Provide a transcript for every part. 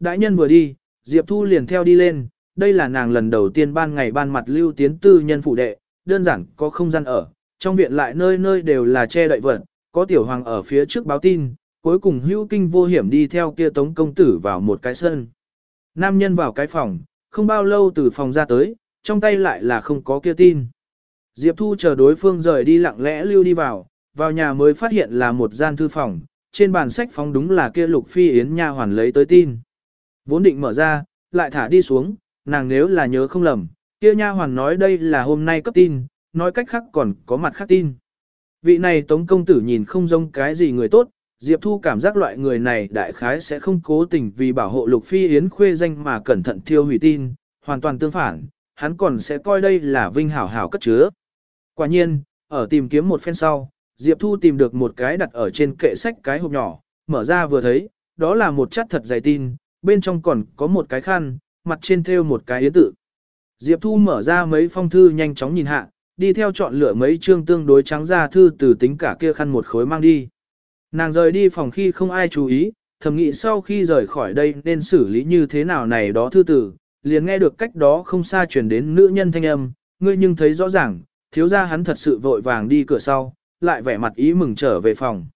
Đại nhân vừa đi, Diệp Thu liền theo đi lên, đây là nàng lần đầu tiên ban ngày ban mặt lưu tiến tư nhân phụ đệ, đơn giản có không gian ở, trong viện lại nơi nơi đều là che đậy vật, có tiểu hoàng ở phía trước báo tin, cuối cùng hữu kinh vô hiểm đi theo kia tống công tử vào một cái sân. Nam nhân vào cái phòng, không bao lâu từ phòng ra tới, trong tay lại là không có kia tin. Diệp Thu chờ đối phương rời đi lặng lẽ lưu đi vào, vào nhà mới phát hiện là một gian thư phòng, trên bàn sách phóng đúng là kia lục phi yến nha hoàn lấy tới tin. Vốn định mở ra, lại thả đi xuống, nàng nếu là nhớ không lầm, kia nha hoàn nói đây là hôm nay cấp tin, nói cách khác còn có mặt khác tin. Vị này tống công tử nhìn không giống cái gì người tốt, Diệp Thu cảm giác loại người này đại khái sẽ không cố tình vì bảo hộ Lục Phi Yến khuê danh mà cẩn thận thiêu hủy tin, hoàn toàn tương phản, hắn còn sẽ coi đây là vinh hảo hảo cất chứa. Quả nhiên, ở tìm kiếm một phen sau, Diệp Thu tìm được một cái đặt ở trên kệ sách cái hộp nhỏ, mở ra vừa thấy, đó là một chất thật dày tin, bên trong còn có một cái khăn, mặt trên thêu một cái yến tự. Diệp Thu mở ra mấy phong thư nhanh chóng nhìn hạ, đi theo chọn lựa mấy chương tương đối trắng ra thư từ tính cả kia khăn một khối mang đi. Nàng rời đi phòng khi không ai chú ý, thầm nghĩ sau khi rời khỏi đây nên xử lý như thế nào này đó thư tử, liền nghe được cách đó không xa chuyển đến nữ nhân thanh âm, ngươi nhưng thấy rõ ràng, thiếu ra hắn thật sự vội vàng đi cửa sau, lại vẻ mặt ý mừng trở về phòng.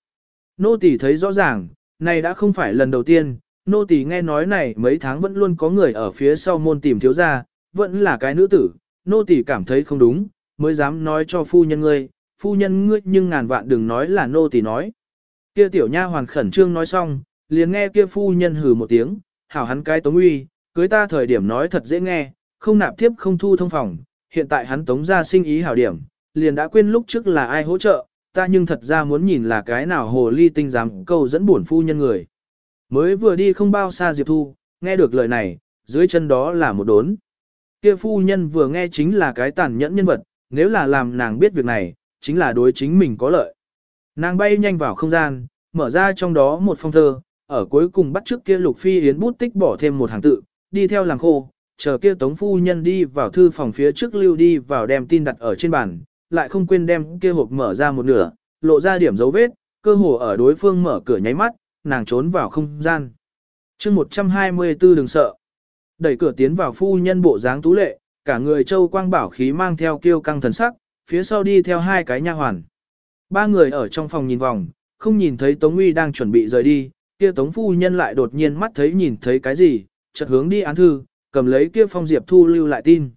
Nô tỳ thấy rõ ràng, này đã không phải lần đầu tiên, nô tỳ nghe nói này mấy tháng vẫn luôn có người ở phía sau môn tìm thiếu gia, vẫn là cái nữ tử, nô tỳ cảm thấy không đúng, mới dám nói cho phu nhân ngươi, phu nhân ngươi nhưng ngàn vạn đừng nói là nô tỳ nói. Kia tiểu nha hoàn khẩn trương nói xong, liền nghe kia phu nhân hừ một tiếng, hảo hắn cái tống uy, cưới ta thời điểm nói thật dễ nghe, không nạp tiếp không thu thông phòng, hiện tại hắn tống ra sinh ý hảo điểm, liền đã quên lúc trước là ai hỗ trợ, ta nhưng thật ra muốn nhìn là cái nào hồ ly tinh dám câu dẫn buồn phu nhân người. Mới vừa đi không bao xa Diệp Thu, nghe được lời này, dưới chân đó là một đốn. Kia phu nhân vừa nghe chính là cái tàn nhẫn nhân vật, nếu là làm nàng biết việc này, chính là đối chính mình có lợi. Nàng bay nhanh vào không gian, mở ra trong đó một phong thơ, ở cuối cùng bắt trước kia lục phi yến bút tích bỏ thêm một hàng tự, đi theo làng khô, chờ kia tống phu nhân đi vào thư phòng phía trước lưu đi vào đem tin đặt ở trên bàn, lại không quên đem kia hộp mở ra một nửa, lộ ra điểm dấu vết, cơ hồ ở đối phương mở cửa nháy mắt, nàng trốn vào không gian. chương 124 đừng sợ. Đẩy cửa tiến vào phu nhân bộ dáng tú lệ, cả người châu quang bảo khí mang theo kiêu căng thần sắc, phía sau đi theo hai cái nha hoàn. Ba người ở trong phòng nhìn vòng, không nhìn thấy Tống Uy đang chuẩn bị rời đi, kia Tống phu nhân lại đột nhiên mắt thấy nhìn thấy cái gì, chợt hướng đi án thư, cầm lấy kia phong diệp thu lưu lại tin.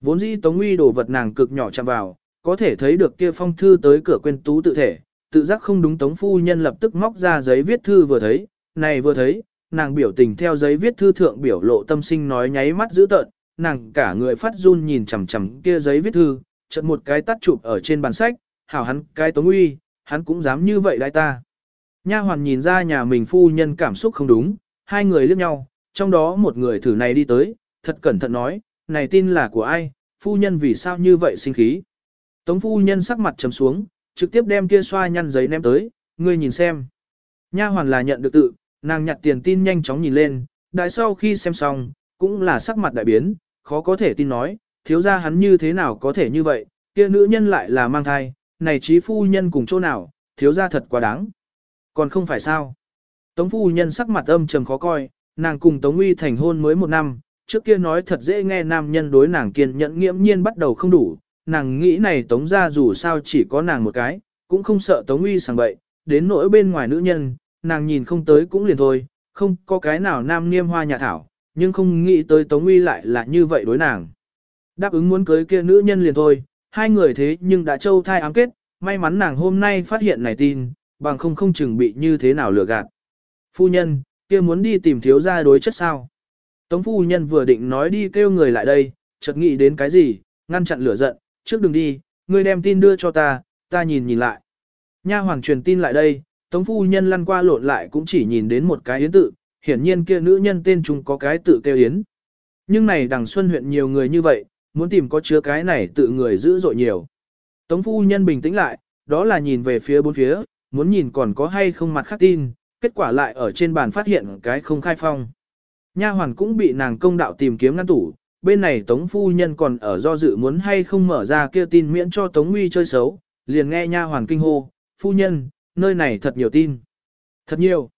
Vốn dĩ Tống Uy đổ vật nàng cực nhỏ chạm vào, có thể thấy được kia phong thư tới cửa quên tú tự thể, tự giác không đúng Tống phu nhân lập tức móc ra giấy viết thư vừa thấy, này vừa thấy, nàng biểu tình theo giấy viết thư thượng biểu lộ tâm sinh nói nháy mắt dữ tợn, nàng cả người phát run nhìn chằm chằm kia giấy viết thư, chợt một cái tắt chụp ở trên bàn sách, hảo hắn cái tống uy, hắn cũng dám như vậy đại ta. Nha hoàn nhìn ra nhà mình phu nhân cảm xúc không đúng, hai người liếc nhau, trong đó một người thử này đi tới, thật cẩn thận nói, này tin là của ai, phu nhân vì sao như vậy sinh khí. Tống phu nhân sắc mặt trầm xuống, trực tiếp đem kia xoa nhăn giấy ném tới, ngươi nhìn xem. Nha hoàn là nhận được tự, nàng nhặt tiền tin nhanh chóng nhìn lên, đại sau khi xem xong, cũng là sắc mặt đại biến, khó có thể tin nói, thiếu ra hắn như thế nào có thể như vậy, kia nữ nhân lại là mang thai, này trí phu nhân cùng chỗ nào, thiếu ra thật quá đáng. Còn không phải sao. Tống phu nhân sắc mặt âm trầm khó coi, nàng cùng Tống Uy thành hôn mới một năm, trước kia nói thật dễ nghe nam nhân đối nàng kiên nhẫn nghiễm nhiên bắt đầu không đủ, nàng nghĩ này Tống ra dù sao chỉ có nàng một cái, cũng không sợ Tống Uy sàng bậy, đến nỗi bên ngoài nữ nhân, nàng nhìn không tới cũng liền thôi, không có cái nào nam niêm hoa nhà thảo, nhưng không nghĩ tới Tống Uy lại là như vậy đối nàng. Đáp ứng muốn cưới kia nữ nhân liền thôi, hai người thế nhưng đã châu thai ám kết, may mắn nàng hôm nay phát hiện này tin, bằng không không chừng bị như thế nào lừa gạt. Phu nhân, kia muốn đi tìm thiếu gia đối chất sao? Tống phu nhân vừa định nói đi kêu người lại đây, chợt nghĩ đến cái gì, ngăn chặn lửa giận, trước đừng đi, ngươi đem tin đưa cho ta, ta nhìn nhìn lại. Nha hoàng truyền tin lại đây, tống phu nhân lăn qua lộn lại cũng chỉ nhìn đến một cái yến tự, hiển nhiên kia nữ nhân tên chúng có cái tự kêu yến. Nhưng này đằng xuân huyện nhiều người như vậy, muốn tìm có chứa cái này tự người dữ dội nhiều. Tống phu nhân bình tĩnh lại, đó là nhìn về phía bốn phía, muốn nhìn còn có hay không mặt khác tin, kết quả lại ở trên bàn phát hiện cái không khai phong. Nha hoàn cũng bị nàng công đạo tìm kiếm ngăn tủ, bên này Tống phu nhân còn ở do dự muốn hay không mở ra kia tin miễn cho Tống Uy chơi xấu, liền nghe nha hoàn kinh hô, "Phu nhân, nơi này thật nhiều tin." "Thật nhiều."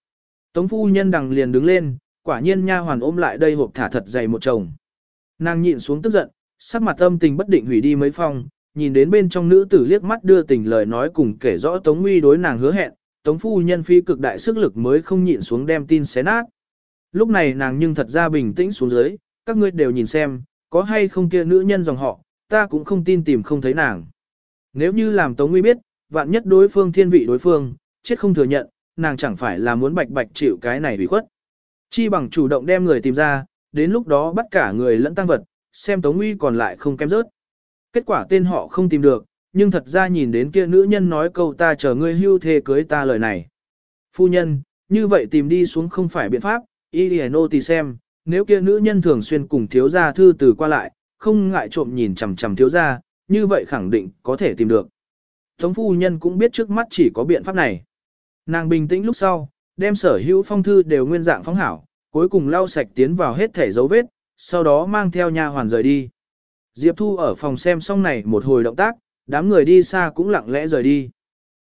Tống phu nhân đằng liền đứng lên, quả nhiên nha hoàn ôm lại đây hộp thả thật dày một chồng. Nàng nhịn xuống tức giận, sắc mặt âm tình bất định hủy đi mấy phong, nhìn đến bên trong nữ tử liếc mắt đưa tình lời nói cùng kể rõ Tống Nguy đối nàng hứa hẹn, Tống phu nhân phi cực đại sức lực mới không nhịn xuống đem tin xé nát. Lúc này nàng nhưng thật ra bình tĩnh xuống dưới, các ngươi đều nhìn xem, có hay không kia nữ nhân dòng họ, ta cũng không tin tìm không thấy nàng. Nếu như làm Tống Nguy biết, vạn nhất đối phương thiên vị đối phương, chết không thừa nhận, nàng chẳng phải là muốn bạch bạch chịu cái này bị khuất. Chi bằng chủ động đem người tìm ra, đến lúc đó bắt cả người lẫn tăng vật, xem Tống Nguy còn lại không kém rớt. Kết quả tên họ không tìm được, nhưng thật ra nhìn đến kia nữ nhân nói câu ta chờ ngươi hưu thê cưới ta lời này. Phu nhân, như vậy tìm đi xuống không phải biện pháp, Iliano thì xem, nếu kia nữ nhân thường xuyên cùng thiếu gia thư từ qua lại, không ngại trộm nhìn chằm chằm thiếu gia, như vậy khẳng định có thể tìm được. Tống phu nhân cũng biết trước mắt chỉ có biện pháp này. Nàng bình tĩnh lúc sau, đem sở hữu phong thư đều nguyên dạng phóng hảo, cuối cùng lau sạch tiến vào hết thể dấu vết, sau đó mang theo nha hoàn rời đi. Diệp Thu ở phòng xem xong này một hồi động tác, đám người đi xa cũng lặng lẽ rời đi.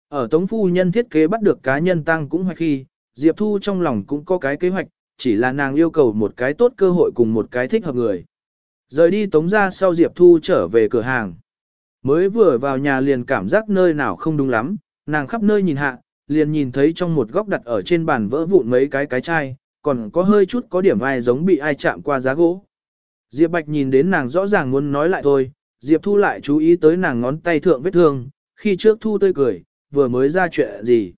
Ở Tống Phu Nhân thiết kế bắt được cá nhân tăng cũng hoạch khi, Diệp Thu trong lòng cũng có cái kế hoạch, chỉ là nàng yêu cầu một cái tốt cơ hội cùng một cái thích hợp người. Rời đi Tống ra sau Diệp Thu trở về cửa hàng. Mới vừa vào nhà liền cảm giác nơi nào không đúng lắm, nàng khắp nơi nhìn hạ, liền nhìn thấy trong một góc đặt ở trên bàn vỡ vụn mấy cái cái chai, còn có hơi chút có điểm ai giống bị ai chạm qua giá gỗ. Diệp Bạch nhìn đến nàng rõ ràng muốn nói lại thôi, Diệp Thu lại chú ý tới nàng ngón tay thượng vết thương, khi trước Thu tươi cười, vừa mới ra chuyện gì.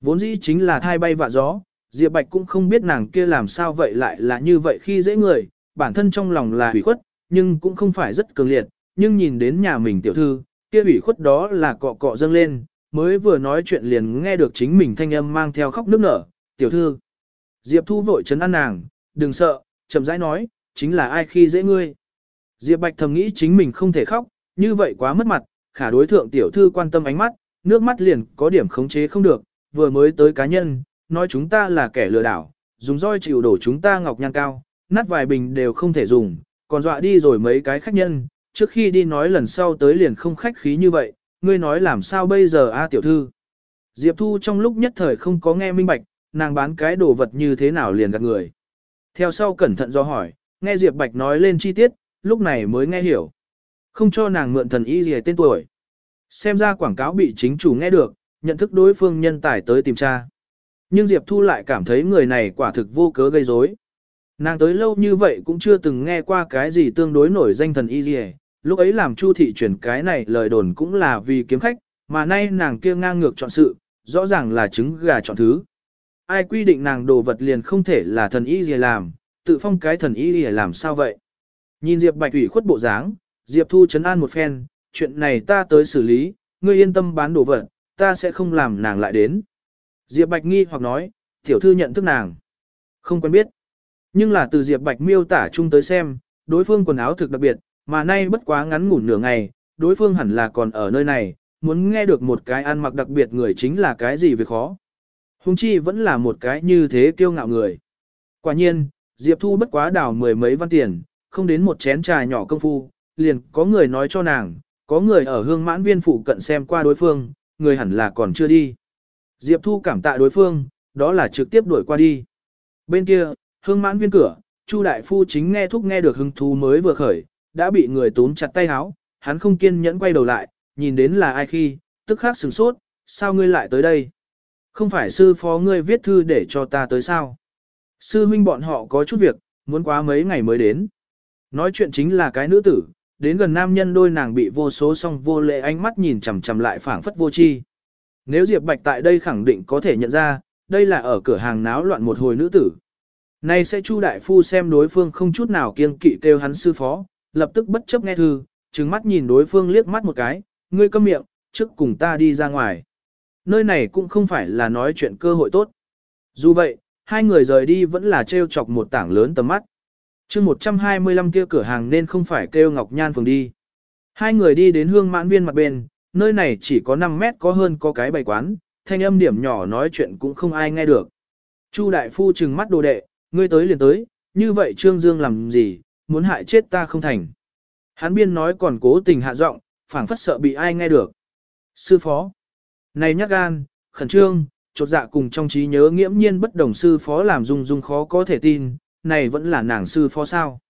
Vốn dĩ chính là thai bay vạ gió, Diệp Bạch cũng không biết nàng kia làm sao vậy lại là như vậy khi dễ người, bản thân trong lòng là hủy khuất, nhưng cũng không phải rất cường liệt, nhưng nhìn đến nhà mình tiểu thư, kia hủy khuất đó là cọ cọ dâng lên, mới vừa nói chuyện liền nghe được chính mình thanh âm mang theo khóc nức nở, tiểu thư. Diệp Thu vội chấn an nàng, đừng sợ, chậm rãi nói, chính là ai khi dễ ngươi. Diệp Bạch thầm nghĩ chính mình không thể khóc, như vậy quá mất mặt, khả đối thượng tiểu thư quan tâm ánh mắt, nước mắt liền có điểm khống chế không được, vừa mới tới cá nhân, nói chúng ta là kẻ lừa đảo, dùng roi chịu đổ chúng ta ngọc nhan cao, nát vài bình đều không thể dùng, còn dọa đi rồi mấy cái khách nhân, trước khi đi nói lần sau tới liền không khách khí như vậy, ngươi nói làm sao bây giờ a tiểu thư. Diệp Thu trong lúc nhất thời không có nghe minh bạch, nàng bán cái đồ vật như thế nào liền gạt người. Theo sau cẩn thận do hỏi, nghe Diệp Bạch nói lên chi tiết, lúc này mới nghe hiểu. Không cho nàng mượn thần y gì tên tuổi. Xem ra quảng cáo bị chính chủ nghe được, nhận thức đối phương nhân tài tới tìm tra. Nhưng Diệp Thu lại cảm thấy người này quả thực vô cớ gây rối. Nàng tới lâu như vậy cũng chưa từng nghe qua cái gì tương đối nổi danh thần y gì, lúc ấy làm Chu thị chuyển cái này lời đồn cũng là vì kiếm khách, mà nay nàng kia ngang ngược chọn sự, rõ ràng là trứng gà chọn thứ. Ai quy định nàng đồ vật liền không thể là thần y gì làm, tự phong cái thần y gì làm sao vậy? Nhìn Diệp Bạch ủy khuất bộ dáng, Diệp Thu chấn an một phen, chuyện này ta tới xử lý, ngươi yên tâm bán đồ vật, ta sẽ không làm nàng lại đến. Diệp Bạch nghi hoặc nói, tiểu thư nhận thức nàng. Không quen biết. Nhưng là từ Diệp Bạch miêu tả chung tới xem, đối phương quần áo thực đặc biệt, mà nay bất quá ngắn ngủn nửa ngày, đối phương hẳn là còn ở nơi này, muốn nghe được một cái ăn mặc đặc biệt người chính là cái gì việc khó. Hùng chi vẫn là một cái như thế kiêu ngạo người. Quả nhiên, Diệp Thu bất quá đảo mười mấy văn tiền, không đến một chén trà nhỏ công phu, liền có người nói cho nàng, có người ở hương mãn viên phụ cận xem qua đối phương, người hẳn là còn chưa đi. Diệp Thu cảm tạ đối phương, đó là trực tiếp đuổi qua đi. Bên kia, hương mãn viên cửa, Chu đại phu chính nghe thúc nghe được hưng thú mới vừa khởi, đã bị người túm chặt tay háo, hắn không kiên nhẫn quay đầu lại, nhìn đến là ai khi, tức khắc sừng sốt, sao ngươi lại tới đây? Không phải sư phó ngươi viết thư để cho ta tới sao? Sư huynh bọn họ có chút việc, muốn quá mấy ngày mới đến. Nói chuyện chính là cái nữ tử, đến gần nam nhân đôi nàng bị vô số song vô lệ ánh mắt nhìn chằm chằm lại phảng phất vô chi. Nếu Diệp Bạch tại đây khẳng định có thể nhận ra, đây là ở cửa hàng náo loạn một hồi nữ tử. Nay sẽ Chu đại phu xem đối phương không chút nào kiêng kỵ kêu hắn sư phó, lập tức bất chấp nghe thư, trừng mắt nhìn đối phương liếc mắt một cái, ngươi câm miệng, trước cùng ta đi ra ngoài. Nơi này cũng không phải là nói chuyện cơ hội tốt. Dù vậy, hai người rời đi vẫn là trêu chọc một tảng lớn tầm mắt chương 125 kia cửa hàng nên không phải kêu Ngọc Nhan Phường đi. Hai người đi đến hương mãn viên mặt bên, nơi này chỉ có 5 mét có hơn có cái bày quán, thanh âm điểm nhỏ nói chuyện cũng không ai nghe được. Chu đại phu trừng mắt đồ đệ, ngươi tới liền tới, như vậy Trương Dương làm gì, muốn hại chết ta không thành. Hắn biên nói còn cố tình hạ giọng, phảng phất sợ bị ai nghe được. Sư phó, này nhắc gan, khẩn trương, chột dạ cùng trong trí nhớ nghiễm nhiên bất đồng sư phó làm dung dung khó có thể tin, này vẫn là nàng sư phó sao.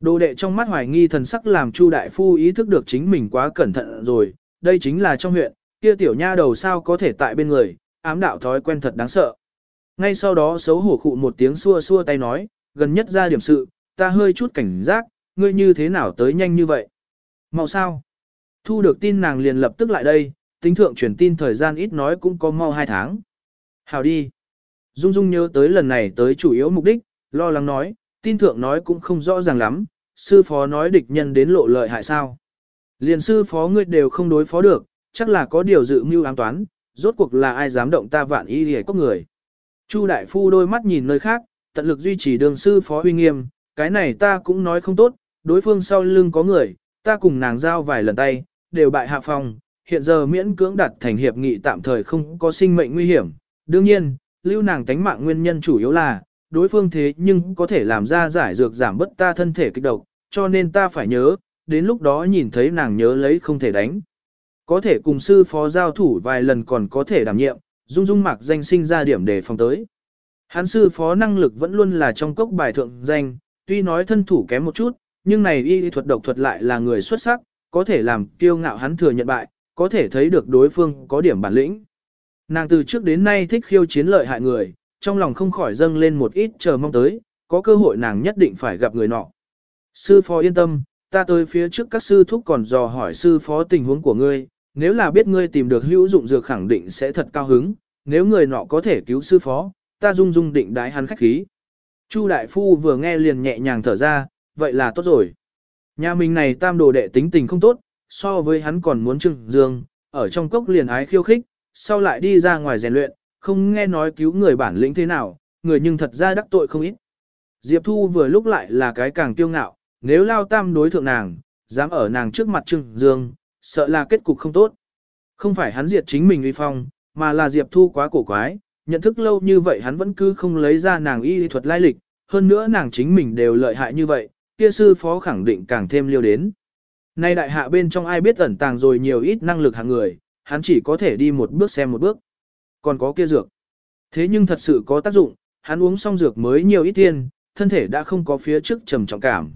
Đồ đệ trong mắt hoài nghi thần sắc làm Chu đại phu ý thức được chính mình quá cẩn thận rồi, đây chính là trong huyện, kia tiểu nha đầu sao có thể tại bên người, ám đạo thói quen thật đáng sợ. Ngay sau đó xấu hổ khụ một tiếng xua xua tay nói, gần nhất ra điểm sự, ta hơi chút cảnh giác, ngươi như thế nào tới nhanh như vậy. Mau sao? Thu được tin nàng liền lập tức lại đây, tính thượng truyền tin thời gian ít nói cũng có mau hai tháng. Hào đi. Dung Dung nhớ tới lần này tới chủ yếu mục đích, lo lắng nói, tin thượng nói cũng không rõ ràng lắm, sư phó nói địch nhân đến lộ lợi hại sao. Liền sư phó ngươi đều không đối phó được, chắc là có điều dự mưu ám toán, rốt cuộc là ai dám động ta vạn y hề có người. Chu đại phu đôi mắt nhìn nơi khác, tận lực duy trì đường sư phó uy nghiêm, cái này ta cũng nói không tốt, đối phương sau lưng có người, ta cùng nàng giao vài lần tay, đều bại hạ phòng, hiện giờ miễn cưỡng đặt thành hiệp nghị tạm thời không có sinh mệnh nguy hiểm. Đương nhiên, lưu nàng tánh mạng nguyên nhân chủ yếu là, đối phương thế nhưng có thể làm ra giải dược giảm bất ta thân thể kích độc, cho nên ta phải nhớ, đến lúc đó nhìn thấy nàng nhớ lấy không thể đánh. Có thể cùng sư phó giao thủ vài lần còn có thể đảm nhiệm, dung dung mạc danh sinh ra điểm để phòng tới. Hắn sư phó năng lực vẫn luôn là trong cốc bài thượng danh, tuy nói thân thủ kém một chút, nhưng này y thuật độc thuật lại là người xuất sắc, có thể làm kiêu ngạo hắn thừa nhận bại, có thể thấy được đối phương có điểm bản lĩnh. Nàng từ trước đến nay thích khiêu chiến lợi hại người, trong lòng không khỏi dâng lên một ít chờ mong tới, có cơ hội nàng nhất định phải gặp người nọ. Sư phó yên tâm, ta tới phía trước các sư thúc còn dò hỏi sư phó tình huống của ngươi, nếu là biết ngươi tìm được hữu dụng dược khẳng định sẽ thật cao hứng, nếu người nọ có thể cứu sư phó, ta dung dung định đái hắn khách khí. Chu đại phu vừa nghe liền nhẹ nhàng thở ra, vậy là tốt rồi. Nhà mình này tam đồ đệ tính tình không tốt, so với hắn còn muốn trưng dương, ở trong cốc liền ái khiêu khích, sau lại đi ra ngoài rèn luyện, không nghe nói cứu người bản lĩnh thế nào, người nhưng thật ra đắc tội không ít. Diệp Thu vừa lúc lại là cái càng kiêu ngạo, nếu lao tam đối thượng nàng, dám ở nàng trước mặt trưng dương, sợ là kết cục không tốt. Không phải hắn diệt chính mình uy phong, mà là Diệp Thu quá cổ quái, nhận thức lâu như vậy hắn vẫn cứ không lấy ra nàng y thuật lai lịch, hơn nữa nàng chính mình đều lợi hại như vậy, kia sư phó khẳng định càng thêm liêu đến. Nay đại hạ bên trong ai biết ẩn tàng rồi nhiều ít năng lực hạng người, hắn chỉ có thể đi một bước xem một bước. Còn có kia dược. Thế nhưng thật sự có tác dụng, hắn uống xong dược mới nhiều ít tiền, thân thể đã không có phía trước trầm trọng cảm.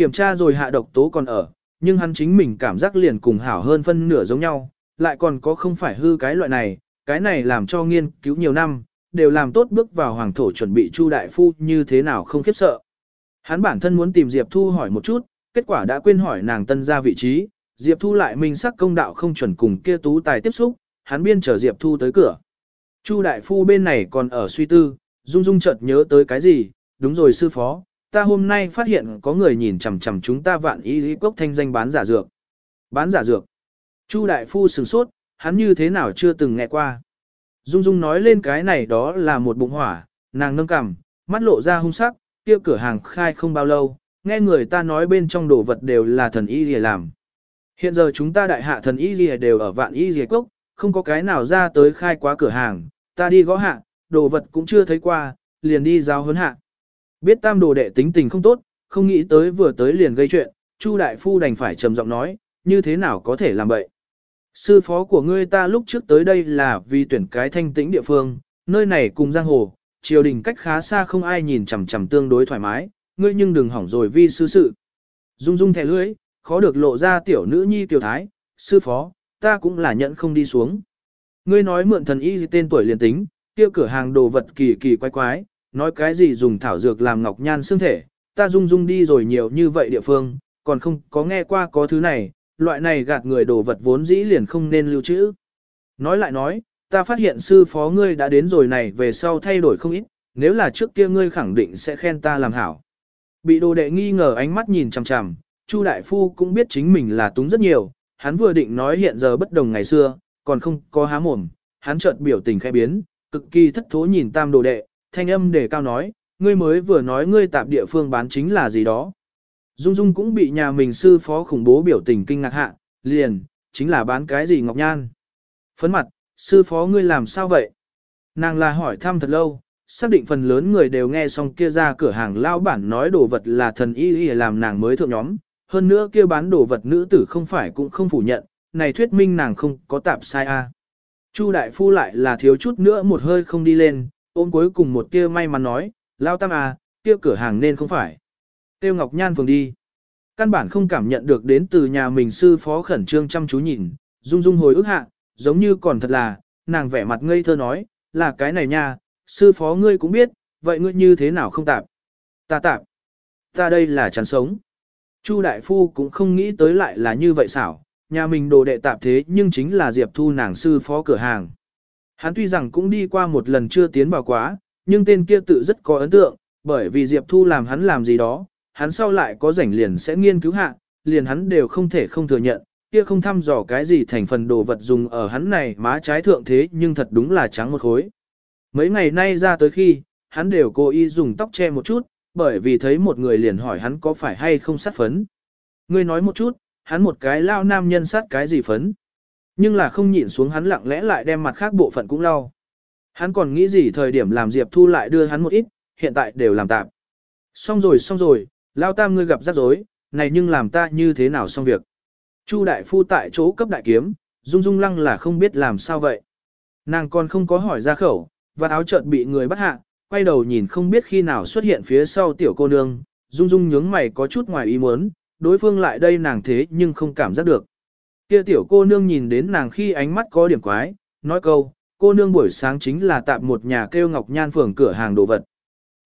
Kiểm tra rồi hạ độc tố còn ở, nhưng hắn chính mình cảm giác liền cùng hảo hơn phân nửa giống nhau, lại còn có không phải hư cái loại này, cái này làm cho nghiên cứu nhiều năm, đều làm tốt bước vào hoàng thổ chuẩn bị chu đại phu như thế nào không khiếp sợ. Hắn bản thân muốn tìm Diệp Thu hỏi một chút, kết quả đã quên hỏi nàng tân ra vị trí, Diệp Thu lại minh sắc công đạo không chuẩn cùng kia tú tài tiếp xúc, hắn biên chờ Diệp Thu tới cửa. Chu đại phu bên này còn ở suy tư, Dung Dung chợt nhớ tới cái gì, đúng rồi sư phó, ta hôm nay phát hiện có người nhìn chằm chằm chúng ta vạn y lý cốc thanh danh bán giả dược. Bán giả dược. Chu đại phu sửng sốt, hắn như thế nào chưa từng nghe qua. Dung Dung nói lên cái này đó là một bụng hỏa, nàng nâng cằm, mắt lộ ra hung sắc, kia cửa hàng khai không bao lâu, nghe người ta nói bên trong đồ vật đều là thần y lìa làm. Hiện giờ chúng ta đại hạ thần y lìa đều ở vạn y lìa cốc, không có cái nào ra tới khai quá cửa hàng, ta đi gõ hạ, đồ vật cũng chưa thấy qua, liền đi giao huấn hạ. Biết tam đồ đệ tính tình không tốt, không nghĩ tới vừa tới liền gây chuyện, Chu đại phu đành phải trầm giọng nói, như thế nào có thể làm vậy. Sư phó của ngươi ta lúc trước tới đây là vì tuyển cái thanh tĩnh địa phương, nơi này cùng giang hồ, triều đình cách khá xa không ai nhìn chằm chằm tương đối thoải mái, ngươi nhưng đừng hỏng rồi vi sư sự. Dung dung thẻ lưỡi, khó được lộ ra tiểu nữ nhi tiểu thái, sư phó, ta cũng là nhận không đi xuống. Ngươi nói mượn thần y tên tuổi liền tính, kia cửa hàng đồ vật kỳ kỳ quái quái, nói cái gì dùng thảo dược làm ngọc nhan xương thể, ta dung dung đi rồi nhiều như vậy địa phương, còn không có nghe qua có thứ này, loại này gạt người đồ vật vốn dĩ liền không nên lưu trữ. Nói lại nói, ta phát hiện sư phó ngươi đã đến rồi này về sau thay đổi không ít, nếu là trước kia ngươi khẳng định sẽ khen ta làm hảo. Bị đồ đệ nghi ngờ ánh mắt nhìn chằm chằm, Chu đại phu cũng biết chính mình là túng rất nhiều, hắn vừa định nói hiện giờ bất đồng ngày xưa, còn không có há mồm, hắn chợt biểu tình khẽ biến, cực kỳ thất thố nhìn tam đồ đệ, thanh âm để cao nói, ngươi mới vừa nói ngươi tạm địa phương bán chính là gì đó. Dung Dung cũng bị nhà mình sư phó khủng bố biểu tình kinh ngạc hạ, liền, chính là bán cái gì ngọc nhan. Phấn mặt, sư phó ngươi làm sao vậy? Nàng là hỏi thăm thật lâu, xác định phần lớn người đều nghe xong kia ra cửa hàng lao bản nói đồ vật là thần y y làm nàng mới thượng nhóm. Hơn nữa kia bán đồ vật nữ tử không phải cũng không phủ nhận, này thuyết minh nàng không có tạp sai a. Chu đại phu lại là thiếu chút nữa một hơi không đi lên, ôm cuối cùng một tia may mắn nói, lao tam à, kia cửa hàng nên không phải. Tiêu Ngọc Nhan phường đi. Căn bản không cảm nhận được đến từ nhà mình sư phó khẩn trương chăm chú nhìn, dung dung hồi ức hạ, giống như còn thật là, nàng vẻ mặt ngây thơ nói, là cái này nha, sư phó ngươi cũng biết, vậy ngươi như thế nào không tạp? Ta tạp. Ta đây là chán sống. Chu đại phu cũng không nghĩ tới lại là như vậy xảo, nhà mình đồ đệ tạp thế nhưng chính là Diệp Thu nàng sư phó cửa hàng. Hắn tuy rằng cũng đi qua một lần chưa tiến vào quá, nhưng tên kia tự rất có ấn tượng, bởi vì Diệp Thu làm hắn làm gì đó, hắn sau lại có rảnh liền sẽ nghiên cứu hạ, liền hắn đều không thể không thừa nhận, kia không thăm dò cái gì thành phần đồ vật dùng ở hắn này má trái thượng thế nhưng thật đúng là trắng một khối. Mấy ngày nay ra tới khi, hắn đều cố ý dùng tóc che một chút, bởi vì thấy một người liền hỏi hắn có phải hay không sát phấn. Ngươi nói một chút, hắn một cái lao nam nhân sát cái gì phấn. Nhưng là không nhịn xuống hắn lặng lẽ lại đem mặt khác bộ phận cũng lau. Hắn còn nghĩ gì thời điểm làm Diệp Thu lại đưa hắn một ít, hiện tại đều làm tạm. Xong rồi xong rồi, lao tam ngươi gặp rắc rối, này nhưng làm ta như thế nào xong việc. Chu đại phu tại chỗ cấp đại kiếm, dung dung lăng là không biết làm sao vậy. Nàng còn không có hỏi ra khẩu, và áo chợt bị người bắt hạ, quay đầu nhìn không biết khi nào xuất hiện phía sau tiểu cô nương, dung dung nhướng mày có chút ngoài ý muốn, đối phương lại đây nàng thế nhưng không cảm giác được. Kia tiểu cô nương nhìn đến nàng khi ánh mắt có điểm quái, nói câu, cô nương buổi sáng chính là tạm một nhà kêu ngọc nhan phường cửa hàng đồ vật.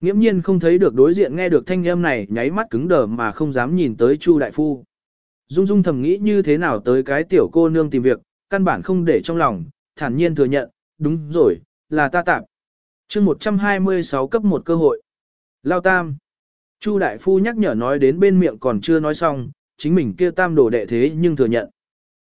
Nghiễm nhiên không thấy được đối diện nghe được thanh âm này nháy mắt cứng đờ mà không dám nhìn tới Chu đại phu. Dung Dung thầm nghĩ như thế nào tới cái tiểu cô nương tìm việc, căn bản không để trong lòng, thản nhiên thừa nhận, đúng rồi, là ta tạm. chương 126 cấp một cơ hội. Lao tam. Chu đại phu nhắc nhở nói đến bên miệng còn chưa nói xong, chính mình kia tam đồ đệ thế nhưng thừa nhận.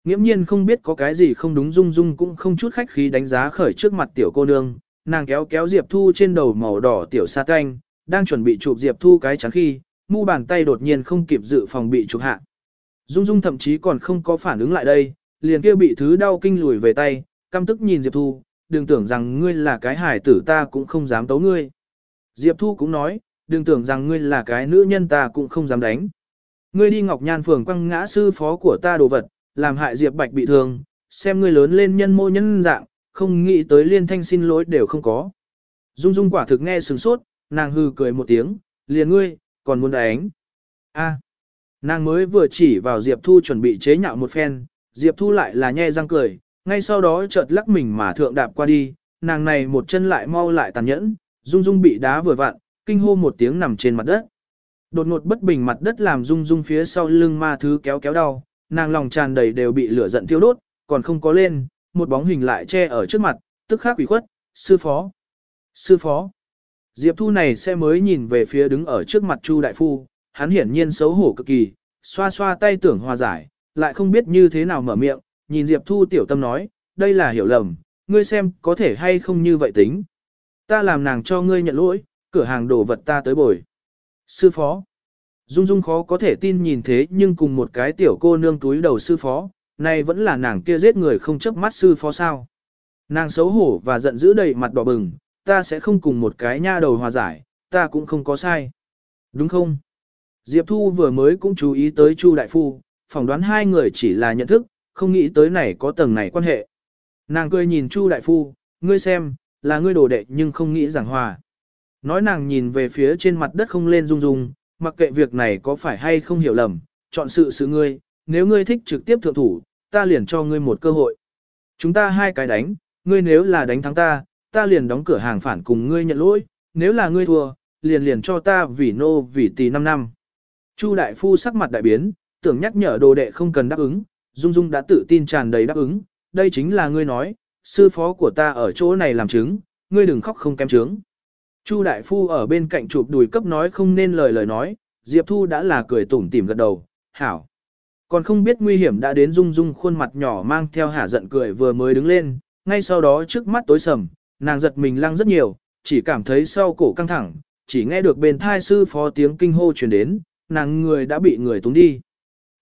Nghiễm nhiên không biết có cái gì không đúng Dung Dung cũng không chút khách khí đánh giá khởi trước mặt tiểu cô nương, nàng kéo kéo Diệp Thu trên đầu màu đỏ tiểu sa canh, đang chuẩn bị chụp Diệp Thu cái chắn khi, mu bàn tay đột nhiên không kịp dự phòng bị chụp hạ. Dung Dung thậm chí còn không có phản ứng lại đây, liền kia bị thứ đau kinh lùi về tay, căm tức nhìn Diệp Thu, đừng tưởng rằng ngươi là cái hải tử ta cũng không dám tấu ngươi. Diệp Thu cũng nói, đừng tưởng rằng ngươi là cái nữ nhân ta cũng không dám đánh. Ngươi đi Ngọc Nhan phường quăng ngã sư phó của ta đồ vật, làm hại Diệp Bạch bị thương, xem ngươi lớn lên nhân mô nhân dạng, không nghĩ tới liên thanh xin lỗi đều không có. Dung Dung quả thực nghe sừng sốt, nàng hư cười một tiếng, liền ngươi, còn muốn đánh. A. Nàng mới vừa chỉ vào Diệp Thu chuẩn bị chế nhạo một phen, Diệp Thu lại là nhe răng cười, ngay sau đó chợt lắc mình mà thượng đạp qua đi, nàng này một chân lại mau lại tàn nhẫn, Dung Dung bị đá vừa vặn, kinh hô một tiếng nằm trên mặt đất. Đột ngột bất bình mặt đất làm Dung Dung phía sau lưng ma thứ kéo kéo đau, nàng lòng tràn đầy đều bị lửa giận thiêu đốt, còn không có lên, một bóng hình lại che ở trước mặt, tức khắc quỷ khuất, sư phó, sư phó. Diệp Thu này sẽ mới nhìn về phía đứng ở trước mặt Chu Đại Phu, hắn hiển nhiên xấu hổ cực kỳ, xoa xoa tay tưởng hòa giải, lại không biết như thế nào mở miệng, nhìn Diệp Thu tiểu tâm nói, đây là hiểu lầm, ngươi xem có thể hay không như vậy tính. Ta làm nàng cho ngươi nhận lỗi, cửa hàng đồ vật ta tới bồi. Sư phó. Dung Dung khó có thể tin nhìn thế nhưng cùng một cái tiểu cô nương túi đầu sư phó, này vẫn là nàng kia giết người không chấp mắt sư phó sao. Nàng xấu hổ và giận dữ đầy mặt đỏ bừng, ta sẽ không cùng một cái nha đầu hòa giải, ta cũng không có sai. Đúng không? Diệp Thu vừa mới cũng chú ý tới Chu Đại Phu, phỏng đoán hai người chỉ là nhận thức, không nghĩ tới này có tầng này quan hệ. Nàng cười nhìn Chu Đại Phu, ngươi xem, là ngươi đồ đệ nhưng không nghĩ giảng hòa. Nói nàng nhìn về phía trên mặt đất không lên rung rung, mặc kệ việc này có phải hay không hiểu lầm, chọn sự sự ngươi, nếu ngươi thích trực tiếp thượng thủ, ta liền cho ngươi một cơ hội. Chúng ta hai cái đánh, ngươi nếu là đánh thắng ta, ta liền đóng cửa hàng phản cùng ngươi nhận lỗi, nếu là ngươi thua, liền liền cho ta vì nô vì tỷ 5 năm. Chu đại phu sắc mặt đại biến, tưởng nhắc nhở đồ đệ không cần đáp ứng, Dung Dung đã tự tin tràn đầy đáp ứng, đây chính là ngươi nói, sư phó của ta ở chỗ này làm chứng, ngươi đừng khóc không kém chứng. Chu đại phu ở bên cạnh chụp đùi cấp nói không nên lời lời nói, Diệp Thu đã là cười tủm tỉm gật đầu, hảo. Còn không biết nguy hiểm đã đến Dung Dung khuôn mặt nhỏ mang theo hả giận cười vừa mới đứng lên, ngay sau đó trước mắt tối sầm, nàng giật mình lăng rất nhiều, chỉ cảm thấy sau cổ căng thẳng, chỉ nghe được bên thai sư phó tiếng kinh hô truyền đến, nàng người đã bị người túng đi.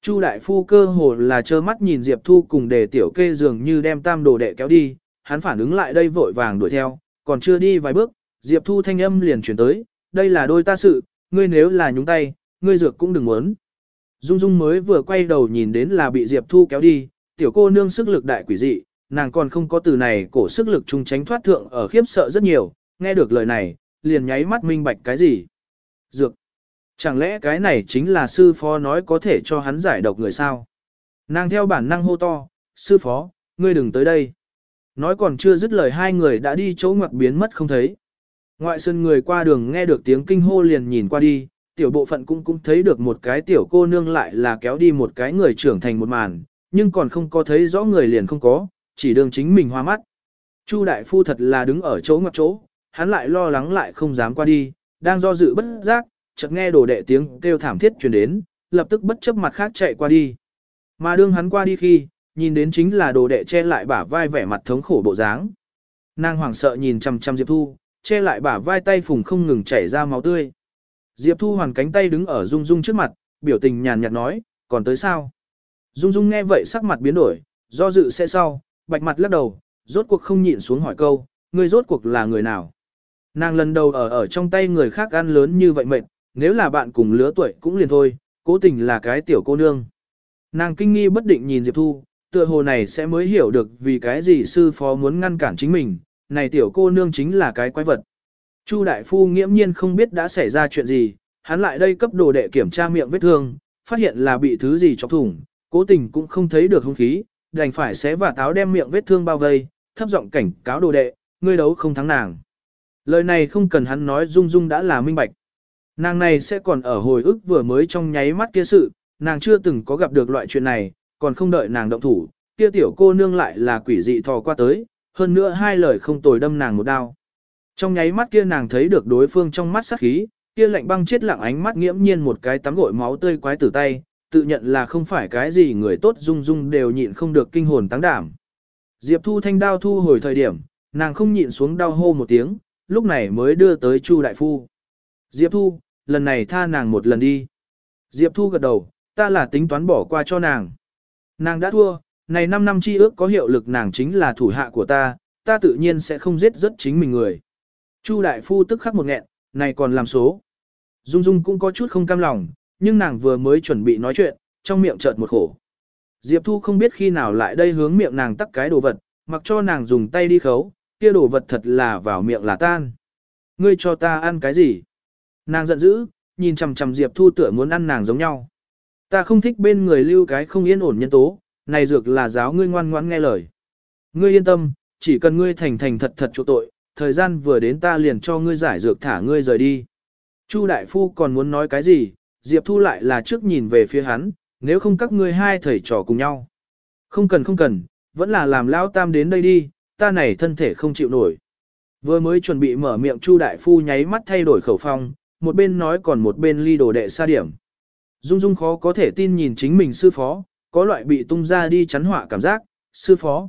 Chu đại phu cơ hồ là trơ mắt nhìn Diệp Thu cùng đề tiểu kê dường như đem tam đồ đệ kéo đi, hắn phản ứng lại đây vội vàng đuổi theo, còn chưa đi vài bước, Diệp Thu thanh âm liền chuyển tới, đây là đôi ta sự, ngươi nếu là nhúng tay, ngươi dược cũng đừng muốn. Dung Dung mới vừa quay đầu nhìn đến là bị Diệp Thu kéo đi, tiểu cô nương sức lực đại quỷ dị, nàng còn không có từ này cổ sức lực trung tránh thoát thượng ở khiếp sợ rất nhiều, nghe được lời này, liền nháy mắt minh bạch cái gì. Dược. Chẳng lẽ cái này chính là sư phó nói có thể cho hắn giải độc người sao? Nàng theo bản năng hô to, sư phó, ngươi đừng tới đây. Nói còn chưa dứt lời hai người đã đi chỗ ngoặc biến mất không thấy. Ngoại sơn người qua đường nghe được tiếng kinh hô liền nhìn qua đi, tiểu bộ phận cũng cũng thấy được một cái tiểu cô nương lại là kéo đi một cái người trưởng thành một màn, nhưng còn không có thấy rõ người liền không có, chỉ đường chính mình hoa mắt. Chu đại phu thật là đứng ở chỗ ngoặc chỗ, hắn lại lo lắng lại không dám qua đi, đang do dự bất giác, chợt nghe đồ đệ tiếng kêu thảm thiết truyền đến, lập tức bất chấp mặt khác chạy qua đi. Mà đương hắn qua đi khi, nhìn đến chính là đồ đệ che lại bả vai vẻ mặt thống khổ bộ dáng. Nàng hoảng sợ nhìn chằm chằm Diệp Thu, che lại bả vai tay phùng không ngừng chảy ra máu tươi. Diệp Thu hoàn cánh tay đứng ở Dung Dung trước mặt, biểu tình nhàn nhạt nói, còn tới sao? Dung Dung nghe vậy sắc mặt biến đổi, do dự sẽ sau, bạch mặt lắc đầu, rốt cuộc không nhịn xuống hỏi câu, ngươi rốt cuộc là người nào? Nàng lần đầu ở ở trong tay người khác ăn lớn như vậy mệt, nếu là bạn cùng lứa tuổi cũng liền thôi, cố tình là cái tiểu cô nương. Nàng kinh nghi bất định nhìn Diệp Thu, tựa hồ này sẽ mới hiểu được vì cái gì sư phó muốn ngăn cản chính mình, này tiểu cô nương chính là cái quái vật. Chu đại phu nghiễm nhiên không biết đã xảy ra chuyện gì, hắn lại đây cấp đồ đệ kiểm tra miệng vết thương, phát hiện là bị thứ gì chọc thủng, cố tình cũng không thấy được hung khí, đành phải xé và táo đem miệng vết thương bao vây, thấp giọng cảnh cáo đồ đệ, ngươi đấu không thắng nàng. Lời này không cần hắn nói dung dung đã là minh bạch. Nàng này sẽ còn ở hồi ức vừa mới trong nháy mắt kia sự, nàng chưa từng có gặp được loại chuyện này, còn không đợi nàng động thủ, kia tiểu cô nương lại là quỷ dị thò qua tới, hơn nữa hai lời không tồi đâm nàng một đao. Trong nháy mắt kia nàng thấy được đối phương trong mắt sát khí, kia lạnh băng chết lặng ánh mắt nghiễm nhiên một cái tắm gội máu tươi quái tử tay, tự nhận là không phải cái gì người tốt dung dung đều nhịn không được kinh hồn tăng đảm. Diệp Thu thanh đao thu hồi thời điểm, nàng không nhịn xuống đau hô một tiếng, lúc này mới đưa tới Chu đại phu. Diệp Thu, lần này tha nàng một lần đi. Diệp Thu gật đầu, ta là tính toán bỏ qua cho nàng. Nàng đã thua, này 5 năm chi ước có hiệu lực nàng chính là thủ hạ của ta, ta tự nhiên sẽ không giết rất chính mình người. Chu đại phu tức khắc một nghẹn, này còn làm số. Dung Dung cũng có chút không cam lòng, nhưng nàng vừa mới chuẩn bị nói chuyện, trong miệng chợt một khổ. Diệp Thu không biết khi nào lại đây hướng miệng nàng tắc cái đồ vật, mặc cho nàng dùng tay đi khấu, kia đồ vật thật là vào miệng là tan. Ngươi cho ta ăn cái gì? Nàng giận dữ, nhìn chằm chằm Diệp Thu tựa muốn ăn nàng giống nhau. Ta không thích bên người lưu cái không yên ổn nhân tố, này dược là giáo ngươi ngoan ngoãn nghe lời. Ngươi yên tâm, chỉ cần ngươi thành thành thật thật chỗ tội, thời gian vừa đến ta liền cho ngươi giải dược thả ngươi rời đi. Chu đại phu còn muốn nói cái gì, Diệp Thu lại là trước nhìn về phía hắn, nếu không các ngươi hai thầy trò cùng nhau. Không cần không cần, vẫn là làm lao tam đến đây đi, ta này thân thể không chịu nổi. Vừa mới chuẩn bị mở miệng Chu đại phu nháy mắt thay đổi khẩu phong, một bên nói còn một bên ly đồ đệ xa điểm. Dung Dung khó có thể tin nhìn chính mình sư phó, có loại bị tung ra đi chắn họa cảm giác, sư phó.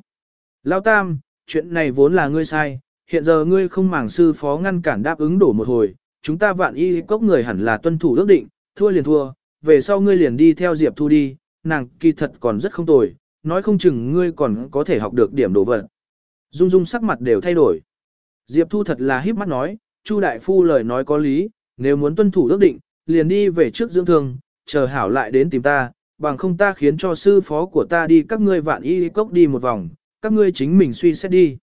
Lao Tam, chuyện này vốn là ngươi sai, hiện giờ ngươi không màng sư phó ngăn cản đáp ứng đổ một hồi, chúng ta vạn y cốc người hẳn là tuân thủ ước định, thua liền thua, về sau ngươi liền đi theo Diệp Thu đi, nàng kỳ thật còn rất không tồi, nói không chừng ngươi còn có thể học được điểm đồ vật. Dung Dung sắc mặt đều thay đổi. Diệp Thu thật là híp mắt nói, Chu đại phu lời nói có lý, nếu muốn tuân thủ ước định, liền đi về trước dưỡng thương, chờ hảo lại đến tìm ta, bằng không ta khiến cho sư phó của ta đi các ngươi vạn y cốc đi một vòng, các ngươi chính mình suy xét đi.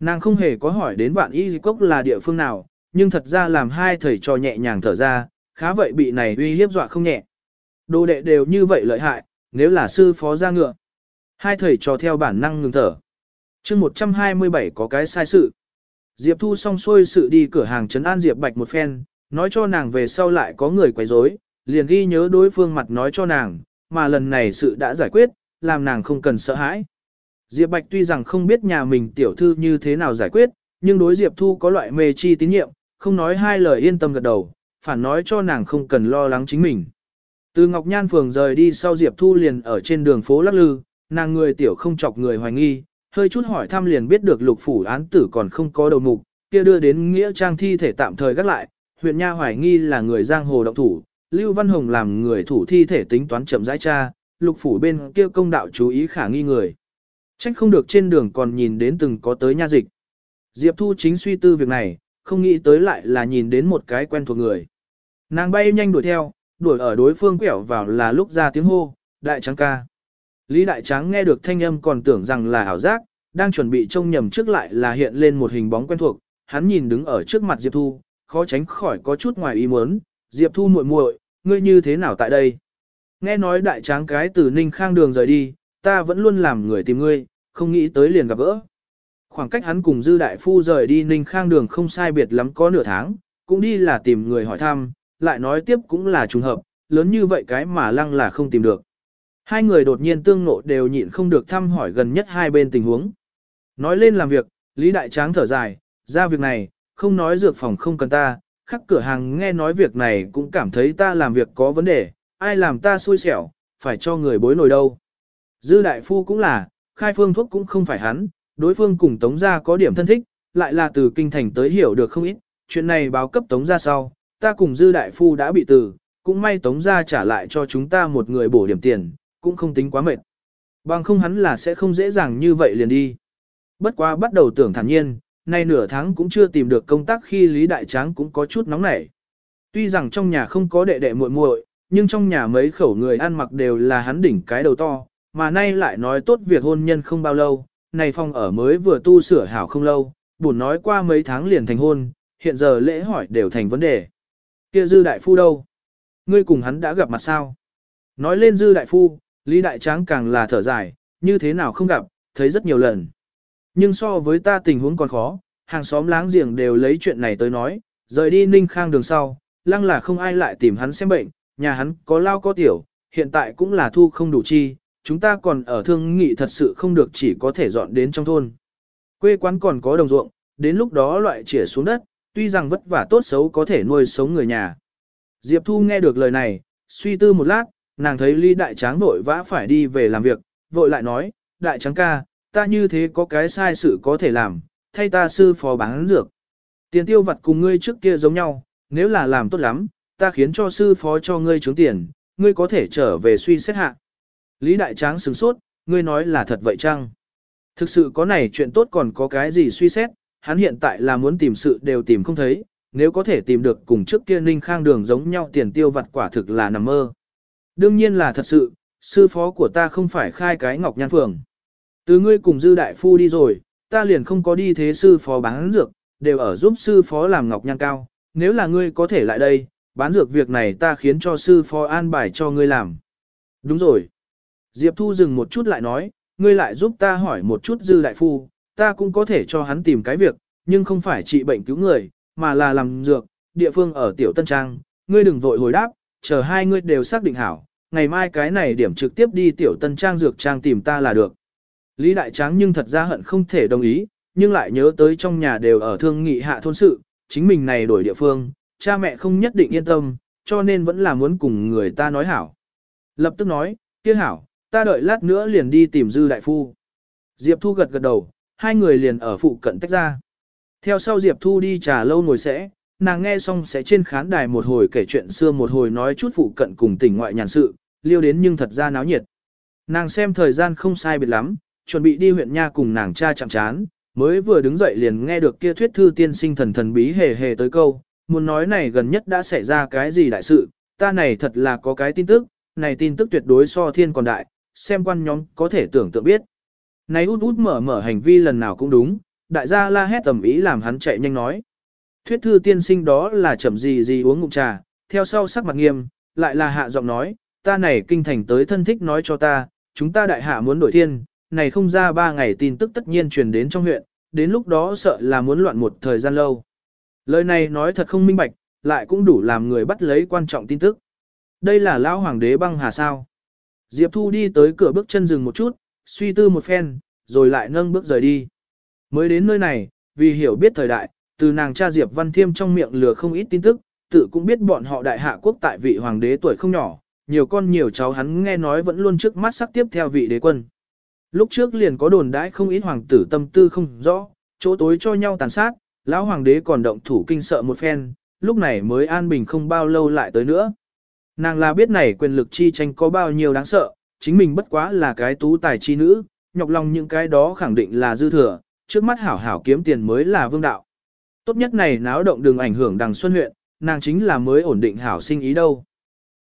Nàng không hề có hỏi đến vạn y cốc là địa phương nào, nhưng thật ra làm hai thầy trò nhẹ nhàng thở ra, khá vậy bị này uy hiếp dọa không nhẹ. Đồ đệ đều như vậy lợi hại, nếu là sư phó ra ngựa. Hai thầy trò theo bản năng ngừng thở. chương 127 có cái sai sự. Diệp Thu xong xuôi sự đi cửa hàng trấn an Diệp Bạch một phen, nói cho nàng về sau lại có người quấy rối, liền ghi nhớ đối phương mặt nói cho nàng, mà lần này sự đã giải quyết, làm nàng không cần sợ hãi. Diệp Bạch tuy rằng không biết nhà mình tiểu thư như thế nào giải quyết, nhưng đối Diệp Thu có loại mê chi tín nhiệm, không nói hai lời yên tâm gật đầu, phản nói cho nàng không cần lo lắng chính mình. Từ Ngọc Nhan Phường rời đi sau Diệp Thu liền ở trên đường phố Lắc Lư, nàng người tiểu không chọc người hoài nghi, hơi chút hỏi thăm liền biết được lục phủ án tử còn không có đầu mục, kia đưa đến nghĩa trang thi thể tạm thời gác lại, huyện Nha hoài nghi là người giang hồ động thủ, Lưu Văn Hồng làm người thủ thi thể tính toán chậm rãi cha, lục phủ bên kia công đạo chú ý khả nghi người. Trách không được trên đường còn nhìn đến từng có tới nha dịch. Diệp Thu chính suy tư việc này, không nghĩ tới lại là nhìn đến một cái quen thuộc người. Nàng bay nhanh đuổi theo, đuổi ở đối phương quẹo vào là lúc ra tiếng hô, đại trắng ca. Lý đại trắng nghe được thanh âm còn tưởng rằng là ảo giác, đang chuẩn bị trông nhầm trước lại là hiện lên một hình bóng quen thuộc, hắn nhìn đứng ở trước mặt Diệp Thu, khó tránh khỏi có chút ngoài ý muốn, Diệp Thu muội muội, ngươi như thế nào tại đây? Nghe nói đại tráng cái từ Ninh Khang đường rời đi, ta vẫn luôn làm người tìm ngươi, không nghĩ tới liền gặp gỡ. Khoảng cách hắn cùng Dư Đại Phu rời đi Ninh Khang đường không sai biệt lắm có nửa tháng, cũng đi là tìm người hỏi thăm, lại nói tiếp cũng là trùng hợp, lớn như vậy cái mà lăng là không tìm được. Hai người đột nhiên tương nộ đều nhịn không được thăm hỏi gần nhất hai bên tình huống. Nói lên làm việc, Lý Đại Tráng thở dài, ra việc này, không nói dược phòng không cần ta, khắc cửa hàng nghe nói việc này cũng cảm thấy ta làm việc có vấn đề, ai làm ta xui xẻo, phải cho người bối nổi đâu. Dư Đại Phu cũng là, khai phương thuốc cũng không phải hắn, đối phương cùng Tống Gia có điểm thân thích, lại là từ kinh thành tới hiểu được không ít, chuyện này báo cấp Tống Gia sau, ta cùng Dư Đại Phu đã bị từ, cũng may Tống Gia trả lại cho chúng ta một người bổ điểm tiền, cũng không tính quá mệt. Bằng không hắn là sẽ không dễ dàng như vậy liền đi. Bất quá bắt đầu tưởng thản nhiên, nay nửa tháng cũng chưa tìm được công tác khi Lý Đại Tráng cũng có chút nóng nảy. Tuy rằng trong nhà không có đệ đệ muội muội, nhưng trong nhà mấy khẩu người ăn mặc đều là hắn đỉnh cái đầu to, mà nay lại nói tốt việc hôn nhân không bao lâu, này phòng ở mới vừa tu sửa hảo không lâu, buồn nói qua mấy tháng liền thành hôn, hiện giờ lễ hỏi đều thành vấn đề. Kia dư đại phu đâu? Ngươi cùng hắn đã gặp mặt sao? Nói lên dư đại phu, Lý Đại Tráng càng là thở dài, như thế nào không gặp, thấy rất nhiều lần. Nhưng so với ta tình huống còn khó, hàng xóm láng giềng đều lấy chuyện này tới nói, rời đi Ninh Khang đường sau, lăng là không ai lại tìm hắn xem bệnh, nhà hắn có lao có tiểu, hiện tại cũng là thu không đủ chi, chúng ta còn ở thương nghị thật sự không được chỉ có thể dọn đến trong thôn. Quê quán còn có đồng ruộng, đến lúc đó loại chỉa xuống đất, tuy rằng vất vả tốt xấu có thể nuôi sống người nhà. Diệp Thu nghe được lời này, suy tư một lát, nàng thấy Lý Đại Tráng vội vã phải đi về làm việc, vội lại nói, Đại Tráng ca, ta như thế có cái sai sự có thể làm, thay ta sư phó bán dược. Tiền tiêu vặt cùng ngươi trước kia giống nhau, nếu là làm tốt lắm, ta khiến cho sư phó cho ngươi trướng tiền, ngươi có thể trở về suy xét hạ. Lý Đại Tráng sửng sốt, ngươi nói là thật vậy chăng? Thực sự có này chuyện tốt còn có cái gì suy xét, hắn hiện tại là muốn tìm sự đều tìm không thấy, nếu có thể tìm được cùng trước kia Ninh Khang đường giống nhau tiền tiêu vặt quả thực là nằm mơ. Đương nhiên là thật sự, sư phó của ta không phải khai cái ngọc nhan phường. Từ ngươi cùng dư đại phu đi rồi, ta liền không có đi thế sư phó bán dược, đều ở giúp sư phó làm ngọc nhan cao. Nếu là ngươi có thể lại đây, bán dược việc này ta khiến cho sư phó an bài cho ngươi làm. Đúng rồi. Diệp Thu dừng một chút lại nói, ngươi lại giúp ta hỏi một chút dư đại phu, ta cũng có thể cho hắn tìm cái việc, nhưng không phải trị bệnh cứu người, mà là làm dược, địa phương ở Tiểu Tân Trang, ngươi đừng vội hồi đáp, chờ hai ngươi đều xác định hảo, ngày mai cái này điểm trực tiếp đi Tiểu Tân Trang dược trang tìm ta là được. Lý Đại Tráng nhưng thật ra hận không thể đồng ý, nhưng lại nhớ tới trong nhà đều ở thương nghị hạ thôn sự, chính mình này đổi địa phương, cha mẹ không nhất định yên tâm, cho nên vẫn là muốn cùng người ta nói hảo. Lập tức nói, kia hảo, ta đợi lát nữa liền đi tìm Dư Đại Phu. Diệp Thu gật gật đầu, hai người liền ở phụ cận tách ra. Theo sau Diệp Thu đi trà lâu ngồi sẽ, nàng nghe xong sẽ trên khán đài một hồi kể chuyện xưa một hồi nói chút phụ cận cùng tỉnh ngoại nhàn sự, liêu đến nhưng thật ra náo nhiệt. Nàng xem thời gian không sai biệt lắm, chuẩn bị đi huyện nha cùng nàng cha chạm chán, mới vừa đứng dậy liền nghe được kia thuyết thư tiên sinh thần thần bí hề hề tới câu, muốn nói này gần nhất đã xảy ra cái gì đại sự, ta này thật là có cái tin tức, này tin tức tuyệt đối so thiên còn đại, xem quan nhóm có thể tưởng tượng biết. Này út út mở mở hành vi lần nào cũng đúng, đại gia la hét tầm ý làm hắn chạy nhanh nói. Thuyết thư tiên sinh đó là chậm gì gì uống ngụm trà, theo sau sắc mặt nghiêm, lại là hạ giọng nói, ta này kinh thành tới thân thích nói cho ta, chúng ta đại hạ muốn đổi thiên, này không ra ba ngày tin tức tất nhiên truyền đến trong huyện, đến lúc đó sợ là muốn loạn một thời gian lâu. Lời này nói thật không minh bạch, lại cũng đủ làm người bắt lấy quan trọng tin tức. Đây là lão hoàng đế băng hà sao. Diệp Thu đi tới cửa bước chân dừng một chút, suy tư một phen, rồi lại nâng bước rời đi. Mới đến nơi này, vì hiểu biết thời đại, từ nàng cha Diệp Văn Thiêm trong miệng lừa không ít tin tức, tự cũng biết bọn họ đại hạ quốc tại vị hoàng đế tuổi không nhỏ, nhiều con nhiều cháu hắn nghe nói vẫn luôn trước mắt sắc tiếp theo vị đế quân. Lúc trước liền có đồn đãi không ít hoàng tử tâm tư không rõ, chỗ tối cho nhau tàn sát, lão hoàng đế còn động thủ kinh sợ một phen, lúc này mới an bình không bao lâu lại tới nữa. Nàng là biết này quyền lực chi tranh có bao nhiêu đáng sợ, chính mình bất quá là cái tú tài chi nữ, nhọc lòng những cái đó khẳng định là dư thừa, trước mắt hảo hảo kiếm tiền mới là vương đạo. Tốt nhất này náo động đừng ảnh hưởng đằng xuân huyện, nàng chính là mới ổn định hảo sinh ý đâu.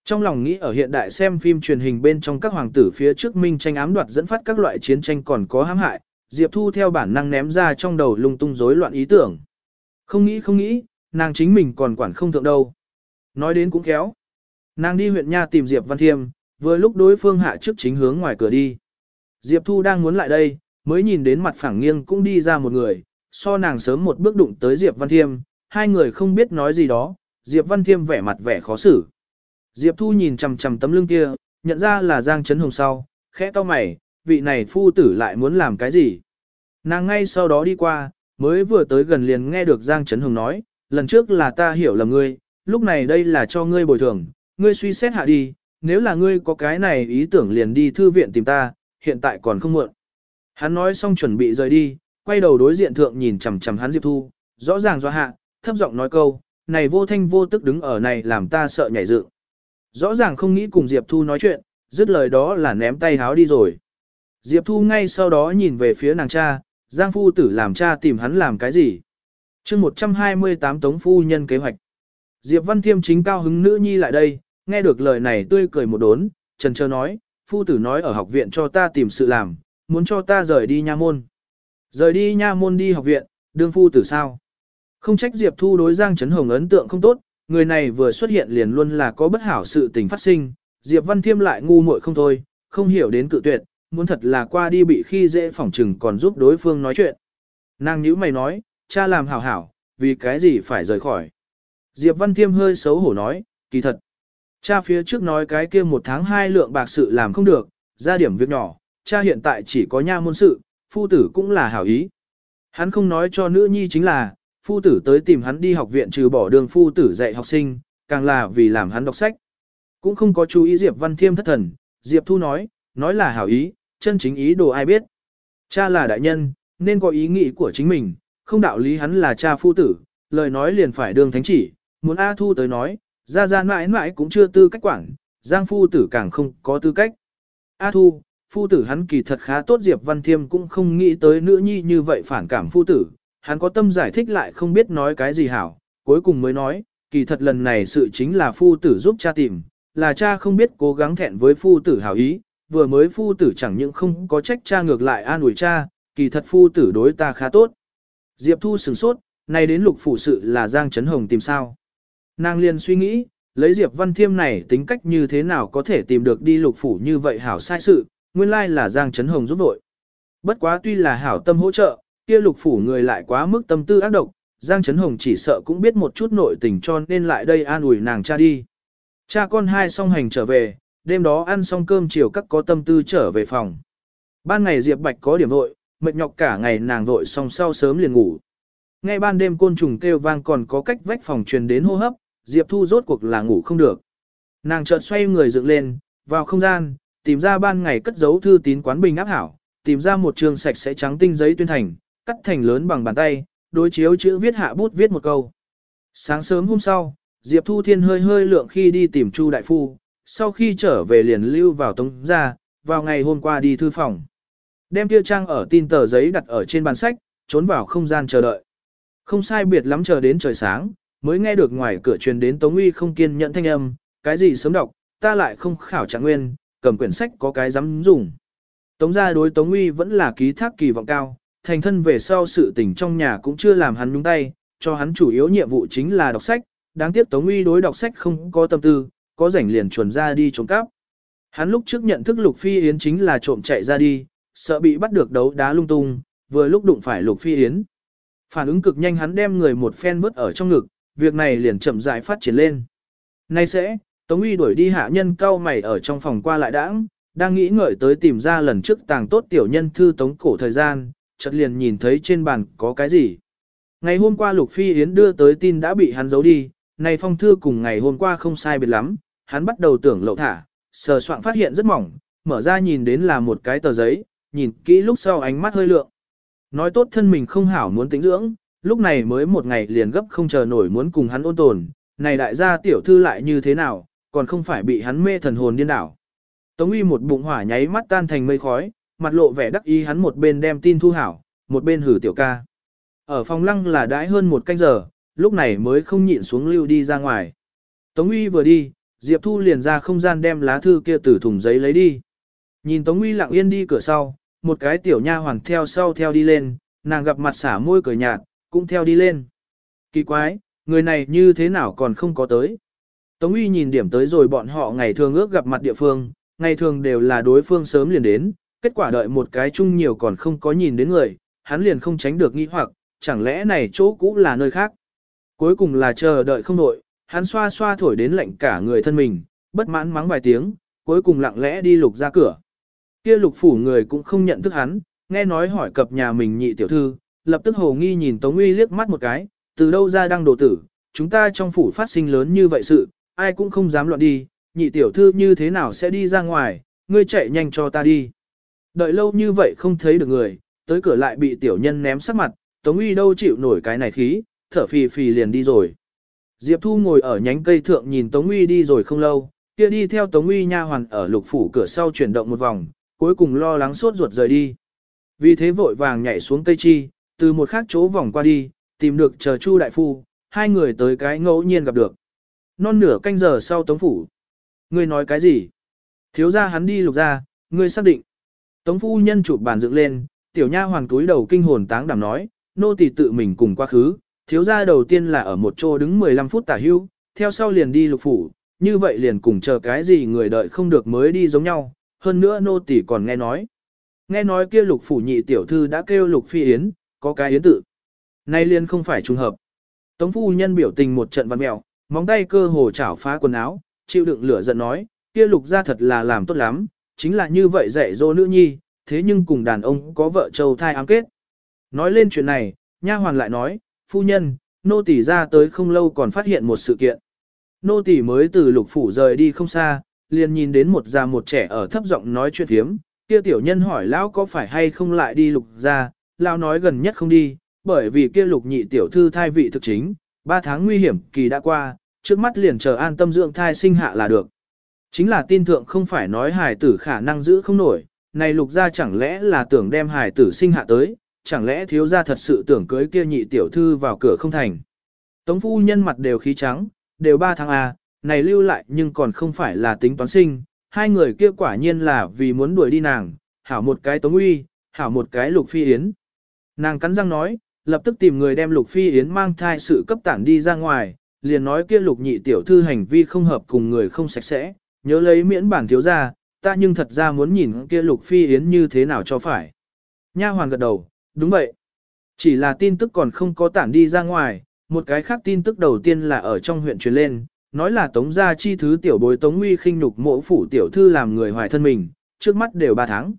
Trong lòng nghĩ ở hiện đại xem phim truyền hình bên trong các hoàng tử phía trước minh tranh ám đoạt dẫn phát các loại chiến tranh còn có hãm hại, Diệp Thu theo bản năng ném ra trong đầu lung tung rối loạn ý tưởng. Không nghĩ không nghĩ, nàng chính mình còn quản không thượng đâu. Nói đến cũng khéo. Nàng đi huyện nha tìm Diệp Văn Thiêm, vừa lúc đối phương hạ trước chính hướng ngoài cửa đi. Diệp Thu đang muốn lại đây, mới nhìn đến mặt phẳng nghiêng cũng đi ra một người, so nàng sớm một bước đụng tới Diệp Văn Thiêm, hai người không biết nói gì đó, Diệp Văn Thiêm vẻ mặt vẻ khó xử. Diệp Thu nhìn chằm chằm tấm lưng kia, nhận ra là Giang Trấn Hồng sau, khẽ to mày, vị này phu tử lại muốn làm cái gì. Nàng ngay sau đó đi qua, mới vừa tới gần liền nghe được Giang Trấn Hồng nói, lần trước là ta hiểu lầm ngươi, lúc này đây là cho ngươi bồi thường, ngươi suy xét hạ đi, nếu là ngươi có cái này ý tưởng liền đi thư viện tìm ta, hiện tại còn không muộn. Hắn nói xong chuẩn bị rời đi, quay đầu đối diện thượng nhìn chằm chằm hắn Diệp Thu, rõ ràng do hạ, thấp giọng nói câu, này vô thanh vô tức đứng ở này làm ta sợ nhảy dựng. Rõ ràng không nghĩ cùng Diệp Thu nói chuyện, dứt lời đó là ném tay háo đi rồi. Diệp Thu ngay sau đó nhìn về phía nàng cha, Giang phu tử làm cha tìm hắn làm cái gì. chương 128 Tống phu nhân kế hoạch. Diệp Văn Thiêm chính cao hứng nữ nhi lại đây, nghe được lời này tươi cười một đốn, trần trơ nói, phu tử nói ở học viện cho ta tìm sự làm, muốn cho ta rời đi nha môn. Rời đi nha môn đi học viện, đương phu tử sao? Không trách Diệp Thu đối Giang Trấn Hồng ấn tượng không tốt, người này vừa xuất hiện liền luôn là có bất hảo sự tình phát sinh, Diệp Văn Thiêm lại ngu muội không thôi, không hiểu đến cự tuyệt, muốn thật là qua đi bị khi dễ phỏng trừng còn giúp đối phương nói chuyện. Nàng nhữ mày nói, cha làm hảo hảo, vì cái gì phải rời khỏi. Diệp Văn Thiêm hơi xấu hổ nói, kỳ thật. Cha phía trước nói cái kia một tháng hai lượng bạc sự làm không được, ra điểm việc nhỏ, cha hiện tại chỉ có nha môn sự, phu tử cũng là hảo ý. Hắn không nói cho nữ nhi chính là, phu tử tới tìm hắn đi học viện trừ bỏ đường phu tử dạy học sinh, càng là vì làm hắn đọc sách. Cũng không có chú ý Diệp Văn Thiêm thất thần, Diệp Thu nói, nói là hảo ý, chân chính ý đồ ai biết. Cha là đại nhân, nên có ý nghĩ của chính mình, không đạo lý hắn là cha phu tử, lời nói liền phải đường thánh chỉ, muốn A Thu tới nói, ra ra mãi mãi cũng chưa tư cách quản, Giang phu tử càng không có tư cách. A Thu, phu tử hắn kỳ thật khá tốt Diệp Văn Thiêm cũng không nghĩ tới nữ nhi như vậy phản cảm phu tử, hắn có tâm giải thích lại không biết nói cái gì hảo, cuối cùng mới nói, kỳ thật lần này sự chính là phu tử giúp cha tìm, là cha không biết cố gắng thẹn với phu tử hảo ý, vừa mới phu tử chẳng những không có trách cha ngược lại an ủi cha, kỳ thật phu tử đối ta khá tốt. Diệp Thu sửng sốt, nay đến lục phủ sự là Giang Trấn Hồng tìm sao. Nàng liền suy nghĩ, lấy Diệp Văn Thiêm này tính cách như thế nào có thể tìm được đi lục phủ như vậy hảo sai sự, nguyên lai là Giang Trấn Hồng giúp đội, Bất quá tuy là hảo tâm hỗ trợ, kia lục phủ người lại quá mức tâm tư ác độc, Giang Trấn Hồng chỉ sợ cũng biết một chút nội tình cho nên lại đây an ủi nàng cha đi. Cha con hai song hành trở về, đêm đó ăn xong cơm chiều các có tâm tư trở về phòng. Ban ngày Diệp Bạch có điểm vội, mệt nhọc cả ngày nàng vội xong sau sớm liền ngủ. Ngay ban đêm côn trùng kêu vang còn có cách vách phòng truyền đến hô hấp, Diệp Thu rốt cuộc là ngủ không được. Nàng chợt xoay người dựng lên, vào không gian, tìm ra ban ngày cất giấu thư tín quán bình áp hảo, tìm ra một trường sạch sẽ trắng tinh giấy tuyên thành, cắt thành lớn bằng bàn tay, đối chiếu chữ viết hạ bút viết một câu. Sáng sớm hôm sau, Diệp Thu Thiên hơi hơi lượng khi đi tìm Chu Đại Phu, sau khi trở về liền lưu vào tống ra, vào ngày hôm qua đi thư phòng. Đem tiêu trang ở tin tờ giấy đặt ở trên bàn sách, trốn vào không gian chờ đợi. Không sai biệt lắm chờ đến trời sáng, mới nghe được ngoài cửa truyền đến Tống Uy không kiên nhẫn thanh âm, cái gì sớm đọc, ta lại không khảo trạng nguyên, cầm quyển sách có cái dám dùng. Tống gia đối Tống Uy vẫn là ký thác kỳ vọng cao, thành thân về sau sự tình trong nhà cũng chưa làm hắn nhúng tay, cho hắn chủ yếu nhiệm vụ chính là đọc sách, đáng tiếc Tống Uy đối đọc sách không có tâm tư, có rảnh liền chuẩn ra đi trộm cắp. Hắn lúc trước nhận thức Lục Phi Yến chính là trộm chạy ra đi, sợ bị bắt được đấu đá lung tung, vừa lúc đụng phải Lục Phi Yến. Phản ứng cực nhanh hắn đem người một phen vứt ở trong ngực, việc này liền chậm rãi phát triển lên. Nay sẽ, Tống Uy đuổi đi hạ nhân cao mày ở trong phòng qua lại đãng, đang nghĩ ngợi tới tìm ra lần trước tàng tốt tiểu nhân thư Tống cổ thời gian, chợt liền nhìn thấy trên bàn có cái gì. Ngày hôm qua Lục Phi Yến đưa tới tin đã bị hắn giấu đi, này phong thư cùng ngày hôm qua không sai biệt lắm, hắn bắt đầu tưởng lậu thả, sờ soạn phát hiện rất mỏng, mở ra nhìn đến là một cái tờ giấy, nhìn kỹ lúc sau ánh mắt hơi lượng. Nói tốt thân mình không hảo muốn tính dưỡng, lúc này mới một ngày liền gấp không chờ nổi muốn cùng hắn ôn tồn, này đại gia tiểu thư lại như thế nào, còn không phải bị hắn mê thần hồn điên đảo. Tống uy một bụng hỏa nháy mắt tan thành mây khói, mặt lộ vẻ đắc ý hắn một bên đem tin thu hảo, một bên hử tiểu ca. Ở phòng lăng là đãi hơn một canh giờ, lúc này mới không nhịn xuống lưu đi ra ngoài. Tống uy vừa đi, Diệp Thu liền ra không gian đem lá thư kia từ thùng giấy lấy đi. Nhìn Tống uy lặng yên đi cửa sau, một cái tiểu nha hoàn theo sau theo đi lên, nàng gặp mặt xả môi cười nhạt, cũng theo đi lên. Kỳ quái, người này như thế nào còn không có tới. Tống uy nhìn điểm tới rồi bọn họ ngày thường ước gặp mặt địa phương, ngày thường đều là đối phương sớm liền đến, kết quả đợi một cái chung nhiều còn không có nhìn đến người, hắn liền không tránh được nghi hoặc, chẳng lẽ này chỗ cũ là nơi khác. Cuối cùng là chờ đợi không đội, hắn xoa xoa thổi đến lạnh cả người thân mình, bất mãn mắng vài tiếng, cuối cùng lặng lẽ đi lục ra cửa. Kia lục phủ người cũng không nhận thức hắn, nghe nói hỏi cập nhà mình nhị tiểu thư, lập tức hồ nghi nhìn Tống Uy liếc mắt một cái, từ đâu ra đang đồ tử, chúng ta trong phủ phát sinh lớn như vậy sự, ai cũng không dám loạn đi, nhị tiểu thư như thế nào sẽ đi ra ngoài, ngươi chạy nhanh cho ta đi. Đợi lâu như vậy không thấy được người, tới cửa lại bị tiểu nhân ném sắc mặt, Tống Uy đâu chịu nổi cái này khí, thở phì phì liền đi rồi. Diệp Thu ngồi ở nhánh cây thượng nhìn Tống Uy đi rồi không lâu, kia đi theo Tống Uy nha hoàn ở lục phủ cửa sau chuyển động một vòng, cuối cùng lo lắng sốt ruột rời đi. Vì thế vội vàng nhảy xuống cây chi, từ một khác chỗ vòng qua đi, tìm được chờ Chu đại phu, hai người tới cái ngẫu nhiên gặp được. Non nửa canh giờ sau Tống phủ. Ngươi nói cái gì? Thiếu gia hắn đi lục ra, ngươi xác định. Tống phu nhân chụp bàn dựng lên, tiểu nha hoàng túi đầu kinh hồn táng đảm nói, nô tỳ tự mình cùng quá khứ, thiếu gia đầu tiên là ở một chỗ đứng 15 phút tả hưu, theo sau liền đi lục phủ, như vậy liền cùng chờ cái gì người đợi không được mới đi giống nhau, hơn nữa nô tỳ còn nghe nói. Nghe nói kia lục phủ nhị tiểu thư đã kêu lục phi yến, có cái yến tự. Nay liền không phải trùng hợp. Tống phu nhân biểu tình một trận văn mèo, móng tay cơ hồ chảo phá quần áo, chịu đựng lửa giận nói, kia lục gia thật là làm tốt lắm, chính là như vậy dạy dỗ nữ nhi, thế nhưng cùng đàn ông có vợ châu thai ám kết. Nói lên chuyện này, nha hoàn lại nói, phu nhân, nô tỳ ra tới không lâu còn phát hiện một sự kiện. Nô tỳ mới từ lục phủ rời đi không xa, liền nhìn đến một già một trẻ ở thấp giọng nói chuyện thiếm, kia tiểu nhân hỏi lão có phải hay không lại đi lục ra, lão nói gần nhất không đi, bởi vì kia lục nhị tiểu thư thai vị thực chính, ba tháng nguy hiểm kỳ đã qua, trước mắt liền chờ an tâm dưỡng thai sinh hạ là được. Chính là tin thượng không phải nói hài tử khả năng giữ không nổi, này lục gia chẳng lẽ là tưởng đem hài tử sinh hạ tới, chẳng lẽ thiếu gia thật sự tưởng cưới kia nhị tiểu thư vào cửa không thành. Tống phu nhân mặt đều khí trắng, đều ba tháng A, này lưu lại nhưng còn không phải là tính toán sinh, hai người kia quả nhiên là vì muốn đuổi đi nàng, hảo một cái tống uy, hảo một cái lục phi yến. Nàng cắn răng nói, lập tức tìm người đem lục phi yến mang thai sự cấp tản đi ra ngoài, liền nói kia lục nhị tiểu thư hành vi không hợp cùng người không sạch sẽ, nhớ lấy miễn bản thiếu ra, ta nhưng thật ra muốn nhìn kia lục phi yến như thế nào cho phải. Nha hoàn gật đầu, đúng vậy. Chỉ là tin tức còn không có tản đi ra ngoài, một cái khác tin tức đầu tiên là ở trong huyện truyền lên, nói là tống gia chi thứ tiểu bối tống uy khinh nhục mộ phủ tiểu thư làm người hoài thân mình, trước mắt đều ba tháng.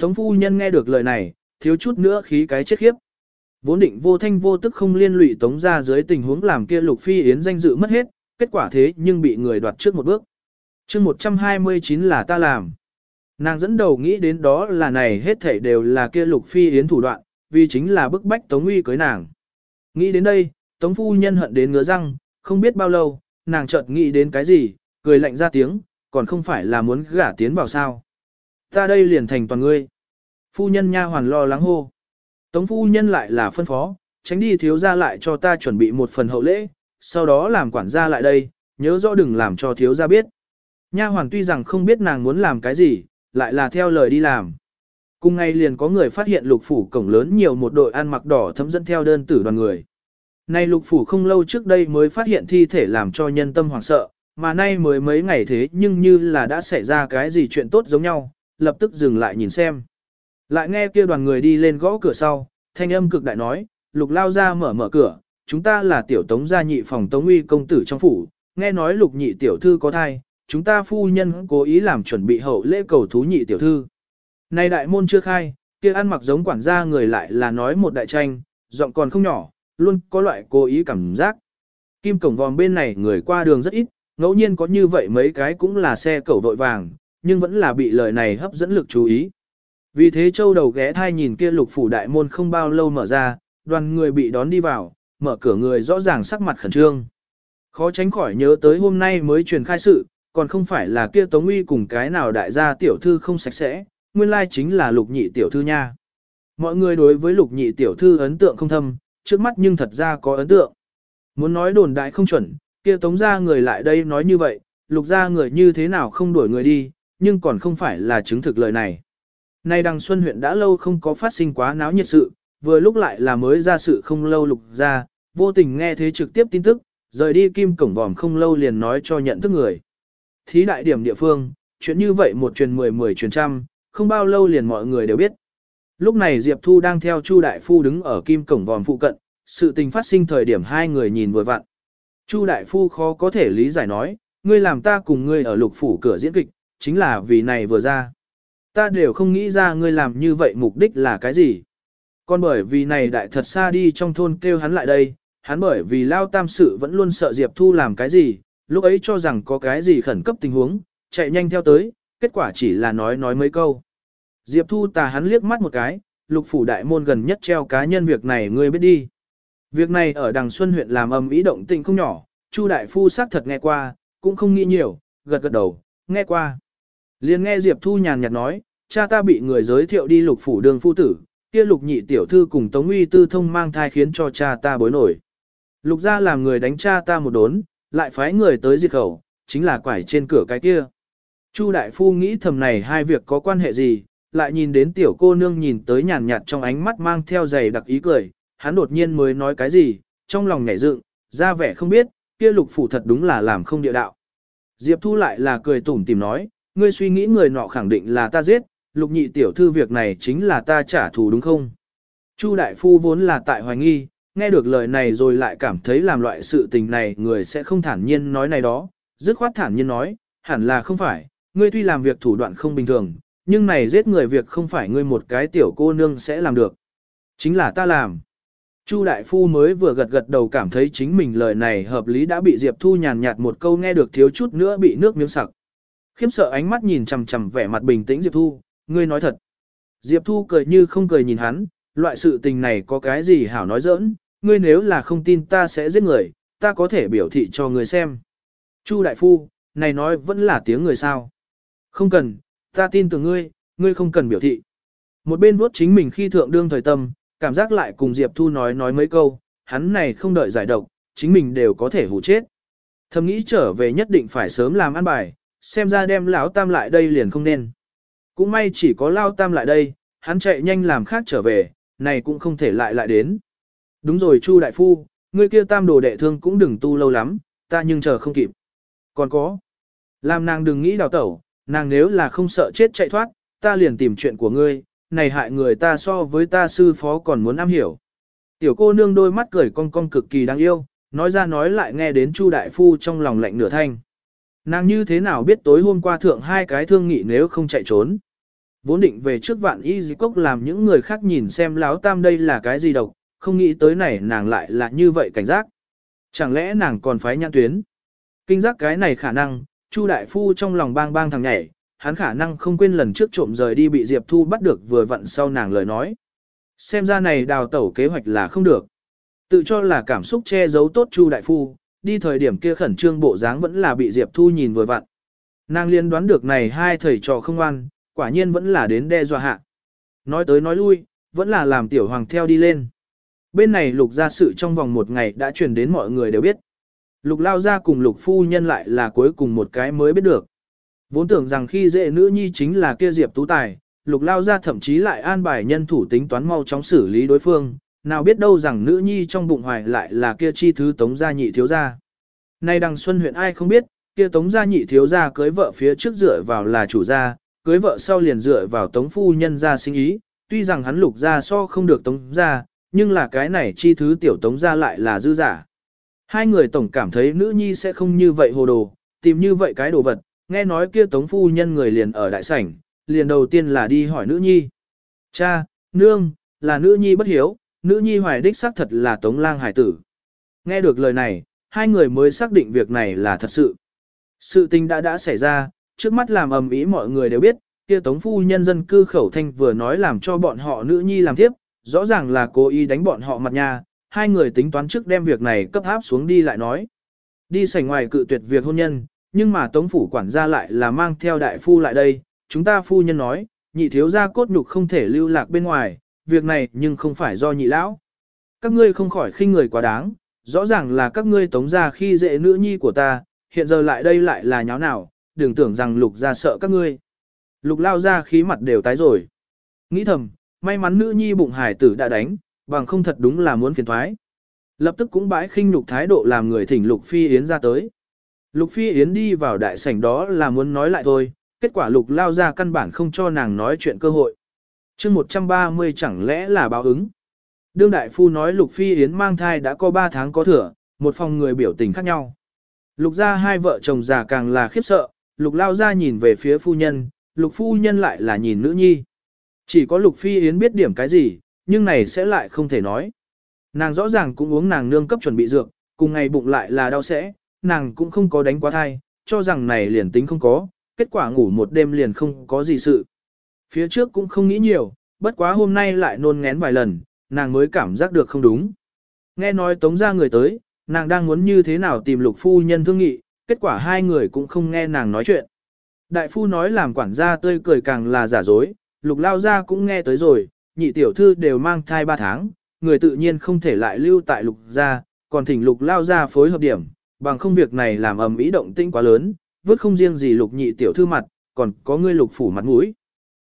Tống phu nhân nghe được lời này, thiếu chút nữa khí cái chết khiếp. Vốn định vô thanh vô tức không liên lụy tống gia dưới tình huống làm kia lục phi yến danh dự mất hết, kết quả thế nhưng bị người đoạt trước một bước chương 129 là ta làm. Nàng dẫn đầu nghĩ đến đó là này hết thảy đều là kia lục phi yến thủ đoạn, vì chính là bức bách tống uy cưới nàng. Nghĩ đến đây, tống phu nhân hận đến ngứa răng, không biết bao lâu, nàng chợt nghĩ đến cái gì, cười lạnh ra tiếng, còn không phải là muốn gả tiến vào sao. Ta đây liền thành toàn ngươi. Phu nhân nha hoàn lo lắng hô. Tống phu nhân lại là phân phó, tránh đi thiếu gia lại cho ta chuẩn bị một phần hậu lễ, sau đó làm quản gia lại đây, nhớ rõ đừng làm cho thiếu gia biết. Nha hoàn tuy rằng không biết nàng muốn làm cái gì, lại là theo lời đi làm. Cùng ngày liền có người phát hiện lục phủ cổng lớn nhiều một đội ăn mặc đỏ thấm dẫn theo đơn tử đoàn người. Nay lục phủ không lâu trước đây mới phát hiện thi thể làm cho nhân tâm hoảng sợ, mà nay mới mấy ngày thế nhưng như là đã xảy ra cái gì chuyện tốt giống nhau, lập tức dừng lại nhìn xem. Lại nghe kia đoàn người đi lên gõ cửa sau, thanh âm cực đại nói, lục lao ra mở mở cửa, chúng ta là tiểu tống gia nhị phòng tống uy công tử trong phủ, nghe nói lục nhị tiểu thư có thai, chúng ta phu nhân cố ý làm chuẩn bị hậu lễ cầu thú nhị tiểu thư. Nay đại môn chưa khai, kia ăn mặc giống quản gia người lại là nói một đại tranh, giọng còn không nhỏ, luôn có loại cố ý cảm giác. Kim cổng vòm bên này người qua đường rất ít, ngẫu nhiên có như vậy mấy cái cũng là xe cẩu vội vàng, nhưng vẫn là bị lời này hấp dẫn lực chú ý. Vì thế châu đầu ghé thai nhìn kia lục phủ đại môn không bao lâu mở ra, đoàn người bị đón đi vào, mở cửa người rõ ràng sắc mặt khẩn trương. Khó tránh khỏi nhớ tới hôm nay mới truyền khai sự, còn không phải là kia tống uy cùng cái nào đại gia tiểu thư không sạch sẽ, nguyên lai chính là lục nhị tiểu thư nha. Mọi người đối với lục nhị tiểu thư ấn tượng không thâm, trước mắt nhưng thật ra có ấn tượng. Muốn nói đồn đại không chuẩn, kia tống gia người lại đây nói như vậy, lục gia người như thế nào không đuổi người đi, nhưng còn không phải là chứng thực lời này. Nay đằng Xuân huyện đã lâu không có phát sinh quá náo nhiệt sự, vừa lúc lại là mới ra sự không lâu lục gia, vô tình nghe thế trực tiếp tin tức, rời đi kim cổng vòm không lâu liền nói cho nhận thức người. Thí đại điểm địa phương, chuyện như vậy một truyền mười mười truyền trăm, không bao lâu liền mọi người đều biết. Lúc này Diệp Thu đang theo Chu Đại Phu đứng ở kim cổng vòm phụ cận, sự tình phát sinh thời điểm hai người nhìn vừa vặn. Chu Đại Phu khó có thể lý giải nói, ngươi làm ta cùng ngươi ở lục phủ cửa diễn kịch, chính là vì này vừa ra. Ta đều không nghĩ ra ngươi làm như vậy mục đích là cái gì. Còn bởi vì này đại thật xa đi trong thôn kêu hắn lại đây, hắn bởi vì lao tam sự vẫn luôn sợ Diệp Thu làm cái gì, lúc ấy cho rằng có cái gì khẩn cấp tình huống, chạy nhanh theo tới, kết quả chỉ là nói nói mấy câu. Diệp Thu tà hắn liếc mắt một cái, lục phủ đại môn gần nhất treo cá nhân việc này ngươi biết đi. Việc này ở đằng Xuân huyện làm âm ý động tình không nhỏ, Chu đại phu xác thật nghe qua, cũng không nghĩ nhiều, gật gật đầu, nghe qua. Liền nghe Diệp Thu nhàn nhạt nói, cha ta bị người giới thiệu đi lục phủ đường phu tử, kia lục nhị tiểu thư cùng Tống Uy tư thông mang thai khiến cho cha ta bối nổi. Lục gia làm người đánh cha ta một đốn, lại phái người tới diệt khẩu, chính là quải trên cửa cái kia. Chu đại phu nghĩ thầm này hai việc có quan hệ gì, lại nhìn đến tiểu cô nương nhìn tới nhàn nhạt trong ánh mắt mang theo giày đặc ý cười, hắn đột nhiên mới nói cái gì, trong lòng nhảy dựng, ra vẻ không biết, kia lục phủ thật đúng là làm không địa đạo. Diệp Thu lại là cười tủm tìm nói, ngươi suy nghĩ người nọ khẳng định là ta giết, lục nhị tiểu thư việc này chính là ta trả thù đúng không? Chu đại phu vốn là tại hoài nghi, nghe được lời này rồi lại cảm thấy làm loại sự tình này người sẽ không thản nhiên nói này đó, dứt khoát thản nhiên nói, hẳn là không phải, ngươi tuy làm việc thủ đoạn không bình thường, nhưng này giết người việc không phải ngươi một cái tiểu cô nương sẽ làm được. Chính là ta làm. Chu đại phu mới vừa gật gật đầu cảm thấy chính mình lời này hợp lý đã bị Diệp Thu nhàn nhạt một câu nghe được thiếu chút nữa bị nước miếng sặc. Khiếm sợ ánh mắt nhìn chằm chằm vẻ mặt bình tĩnh Diệp Thu, ngươi nói thật. Diệp Thu cười như không cười nhìn hắn, loại sự tình này có cái gì hảo nói giỡn, ngươi nếu là không tin ta sẽ giết người, ta có thể biểu thị cho ngươi xem. Chu đại phu, này nói vẫn là tiếng người sao. Không cần, ta tin tưởng ngươi, ngươi không cần biểu thị. Một bên vuốt chính mình khi thượng đương thời tâm, cảm giác lại cùng Diệp Thu nói nói mấy câu, hắn này không đợi giải độc, chính mình đều có thể hủ chết. Thầm nghĩ trở về nhất định phải sớm làm ăn bài, xem ra đem lão tam lại đây liền không nên. Cũng may chỉ có lao tam lại đây, hắn chạy nhanh làm khác trở về, này cũng không thể lại lại đến. Đúng rồi Chu đại phu, ngươi kia tam đồ đệ thương cũng đừng tu lâu lắm, ta nhưng chờ không kịp. Còn có, làm nàng đừng nghĩ đào tẩu, nàng nếu là không sợ chết chạy thoát, ta liền tìm chuyện của ngươi, này hại người ta so với ta sư phó còn muốn am hiểu. Tiểu cô nương đôi mắt cười cong cong cực kỳ đáng yêu, nói ra nói lại nghe đến Chu đại phu trong lòng lạnh nửa thanh. Nàng như thế nào biết tối hôm qua thượng hai cái thương nghị nếu không chạy trốn. Vốn định về trước vạn y dì cốc làm những người khác nhìn xem láo tam đây là cái gì độc, không nghĩ tới này nàng lại là như vậy cảnh giác. Chẳng lẽ nàng còn phái nhãn tuyến? Kinh giác cái này khả năng, Chu đại phu trong lòng bang bang thằng nhảy, hắn khả năng không quên lần trước trộm rời đi bị Diệp Thu bắt được vừa vặn sau nàng lời nói. Xem ra này đào tẩu kế hoạch là không được. Tự cho là cảm xúc che giấu tốt Chu đại phu, đi thời điểm kia khẩn trương bộ dáng vẫn là bị Diệp Thu nhìn vừa vặn. Nàng liên đoán được này hai thầy trò không ăn, quả nhiên vẫn là đến đe dọa hạ. Nói tới nói lui, vẫn là làm tiểu hoàng theo đi lên. Bên này lục ra sự trong vòng một ngày đã truyền đến mọi người đều biết. Lục lao gia cùng lục phu nhân lại là cuối cùng một cái mới biết được. Vốn tưởng rằng khi dễ nữ nhi chính là kia diệp tú tài, lục lao gia thậm chí lại an bài nhân thủ tính toán mau chóng xử lý đối phương, nào biết đâu rằng nữ nhi trong bụng hoài lại là kia chi thứ tống gia nhị thiếu gia. Nay đằng xuân huyện ai không biết, kia tống gia nhị thiếu gia cưới vợ phía trước dựa vào là chủ gia, cưới vợ sau liền dựa vào tống phu nhân gia sinh ý, tuy rằng hắn lục gia so không được tống gia, nhưng là cái này chi thứ tiểu tống ra lại là dư giả. Hai người tổng cảm thấy nữ nhi sẽ không như vậy hồ đồ, tìm như vậy cái đồ vật, nghe nói kia tống phu nhân người liền ở đại sảnh, liền đầu tiên là đi hỏi nữ nhi. Cha, nương, là nữ nhi bất hiếu, nữ nhi hoài đích xác thật là tống lang hải tử. Nghe được lời này, hai người mới xác định việc này là thật sự. Sự tình đã đã xảy ra, trước mắt làm ầm ĩ mọi người đều biết, kia tống phu nhân dân cư khẩu thanh vừa nói làm cho bọn họ nữ nhi làm tiếp, rõ ràng là cố ý đánh bọn họ mặt nha, hai người tính toán trước đem việc này cấp áp xuống đi lại nói. Đi sảnh ngoài cự tuyệt việc hôn nhân, nhưng mà tống phủ quản gia lại là mang theo đại phu lại đây, chúng ta phu nhân nói, nhị thiếu gia cốt nhục không thể lưu lạc bên ngoài, việc này nhưng không phải do nhị lão. Các ngươi không khỏi khinh người quá đáng, rõ ràng là các ngươi tống gia khi dễ nữ nhi của ta, hiện giờ lại đây lại là nháo nào, đừng tưởng rằng lục gia sợ các ngươi. Lục lao ra khí mặt đều tái rồi. Nghĩ thầm, may mắn nữ nhi bụng hải tử đã đánh, bằng không thật đúng là muốn phiền thoái. Lập tức cũng bãi khinh nhục thái độ làm người thỉnh Lục Phi Yến ra tới. Lục Phi Yến đi vào đại sảnh đó là muốn nói lại thôi, kết quả Lục lao ra căn bản không cho nàng nói chuyện cơ hội. chương 130 chẳng lẽ là báo ứng. Đương đại phu nói Lục Phi Yến mang thai đã có 3 tháng có thừa, một phòng người biểu tình khác nhau. Lục ra hai vợ chồng già càng là khiếp sợ, Lục lao ra nhìn về phía phu nhân, Lục phu nhân lại là nhìn nữ nhi. Chỉ có Lục Phi Yến biết điểm cái gì, nhưng này sẽ lại không thể nói. Nàng rõ ràng cũng uống nàng nương cấp chuẩn bị dược, cùng ngày bụng lại là đau sẽ, nàng cũng không có đánh quá thai, cho rằng này liền tính không có, kết quả ngủ một đêm liền không có gì sự. Phía trước cũng không nghĩ nhiều, bất quá hôm nay lại nôn ngén vài lần, nàng mới cảm giác được không đúng. Nghe nói tống ra người tới, nàng đang muốn như thế nào tìm lục phu nhân thương nghị, kết quả hai người cũng không nghe nàng nói chuyện. Đại phu nói làm quản gia tươi cười càng là giả dối, lục lao gia cũng nghe tới rồi, nhị tiểu thư đều mang thai ba tháng, người tự nhiên không thể lại lưu tại lục gia, còn thỉnh lục lao gia phối hợp điểm, bằng không việc này làm ầm ý động tinh quá lớn, vứt không riêng gì lục nhị tiểu thư mặt, còn có ngươi lục phủ mặt mũi.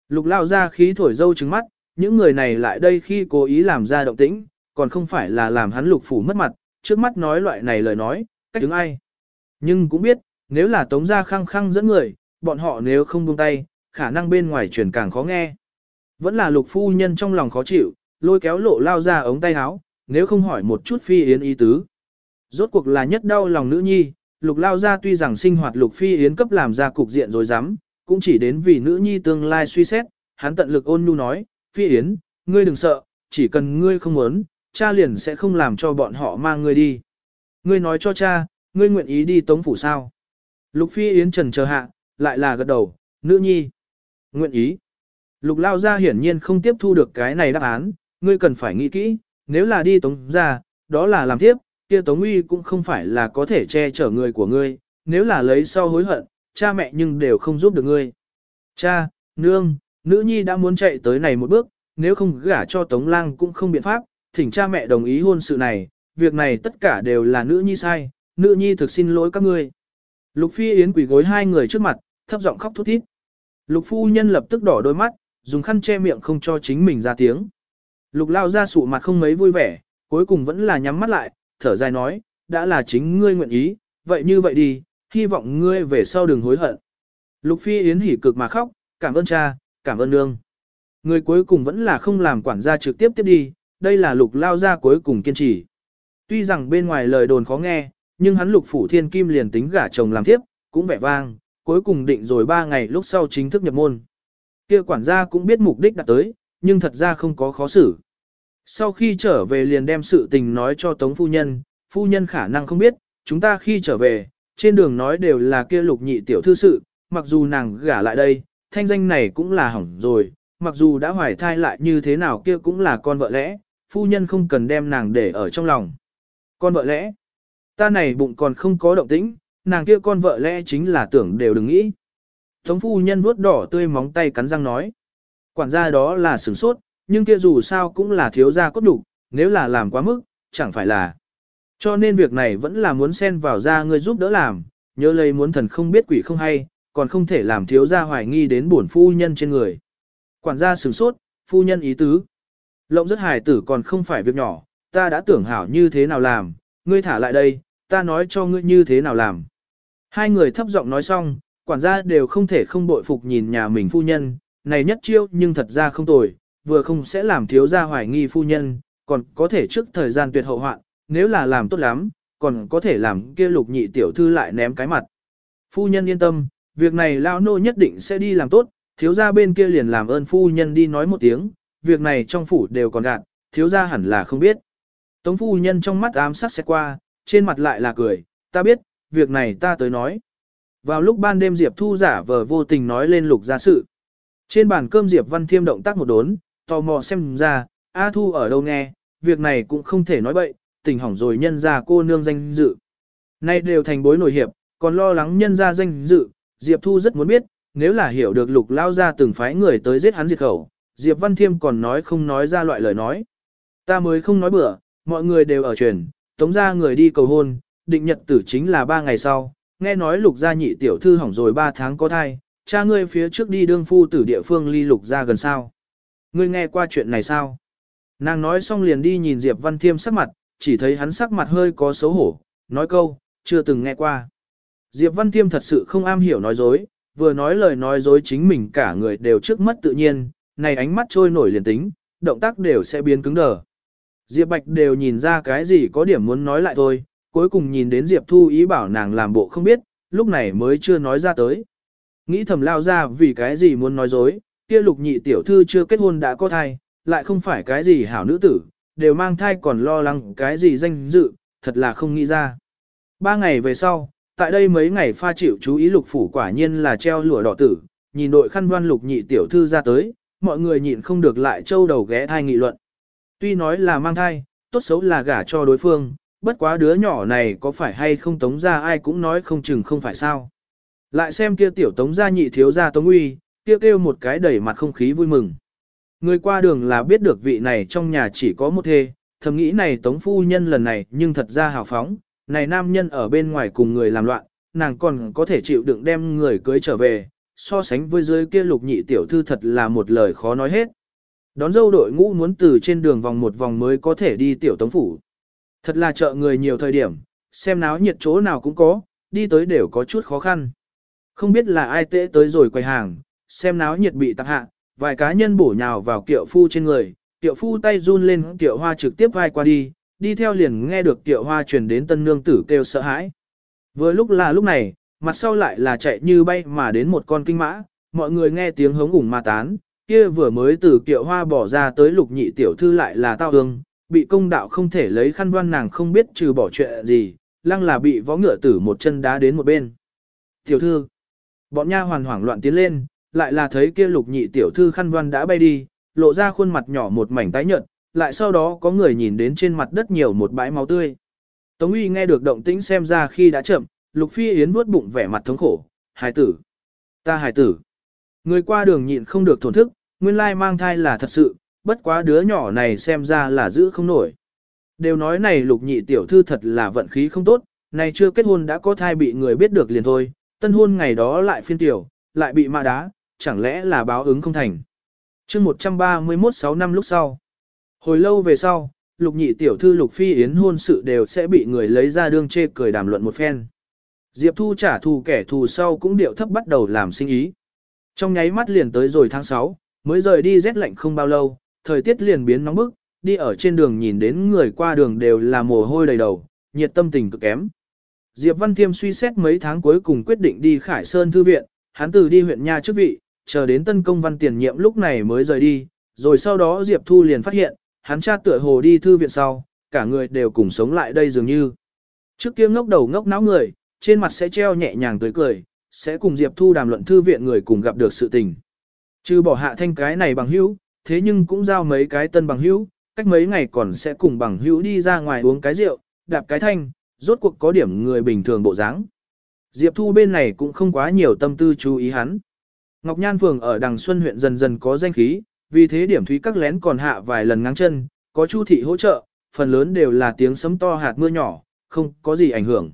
Lục lao gia khí thổi dâu trứng mắt, những người này lại đây khi cố ý làm ra động tĩnh, còn không phải là làm hắn lục phủ mất mặt, trước mắt nói loại này lời nói, cách đứng ai. Nhưng cũng biết, nếu là tống gia khăng khăng dẫn người, bọn họ nếu không buông tay, khả năng bên ngoài truyền càng khó nghe. Vẫn là lục phu nhân trong lòng khó chịu, lôi kéo lộ lao ra ống tay áo, nếu không hỏi một chút phi yến ý tứ. Rốt cuộc là nhất đau lòng nữ nhi, lục lao ra tuy rằng sinh hoạt lục phi yến cấp làm ra cục diện rồi dám, cũng chỉ đến vì nữ nhi tương lai suy xét, hắn tận lực ôn nhu nói, phi yến, ngươi đừng sợ, chỉ cần ngươi không muốn, cha liền sẽ không làm cho bọn họ mang ngươi đi. Ngươi nói cho cha, ngươi nguyện ý đi tống phủ sao. Lục phi yến trần chờ hạ, lại là gật đầu, nữ nhi. Nguyện ý. Lục lao ra hiển nhiên không tiếp thu được cái này đáp án, ngươi cần phải nghĩ kỹ, nếu là đi tống ra, đó là làm tiếp, kia tống uy cũng không phải là có thể che chở người của ngươi, nếu là lấy sau hối hận, cha mẹ nhưng đều không giúp được ngươi. Cha, nương, nữ nhi đã muốn chạy tới này một bước, nếu không gả cho tống lang cũng không biện pháp, thỉnh cha mẹ đồng ý hôn sự này, việc này tất cả đều là nữ nhi sai, nữ nhi thực xin lỗi các ngươi. Lục phi yến quỷ gối hai người trước mặt, thấp giọng khóc thút thít. Lục phu nhân lập tức đỏ đôi mắt, dùng khăn che miệng không cho chính mình ra tiếng. Lục lao ra sụ mặt không mấy vui vẻ, cuối cùng vẫn là nhắm mắt lại, thở dài nói, đã là chính ngươi nguyện ý, vậy như vậy đi, hy vọng ngươi về sau đừng hối hận. Lục phi yến hỉ cực mà khóc, cảm ơn cha, cảm ơn nương. Người cuối cùng vẫn là không làm quản gia trực tiếp tiếp đi, đây là lục lao ra cuối cùng kiên trì. Tuy rằng bên ngoài lời đồn khó nghe, nhưng hắn lục phủ thiên kim liền tính gả chồng làm tiếp, cũng vẻ vang, cuối cùng định rồi ba ngày lúc sau chính thức nhập môn. Kia quản gia cũng biết mục đích đã tới, nhưng thật ra không có khó xử. Sau khi trở về liền đem sự tình nói cho Tống Phu Nhân, Phu Nhân khả năng không biết, chúng ta khi trở về, trên đường nói đều là kia lục nhị tiểu thư sự, mặc dù nàng gả lại đây, thanh danh này cũng là hỏng rồi, mặc dù đã hoài thai lại như thế nào kia cũng là con vợ lẽ, Phu Nhân không cần đem nàng để ở trong lòng. Con vợ lẽ, ta này bụng còn không có động tĩnh, nàng kia con vợ lẽ chính là tưởng đều đừng nghĩ. Tống phu nhân vuốt đỏ tươi móng tay cắn răng nói. Quản gia đó là sửng sốt, nhưng kia dù sao cũng là thiếu gia cốt đủ, nếu là làm quá mức, chẳng phải là. Cho nên việc này vẫn là muốn xen vào ra người giúp đỡ làm, nhớ lấy muốn thần không biết quỷ không hay, còn không thể làm thiếu gia hoài nghi đến bổn phu nhân trên người. Quản gia sửng sốt, phu nhân ý tứ. Lộng rất hài tử còn không phải việc nhỏ, ta đã tưởng hảo như thế nào làm, ngươi thả lại đây, ta nói cho ngươi như thế nào làm. Hai người thấp giọng nói xong, quản gia đều không thể không bội phục nhìn nhà mình phu nhân, này nhất chiêu nhưng thật ra không tồi, vừa không sẽ làm thiếu gia hoài nghi phu nhân, còn có thể trước thời gian tuyệt hậu hoạn, nếu là làm tốt lắm, còn có thể làm kia lục nhị tiểu thư lại ném cái mặt. Phu nhân yên tâm, việc này lão nô nhất định sẽ đi làm tốt, thiếu gia bên kia liền làm ơn phu nhân đi nói một tiếng, việc này trong phủ đều còn gạt, thiếu gia hẳn là không biết. Tống phu nhân trong mắt ám sắc sẽ qua, trên mặt lại là cười, ta biết, việc này ta tới nói. Vào lúc ban đêm Diệp Thu giả vờ vô tình nói lên lục gia sự. Trên bàn cơm Diệp Văn Thiêm động tác một đốn, tò mò xem ra, A Thu ở đâu nghe, việc này cũng không thể nói bậy, tình hỏng rồi nhân ra cô nương danh dự. Nay đều thành bối nổi hiệp, còn lo lắng nhân ra danh dự, Diệp Thu rất muốn biết, nếu là hiểu được lục lao ra từng phái người tới giết hắn diệt khẩu, Diệp Văn Thiêm còn nói không nói ra loại lời nói. Ta mới không nói bừa, mọi người đều ở truyền, tống ra người đi cầu hôn, định nhật tử chính là ba ngày sau, nghe nói lục gia nhị tiểu thư hỏng rồi ba tháng có thai, cha ngươi phía trước đi đương phu tử địa phương ly lục gia gần sao. ngươi nghe qua chuyện này sao? Nàng nói xong liền đi nhìn Diệp Văn Thiêm sắc mặt, chỉ thấy hắn sắc mặt hơi có xấu hổ, nói câu, chưa từng nghe qua. Diệp Văn Thiêm thật sự không am hiểu nói dối, vừa nói lời nói dối chính mình cả người đều trước mất tự nhiên, này ánh mắt trôi nổi liền tính, động tác đều sẽ biến cứng đờ. Diệp Bạch đều nhìn ra cái gì có điểm muốn nói lại thôi, cuối cùng nhìn đến Diệp Thu ý bảo nàng làm bộ không biết, lúc này mới chưa nói ra tới. Nghĩ thầm lao ra vì cái gì muốn nói dối, kia lục nhị tiểu thư chưa kết hôn đã có thai, lại không phải cái gì hảo nữ tử, đều mang thai còn lo lắng cái gì danh dự, thật là không nghĩ ra. Ba ngày về sau, tại đây mấy ngày pha chịu chú ý lục phủ quả nhiên là treo lụa đỏ tử, nhìn đội khăn văn lục nhị tiểu thư ra tới, mọi người nhịn không được lại trâu đầu ghé thai nghị luận. Tuy nói là mang thai, tốt xấu là gả cho đối phương, bất quá đứa nhỏ này có phải hay không tống ra ai cũng nói không chừng không phải sao. Lại xem kia tiểu tống gia nhị thiếu gia tống uy, kia kêu một cái đẩy mặt không khí vui mừng. Người qua đường là biết được vị này trong nhà chỉ có một thê, thầm nghĩ này tống phu nhân lần này nhưng thật ra hào phóng, này nam nhân ở bên ngoài cùng người làm loạn, nàng còn có thể chịu đựng đem người cưới trở về, so sánh với dưới kia lục nhị tiểu thư thật là một lời khó nói hết. Đón dâu đội ngũ muốn từ trên đường vòng một vòng mới có thể đi tiểu tống phủ. Thật là chợ người nhiều thời điểm, xem náo nhiệt chỗ nào cũng có, đi tới đều có chút khó khăn. Không biết là ai tễ tới rồi quầy hàng, xem náo nhiệt bị tạp hạ, vài cá nhân bổ nhào vào kiệu phu trên người, kiệu phu tay run lên kiệu hoa trực tiếp vai qua đi, đi theo liền nghe được kiệu hoa truyền đến tân nương tử kêu sợ hãi. Vừa lúc là lúc này, mặt sau lại là chạy như bay mà đến một con kinh mã, mọi người nghe tiếng hống ủng ma tán, kia vừa mới từ kiệu hoa bỏ ra tới lục nhị tiểu thư lại là tao hương, bị công đạo không thể lấy khăn đoan nàng không biết trừ bỏ chuyện gì, lăng là bị võ ngựa tử một chân đá đến một bên. Tiểu thư, bọn nha hoàn hoảng loạn tiến lên, lại là thấy kia lục nhị tiểu thư khăn đoan đã bay đi, lộ ra khuôn mặt nhỏ một mảnh tái nhợt, lại sau đó có người nhìn đến trên mặt đất nhiều một bãi máu tươi. Tống uy nghe được động tĩnh xem ra khi đã chậm, lục phi yến vuốt bụng vẻ mặt thống khổ, hài tử, ta hài tử. Người qua đường nhịn không được thổn thức, nguyên lai mang thai là thật sự, bất quá đứa nhỏ này xem ra là giữ không nổi. Đều nói này lục nhị tiểu thư thật là vận khí không tốt, này chưa kết hôn đã có thai bị người biết được liền thôi, tân hôn ngày đó lại phiên tiểu, lại bị ma đá, chẳng lẽ là báo ứng không thành. chương 131 6 năm lúc sau. Hồi lâu về sau, lục nhị tiểu thư lục phi yến hôn sự đều sẽ bị người lấy ra đương chê cười đàm luận một phen. Diệp Thu trả thù kẻ thù sau cũng điệu thấp bắt đầu làm sinh ý. Trong nháy mắt liền tới rồi tháng 6, mới rời đi rét lạnh không bao lâu, thời tiết liền biến nóng bức, đi ở trên đường nhìn đến người qua đường đều là mồ hôi đầy đầu, nhiệt tâm tình cực kém. Diệp Văn Thiêm suy xét mấy tháng cuối cùng quyết định đi Khải Sơn Thư Viện, hắn từ đi huyện nha chức vị, chờ đến tân công văn tiền nhiệm lúc này mới rời đi, rồi sau đó Diệp Thu liền phát hiện, hắn cha tựa hồ đi thư viện sau, cả người đều cùng sống lại đây dường như. Trước kia ngốc đầu ngốc não người, trên mặt sẽ treo nhẹ nhàng tới cười, sẽ cùng Diệp Thu đàm luận thư viện người cùng gặp được sự tình. Chứ bỏ hạ thanh cái này bằng hữu, thế nhưng cũng giao mấy cái tân bằng hữu, cách mấy ngày còn sẽ cùng bằng hữu đi ra ngoài uống cái rượu, đạp cái thanh, rốt cuộc có điểm người bình thường bộ dáng. Diệp Thu bên này cũng không quá nhiều tâm tư chú ý hắn. Ngọc Nhan Phường ở Đằng Xuân huyện dần dần có danh khí, vì thế điểm thúy các lén còn hạ vài lần ngang chân, có chu thị hỗ trợ, phần lớn đều là tiếng sấm to hạt mưa nhỏ, không có gì ảnh hưởng.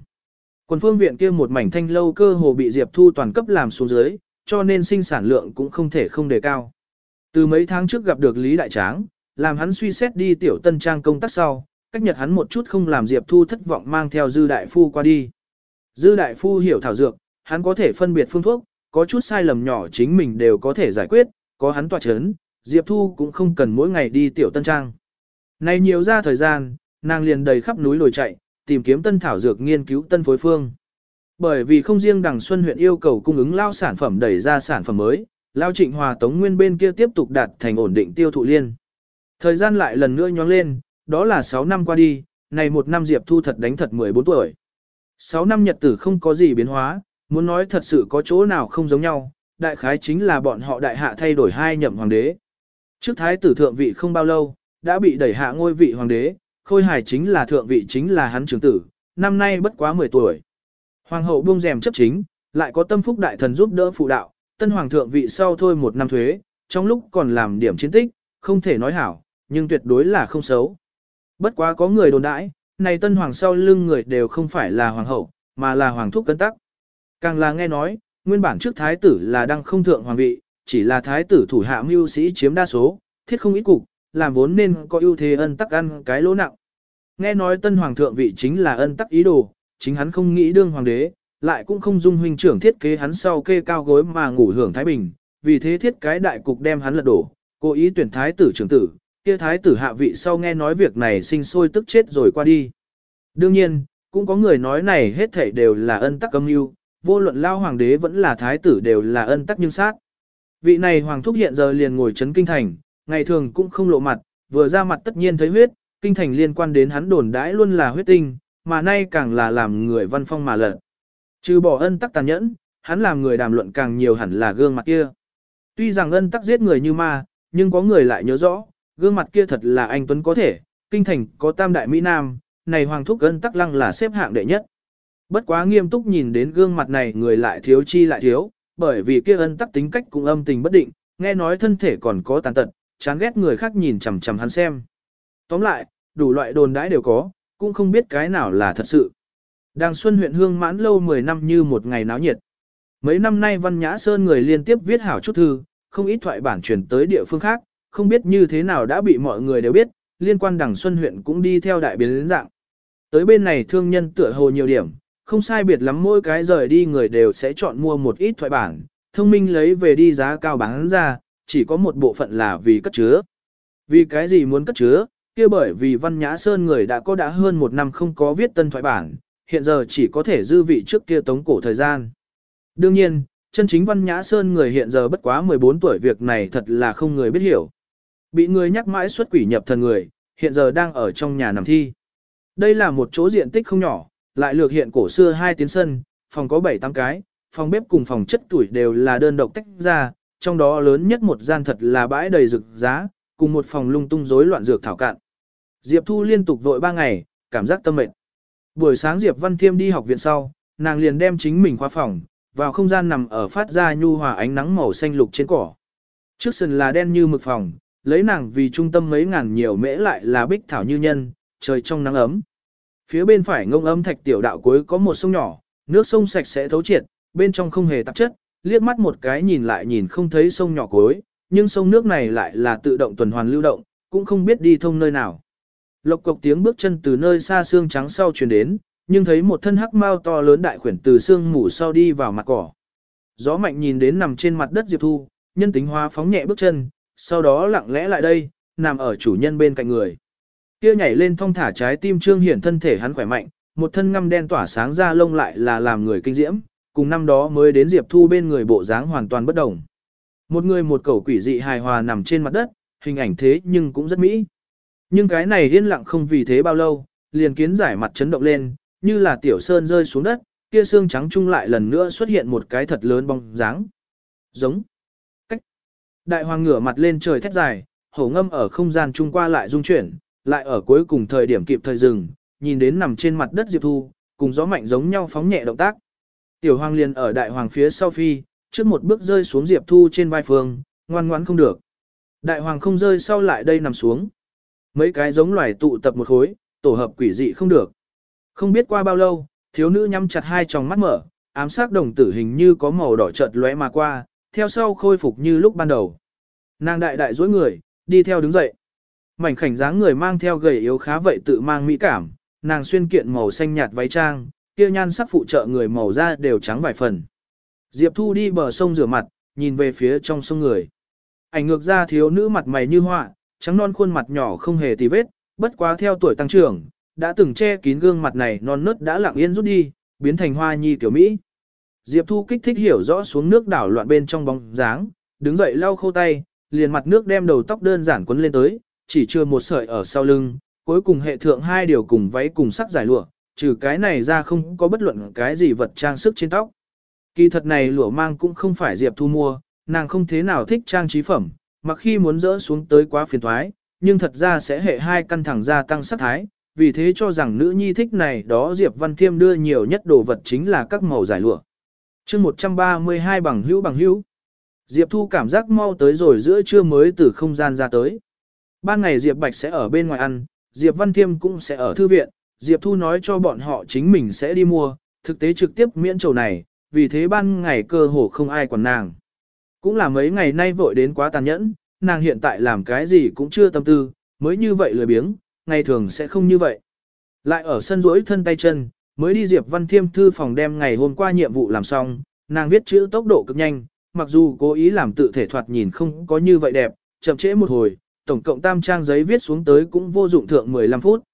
Quần phương viện kia một mảnh thanh lâu cơ hồ bị Diệp Thu toàn cấp làm xuống dưới, cho nên sinh sản lượng cũng không thể không đề cao. Từ mấy tháng trước gặp được Lý Đại Tráng, làm hắn suy xét đi tiểu tân trang công tác sau, cách nhật hắn một chút không làm Diệp Thu thất vọng mang theo Dư Đại Phu qua đi. Dư Đại Phu hiểu thảo dược, hắn có thể phân biệt phương thuốc, có chút sai lầm nhỏ chính mình đều có thể giải quyết, có hắn tỏa chấn, Diệp Thu cũng không cần mỗi ngày đi tiểu tân trang. Này nhiều ra thời gian, nàng liền đầy khắp núi lồi chạy, tìm kiếm tân thảo dược nghiên cứu tân phối phương. Bởi vì không riêng Đằng Xuân huyện yêu cầu cung ứng lao sản phẩm đẩy ra sản phẩm mới, lao trịnh hòa tống nguyên bên kia tiếp tục đạt thành ổn định tiêu thụ liên. Thời gian lại lần nữa nhóng lên, đó là 6 năm qua đi, này một năm Diệp Thu thật đánh thật 14 tuổi. 6 năm nhật tử không có gì biến hóa, muốn nói thật sự có chỗ nào không giống nhau, đại khái chính là bọn họ đại hạ thay đổi hai nhậm hoàng đế. Trước thái tử thượng vị không bao lâu, đã bị đẩy hạ ngôi vị hoàng đế, khôi hài chính là thượng vị chính là hắn trưởng tử, năm nay bất quá 10 tuổi. Hoàng hậu buông rèm chấp chính, lại có tâm phúc đại thần giúp đỡ phụ đạo, tân hoàng thượng vị sau thôi một năm thuế, trong lúc còn làm điểm chiến tích, không thể nói hảo, nhưng tuyệt đối là không xấu. Bất quá có người đồn đãi, này tân hoàng sau lưng người đều không phải là hoàng hậu, mà là hoàng thúc cân tắc. Càng là nghe nói, nguyên bản trước thái tử là đang không thượng hoàng vị, chỉ là thái tử thủ hạ mưu sĩ chiếm đa số, thiết không ít cục, làm vốn nên có ưu thế ân tắc ăn cái lỗ nặng. Nghe nói tân hoàng thượng vị chính là ân tắc ý đồ, chính hắn không nghĩ đương hoàng đế, lại cũng không dung huynh trưởng thiết kế hắn sau kê cao gối mà ngủ hưởng thái bình, vì thế thiết cái đại cục đem hắn lật đổ, cố ý tuyển thái tử trưởng tử, kia thái tử hạ vị sau nghe nói việc này sinh sôi tức chết rồi qua đi. Đương nhiên, cũng có người nói này hết thảy đều là ân tắc âm mưu, vô luận lao hoàng đế vẫn là thái tử đều là ân tắc nhưng sát. Vị này hoàng thúc hiện giờ liền ngồi chấn kinh thành, ngày thường cũng không lộ mặt, vừa ra mặt tất nhiên thấy huyết, kinh thành liên quan đến hắn đồn đãi luôn là huyết tinh, mà nay càng là làm người văn phong mà lợn. Trừ bỏ ân tắc tàn nhẫn, hắn làm người đàm luận càng nhiều hẳn là gương mặt kia. Tuy rằng ân tắc giết người như ma, nhưng có người lại nhớ rõ, gương mặt kia thật là anh Tuấn có thể, kinh thành có tam đại Mỹ Nam, này hoàng thúc ân tắc lăng là xếp hạng đệ nhất. Bất quá nghiêm túc nhìn đến gương mặt này người lại thiếu chi lại thiếu, bởi vì kia ân tắc tính cách cũng âm tình bất định, nghe nói thân thể còn có tàn tật, chán ghét người khác nhìn chằm chằm hắn xem. Tóm lại, đủ loại đồn đãi đều có, cũng không biết cái nào là thật sự. Đàng Xuân huyện Hương mãn lâu 10 năm như một ngày náo nhiệt. Mấy năm nay Văn Nhã Sơn người liên tiếp viết hảo chút thư, không ít thoại bản chuyển tới địa phương khác, không biết như thế nào đã bị mọi người đều biết, liên quan Đàng Xuân huyện cũng đi theo đại biến dạng. Tới bên này thương nhân tựa hồ nhiều điểm, không sai biệt lắm mỗi cái rời đi người đều sẽ chọn mua một ít thoại bản, thông minh lấy về đi giá cao bán ra, chỉ có một bộ phận là vì cất chứa. Vì cái gì muốn cất chứa, kia bởi vì Văn Nhã Sơn người đã có đã hơn một năm không có viết tân thoại bản, hiện giờ chỉ có thể dư vị trước kia tống cổ thời gian. Đương nhiên, chân chính Văn Nhã Sơn người hiện giờ bất quá 14 tuổi việc này thật là không người biết hiểu. Bị người nhắc mãi xuất quỷ nhập thần người, hiện giờ đang ở trong nhà nằm thi. Đây là một chỗ diện tích không nhỏ, lại lược hiện cổ xưa hai tiến sân, phòng có 7-8 cái, phòng bếp cùng phòng chất tuổi đều là đơn độc tách ra, trong đó lớn nhất một gian thật là bãi đầy rực giá, cùng một phòng lung tung rối loạn dược thảo cạn. Diệp Thu liên tục vội 3 ngày, cảm giác tâm mệt. Buổi sáng Diệp Văn Thiêm đi học viện sau, nàng liền đem chính mình khóa phòng, vào không gian nằm ở phát ra nhu hòa ánh nắng màu xanh lục trên cỏ. Trước sân là đen như mực phòng, lấy nàng vì trung tâm mấy ngàn nhiều mễ lại là bích thảo như nhân, trời trong nắng ấm. Phía bên phải ngông âm thạch tiểu đạo cuối có một sông nhỏ, nước sông sạch sẽ thấu triệt, bên trong không hề tạp chất, liếc mắt một cái nhìn lại nhìn không thấy sông nhỏ cuối, nhưng sông nước này lại là tự động tuần hoàn lưu động, cũng không biết đi thông nơi nào. Lộc cộc tiếng bước chân từ nơi xa xương trắng sau truyền đến, nhưng thấy một thân hắc mao to lớn đại khuyển từ xương mủ sau đi vào mặt cỏ. Gió mạnh nhìn đến nằm trên mặt đất Diệp Thu, nhân tính hóa phóng nhẹ bước chân, sau đó lặng lẽ lại đây, nằm ở chủ nhân bên cạnh người. Kia nhảy lên thong thả trái tim trương hiển thân thể hắn khỏe mạnh, một thân ngăm đen tỏa sáng ra lông lại là làm người kinh diễm, cùng năm đó mới đến Diệp Thu bên người bộ dáng hoàn toàn bất đồng. Một người một cầu quỷ dị hài hòa nằm trên mặt đất, hình ảnh thế nhưng cũng rất mỹ. Nhưng cái này yên lặng không vì thế bao lâu, liền kiến giải mặt chấn động lên, như là tiểu sơn rơi xuống đất, kia xương trắng chung lại lần nữa xuất hiện một cái thật lớn bóng dáng. Giống. Cách. Đại hoàng ngửa mặt lên trời thét dài, hổ ngâm ở không gian chung qua lại dung chuyển, lại ở cuối cùng thời điểm kịp thời dừng, nhìn đến nằm trên mặt đất Diệp Thu, cùng gió mạnh giống nhau phóng nhẹ động tác. Tiểu hoàng liền ở đại hoàng phía sau phi, trước một bước rơi xuống Diệp Thu trên vai phương, ngoan ngoãn không được. Đại hoàng không rơi sau lại đây nằm xuống. Mấy cái giống loài tụ tập một khối, tổ hợp quỷ dị không được. Không biết qua bao lâu, thiếu nữ nhắm chặt hai tròng mắt mở, ám sát đồng tử hình như có màu đỏ chợt lóe mà qua, theo sau khôi phục như lúc ban đầu. Nàng đại đại dối người, đi theo đứng dậy. Mảnh khảnh dáng người mang theo gầy yếu khá vậy tự mang mỹ cảm, nàng xuyên kiện màu xanh nhạt váy trang, kia nhan sắc phụ trợ người màu da đều trắng vài phần. Diệp Thu đi bờ sông rửa mặt, nhìn về phía trong sông người. Ảnh ngược ra thiếu nữ mặt mày như họa, trắng non khuôn mặt nhỏ không hề tì vết, bất quá theo tuổi tăng trưởng, đã từng che kín gương mặt này non nớt đã lặng yên rút đi, biến thành hoa nhi tiểu Mỹ. Diệp Thu kích thích hiểu rõ xuống nước đảo loạn bên trong bóng dáng, đứng dậy lau khô tay, liền mặt nước đem đầu tóc đơn giản quấn lên tới, chỉ chưa một sợi ở sau lưng, cuối cùng hệ thượng hai điều cùng váy cùng sắc giải lụa, trừ cái này ra không có bất luận cái gì vật trang sức trên tóc. Kỳ thật này lụa mang cũng không phải Diệp Thu mua, nàng không thế nào thích trang trí phẩm, mặc khi muốn dỡ xuống tới quá phiền thoái, nhưng thật ra sẽ hệ hai căn thẳng gia tăng sát thái, vì thế cho rằng nữ nhi thích này đó Diệp Văn Thiêm đưa nhiều nhất đồ vật chính là các màu giải lụa. chương 132 bằng hữu bằng hữu. Diệp Thu cảm giác mau tới rồi giữa trưa mới từ không gian ra tới. Ban ngày Diệp Bạch sẽ ở bên ngoài ăn, Diệp Văn Thiêm cũng sẽ ở thư viện, Diệp Thu nói cho bọn họ chính mình sẽ đi mua, thực tế trực tiếp miễn trầu này, vì thế ban ngày cơ hồ không ai quản nàng. Cũng là mấy ngày nay vội đến quá tàn nhẫn, nàng hiện tại làm cái gì cũng chưa tâm tư, mới như vậy lười biếng, ngày thường sẽ không như vậy. Lại ở sân rỗi thân tay chân, mới đi Diệp Văn Thiêm thư phòng đem ngày hôm qua nhiệm vụ làm xong, nàng viết chữ tốc độ cực nhanh, mặc dù cố ý làm tự thể thoạt nhìn không có như vậy đẹp, chậm trễ một hồi, tổng cộng tam trang giấy viết xuống tới cũng vô dụng thượng 15 phút.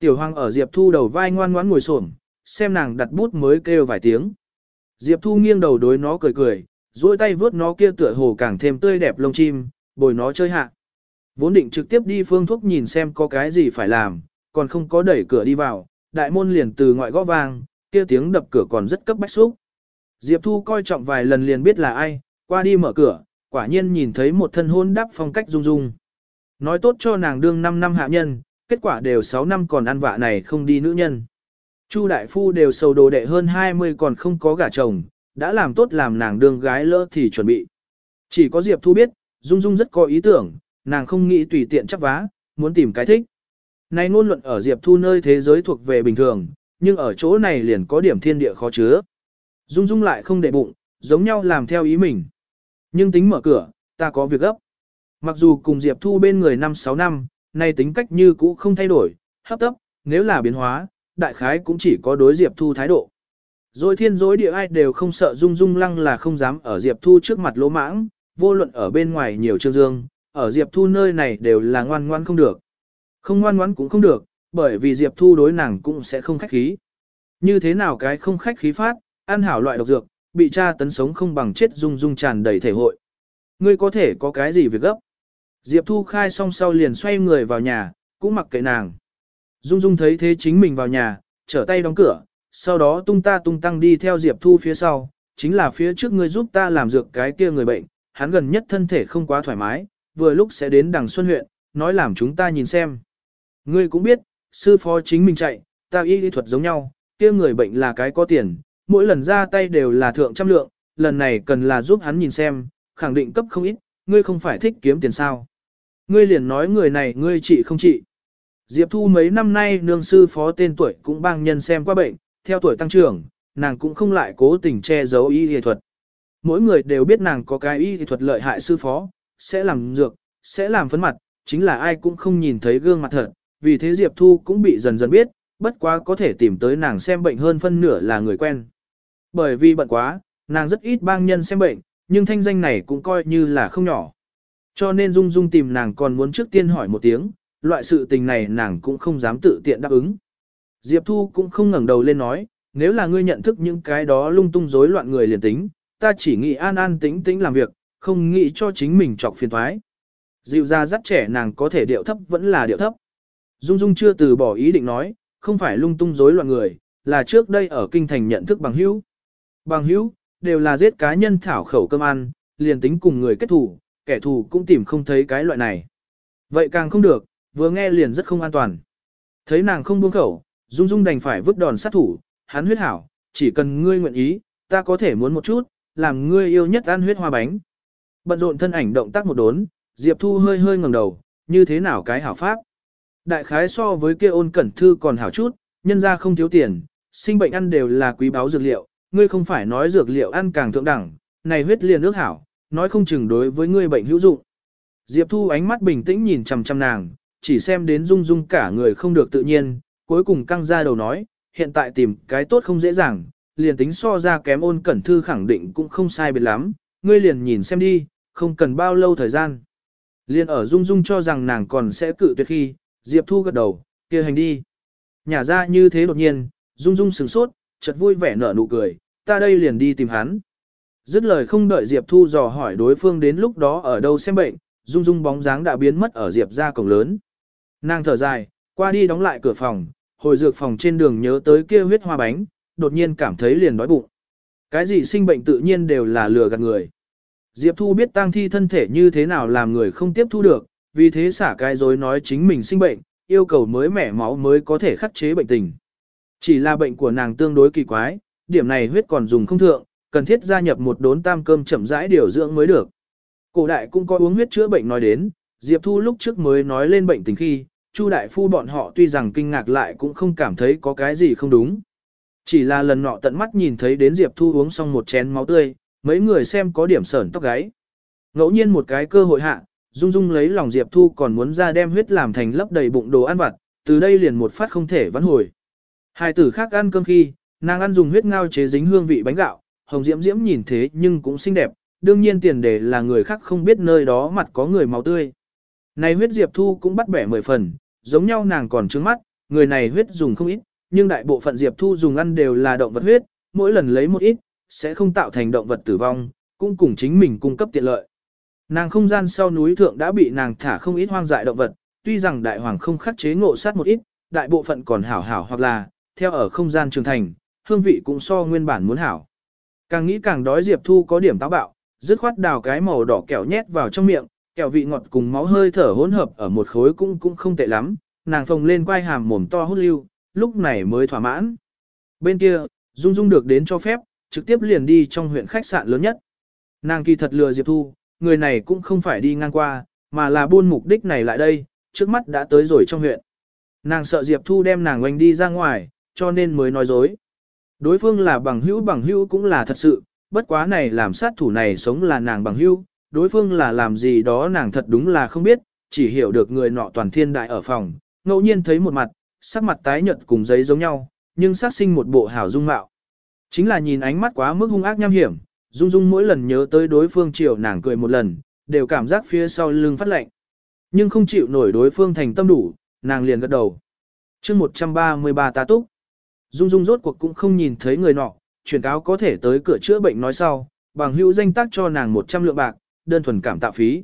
Tiểu Hoàng ở Diệp Thu đầu vai ngoan ngoãn ngồi xổm, xem nàng đặt bút mới kêu vài tiếng. Diệp Thu nghiêng đầu đối nó cười cười, duỗi tay vớt nó kia tựa hồ càng thêm tươi đẹp lông chim, bồi nó chơi hạ. Vốn định trực tiếp đi phương thuốc nhìn xem có cái gì phải làm, còn không có đẩy cửa đi vào, đại môn liền từ ngoại gõ vang, kia tiếng đập cửa còn rất cấp bách xúc. Diệp Thu coi trọng vài lần liền biết là ai, qua đi mở cửa, quả nhiên nhìn thấy một thân hôn đắp phong cách rung rung. Nói tốt cho nàng đương 5 năm hạ nhân, kết quả đều 6 năm còn ăn vạ này không đi nữ nhân. Chu đại phu đều sầu đồ đệ hơn 20 còn không có gả chồng, đã làm tốt làm nàng đương gái lỡ thì chuẩn bị. Chỉ có Diệp Thu biết, Dung Dung rất có ý tưởng, nàng không nghĩ tùy tiện chấp vá, muốn tìm cái thích. Này ngôn luận ở Diệp Thu nơi thế giới thuộc về bình thường, nhưng ở chỗ này liền có điểm thiên địa khó chứa. Dung Dung lại không để bụng, giống nhau làm theo ý mình. Nhưng tính mở cửa, ta có việc gấp. Mặc dù cùng Diệp Thu bên người 5-6 năm, nay tính cách như cũ không thay đổi, hấp tấp, nếu là biến hóa, đại khái cũng chỉ có đối Diệp Thu thái độ. Rồi thiên dối địa ai đều không sợ Dung Dung lăng là không dám ở Diệp Thu trước mặt lỗ mãng, vô luận ở bên ngoài nhiều trương dương, ở Diệp Thu nơi này đều là ngoan ngoan không được. Không ngoan ngoãn cũng không được, bởi vì Diệp Thu đối nàng cũng sẽ không khách khí. Như thế nào cái không khách khí phát, ăn hảo loại độc dược, bị cha tấn sống không bằng chết Dung Dung tràn đầy thể hội. Ngươi có thể có cái gì việc gấp? Diệp Thu khai xong sau liền xoay người vào nhà, cũng mặc kệ nàng. Dung Dung thấy thế chính mình vào nhà, trở tay đóng cửa, sau đó tung ta tung tăng đi theo Diệp Thu phía sau, chính là phía trước ngươi giúp ta làm dược cái kia người bệnh, hắn gần nhất thân thể không quá thoải mái, vừa lúc sẽ đến đằng Xuân huyện, nói làm chúng ta nhìn xem. Ngươi cũng biết, sư phó chính mình chạy, ta y lý thuật giống nhau, kia người bệnh là cái có tiền, mỗi lần ra tay đều là thượng trăm lượng, lần này cần là giúp hắn nhìn xem, khẳng định cấp không ít, ngươi không phải thích kiếm tiền sao. Ngươi liền nói người này ngươi trị không trị. Diệp Thu mấy năm nay nương sư phó tên tuổi cũng bang nhân xem qua bệnh, theo tuổi tăng trưởng, nàng cũng không lại cố tình che giấu y y thuật. Mỗi người đều biết nàng có cái y y thuật lợi hại sư phó, sẽ làm dược, sẽ làm phấn mặt, chính là ai cũng không nhìn thấy gương mặt thật, vì thế Diệp Thu cũng bị dần dần biết, bất quá có thể tìm tới nàng xem bệnh hơn phân nửa là người quen. Bởi vì bận quá, nàng rất ít bang nhân xem bệnh, nhưng thanh danh này cũng coi như là không nhỏ. Cho nên Dung Dung tìm nàng còn muốn trước tiên hỏi một tiếng, loại sự tình này nàng cũng không dám tự tiện đáp ứng. Diệp Thu cũng không ngẩng đầu lên nói, nếu là ngươi nhận thức những cái đó lung tung rối loạn người liền tính, ta chỉ nghĩ an an tĩnh tĩnh làm việc, không nghĩ cho chính mình trọc phiền thoái. Dịu ra dắt trẻ nàng có thể điệu thấp vẫn là điệu thấp. Dung Dung chưa từ bỏ ý định nói, không phải lung tung rối loạn người, là trước đây ở kinh thành nhận thức bằng hữu. Bằng hữu, đều là giết cá nhân thảo khẩu cơm ăn, liền tính cùng người kết thù, kẻ thù cũng tìm không thấy cái loại này. Vậy càng không được, vừa nghe liền rất không an toàn. Thấy nàng không buông khẩu, Dung Dung đành phải vứt đòn sát thủ, hắn huyết hảo, chỉ cần ngươi nguyện ý, ta có thể muốn một chút, làm ngươi yêu nhất ăn huyết hoa bánh. Bận rộn thân ảnh động tác một đốn, Diệp Thu hơi hơi ngẩng đầu, như thế nào cái hảo pháp. Đại khái so với kia ôn cẩn thư còn hảo chút, nhân ra không thiếu tiền, sinh bệnh ăn đều là quý báu dược liệu, ngươi không phải nói dược liệu ăn càng thượng đẳng, này huyết liền nước hảo, nói không chừng đối với ngươi bệnh hữu dụng. Diệp Thu ánh mắt bình tĩnh nhìn chằm chằm nàng, chỉ xem đến dung dung cả người không được tự nhiên, cuối cùng căng ra đầu nói, hiện tại tìm cái tốt không dễ dàng, liền tính so ra kém ôn cẩn thư khẳng định cũng không sai biệt lắm, ngươi liền nhìn xem đi, không cần bao lâu thời gian. Liên ở dung dung cho rằng nàng còn sẽ cự tuyệt khi, Diệp Thu gật đầu, kia hành đi. Nhả ra như thế đột nhiên, Dung Dung sửng sốt, chợt vui vẻ nở nụ cười, ta đây liền đi tìm hắn. Dứt lời không đợi Diệp Thu dò hỏi đối phương đến lúc đó ở đâu xem bệnh, Dung Dung bóng dáng đã biến mất ở Diệp ra cổng lớn. Nàng thở dài, qua đi đóng lại cửa phòng, hồi dược phòng trên đường nhớ tới kia huyết hoa bánh, đột nhiên cảm thấy liền đói bụng. Cái gì sinh bệnh tự nhiên đều là lừa gạt người. Diệp Thu biết tang thi thân thể như thế nào làm người không tiếp thu được, vì thế xả cái dối nói chính mình sinh bệnh, yêu cầu mới mẻ máu mới có thể khắc chế bệnh tình. Chỉ là bệnh của nàng tương đối kỳ quái, điểm này huyết còn dùng không thượng, cần thiết gia nhập một đốn tam cơm chậm rãi điều dưỡng mới được. Cổ đại cũng có uống huyết chữa bệnh nói đến, Diệp Thu lúc trước mới nói lên bệnh tình khi, Chu đại phu bọn họ tuy rằng kinh ngạc lại cũng không cảm thấy có cái gì không đúng. Chỉ là lần nọ tận mắt nhìn thấy đến Diệp Thu uống xong một chén máu tươi, mấy người xem có điểm sởn tóc gáy. Ngẫu nhiên một cái cơ hội hạ, Dung Dung lấy lòng Diệp Thu còn muốn ra đem huyết làm thành lấp đầy bụng đồ ăn vặt, từ đây liền một phát không thể vãn hồi. Hai tử khác ăn cơm khi, nàng ăn dùng huyết ngao chế dính hương vị bánh gạo, hồng diễm diễm nhìn thế nhưng cũng xinh đẹp, đương nhiên tiền đề là người khác không biết nơi đó mặt có người máu tươi. Này huyết Diệp Thu cũng bắt bẻ mười phần, giống nhau nàng còn trứng mắt, người này huyết dùng không ít, nhưng đại bộ phận Diệp Thu dùng ăn đều là động vật huyết, mỗi lần lấy một ít, sẽ không tạo thành động vật tử vong, cũng cùng chính mình cung cấp tiện lợi. Nàng không gian sau núi thượng đã bị nàng thả không ít hoang dại động vật, tuy rằng đại hoàng không khắc chế ngộ sát một ít, đại bộ phận còn hảo hảo hoặc là, theo ở không gian trường thành, hương vị cũng so nguyên bản muốn hảo. Càng nghĩ càng đói Diệp Thu có điểm táo bạo, dứt khoát đào cái màu đỏ kẹo nhét vào trong miệng, kẹo vị ngọt cùng máu hơi thở hỗn hợp ở một khối cũng cũng không tệ lắm, nàng phồng lên quay hàm mồm to hút lưu, lúc này mới thỏa mãn. Bên kia, Dung Dung được đến cho phép, trực tiếp liền đi trong huyện khách sạn lớn nhất. Nàng kỳ thật lừa Diệp Thu, người này cũng không phải đi ngang qua, mà là buôn mục đích này lại đây, trước mắt đã tới rồi trong huyện. Nàng sợ Diệp Thu đem nàng oanh đi ra ngoài, cho nên mới nói dối. Đối phương là bằng hữu bằng hữu cũng là thật sự, bất quá này làm sát thủ này sống là nàng bằng hữu, đối phương là làm gì đó nàng thật đúng là không biết, chỉ hiểu được người nọ toàn thiên đại ở phòng, ngẫu nhiên thấy một mặt, sắc mặt tái nhợt cùng giấy giống nhau, nhưng sát sinh một bộ hảo dung mạo. Chính là nhìn ánh mắt quá mức hung ác nham hiểm, Dung Dung mỗi lần nhớ tới đối phương chiều nàng cười một lần, đều cảm giác phía sau lưng phát lạnh. Nhưng không chịu nổi đối phương thành tâm đủ, nàng liền gật đầu. chương 133 tá túc. Dung Dung rốt cuộc cũng không nhìn thấy người nọ, chuyển cáo có thể tới cửa chữa bệnh nói sau, bằng hữu danh tác cho nàng 100 lượng bạc, đơn thuần cảm tạ phí.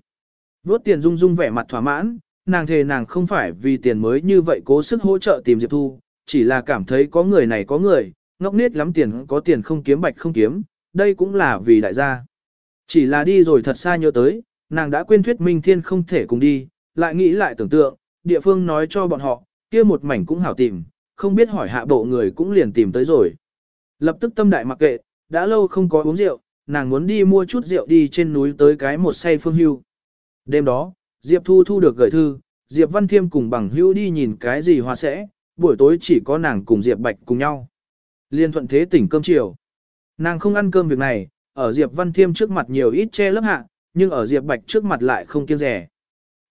Vốt tiền Dung Dung vẻ mặt thỏa mãn, nàng thề nàng không phải vì tiền mới như vậy cố sức hỗ trợ tìm Diệp Thu, chỉ là cảm thấy có người này có người, ngốc nết lắm tiền có tiền không kiếm bạch không kiếm, đây cũng là vì đại gia. Chỉ là đi rồi thật xa nhớ tới, nàng đã quên thuyết minh thiên không thể cùng đi, lại nghĩ lại tưởng tượng, địa phương nói cho bọn họ, kia một mảnh cũng hảo tìm, không biết hỏi hạ bộ người cũng liền tìm tới rồi. Lập tức tâm đại mặc kệ, đã lâu không có uống rượu, nàng muốn đi mua chút rượu đi trên núi tới cái một say phương hưu. Đêm đó, Diệp Thu thu được gửi thư, Diệp Văn Thiêm cùng bằng hưu đi nhìn cái gì hoa sẽ, buổi tối chỉ có nàng cùng Diệp Bạch cùng nhau. Liên thuận thế tỉnh cơm chiều. Nàng không ăn cơm việc này, ở Diệp Văn Thiêm trước mặt nhiều ít che lớp hạ, nhưng ở Diệp Bạch trước mặt lại không kiêng rẻ.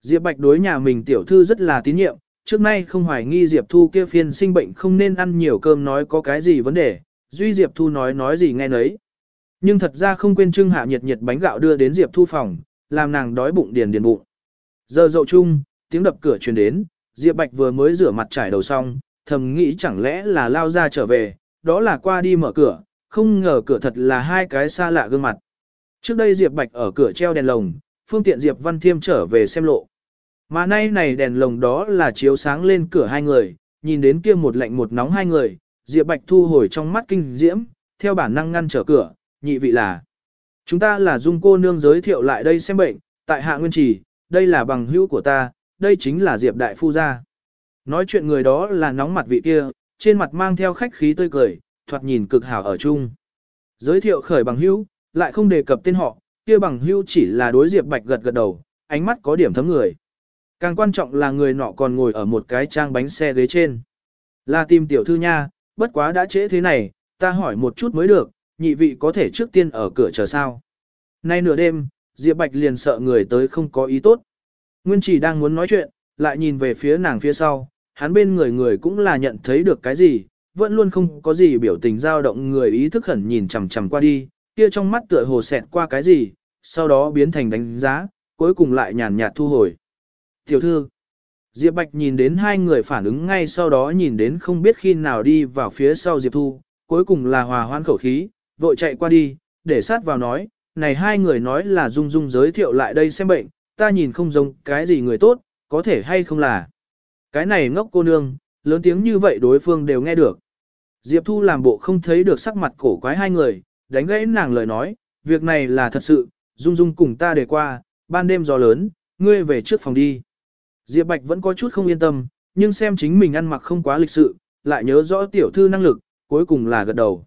Diệp Bạch đối nhà mình tiểu thư rất là tín nhiệm, trước nay không hoài nghi Diệp Thu kia phiên sinh bệnh không nên ăn nhiều cơm nói có cái gì vấn đề, duy Diệp Thu nói nói gì nghe nấy. Nhưng thật ra không quên trưng hạ nhiệt nhiệt bánh gạo đưa đến Diệp Thu phòng, làm nàng đói bụng điền điền bụng. Giờ dậu chung, tiếng đập cửa truyền đến, Diệp Bạch vừa mới rửa mặt trải đầu xong, thầm nghĩ chẳng lẽ là lao ra trở về, đó là qua đi mở cửa, không ngờ cửa thật là hai cái xa lạ gương mặt. Trước đây Diệp Bạch ở cửa treo đèn lồng, phương tiện Diệp Văn Thiêm trở về xem lộ. Mà nay này đèn lồng đó là chiếu sáng lên cửa hai người, nhìn đến kia một lạnh một nóng hai người, Diệp Bạch thu hồi trong mắt kinh diễm, theo bản năng ngăn trở cửa, nhị vị là. Chúng ta là dung cô nương giới thiệu lại đây xem bệnh, tại hạ nguyên trì, đây là bằng hữu của ta, đây chính là Diệp Đại Phu gia. Nói chuyện người đó là nóng mặt vị kia, trên mặt mang theo khách khí tươi cười, thoạt nhìn cực hảo ở chung. Giới thiệu khởi bằng hữu, lại không đề cập tên họ, kia bằng hữu chỉ là đối Diệp Bạch gật gật đầu, ánh mắt có điểm thấm người. Càng quan trọng là người nọ còn ngồi ở một cái trang bánh xe ghế trên. Là tìm tiểu thư nha, bất quá đã trễ thế này, ta hỏi một chút mới được, nhị vị có thể trước tiên ở cửa chờ sao. Nay nửa đêm, Diệp Bạch liền sợ người tới không có ý tốt. Nguyên chỉ đang muốn nói chuyện, lại nhìn về phía nàng phía sau, hắn bên người người cũng là nhận thấy được cái gì, vẫn luôn không có gì biểu tình dao động người ý thức khẩn nhìn chằm chằm qua đi, kia trong mắt tựa hồ xẹt qua cái gì, sau đó biến thành đánh giá, cuối cùng lại nhàn nhạt thu hồi. Tiểu thư, Diệp Bạch nhìn đến hai người phản ứng ngay sau đó nhìn đến không biết khi nào đi vào phía sau Diệp Thu, cuối cùng là hòa hoan khẩu khí, vội chạy qua đi, để sát vào nói, này hai người nói là Dung Dung giới thiệu lại đây xem bệnh, ta nhìn không giống cái gì người tốt, có thể hay không là. Cái này ngốc cô nương, lớn tiếng như vậy đối phương đều nghe được. Diệp Thu làm bộ không thấy được sắc mặt cổ quái hai người, đánh gãy nàng lời nói, việc này là thật sự, Dung Dung cùng ta để qua, ban đêm gió lớn, ngươi về trước phòng đi. Diệp Bạch vẫn có chút không yên tâm, nhưng xem chính mình ăn mặc không quá lịch sự, lại nhớ rõ tiểu thư năng lực, cuối cùng là gật đầu.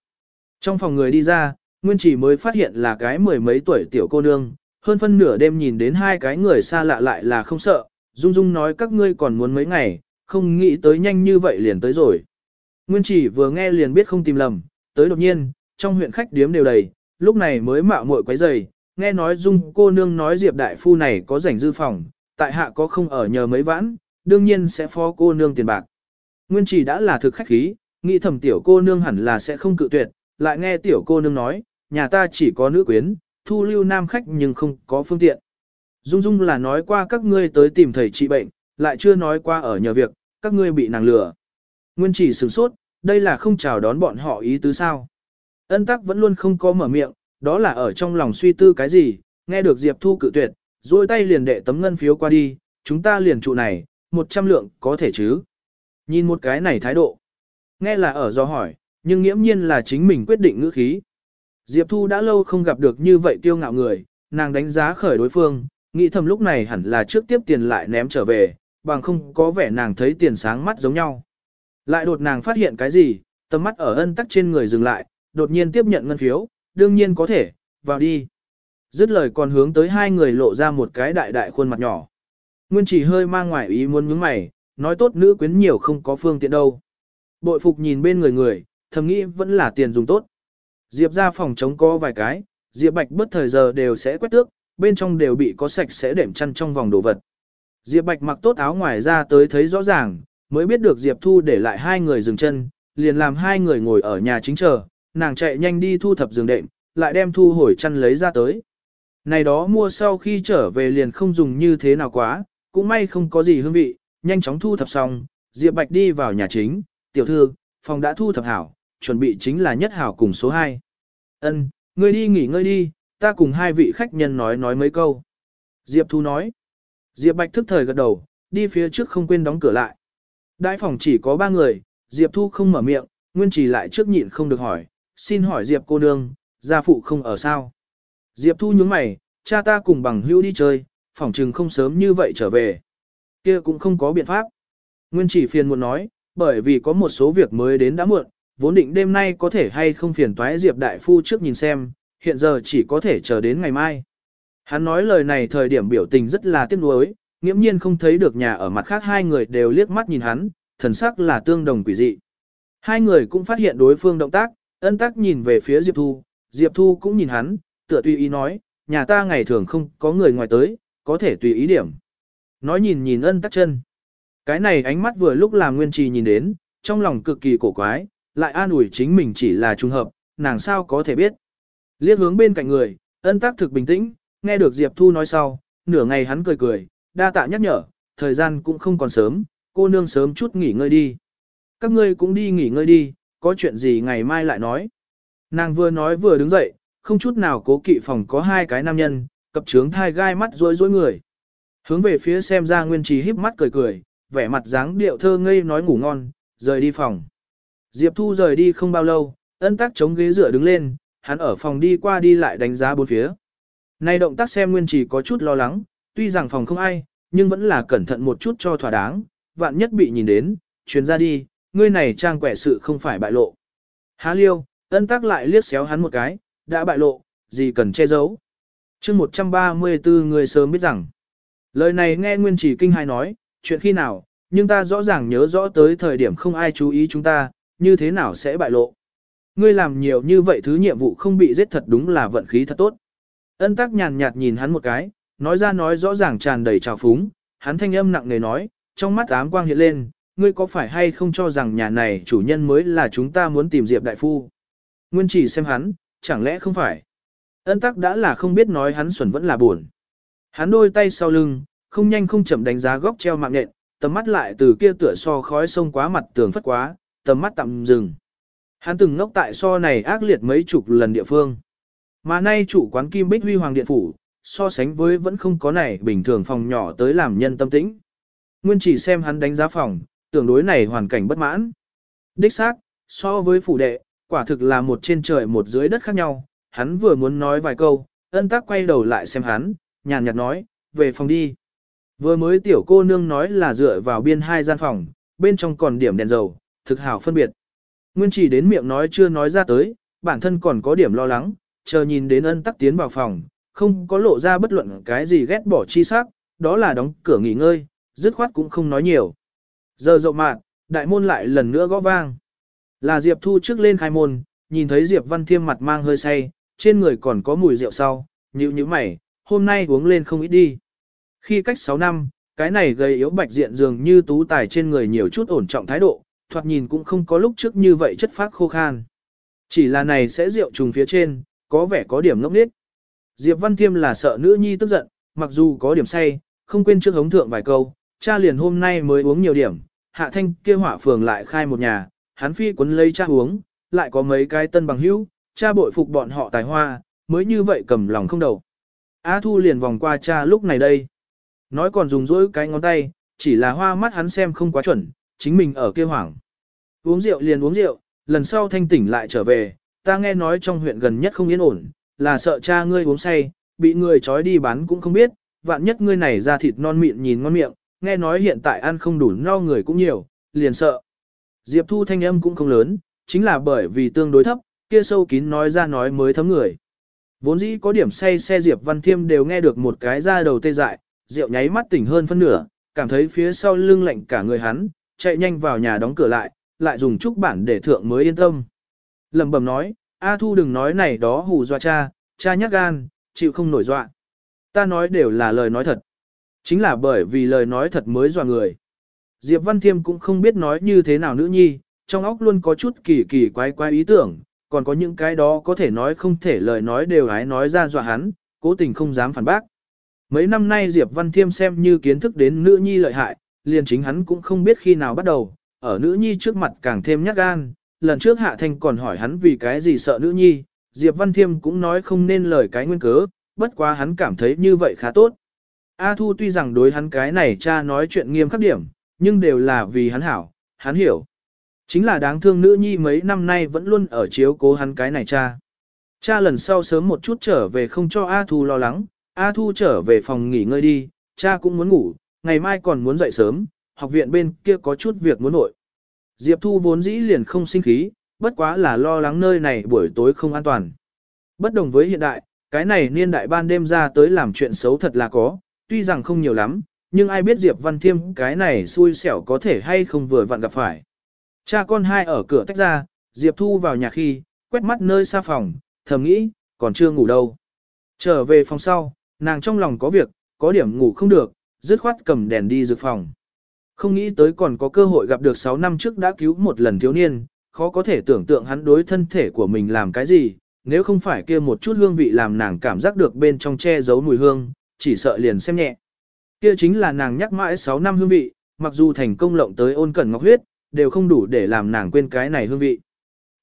Trong phòng người đi ra, Nguyên chỉ mới phát hiện là cái mười mấy tuổi tiểu cô nương, hơn phân nửa đêm nhìn đến hai cái người xa lạ lại là không sợ, Dung Dung nói các ngươi còn muốn mấy ngày, không nghĩ tới nhanh như vậy liền tới rồi. Nguyên chỉ vừa nghe liền biết không tìm lầm, tới đột nhiên, trong huyện khách điếm đều đầy, lúc này mới mạo muội quấy giày, nghe nói dung cô nương nói Diệp đại phu này có rảnh dư phòng, tại hạ có không ở nhờ mấy vãn, đương nhiên sẽ phó cô nương tiền bạc. Nguyên chỉ đã là thực khách khí, nghĩ thầm tiểu cô nương hẳn là sẽ không cự tuyệt, lại nghe tiểu cô nương nói, nhà ta chỉ có nữ quyến, thu lưu nam khách nhưng không có phương tiện. Dung Dung là nói qua các ngươi tới tìm thầy trị bệnh, lại chưa nói qua ở nhờ việc, các ngươi bị nàng lừa. Nguyên chỉ sửng sốt, đây là không chào đón bọn họ ý tứ sao. Ân tắc vẫn luôn không có mở miệng, đó là ở trong lòng suy tư cái gì, nghe được Diệp Thu cự tuyệt, duỗi tay liền đệ tấm ngân phiếu qua đi, chúng ta liền trụ này, 100 lượng có thể chứ. Nhìn một cái này thái độ. Nghe là ở do hỏi, nhưng nghiễm nhiên là chính mình quyết định ngữ khí. Diệp Thu đã lâu không gặp được như vậy tiêu ngạo người, nàng đánh giá khởi đối phương, nghĩ thầm lúc này hẳn là trước tiếp tiền lại ném trở về, bằng không có vẻ nàng thấy tiền sáng mắt giống nhau. Lại đột nàng phát hiện cái gì, tầm mắt ở ân tắc trên người dừng lại, đột nhiên tiếp nhận ngân phiếu, đương nhiên có thể, vào đi. Dứt lời còn hướng tới hai người lộ ra một cái đại đại khuôn mặt nhỏ. Nguyên chỉ hơi mang ngoài ý muốn nhướng mày, nói tốt nữ quyến nhiều không có phương tiện đâu. Bội phục nhìn bên người người, thầm nghĩ vẫn là tiền dùng tốt. Diệp ra phòng chống có vài cái, Diệp Bạch bất thời giờ đều sẽ quét tước, bên trong đều bị có sạch sẽ đệm chăn trong vòng đồ vật. Diệp Bạch mặc tốt áo ngoài ra tới thấy rõ ràng, mới biết được Diệp Thu để lại hai người dừng chân, liền làm hai người ngồi ở nhà chính chờ, nàng chạy nhanh đi thu thập giường đệm, lại đem thu hồi chăn lấy ra tới. Này đó mua sau khi trở về liền không dùng như thế nào quá, cũng may không có gì hương vị, nhanh chóng thu thập xong, Diệp Bạch đi vào nhà chính, tiểu thư, phòng đã thu thập hảo, chuẩn bị chính là nhất hảo cùng số 2. Ân, ngươi đi nghỉ ngơi đi, ta cùng hai vị khách nhân nói nói mấy câu. Diệp Thu nói. Diệp Bạch thức thời gật đầu, đi phía trước không quên đóng cửa lại. Đại phòng chỉ có ba người, Diệp Thu không mở miệng, Nguyên Trì lại trước nhịn không được hỏi, xin hỏi Diệp cô nương, gia phụ không ở sao? Diệp Thu nhướng mày, cha ta cùng bằng hữu đi chơi, phòng trừng không sớm như vậy trở về. Kia cũng không có biện pháp. Nguyên Chỉ phiền muốn nói, bởi vì có một số việc mới đến đã muộn, vốn định đêm nay có thể hay không phiền toái Diệp đại phu trước nhìn xem, hiện giờ chỉ có thể chờ đến ngày mai. Hắn nói lời này thời điểm biểu tình rất là tiếc nuối, nghiễm nhiên không thấy được nhà ở mặt khác hai người đều liếc mắt nhìn hắn, thần sắc là tương đồng quỷ dị. Hai người cũng phát hiện đối phương động tác, ân tắc nhìn về phía Diệp Thu, Diệp Thu cũng nhìn hắn, tựa tùy ý nói, nhà ta ngày thường không có người ngoài tới, có thể tùy ý điểm. Nói nhìn nhìn ân tắc chân. Cái này ánh mắt vừa lúc làm nguyên trì nhìn đến, trong lòng cực kỳ cổ quái, lại an ủi chính mình chỉ là trùng hợp, nàng sao có thể biết. Liếc hướng bên cạnh người, ân tác thực bình tĩnh, nghe được Diệp Thu nói sau, nửa ngày hắn cười cười, đa tạ nhắc nhở, thời gian cũng không còn sớm, cô nương sớm chút nghỉ ngơi đi. Các ngươi cũng đi nghỉ ngơi đi, có chuyện gì ngày mai lại nói. Nàng vừa nói vừa đứng dậy, không chút nào cố kỵ phòng có hai cái nam nhân, cập trướng thai gai mắt rối rối người. Hướng về phía xem ra nguyên trì híp mắt cười cười, vẻ mặt dáng điệu thơ ngây nói ngủ ngon, rời đi phòng. Diệp Thu rời đi không bao lâu, ân tắc chống ghế dựa đứng lên, hắn ở phòng đi qua đi lại đánh giá bốn phía. Nay động tác xem nguyên Chỉ có chút lo lắng, tuy rằng phòng không ai, nhưng vẫn là cẩn thận một chút cho thỏa đáng, vạn nhất bị nhìn đến, chuyến ra đi, ngươi này trang quẻ sự không phải bại lộ. Há liêu, ân tắc lại liếc xéo hắn một cái, đã bại lộ, gì cần che giấu. chương 134 người sớm biết rằng, lời này nghe nguyên chỉ kinh hai nói, chuyện khi nào, nhưng ta rõ ràng nhớ rõ tới thời điểm không ai chú ý chúng ta, như thế nào sẽ bại lộ. Ngươi làm nhiều như vậy thứ nhiệm vụ không bị giết thật đúng là vận khí thật tốt. Ân tắc nhàn nhạt nhìn hắn một cái, nói ra nói rõ ràng tràn đầy trào phúng, hắn thanh âm nặng nề nói, trong mắt ám quang hiện lên, ngươi có phải hay không cho rằng nhà này chủ nhân mới là chúng ta muốn tìm Diệp Đại Phu? Nguyên chỉ xem hắn, chẳng lẽ không phải? Ân tắc đã là không biết nói hắn xuẩn vẫn là buồn. Hắn đôi tay sau lưng, không nhanh không chậm đánh giá góc treo mạng nện, tầm mắt lại từ kia tựa so khói sông quá mặt tường phất quá, tầm mắt tạm dừng. Hắn từng ngốc tại so này ác liệt mấy chục lần địa phương. Mà nay chủ quán Kim Bích Huy Hoàng Điện Phủ, so sánh với vẫn không có này bình thường phòng nhỏ tới làm nhân tâm tĩnh. Nguyên chỉ xem hắn đánh giá phòng, tưởng đối này hoàn cảnh bất mãn. Đích xác, so với phủ đệ, quả thực là một trên trời một dưới đất khác nhau, hắn vừa muốn nói vài câu, ân tắc quay đầu lại xem hắn, nhàn nhạt nói, về phòng đi. Vừa mới tiểu cô nương nói là dựa vào biên hai gian phòng, bên trong còn điểm đèn dầu, thực hảo phân biệt. Nguyên chỉ đến miệng nói chưa nói ra tới, bản thân còn có điểm lo lắng, chờ nhìn đến ân tắc tiến vào phòng, không có lộ ra bất luận cái gì ghét bỏ chi sắc, đó là đóng cửa nghỉ ngơi, dứt khoát cũng không nói nhiều. Giờ rộng mạn, đại môn lại lần nữa gõ vang. Là Diệp Thu trước lên khai môn, nhìn thấy Diệp Văn Thiêm mặt mang hơi say, trên người còn có mùi rượu sau, nhíu nhíu mày, hôm nay uống lên không ít đi. Khi cách 6 năm, cái này gây yếu bạch diện dường như tú tài trên người nhiều chút ổn trọng thái độ, thoạt nhìn cũng không có lúc trước như vậy chất phác khô khan. Chỉ là này sẽ rượu trùng phía trên, có vẻ có điểm ngốc nết. Diệp Văn Thiêm là sợ nữ nhi tức giận, mặc dù có điểm say, không quên trước hống thượng vài câu, cha liền hôm nay mới uống nhiều điểm, hạ thanh kia hỏa phường lại khai một nhà, hắn phi quấn lấy cha uống, lại có mấy cái tân bằng hữu, cha bội phục bọn họ tài hoa, mới như vậy cầm lòng không đầu. A Thu liền vòng qua cha lúc này đây. Nói còn dùng dỗi cái ngón tay, chỉ là hoa mắt hắn xem không quá chuẩn, chính mình ở kia hoảng. Uống rượu liền uống rượu, lần sau thanh tỉnh lại trở về, ta nghe nói trong huyện gần nhất không yên ổn, là sợ cha ngươi uống say, bị người trói đi bán cũng không biết, vạn nhất ngươi này ra thịt non mịn nhìn ngon miệng, nghe nói hiện tại ăn không đủ no người cũng nhiều, liền sợ. Diệp Thu thanh âm cũng không lớn, chính là bởi vì tương đối thấp, kia sâu kín nói ra nói mới thấm người. Vốn dĩ có điểm say xe Diệp Văn Thiêm đều nghe được một cái ra đầu tê dại, rượu nháy mắt tỉnh hơn phân nửa, cảm thấy phía sau lưng lạnh cả người hắn, chạy nhanh vào nhà đóng cửa lại, lại dùng trúc bản để thượng mới yên tâm. Lầm bầm nói, A Thu đừng nói này đó hù dọa cha, cha nhắc gan, chịu không nổi dọa. Ta nói đều là lời nói thật. Chính là bởi vì lời nói thật mới dọa người. Diệp Văn Thiêm cũng không biết nói như thế nào nữ nhi, trong óc luôn có chút kỳ kỳ quái quái ý tưởng, còn có những cái đó có thể nói không thể lời nói đều ái nói ra dọa hắn, cố tình không dám phản bác. Mấy năm nay Diệp Văn Thiêm xem như kiến thức đến nữ nhi lợi hại, liền chính hắn cũng không biết khi nào bắt đầu, ở nữ nhi trước mặt càng thêm nhát gan, lần trước Hạ Thanh còn hỏi hắn vì cái gì sợ nữ nhi, Diệp Văn Thiêm cũng nói không nên lời cái nguyên cớ, bất quá hắn cảm thấy như vậy khá tốt. A Thu tuy rằng đối hắn cái này cha nói chuyện nghiêm khắc điểm, nhưng đều là vì hắn hảo, hắn hiểu. Chính là đáng thương nữ nhi mấy năm nay vẫn luôn ở chiếu cố hắn cái này cha. Cha lần sau sớm một chút trở về không cho A Thu lo lắng, A Thu trở về phòng nghỉ ngơi đi, cha cũng muốn ngủ, ngày mai còn muốn dậy sớm, học viện bên kia có chút việc muốn nội. Diệp Thu vốn dĩ liền không sinh khí, bất quá là lo lắng nơi này buổi tối không an toàn. Bất đồng với hiện đại, cái này niên đại ban đêm ra tới làm chuyện xấu thật là có, tuy rằng không nhiều lắm, nhưng ai biết Diệp Văn Thiêm cái này xui xẻo có thể hay không vừa vặn gặp phải. Cha con hai ở cửa tách ra, Diệp Thu vào nhà khi, quét mắt nơi xa phòng, thầm nghĩ, còn chưa ngủ đâu. Trở về phòng sau, nàng trong lòng có việc, có điểm ngủ không được, dứt khoát cầm đèn đi dược phòng. Không nghĩ tới còn có cơ hội gặp được 6 năm trước đã cứu một lần thiếu niên, khó có thể tưởng tượng hắn đối thân thể của mình làm cái gì, nếu không phải kia một chút hương vị làm nàng cảm giác được bên trong che giấu mùi hương, chỉ sợ liền xem nhẹ. Kia chính là nàng nhắc mãi 6 năm hương vị, mặc dù thành công lộng tới ôn cẩn ngọc huyết, đều không đủ để làm nàng quên cái này hương vị.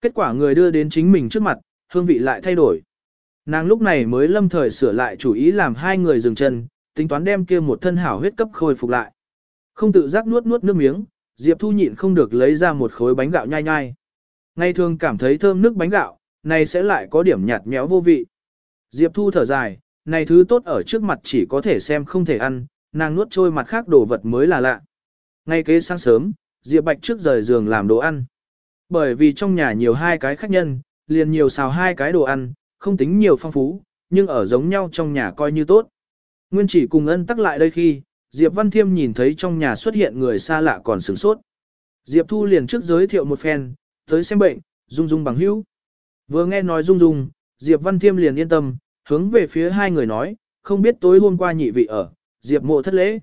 Kết quả người đưa đến chính mình trước mặt, hương vị lại thay đổi. Nàng lúc này mới lâm thời sửa lại chủ ý làm hai người dừng chân, tính toán đem kia một thân hảo huyết cấp khôi phục lại. Không tự giác nuốt nuốt nước miếng, Diệp Thu nhịn không được lấy ra một khối bánh gạo nhai nhai. Ngày thường cảm thấy thơm nước bánh gạo, này sẽ lại có điểm nhạt méo vô vị. Diệp Thu thở dài, này thứ tốt ở trước mặt chỉ có thể xem không thể ăn, nàng nuốt trôi mặt khác đồ vật mới là lạ. Ngay kế sáng sớm, Diệp Bạch trước rời giường làm đồ ăn. Bởi vì trong nhà nhiều hai cái khách nhân, liền nhiều xào hai cái đồ ăn, không tính nhiều phong phú, nhưng ở giống nhau trong nhà coi như tốt. Nguyên chỉ cùng ân tắc lại đây khi, Diệp Văn Thiêm nhìn thấy trong nhà xuất hiện người xa lạ còn sửng sốt. Diệp Thu liền trước giới thiệu một phen, tới xem bệnh, Dung Dung bằng hữu. Vừa nghe nói Dung Dung, Diệp Văn Thiêm liền yên tâm, hướng về phía hai người nói, không biết tối hôm qua nhị vị ở, Diệp mộ thất lễ.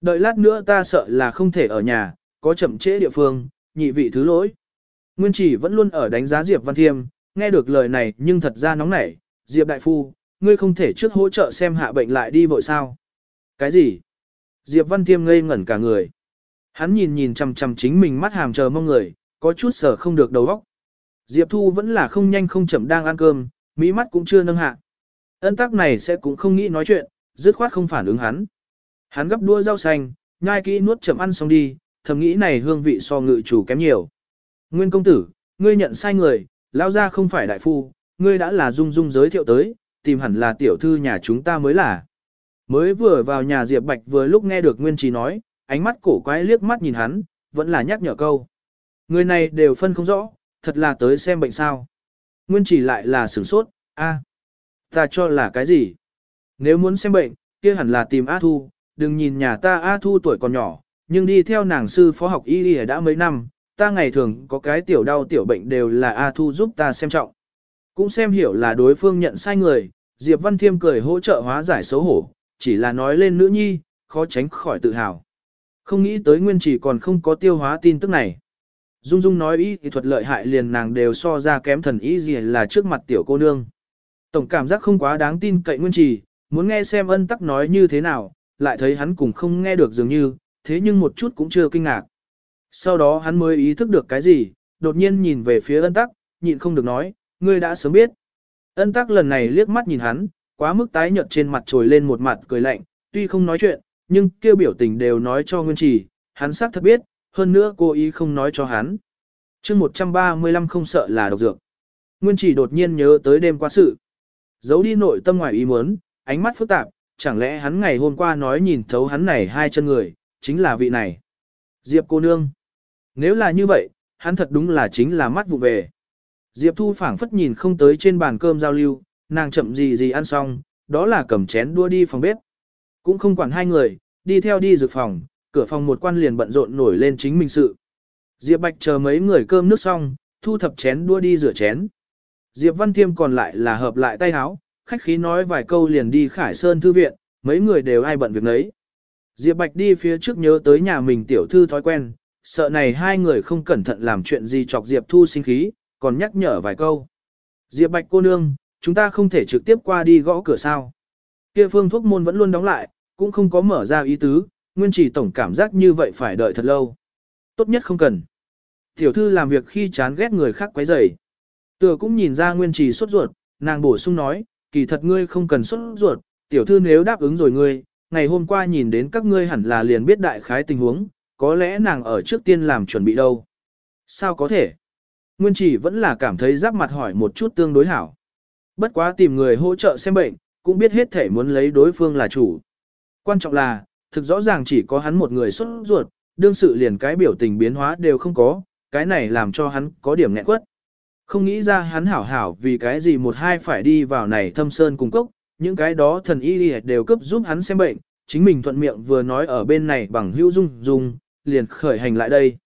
Đợi lát nữa ta sợ là không thể ở nhà, có chậm trễ địa phương, nhị vị thứ lỗi. Nguyên chỉ vẫn luôn ở đánh giá Diệp Văn Thiêm, nghe được lời này nhưng thật ra nóng nảy, Diệp Đại Phu, ngươi không thể trước hỗ trợ xem hạ bệnh lại đi vội sao. Cái gì? Diệp Văn Thiêm ngây ngẩn cả người. Hắn nhìn nhìn chằm chằm chính mình mắt hàm chờ mong người, có chút sở không được đầu óc. Diệp Thu vẫn là không nhanh không chậm đang ăn cơm, mỹ mắt cũng chưa nâng hạ. Ân tắc này sẽ cũng không nghĩ nói chuyện, dứt khoát không phản ứng hắn. Hắn gấp đua rau xanh, nhai kỹ nuốt chậm ăn xong đi, thầm nghĩ này hương vị so ngự chủ kém nhiều. Nguyên công tử, ngươi nhận sai người, lao ra không phải đại phu, ngươi đã là dung dung giới thiệu tới, tìm hẳn là tiểu thư nhà chúng ta mới là. Mới vừa vào nhà Diệp Bạch vừa lúc nghe được Nguyên Trí nói, ánh mắt cổ quái liếc mắt nhìn hắn, vẫn là nhắc nhở câu. Người này đều phân không rõ, thật là tới xem bệnh sao. Nguyên Trí lại là sửng sốt, a, ta cho là cái gì? Nếu muốn xem bệnh, kia hẳn là tìm A Thu, đừng nhìn nhà ta A Thu tuổi còn nhỏ, nhưng đi theo nàng sư phó học y y đã mấy năm, ta ngày thường có cái tiểu đau tiểu bệnh đều là A Thu giúp ta xem trọng. Cũng xem hiểu là đối phương nhận sai người, Diệp Văn Thiêm cười hỗ trợ hóa giải xấu hổ, chỉ là nói lên nữ nhi, khó tránh khỏi tự hào. Không nghĩ tới nguyên chỉ còn không có tiêu hóa tin tức này. Dung Dung nói ý thì thuật lợi hại liền nàng đều so ra kém thần ý gì là trước mặt tiểu cô nương. Tổng cảm giác không quá đáng tin cậy nguyên trì, muốn nghe xem ân tắc nói như thế nào, lại thấy hắn cũng không nghe được dường như, thế nhưng một chút cũng chưa kinh ngạc. Sau đó hắn mới ý thức được cái gì, đột nhiên nhìn về phía ân tắc, nhịn không được nói, ngươi đã sớm biết. Ân tắc lần này liếc mắt nhìn hắn, quá mức tái nhợt trên mặt trồi lên một mặt cười lạnh, tuy không nói chuyện, nhưng kêu biểu tình đều nói cho nguyên trì, hắn xác thật biết, hơn nữa cô ý không nói cho hắn. chương 135 không sợ là độc dược. Nguyên trì đột nhiên nhớ tới đêm qua sự. Giấu đi nội tâm ngoài ý muốn, ánh mắt phức tạp, chẳng lẽ hắn ngày hôm qua nói nhìn thấu hắn này hai chân người, chính là vị này. Diệp cô nương. Nếu là như vậy, hắn thật đúng là chính là mắt vụ về. Diệp Thu phảng phất nhìn không tới trên bàn cơm giao lưu, nàng chậm gì gì ăn xong, đó là cầm chén đua đi phòng bếp. Cũng không quản hai người, đi theo đi dược phòng, cửa phòng một quan liền bận rộn nổi lên chính mình sự. Diệp Bạch chờ mấy người cơm nước xong, thu thập chén đua đi rửa chén. Diệp Văn Thiêm còn lại là hợp lại tay háo, khách khí nói vài câu liền đi Khải Sơn Thư Viện, mấy người đều ai bận việc nấy. Diệp Bạch đi phía trước nhớ tới nhà mình tiểu thư thói quen, sợ này hai người không cẩn thận làm chuyện gì chọc Diệp Thu sinh khí, còn nhắc nhở vài câu. Diệp Bạch cô nương, chúng ta không thể trực tiếp qua đi gõ cửa sao. Kia phương thuốc môn vẫn luôn đóng lại, cũng không có mở ra ý tứ, nguyên chỉ tổng cảm giác như vậy phải đợi thật lâu. Tốt nhất không cần. Tiểu thư làm việc khi chán ghét người khác quấy rầy. Tựa cũng nhìn ra nguyên trì sốt ruột, nàng bổ sung nói, kỳ thật ngươi không cần sốt ruột, tiểu thư nếu đáp ứng rồi ngươi, ngày hôm qua nhìn đến các ngươi hẳn là liền biết đại khái tình huống, có lẽ nàng ở trước tiên làm chuẩn bị đâu. Sao có thể? Nguyên chỉ vẫn là cảm thấy giáp mặt hỏi một chút tương đối hảo. Bất quá tìm người hỗ trợ xem bệnh, cũng biết hết thể muốn lấy đối phương là chủ. Quan trọng là, thực rõ ràng chỉ có hắn một người xuất ruột, đương sự liền cái biểu tình biến hóa đều không có, cái này làm cho hắn có điểm nghẹn quất. Không nghĩ ra hắn hảo hảo vì cái gì một hai phải đi vào này thâm sơn cung cốc, những cái đó thần y đều cấp giúp hắn xem bệnh, chính mình thuận miệng vừa nói ở bên này bằng hữu dung dung, liền khởi hành lại đây.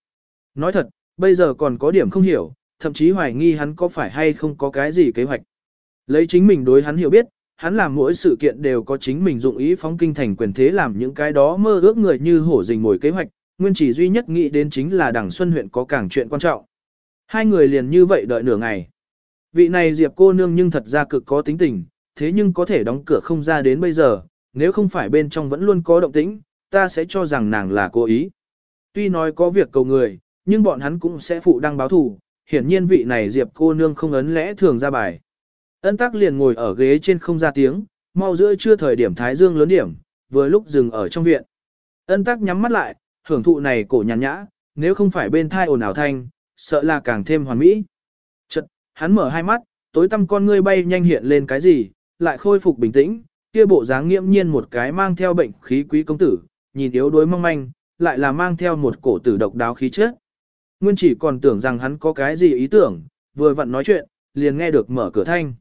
Nói thật, bây giờ còn có điểm không hiểu, thậm chí hoài nghi hắn có phải hay không có cái gì kế hoạch. Lấy chính mình đối hắn hiểu biết, hắn làm mỗi sự kiện đều có chính mình dụng ý phóng kinh thành quyền thế làm những cái đó mơ ước người như hổ rình mồi kế hoạch, nguyên chỉ duy nhất nghĩ đến chính là đảng Xuân huyện có càng chuyện quan trọng. Hai người liền như vậy đợi nửa ngày. Vị này Diệp cô nương nhưng thật ra cực có tính tình, thế nhưng có thể đóng cửa không ra đến bây giờ, nếu không phải bên trong vẫn luôn có động tĩnh, ta sẽ cho rằng nàng là cố ý. Tuy nói có việc cầu người, nhưng bọn hắn cũng sẽ phụ đăng báo thủ hiển nhiên vị này Diệp cô nương không ấn lẽ thường ra bài. Ân tắc liền ngồi ở ghế trên không ra tiếng, mau giữa chưa thời điểm Thái Dương lớn điểm, vừa lúc dừng ở trong viện. Ân tắc nhắm mắt lại, hưởng thụ này cổ nhàn nhã, nếu không phải bên thai ồn ào thanh, sợ là càng thêm hoàn mỹ. Chật, hắn mở hai mắt, tối tăm con ngươi bay nhanh hiện lên cái gì, lại khôi phục bình tĩnh, kia bộ dáng nghiễm nhiên một cái mang theo bệnh khí quý công tử, nhìn yếu đuối mong manh, lại là mang theo một cổ tử độc đáo khí chất. Nguyên chỉ còn tưởng rằng hắn có cái gì ý tưởng, vừa vặn nói chuyện, liền nghe được mở cửa thanh.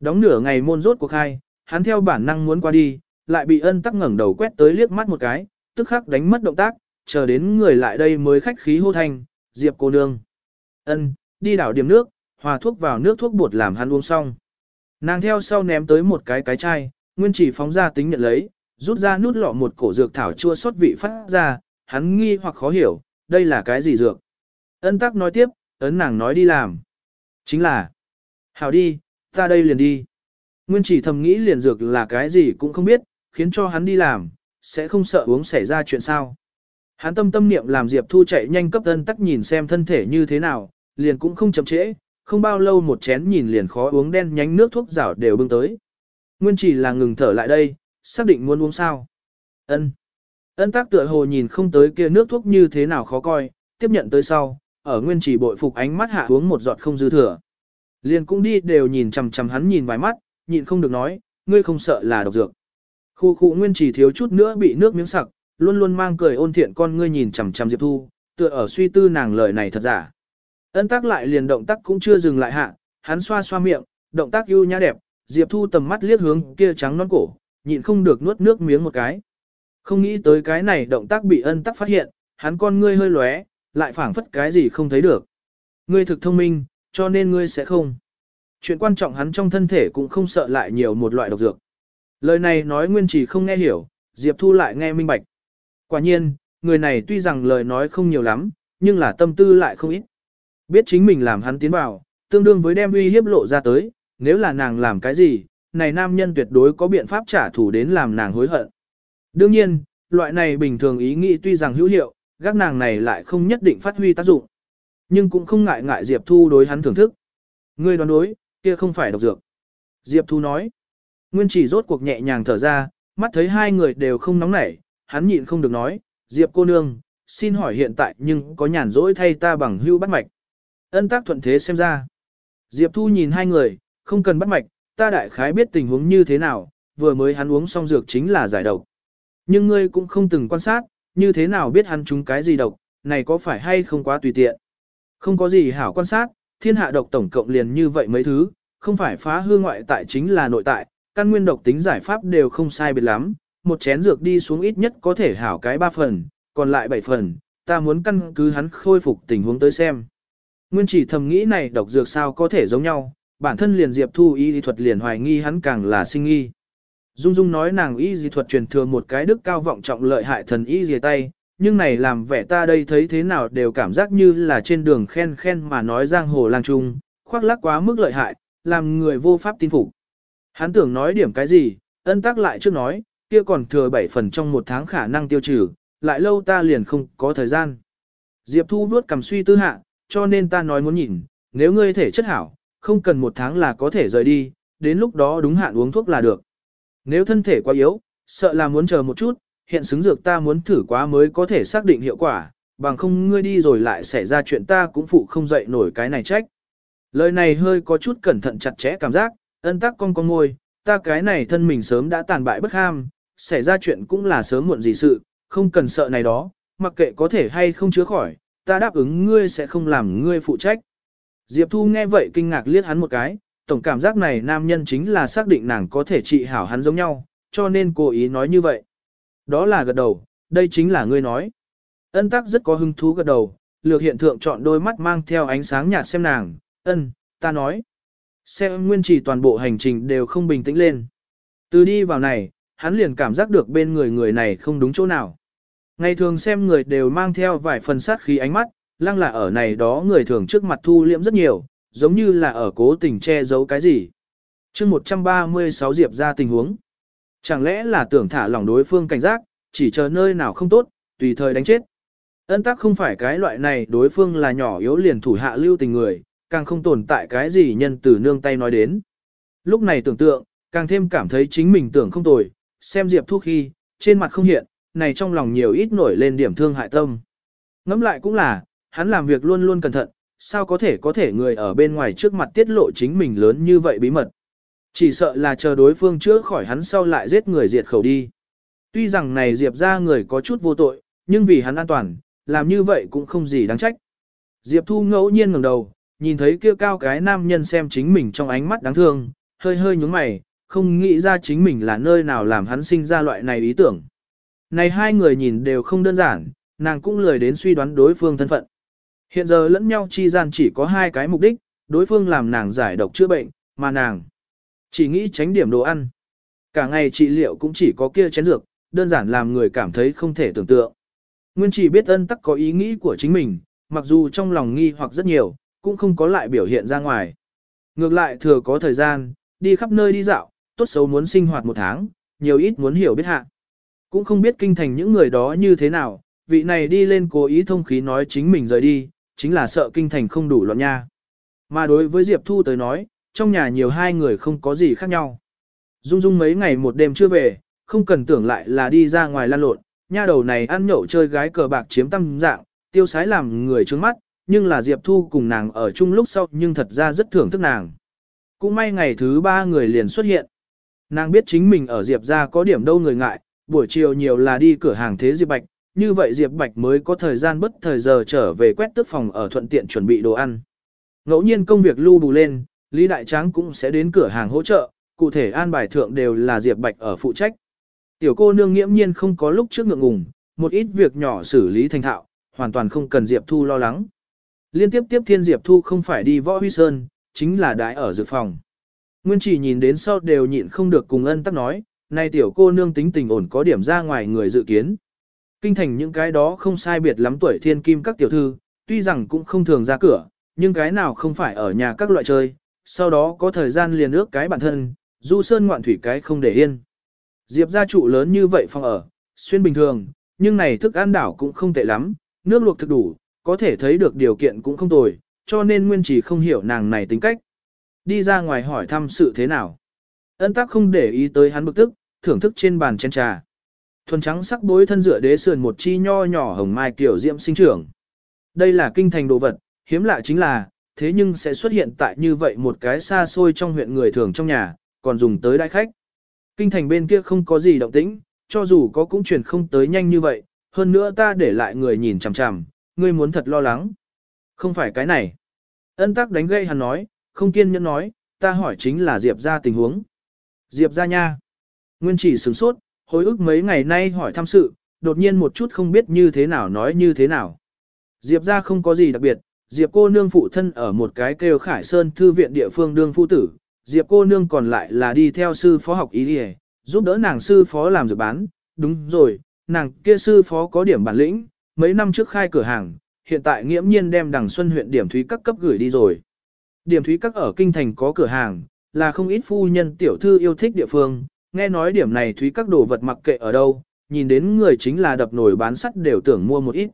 Đóng nửa ngày môn rốt cuộc hai, hắn theo bản năng muốn qua đi, lại bị ân tắc ngẩng đầu quét tới liếc mắt một cái, tức khắc đánh mất động tác, chờ đến người lại đây mới khách khí hô thanh, Diệp cô nương. Ân, đi đảo điểm nước, hòa thuốc vào nước thuốc bột làm hắn uống xong. Nàng theo sau ném tới một cái cái chai, nguyên chỉ phóng ra tính nhận lấy, rút ra nút lọ một cổ dược thảo chua xót vị phát ra, hắn nghi hoặc khó hiểu, đây là cái gì dược. Ân tắc nói tiếp, ấn nàng nói đi làm. Chính là, hảo đi, ta đây liền đi. Nguyên chỉ thầm nghĩ liền dược là cái gì cũng không biết, khiến cho hắn đi làm, sẽ không sợ uống xảy ra chuyện sao. Hắn tâm tâm niệm làm Diệp Thu chạy nhanh cấp ân tắc nhìn xem thân thể như thế nào, liền cũng không chậm trễ, không bao lâu một chén nhìn liền khó uống đen nhánh nước thuốc rảo đều bưng tới. Nguyên chỉ là ngừng thở lại đây, xác định muốn uống sao. Ân. Ân tác tựa hồ nhìn không tới kia nước thuốc như thế nào khó coi, tiếp nhận tới sau, ở nguyên chỉ bội phục ánh mắt hạ uống một giọt không dư thừa. Liền cũng đi đều nhìn chằm chằm hắn nhìn vài mắt, nhịn không được nói, ngươi không sợ là độc dược. Khu khu nguyên chỉ thiếu chút nữa bị nước miếng sặc, luôn luôn mang cười ôn thiện con ngươi nhìn chằm chằm Diệp Thu, tựa ở suy tư nàng lời này thật giả. Ân tác lại liền động tác cũng chưa dừng lại hạ, hắn xoa xoa miệng, động tác ưu nhã đẹp, Diệp Thu tầm mắt liếc hướng kia trắng non cổ, nhịn không được nuốt nước miếng một cái. Không nghĩ tới cái này động tác bị ân tắc phát hiện, hắn con ngươi hơi lóe, lại phảng phất cái gì không thấy được. Ngươi thực thông minh, cho nên ngươi sẽ không. Chuyện quan trọng hắn trong thân thể cũng không sợ lại nhiều một loại độc dược. Lời này nói Nguyên Chỉ không nghe hiểu, Diệp Thu lại nghe minh bạch. Quả nhiên, người này tuy rằng lời nói không nhiều lắm, nhưng là tâm tư lại không ít. Biết chính mình làm hắn tiến vào, tương đương với đem uy hiếp lộ ra tới, nếu là nàng làm cái gì, này nam nhân tuyệt đối có biện pháp trả thù đến làm nàng hối hận. Đương nhiên, loại này bình thường ý nghĩ tuy rằng hữu hiệu, gác nàng này lại không nhất định phát huy tác dụng. Nhưng cũng không ngại ngại Diệp Thu đối hắn thưởng thức. Ngươi đoán đối, kia không phải độc dược. Diệp Thu nói. Nguyên chỉ rốt cuộc nhẹ nhàng thở ra, mắt thấy hai người đều không nóng nảy, hắn nhịn không được nói, Diệp cô nương, xin hỏi hiện tại nhưng có nhàn rỗi thay ta bằng hưu bắt mạch. Ân tác thuận thế xem ra. Diệp Thu nhìn hai người, không cần bắt mạch, ta đại khái biết tình huống như thế nào, vừa mới hắn uống xong dược chính là giải độc. Nhưng ngươi cũng không từng quan sát, như thế nào biết hắn chúng cái gì độc, này có phải hay không quá tùy tiện. Không có gì hảo quan sát, thiên hạ độc tổng cộng liền như vậy mấy thứ, không phải phá hư ngoại tại chính là nội tại, căn nguyên độc tính giải pháp đều không sai biệt lắm, một chén dược đi xuống ít nhất có thể hảo cái 3 phần, còn lại 7 phần, ta muốn căn cứ hắn khôi phục tình huống tới xem. Nguyên chỉ thầm nghĩ này độc dược sao có thể giống nhau, bản thân liền Diệp Thu y thuật liền hoài nghi hắn càng là sinh nghi. Dung Dung nói nàng y dì thuật truyền thừa một cái đức cao vọng trọng lợi hại thần y dì tay, nhưng này làm vẻ ta đây thấy thế nào đều cảm giác như là trên đường khen khen mà nói giang hồ lang trung, khoác lác quá mức lợi hại, làm người vô pháp tin phục. Hắn tưởng nói điểm cái gì, ân tác lại trước nói, kia còn thừa 7 phần trong một tháng khả năng tiêu trừ, lại lâu ta liền không có thời gian. Diệp Thu vuốt cầm suy tư hạ, cho nên ta nói muốn nhìn, nếu ngươi thể chất hảo, không cần một tháng là có thể rời đi, đến lúc đó đúng hạn uống thuốc là được. Nếu thân thể quá yếu, sợ là muốn chờ một chút, hiện xứng dược ta muốn thử quá mới có thể xác định hiệu quả, bằng không ngươi đi rồi lại xảy ra chuyện ta cũng phụ không dậy nổi cái này trách. Lời này hơi có chút cẩn thận chặt chẽ cảm giác, ân tắc con con ngôi, ta cái này thân mình sớm đã tàn bại bất ham, xảy ra chuyện cũng là sớm muộn gì sự, không cần sợ này đó, mặc kệ có thể hay không chứa khỏi, ta đáp ứng ngươi sẽ không làm ngươi phụ trách. Diệp Thu nghe vậy kinh ngạc liếc hắn một cái, tổng cảm giác này nam nhân chính là xác định nàng có thể trị hảo hắn giống nhau, cho nên cố ý nói như vậy. Đó là gật đầu, đây chính là ngươi nói. Ân tắc rất có hứng thú gật đầu, lược hiện thượng chọn đôi mắt mang theo ánh sáng nhạt xem nàng, ân, ta nói. Xem nguyên trì toàn bộ hành trình đều không bình tĩnh lên. Từ đi vào này, hắn liền cảm giác được bên người người này không đúng chỗ nào. Ngày thường xem người đều mang theo vài phần sát khí ánh mắt, lăng là ở này đó người thường trước mặt thu liễm rất nhiều, giống như là ở cố tình che giấu cái gì. chương 136 Diệp ra tình huống. Chẳng lẽ là tưởng thả lỏng đối phương cảnh giác, chỉ chờ nơi nào không tốt, tùy thời đánh chết. Ân tắc không phải cái loại này đối phương là nhỏ yếu liền thủ hạ lưu tình người, càng không tồn tại cái gì nhân từ nương tay nói đến. Lúc này tưởng tượng, càng thêm cảm thấy chính mình tưởng không tồi, xem Diệp Thu khi, trên mặt không hiện, này trong lòng nhiều ít nổi lên điểm thương hại tâm. Ngẫm lại cũng là, hắn làm việc luôn luôn cẩn thận, sao có thể có thể người ở bên ngoài trước mặt tiết lộ chính mình lớn như vậy bí mật. Chỉ sợ là chờ đối phương chữa khỏi hắn sau lại giết người diệt khẩu đi. Tuy rằng này Diệp ra người có chút vô tội, nhưng vì hắn an toàn, làm như vậy cũng không gì đáng trách. Diệp Thu ngẫu nhiên ngẩng đầu, nhìn thấy kia cao cái nam nhân xem chính mình trong ánh mắt đáng thương, hơi hơi nhúng mày, không nghĩ ra chính mình là nơi nào làm hắn sinh ra loại này ý tưởng. Này hai người nhìn đều không đơn giản, nàng cũng lười đến suy đoán đối phương thân phận. Hiện giờ lẫn nhau chi gian chỉ có hai cái mục đích, đối phương làm nàng giải độc chữa bệnh, mà nàng chỉ nghĩ tránh điểm đồ ăn. Cả ngày trị liệu cũng chỉ có kia chén dược, đơn giản làm người cảm thấy không thể tưởng tượng. Nguyên chỉ biết ân tắc có ý nghĩ của chính mình, mặc dù trong lòng nghi hoặc rất nhiều, cũng không có lại biểu hiện ra ngoài. Ngược lại thừa có thời gian, đi khắp nơi đi dạo, tốt xấu muốn sinh hoạt một tháng, nhiều ít muốn hiểu biết hạ. Cũng không biết kinh thành những người đó như thế nào, vị này đi lên cố ý thông khí nói chính mình rời đi, chính là sợ kinh thành không đủ loạn nha. Mà đối với Diệp Thu tới nói, trong nhà nhiều hai người không có gì khác nhau. Dung Dung mấy ngày một đêm chưa về, không cần tưởng lại là đi ra ngoài lan lộn, nha đầu này ăn nhậu chơi gái cờ bạc chiếm tâm dạng, tiêu sái làm người trướng mắt, nhưng là Diệp Thu cùng nàng ở chung lúc sau nhưng thật ra rất thưởng thức nàng. Cũng may ngày thứ ba người liền xuất hiện. Nàng biết chính mình ở Diệp ra có điểm đâu người ngại, buổi chiều nhiều là đi cửa hàng thế Diệp Bạch, như vậy Diệp Bạch mới có thời gian bất thời giờ trở về quét tước phòng ở thuận tiện chuẩn bị đồ ăn. Ngẫu nhiên công việc lưu bù lên, Lý Đại Tráng cũng sẽ đến cửa hàng hỗ trợ, cụ thể an bài thượng đều là Diệp Bạch ở phụ trách. Tiểu cô nương nghiễm nhiên không có lúc trước ngượng ngùng, một ít việc nhỏ xử lý thành thạo, hoàn toàn không cần Diệp Thu lo lắng. Liên tiếp tiếp thiên Diệp Thu không phải đi võ huy sơn, chính là đái ở dược phòng. Nguyên chỉ nhìn đến sau đều nhịn không được cùng ân tắc nói, nay tiểu cô nương tính tình ổn có điểm ra ngoài người dự kiến. Kinh thành những cái đó không sai biệt lắm tuổi thiên kim các tiểu thư, tuy rằng cũng không thường ra cửa, nhưng cái nào không phải ở nhà các loại chơi, sau đó có thời gian liền ước cái bản thân, du sơn ngoạn thủy cái không để yên. Diệp gia trụ lớn như vậy phòng ở, xuyên bình thường, nhưng này thức ăn đảo cũng không tệ lắm, nước luộc thực đủ, có thể thấy được điều kiện cũng không tồi, cho nên nguyên chỉ không hiểu nàng này tính cách. Đi ra ngoài hỏi thăm sự thế nào. Ân tắc không để ý tới hắn bực tức, thưởng thức trên bàn chén trà. Thuần trắng sắc bối thân dựa đế sườn một chi nho nhỏ hồng mai kiểu diễm sinh trưởng. Đây là kinh thành đồ vật, hiếm lạ chính là, thế nhưng sẽ xuất hiện tại như vậy một cái xa xôi trong huyện người thường trong nhà, còn dùng tới đại khách. Kinh thành bên kia không có gì động tĩnh, cho dù có cũng chuyển không tới nhanh như vậy, hơn nữa ta để lại người nhìn chằm chằm, ngươi muốn thật lo lắng. Không phải cái này. Ân tắc đánh gây hắn nói, không kiên nhẫn nói, ta hỏi chính là Diệp ra tình huống. Diệp ra nha. Nguyên chỉ sửng sốt, hồi ức mấy ngày nay hỏi thăm sự, đột nhiên một chút không biết như thế nào nói như thế nào. Diệp ra không có gì đặc biệt, Diệp cô nương phụ thân ở một cái kêu Khải Sơn thư viện địa phương đương phu tử, Diệp cô nương còn lại là đi theo sư phó học ý đi giúp đỡ nàng sư phó làm dược bán, đúng rồi, nàng kia sư phó có điểm bản lĩnh, mấy năm trước khai cửa hàng, hiện tại nghiễm nhiên đem đằng xuân huyện điểm thúy các cấp gửi đi rồi. Điểm thúy các ở kinh thành có cửa hàng, là không ít phu nhân tiểu thư yêu thích địa phương, nghe nói điểm này thúy các đồ vật mặc kệ ở đâu, nhìn đến người chính là đập nổi bán sắt đều tưởng mua một ít.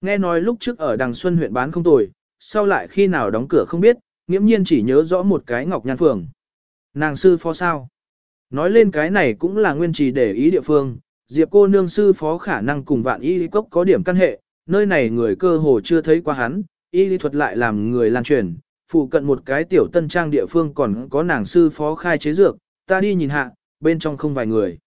Nghe nói lúc trước ở đằng xuân huyện bán không tồi, sau lại khi nào đóng cửa không biết, nghiễm nhiên chỉ nhớ rõ một cái ngọc nhan phường. Nàng sư phó sao? Nói lên cái này cũng là nguyên trì để ý địa phương, Diệp cô nương sư phó khả năng cùng vạn y lý cốc có điểm căn hệ, nơi này người cơ hồ chưa thấy qua hắn, y lý thuật lại làm người lan truyền, phụ cận một cái tiểu tân trang địa phương còn có nàng sư phó khai chế dược, ta đi nhìn hạ, bên trong không vài người.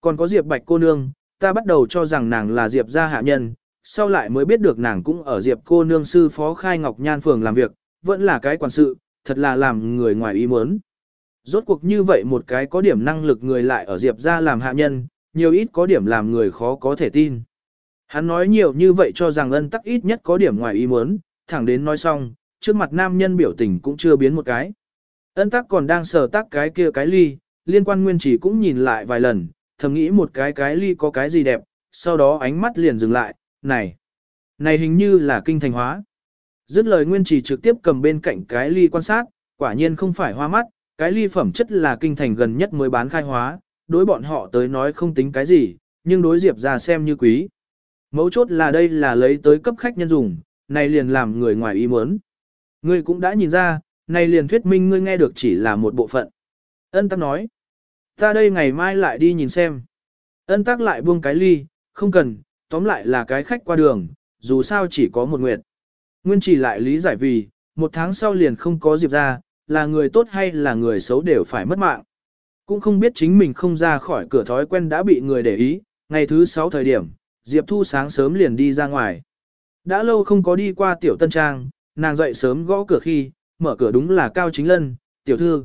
Còn có Diệp bạch cô nương, ta bắt đầu cho rằng nàng là Diệp gia hạ nhân, sau lại mới biết được nàng cũng ở Diệp cô nương sư phó khai ngọc nhan phường làm việc, vẫn là cái quản sự, thật là làm người ngoài ý muốn. Rốt cuộc như vậy một cái có điểm năng lực người lại ở Diệp gia làm hạ nhân, nhiều ít có điểm làm người khó có thể tin. Hắn nói nhiều như vậy cho rằng ân tắc ít nhất có điểm ngoài ý muốn, thẳng đến nói xong, trước mặt nam nhân biểu tình cũng chưa biến một cái. Ân tắc còn đang sờ tác cái kia cái ly, liên quan nguyên chỉ cũng nhìn lại vài lần, thầm nghĩ một cái cái ly có cái gì đẹp, sau đó ánh mắt liền dừng lại, này, này hình như là kinh thành hóa. Dứt lời nguyên chỉ trực tiếp cầm bên cạnh cái ly quan sát, quả nhiên không phải hoa mắt, cái ly phẩm chất là kinh thành gần nhất mới bán khai hóa, đối bọn họ tới nói không tính cái gì, nhưng đối Diệp ra xem như quý. Mấu chốt là đây là lấy tới cấp khách nhân dùng, này liền làm người ngoài ý muốn. Ngươi cũng đã nhìn ra, này liền thuyết minh ngươi nghe được chỉ là một bộ phận. Ân tắc nói, ta đây ngày mai lại đi nhìn xem. Ân tắc lại buông cái ly, không cần, tóm lại là cái khách qua đường, dù sao chỉ có một nguyệt. Nguyên chỉ lại lý giải vì, một tháng sau liền không có Diệp ra, là người tốt hay là người xấu đều phải mất mạng. Cũng không biết chính mình không ra khỏi cửa thói quen đã bị người để ý, ngày thứ 6 thời điểm, Diệp Thu sáng sớm liền đi ra ngoài. Đã lâu không có đi qua tiểu tân trang, nàng dậy sớm gõ cửa khi, mở cửa đúng là Cao Chính Lân, tiểu thư.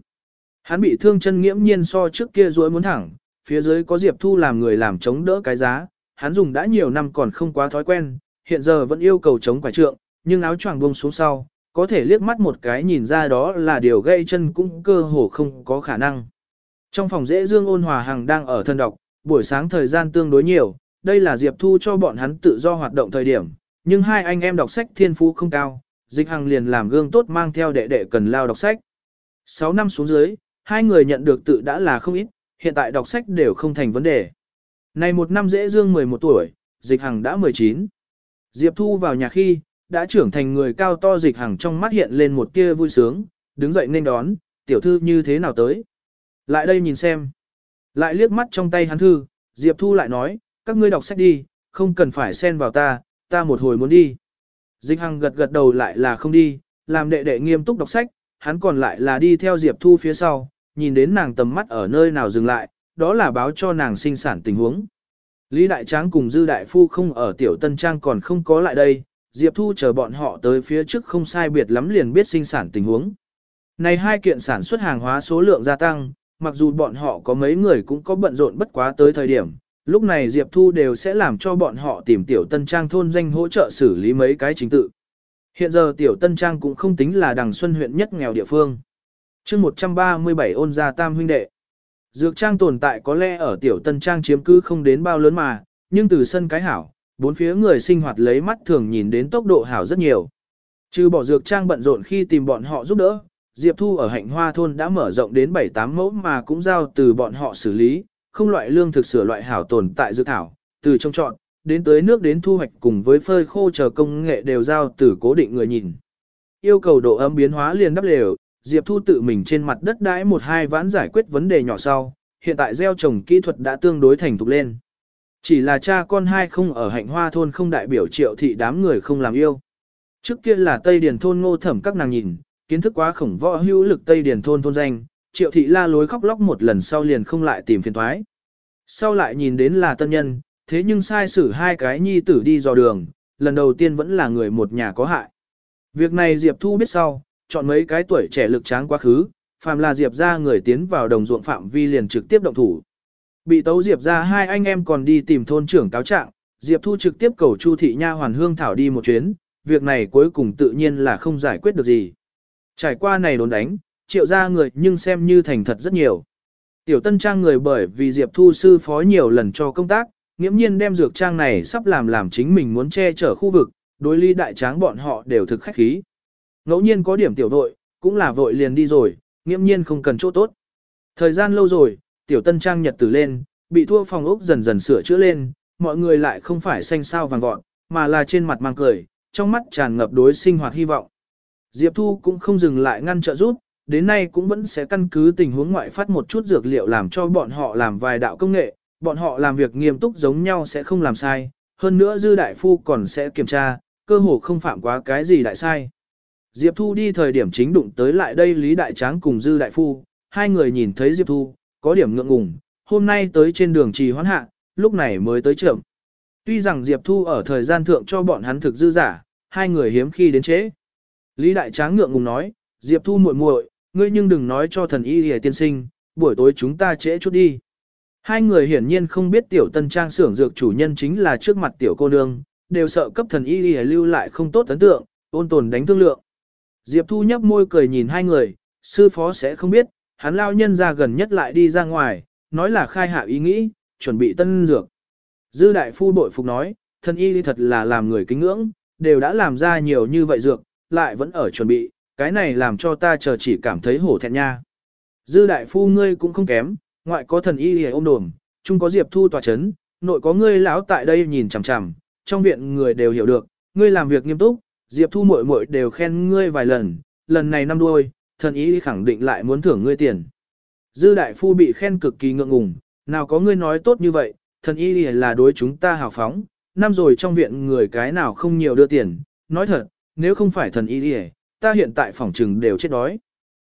Hắn bị thương chân nghiễm nhiên so trước kia rối muốn thẳng, phía dưới có Diệp Thu làm người làm chống đỡ cái giá, hắn dùng đã nhiều năm còn không quá thói quen, hiện giờ vẫn yêu cầu chống quả trượng, nhưng áo choàng buông xuống sau, có thể liếc mắt một cái nhìn ra đó là điều gây chân cũng cơ hồ không có khả năng. Trong phòng dễ dương ôn hòa hằng đang ở thân đọc, buổi sáng thời gian tương đối nhiều, đây là Diệp Thu cho bọn hắn tự do hoạt động thời điểm, nhưng hai anh em đọc sách thiên phú không cao, dịch hằng liền làm gương tốt mang theo đệ đệ cần lao đọc sách. 6 năm xuống dưới, hai người nhận được tự đã là không ít, hiện tại đọc sách đều không thành vấn đề. Này một năm dễ dương 11 tuổi, dịch hằng đã 19. Diệp Thu vào nhà khi, đã trưởng thành người cao to dịch hằng trong mắt hiện lên một tia vui sướng, đứng dậy nên đón, tiểu thư như thế nào tới. Lại đây nhìn xem. Lại liếc mắt trong tay hắn thư, Diệp Thu lại nói, các ngươi đọc sách đi, không cần phải xen vào ta, ta một hồi muốn đi. Dịch hằng gật gật đầu lại là không đi, làm đệ đệ nghiêm túc đọc sách, hắn còn lại là đi theo Diệp Thu phía sau, nhìn đến nàng tầm mắt ở nơi nào dừng lại, đó là báo cho nàng sinh sản tình huống. Lý Đại Tráng cùng Dư Đại Phu không ở Tiểu Tân Trang còn không có lại đây, Diệp Thu chờ bọn họ tới phía trước không sai biệt lắm liền biết sinh sản tình huống. Này hai kiện sản xuất hàng hóa số lượng gia tăng, mặc dù bọn họ có mấy người cũng có bận rộn bất quá tới thời điểm, lúc này Diệp Thu đều sẽ làm cho bọn họ tìm Tiểu Tân Trang thôn danh hỗ trợ xử lý mấy cái chính tự. Hiện giờ tiểu Tân Trang cũng không tính là đằng xuân huyện nhất nghèo địa phương chương 137 ôn gia tam huynh đệ. Dược trang tồn tại có lẽ ở tiểu Tân Trang chiếm cứ không đến bao lớn mà, nhưng từ sân cái hảo, bốn phía người sinh hoạt lấy mắt thường nhìn đến tốc độ hảo rất nhiều. Trừ bỏ dược trang bận rộn khi tìm bọn họ giúp đỡ, Diệp Thu ở hạnh hoa thôn đã mở rộng đến 7-8 mẫu mà cũng giao từ bọn họ xử lý, không loại lương thực sửa loại hảo tồn tại dược thảo, từ trong trọn, đến tới nước đến thu hoạch cùng với phơi khô chờ công nghệ đều giao từ cố định người nhìn. Yêu cầu độ ấm biến hóa liền đắp đều, Diệp Thu tự mình trên mặt đất đãi một hai vãn giải quyết vấn đề nhỏ sau, hiện tại gieo trồng kỹ thuật đã tương đối thành thục lên. Chỉ là cha con hai không ở hạnh hoa thôn không đại biểu triệu thị đám người không làm yêu. Trước kia là Tây Điền thôn ngô thẩm các nàng nhìn, kiến thức quá khổng võ hữu lực Tây Điền thôn thôn danh, triệu thị la lối khóc lóc một lần sau liền không lại tìm phiền thoái. Sau lại nhìn đến là tân nhân, thế nhưng sai xử hai cái nhi tử đi dò đường, lần đầu tiên vẫn là người một nhà có hại. Việc này Diệp Thu biết sau, chọn mấy cái tuổi trẻ lực tráng quá khứ, phàm là Diệp ra người tiến vào đồng ruộng phạm vi liền trực tiếp động thủ. Bị tấu Diệp ra hai anh em còn đi tìm thôn trưởng cáo trạng, Diệp Thu trực tiếp cầu Chu thị nha hoàn hương thảo đi một chuyến, việc này cuối cùng tự nhiên là không giải quyết được gì. Trải qua này đốn đánh, triệu ra người nhưng xem như thành thật rất nhiều. Tiểu tân trang người bởi vì Diệp Thu sư phó nhiều lần cho công tác, nghiễm nhiên đem dược trang này sắp làm làm chính mình muốn che chở khu vực, đối ly đại tráng bọn họ đều thực khách khí. Ngẫu nhiên có điểm tiểu vội, cũng là vội liền đi rồi, nghiễm nhiên không cần chỗ tốt. Thời gian lâu rồi, tiểu tân trang nhật tử lên, bị thua phòng ốc dần dần sửa chữa lên, mọi người lại không phải xanh sao vàng vọt, mà là trên mặt mang cười, trong mắt tràn ngập đối sinh hoạt hy vọng. Diệp Thu cũng không dừng lại ngăn trợ giúp, đến nay cũng vẫn sẽ căn cứ tình huống ngoại phát một chút dược liệu làm cho bọn họ làm vài đạo công nghệ, bọn họ làm việc nghiêm túc giống nhau sẽ không làm sai, hơn nữa dư đại phu còn sẽ kiểm tra, cơ hồ không phạm quá cái gì đại sai. Diệp Thu đi thời điểm chính đụng tới lại đây Lý Đại Tráng cùng dư đại phu, hai người nhìn thấy Diệp Thu, có điểm ngượng ngùng, hôm nay tới trên đường trì hoãn hạ, lúc này mới tới trưởng. Tuy rằng Diệp Thu ở thời gian thượng cho bọn hắn thực dư giả, hai người hiếm khi đến chế. Lý Đại Tráng ngượng ngùng nói, Diệp Thu muội muội, ngươi nhưng đừng nói cho thần y hề tiên sinh, buổi tối chúng ta trễ chút đi. Hai người hiển nhiên không biết tiểu tân trang xưởng dược chủ nhân chính là trước mặt tiểu cô nương, đều sợ cấp thần y hề lưu lại không tốt ấn tượng, ôn tồn đánh thương lượng. Diệp Thu nhấp môi cười nhìn hai người, sư phó sẽ không biết, hắn lao nhân ra gần nhất lại đi ra ngoài, nói là khai hạ ý nghĩ, chuẩn bị tân dược. Dư đại phu bội phục nói, thần y thật là làm người kính ngưỡng, đều đã làm ra nhiều như vậy dược, lại vẫn ở chuẩn bị, cái này làm cho ta chờ chỉ cảm thấy hổ thẹn nha. Dư đại phu ngươi cũng không kém, ngoại có thần y hề ôm đồm, chung có diệp thu tòa chấn, nội có ngươi lão tại đây nhìn chằm chằm, trong viện người đều hiểu được, ngươi làm việc nghiêm túc, diệp thu muội muội đều khen ngươi vài lần, lần này năm đuôi, thần y khẳng định lại muốn thưởng ngươi tiền. Dư đại phu bị khen cực kỳ ngượng ngùng, nào có ngươi nói tốt như vậy, thần y là đối chúng ta hào phóng, năm rồi trong viện người cái nào không nhiều đưa tiền, nói thật, nếu không phải thần y ta hiện tại phòng trừng đều chết đói.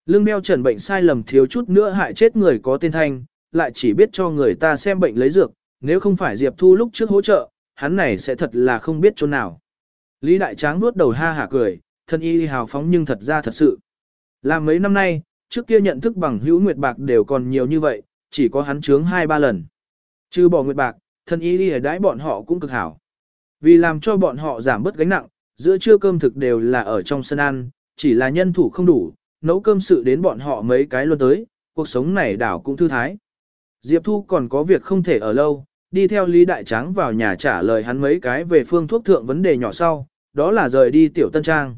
Lương đeo trần bệnh sai lầm thiếu chút nữa hại chết người có tên thanh, lại chỉ biết cho người ta xem bệnh lấy dược, nếu không phải Diệp Thu lúc trước hỗ trợ, hắn này sẽ thật là không biết chỗ nào. Lý Đại Tráng nuốt đầu ha hả cười, thân y hào phóng nhưng thật ra thật sự. Làm mấy năm nay, trước kia nhận thức bằng hữu nguyệt bạc đều còn nhiều như vậy, chỉ có hắn chướng hai ba lần. Chứ bỏ nguyệt bạc, thân y đi đãi bọn họ cũng cực hảo. Vì làm cho bọn họ giảm bớt gánh nặng, giữa trưa cơm thực đều là ở trong sân ăn, chỉ là nhân thủ không đủ, nấu cơm sự đến bọn họ mấy cái luôn tới, cuộc sống này đảo cũng thư thái. Diệp Thu còn có việc không thể ở lâu, đi theo Lý Đại Tráng vào nhà trả lời hắn mấy cái về phương thuốc thượng vấn đề nhỏ sau, đó là rời đi tiểu tân trang.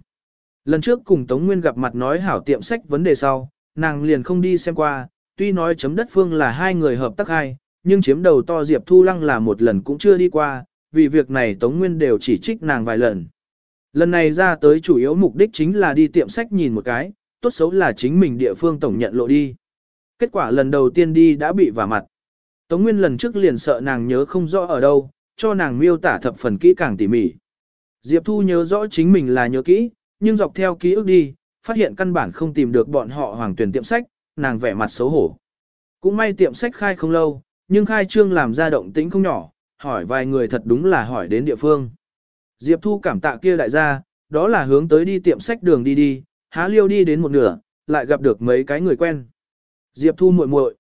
Lần trước cùng Tống Nguyên gặp mặt nói hảo tiệm sách vấn đề sau, nàng liền không đi xem qua, tuy nói chấm đất phương là hai người hợp tác hai, nhưng chiếm đầu to Diệp Thu Lăng là một lần cũng chưa đi qua, vì việc này Tống Nguyên đều chỉ trích nàng vài lần. Lần này ra tới chủ yếu mục đích chính là đi tiệm sách nhìn một cái, tốt xấu là chính mình địa phương tổng nhận lộ đi. Kết quả lần đầu tiên đi đã bị vả mặt. Tống Nguyên lần trước liền sợ nàng nhớ không rõ ở đâu, cho nàng miêu tả thập phần kỹ càng tỉ mỉ. Diệp Thu nhớ rõ chính mình là nhớ kỹ, nhưng dọc theo ký ức đi, phát hiện căn bản không tìm được bọn họ hoàng tuyển tiệm sách, nàng vẻ mặt xấu hổ. Cũng may tiệm sách khai không lâu, nhưng khai trương làm ra động tĩnh không nhỏ, hỏi vài người thật đúng là hỏi đến địa phương. Diệp Thu cảm tạ kia đại gia, đó là hướng tới đi tiệm sách đường đi đi, há liêu đi đến một nửa, lại gặp được mấy cái người quen. Diệp Thu muội muội,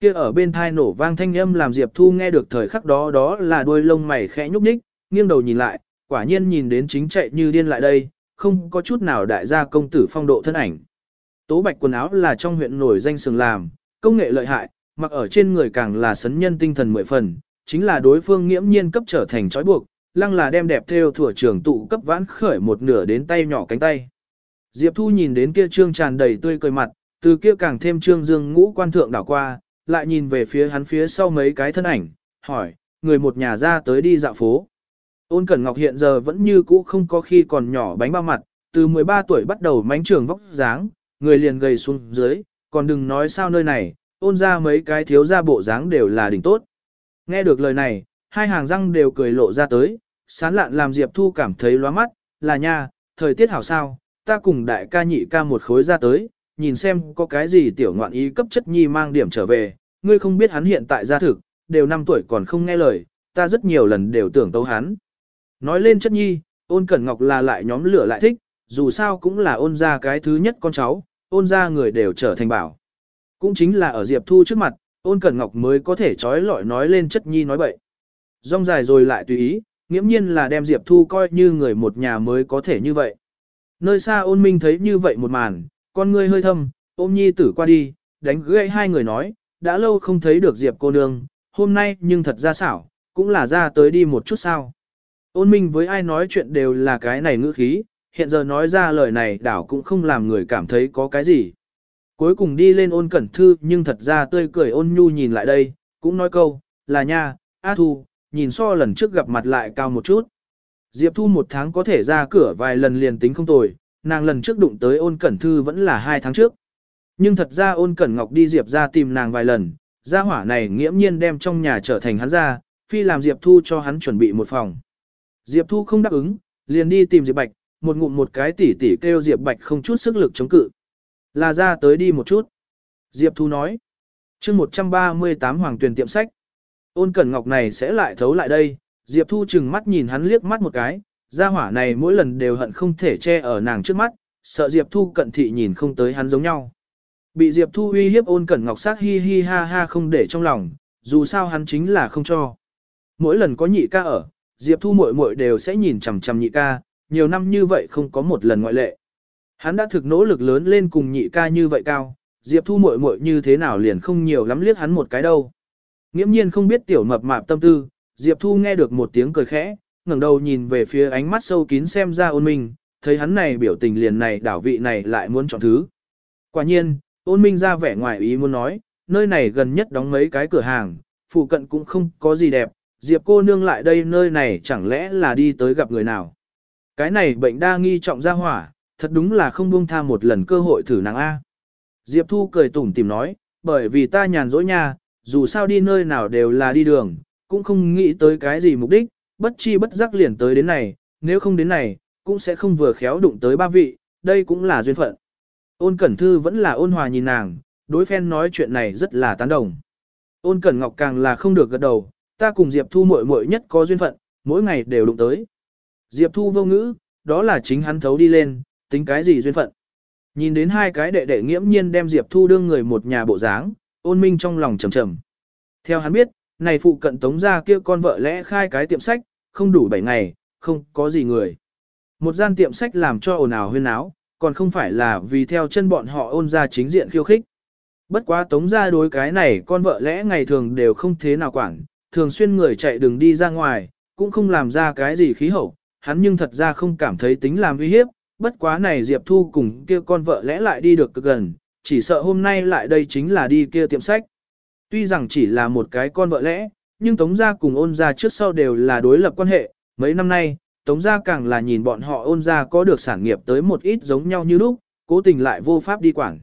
kia ở bên thai nổ vang thanh âm làm Diệp Thu nghe được thời khắc đó đó là đuôi lông mày khẽ nhúc nhích, nghiêng đầu nhìn lại, quả nhiên nhìn đến chính chạy như điên lại đây, không có chút nào đại gia công tử phong độ thân ảnh. Tố bạch quần áo là trong huyện nổi danh sừng làm, công nghệ lợi hại, mặc ở trên người càng là sấn nhân tinh thần mười phần, chính là đối phương nghiễm nhiên cấp trở thành trói buộc, lăng là đem đẹp theo thủa trưởng tụ cấp vãn khởi một nửa đến tay nhỏ cánh tay. Diệp Thu nhìn đến kia trương tràn đầy tươi cười mặt, từ kia càng thêm trương dương ngũ quan thượng đảo qua, lại nhìn về phía hắn phía sau mấy cái thân ảnh, hỏi, người một nhà ra tới đi dạo phố. Ôn Cẩn Ngọc hiện giờ vẫn như cũ không có khi còn nhỏ bánh bao mặt, từ 13 tuổi bắt đầu mánh trường vóc dáng, người liền gầy xuống dưới, còn đừng nói sao nơi này, ôn ra mấy cái thiếu ra bộ dáng đều là đỉnh tốt. Nghe được lời này, hai hàng răng đều cười lộ ra tới, sán lạn làm Diệp Thu cảm thấy loa mắt, là nha, thời tiết hảo sao, ta cùng đại ca nhị ca một khối ra tới, nhìn xem có cái gì tiểu ngoạn ý cấp chất nhi mang điểm trở về, ngươi không biết hắn hiện tại gia thực, đều 5 tuổi còn không nghe lời, ta rất nhiều lần đều tưởng tấu hắn. Nói lên chất nhi, ôn cẩn ngọc là lại nhóm lửa lại thích, dù sao cũng là ôn ra cái thứ nhất con cháu, ôn ra người đều trở thành bảo. Cũng chính là ở Diệp Thu trước mặt, ôn cẩn ngọc mới có thể trói lọi nói lên chất nhi nói bậy. Rong dài rồi lại tùy ý, nghiễm nhiên là đem Diệp Thu coi như người một nhà mới có thể như vậy. Nơi xa ôn minh thấy như vậy một màn, con ngươi hơi thâm, ôm nhi tử qua đi, đánh gãy hai người nói, đã lâu không thấy được Diệp cô nương, hôm nay nhưng thật ra xảo, cũng là ra tới đi một chút sao. Ôn minh với ai nói chuyện đều là cái này ngữ khí, hiện giờ nói ra lời này đảo cũng không làm người cảm thấy có cái gì. Cuối cùng đi lên ôn cẩn thư nhưng thật ra tươi cười ôn nhu nhìn lại đây, cũng nói câu, là nha, A Thu, nhìn so lần trước gặp mặt lại cao một chút. Diệp Thu một tháng có thể ra cửa vài lần liền tính không tồi, nàng lần trước đụng tới ôn cẩn thư vẫn là hai tháng trước. Nhưng thật ra ôn cẩn ngọc đi Diệp ra tìm nàng vài lần, gia hỏa này nghiễm nhiên đem trong nhà trở thành hắn ra, phi làm Diệp Thu cho hắn chuẩn bị một phòng. Diệp Thu không đáp ứng, liền đi tìm Diệp Bạch, một ngụm một cái tỉ tỉ kêu Diệp Bạch không chút sức lực chống cự. Là ra tới đi một chút. Diệp Thu nói. chương 138 Hoàng Tuyền tiệm sách. Ôn Cẩn Ngọc này sẽ lại thấu lại đây, Diệp Thu chừng mắt nhìn hắn liếc mắt một cái, gia hỏa này mỗi lần đều hận không thể che ở nàng trước mắt, sợ Diệp Thu cận thị nhìn không tới hắn giống nhau. Bị Diệp Thu uy hiếp ôn cẩn ngọc sát hi hi ha ha không để trong lòng, dù sao hắn chính là không cho. Mỗi lần có nhị ca ở, Diệp Thu muội muội đều sẽ nhìn chằm chằm nhị ca, nhiều năm như vậy không có một lần ngoại lệ. Hắn đã thực nỗ lực lớn lên cùng nhị ca như vậy cao, Diệp Thu muội muội như thế nào liền không nhiều lắm liếc hắn một cái đâu. Nghiễm nhiên không biết tiểu mập mạp tâm tư, Diệp Thu nghe được một tiếng cười khẽ, ngẩng đầu nhìn về phía ánh mắt sâu kín xem ra ôn minh, thấy hắn này biểu tình liền này đảo vị này lại muốn chọn thứ. Quả nhiên, ôn minh ra vẻ ngoài ý muốn nói, nơi này gần nhất đóng mấy cái cửa hàng, phụ cận cũng không có gì đẹp, Diệp cô nương lại đây nơi này chẳng lẽ là đi tới gặp người nào. Cái này bệnh đa nghi trọng ra hỏa, thật đúng là không buông tha một lần cơ hội thử nàng A. Diệp Thu cười tủm tìm nói, bởi vì ta nhàn rỗi nha, dù sao đi nơi nào đều là đi đường, cũng không nghĩ tới cái gì mục đích, bất chi bất giác liền tới đến này, nếu không đến này, cũng sẽ không vừa khéo đụng tới ba vị, đây cũng là duyên phận. Ôn Cẩn Thư vẫn là ôn hòa nhìn nàng, đối phen nói chuyện này rất là tán đồng. Ôn Cẩn Ngọc càng là không được gật đầu, ta cùng Diệp Thu muội muội nhất có duyên phận, mỗi ngày đều đụng tới. Diệp Thu vô ngữ, đó là chính hắn thấu đi lên, tính cái gì duyên phận. Nhìn đến hai cái đệ đệ nghiễm nhiên đem Diệp Thu đương người một nhà bộ dáng, ôn minh trong lòng trầm trầm. Theo hắn biết, này phụ cận tống ra kia con vợ lẽ khai cái tiệm sách, không đủ 7 ngày, không có gì người. Một gian tiệm sách làm cho ồn ào huyên áo, còn không phải là vì theo chân bọn họ ôn ra chính diện khiêu khích. Bất quá tống ra đối cái này con vợ lẽ ngày thường đều không thế nào quản, thường xuyên người chạy đường đi ra ngoài, cũng không làm ra cái gì khí hậu, hắn nhưng thật ra không cảm thấy tính làm uy hiếp, bất quá này Diệp Thu cùng kia con vợ lẽ lại đi được cực gần, chỉ sợ hôm nay lại đây chính là đi kia tiệm sách. Tuy rằng chỉ là một cái con vợ lẽ, nhưng Tống gia cùng ôn gia trước sau đều là đối lập quan hệ, mấy năm nay, Tống gia càng là nhìn bọn họ ôn gia có được sản nghiệp tới một ít giống nhau như lúc, cố tình lại vô pháp đi quản.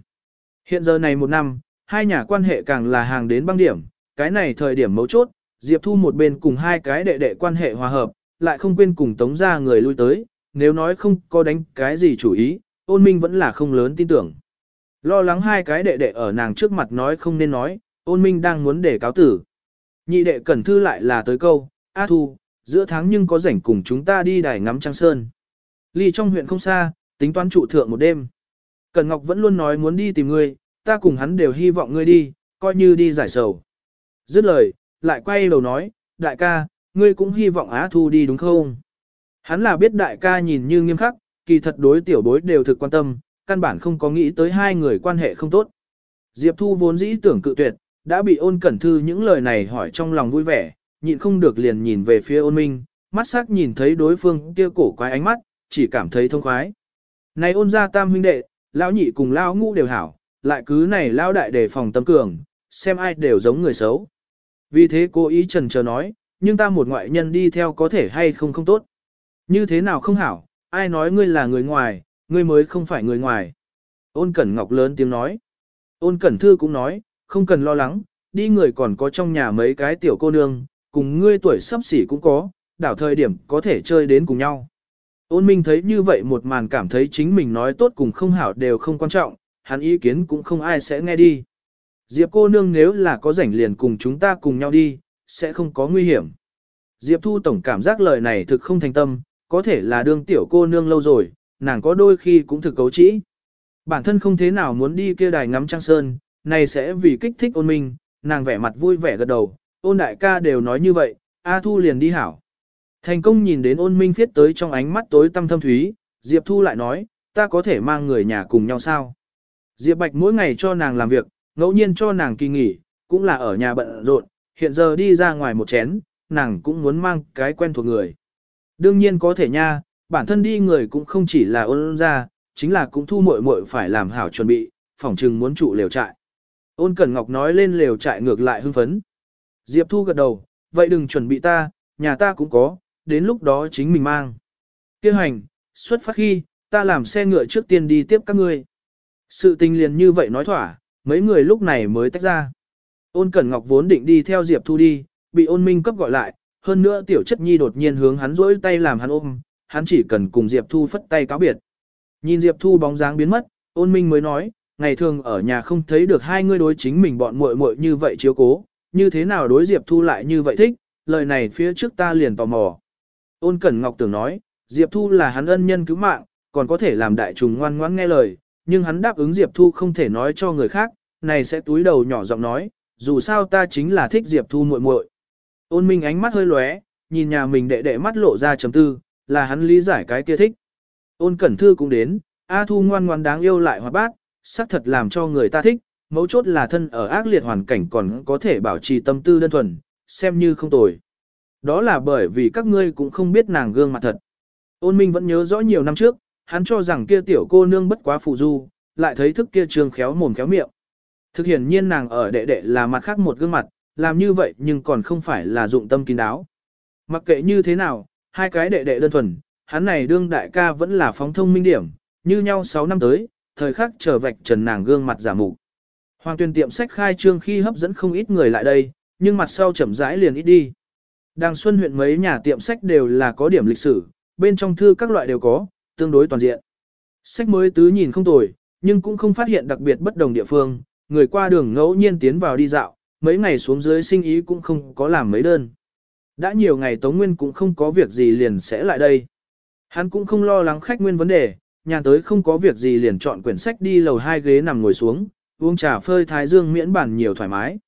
Hiện giờ này một năm, hai nhà quan hệ càng là hàng đến băng điểm, cái này thời điểm mấu chốt, Diệp Thu một bên cùng hai cái đệ đệ quan hệ hòa hợp, lại không quên cùng Tống gia người lui tới, nếu nói không có đánh cái gì chủ ý, ôn minh vẫn là không lớn tin tưởng. Lo lắng hai cái đệ đệ ở nàng trước mặt nói không nên nói, ôn minh đang muốn để cáo tử. Nhị đệ cẩn thư lại là tới câu, A Thu, giữa tháng nhưng có rảnh cùng chúng ta đi đài ngắm trăng sơn. Ly trong huyện không xa, tính toán trụ thượng một đêm. Cẩn Ngọc vẫn luôn nói muốn đi tìm ngươi, ta cùng hắn đều hy vọng ngươi đi, coi như đi giải sầu. Dứt lời, lại quay đầu nói, đại ca, ngươi cũng hy vọng Á Thu đi đúng không? Hắn là biết đại ca nhìn như nghiêm khắc, kỳ thật đối tiểu bối đều thực quan tâm, căn bản không có nghĩ tới hai người quan hệ không tốt. Diệp Thu vốn dĩ tưởng cự tuyệt, đã bị ôn cẩn thư những lời này hỏi trong lòng vui vẻ, nhịn không được liền nhìn về phía ôn minh, mắt sắc nhìn thấy đối phương kia cổ quái ánh mắt, chỉ cảm thấy thông khoái. Này ôn ra tam huynh đệ, lão nhị cùng lão ngũ đều hảo, lại cứ này lão đại đề phòng tâm cường, xem ai đều giống người xấu. Vì thế cô ý trần chờ nói, nhưng ta một ngoại nhân đi theo có thể hay không không tốt. Như thế nào không hảo, ai nói ngươi là người ngoài, ngươi mới không phải người ngoài. Ôn Cẩn Ngọc lớn tiếng nói. Ôn Cẩn Thư cũng nói, không cần lo lắng, đi người còn có trong nhà mấy cái tiểu cô nương, cùng ngươi tuổi sắp xỉ cũng có, đảo thời điểm có thể chơi đến cùng nhau. Ôn Minh thấy như vậy một màn cảm thấy chính mình nói tốt cùng không hảo đều không quan trọng, hắn ý kiến cũng không ai sẽ nghe đi. Diệp cô nương nếu là có rảnh liền cùng chúng ta cùng nhau đi, sẽ không có nguy hiểm. Diệp Thu Tổng cảm giác lời này thực không thành tâm, có thể là đương tiểu cô nương lâu rồi, nàng có đôi khi cũng thực cấu trĩ. Bản thân không thế nào muốn đi kia đài ngắm trăng sơn, này sẽ vì kích thích ôn minh, nàng vẻ mặt vui vẻ gật đầu, ôn đại ca đều nói như vậy, A Thu liền đi hảo. Thành công nhìn đến ôn minh thiết tới trong ánh mắt tối tăm thâm thúy, Diệp Thu lại nói, ta có thể mang người nhà cùng nhau sao? Diệp Bạch mỗi ngày cho nàng làm việc, ngẫu nhiên cho nàng kỳ nghỉ, cũng là ở nhà bận rộn, hiện giờ đi ra ngoài một chén, nàng cũng muốn mang cái quen thuộc người. Đương nhiên có thể nha, bản thân đi người cũng không chỉ là ôn ra, chính là cũng thu muội muội phải làm hảo chuẩn bị, phỏng chừng muốn trụ lều trại. Ôn Cẩn Ngọc nói lên lều trại ngược lại hưng phấn. Diệp Thu gật đầu, vậy đừng chuẩn bị ta, nhà ta cũng có, đến lúc đó chính mình mang. Kêu hành, xuất phát khi, ta làm xe ngựa trước tiên đi tiếp các ngươi. Sự tình liền như vậy nói thỏa, mấy người lúc này mới tách ra. Ôn Cẩn Ngọc vốn định đi theo Diệp Thu đi, bị ôn minh cấp gọi lại, hơn nữa tiểu chất nhi đột nhiên hướng hắn rỗi tay làm hắn ôm, hắn chỉ cần cùng Diệp Thu phất tay cáo biệt. Nhìn Diệp Thu bóng dáng biến mất, ôn minh mới nói, ngày thường ở nhà không thấy được hai người đối chính mình bọn muội muội như vậy chiếu cố, như thế nào đối Diệp Thu lại như vậy thích, lời này phía trước ta liền tò mò. Ôn Cẩn Ngọc tưởng nói, Diệp Thu là hắn ân nhân cứu mạng, còn có thể làm đại trùng ngoan ngoãn nghe lời, nhưng hắn đáp ứng Diệp Thu không thể nói cho người khác, này sẽ túi đầu nhỏ giọng nói, dù sao ta chính là thích Diệp Thu muội muội. Ôn Minh ánh mắt hơi lóe, nhìn nhà mình đệ đệ mắt lộ ra chấm tư, là hắn lý giải cái kia thích. Ôn Cẩn Thư cũng đến, A Thu ngoan ngoan đáng yêu lại hoạt bát, xác thật làm cho người ta thích, mấu chốt là thân ở ác liệt hoàn cảnh còn có thể bảo trì tâm tư đơn thuần, xem như không tồi. Đó là bởi vì các ngươi cũng không biết nàng gương mặt thật. Ôn Minh vẫn nhớ rõ nhiều năm trước, hắn cho rằng kia tiểu cô nương bất quá phụ du, lại thấy thức kia trường khéo mồm khéo miệng. Thực hiện nhiên nàng ở đệ đệ là mặt khác một gương mặt, làm như vậy nhưng còn không phải là dụng tâm kín đáo. Mặc kệ như thế nào, hai cái đệ đệ đơn thuần, hắn này đương đại ca vẫn là phóng thông minh điểm, như nhau 6 năm tới, thời khắc trở vạch trần nàng gương mặt giả mục. Hoàng tuyên tiệm sách khai trương khi hấp dẫn không ít người lại đây, nhưng mặt sau chậm rãi liền ít đi. Đàng Xuân huyện mấy nhà tiệm sách đều là có điểm lịch sử, bên trong thư các loại đều có, tương đối toàn diện. Sách mới tứ nhìn không tồi, nhưng cũng không phát hiện đặc biệt bất đồng địa phương, người qua đường ngẫu nhiên tiến vào đi dạo, mấy ngày xuống dưới sinh ý cũng không có làm mấy đơn. Đã nhiều ngày Tống Nguyên cũng không có việc gì liền sẽ lại đây. Hắn cũng không lo lắng khách nguyên vấn đề, nhà tới không có việc gì liền chọn quyển sách đi lầu hai ghế nằm ngồi xuống, uống trà phơi thái dương miễn bản nhiều thoải mái.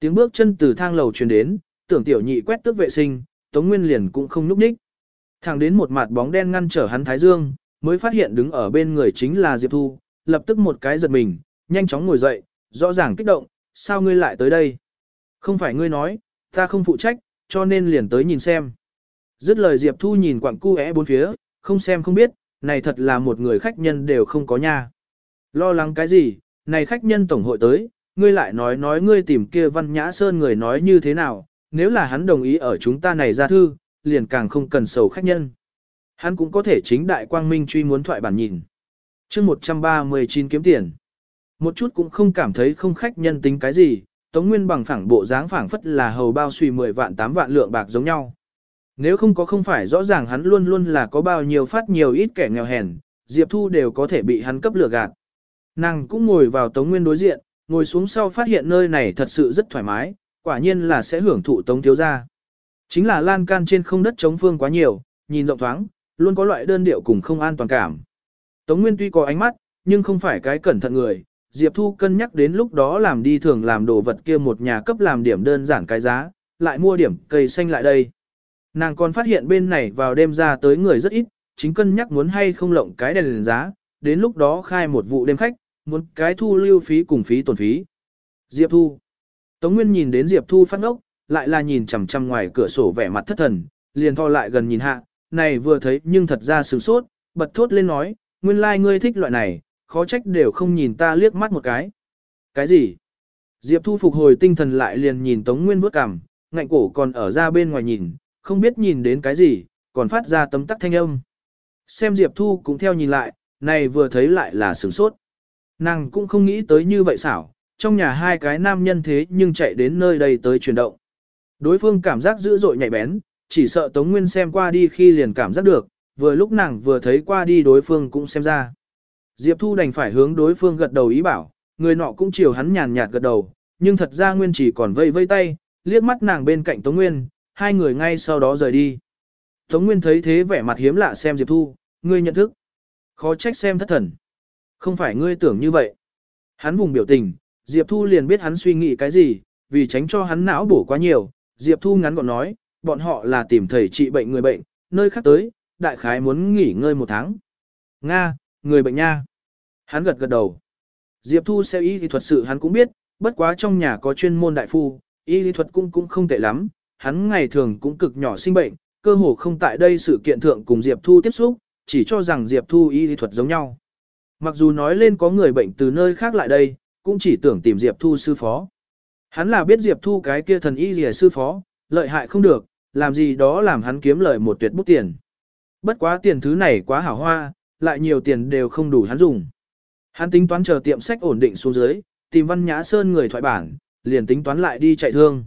Tiếng bước chân từ thang lầu truyền đến, tưởng tiểu nhị quét tước vệ sinh, Tống Nguyên liền cũng không núp ních. Thẳng đến một mặt bóng đen ngăn trở hắn thái dương, mới phát hiện đứng ở bên người chính là Diệp Thu, lập tức một cái giật mình, nhanh chóng ngồi dậy, rõ ràng kích động, sao ngươi lại tới đây? Không phải ngươi nói, ta không phụ trách, cho nên liền tới nhìn xem. Dứt lời Diệp Thu nhìn quặng cu é bốn phía, không xem không biết, này thật là một người khách nhân đều không có nha. Lo lắng cái gì, này khách nhân tổng hội tới, ngươi lại nói nói ngươi tìm kia văn nhã sơn người nói như thế nào, nếu là hắn đồng ý ở chúng ta này ra thư, liền càng không cần sầu khách nhân. Hắn cũng có thể chính đại quang minh truy muốn thoại bản nhìn. chương 139 kiếm tiền. Một chút cũng không cảm thấy không khách nhân tính cái gì, Tống Nguyên bằng phẳng bộ dáng phẳng phất là hầu bao suy 10 vạn 8 vạn lượng bạc giống nhau. Nếu không có không phải rõ ràng hắn luôn luôn là có bao nhiêu phát nhiều ít kẻ nghèo hèn, Diệp Thu đều có thể bị hắn cấp lừa gạt. Nàng cũng ngồi vào Tống Nguyên đối diện, ngồi xuống sau phát hiện nơi này thật sự rất thoải mái, quả nhiên là sẽ hưởng thụ Tống thiếu gia. Chính là lan can trên không đất chống phương quá nhiều, nhìn rộng thoáng, luôn có loại đơn điệu cùng không an toàn cảm. Tống Nguyên tuy có ánh mắt, nhưng không phải cái cẩn thận người, Diệp Thu cân nhắc đến lúc đó làm đi thường làm đồ vật kia một nhà cấp làm điểm đơn giản cái giá, lại mua điểm cây xanh lại đây. Nàng còn phát hiện bên này vào đêm ra tới người rất ít, chính cân nhắc muốn hay không lộng cái đèn, đèn giá, đến lúc đó khai một vụ đêm khách, muốn cái thu lưu phí cùng phí tổn phí. Diệp Thu Tống Nguyên nhìn đến Diệp Thu phát ngốc, lại là nhìn chằm chằm ngoài cửa sổ vẻ mặt thất thần, liền thò lại gần nhìn hạ, này vừa thấy nhưng thật ra sửng sốt, bật thốt lên nói, nguyên lai like ngươi thích loại này, khó trách đều không nhìn ta liếc mắt một cái. Cái gì? Diệp Thu phục hồi tinh thần lại liền nhìn Tống Nguyên bước cằm, ngạnh cổ còn ở ra bên ngoài nhìn, không biết nhìn đến cái gì, còn phát ra tấm tắc thanh âm. Xem Diệp Thu cũng theo nhìn lại, này vừa thấy lại là sửng sốt. Nàng cũng không nghĩ tới như vậy xảo, trong nhà hai cái nam nhân thế nhưng chạy đến nơi đây tới chuyển động. Đối phương cảm giác dữ dội nhạy bén, chỉ sợ Tống Nguyên xem qua đi khi liền cảm giác được, vừa lúc nàng vừa thấy qua đi đối phương cũng xem ra. Diệp Thu đành phải hướng đối phương gật đầu ý bảo, người nọ cũng chiều hắn nhàn nhạt gật đầu, nhưng thật ra Nguyên chỉ còn vây vây tay, liếc mắt nàng bên cạnh Tống Nguyên, hai người ngay sau đó rời đi. Tống Nguyên thấy thế vẻ mặt hiếm lạ xem Diệp Thu, ngươi nhận thức. Khó trách xem thất thần. Không phải ngươi tưởng như vậy. Hắn vùng biểu tình, Diệp Thu liền biết hắn suy nghĩ cái gì, vì tránh cho hắn não bổ quá nhiều. Diệp Thu ngắn gọn nói, bọn họ là tìm thầy trị bệnh người bệnh, nơi khác tới, đại khái muốn nghỉ ngơi một tháng. Nga, người bệnh nha. Hắn gật gật đầu. Diệp Thu xe y thì thuật sự hắn cũng biết, bất quá trong nhà có chuyên môn đại phu, y lý thuật cũng cũng không tệ lắm, hắn ngày thường cũng cực nhỏ sinh bệnh, cơ hồ không tại đây sự kiện thượng cùng Diệp Thu tiếp xúc, chỉ cho rằng Diệp Thu y lý thuật giống nhau. Mặc dù nói lên có người bệnh từ nơi khác lại đây, cũng chỉ tưởng tìm Diệp Thu sư phó. Hắn là biết Diệp Thu cái kia thần y rìa sư phó, lợi hại không được, làm gì đó làm hắn kiếm lợi một tuyệt bút tiền. Bất quá tiền thứ này quá hảo hoa, lại nhiều tiền đều không đủ hắn dùng. Hắn tính toán chờ tiệm sách ổn định xuống dưới, tìm văn nhã sơn người thoại bản, liền tính toán lại đi chạy thương.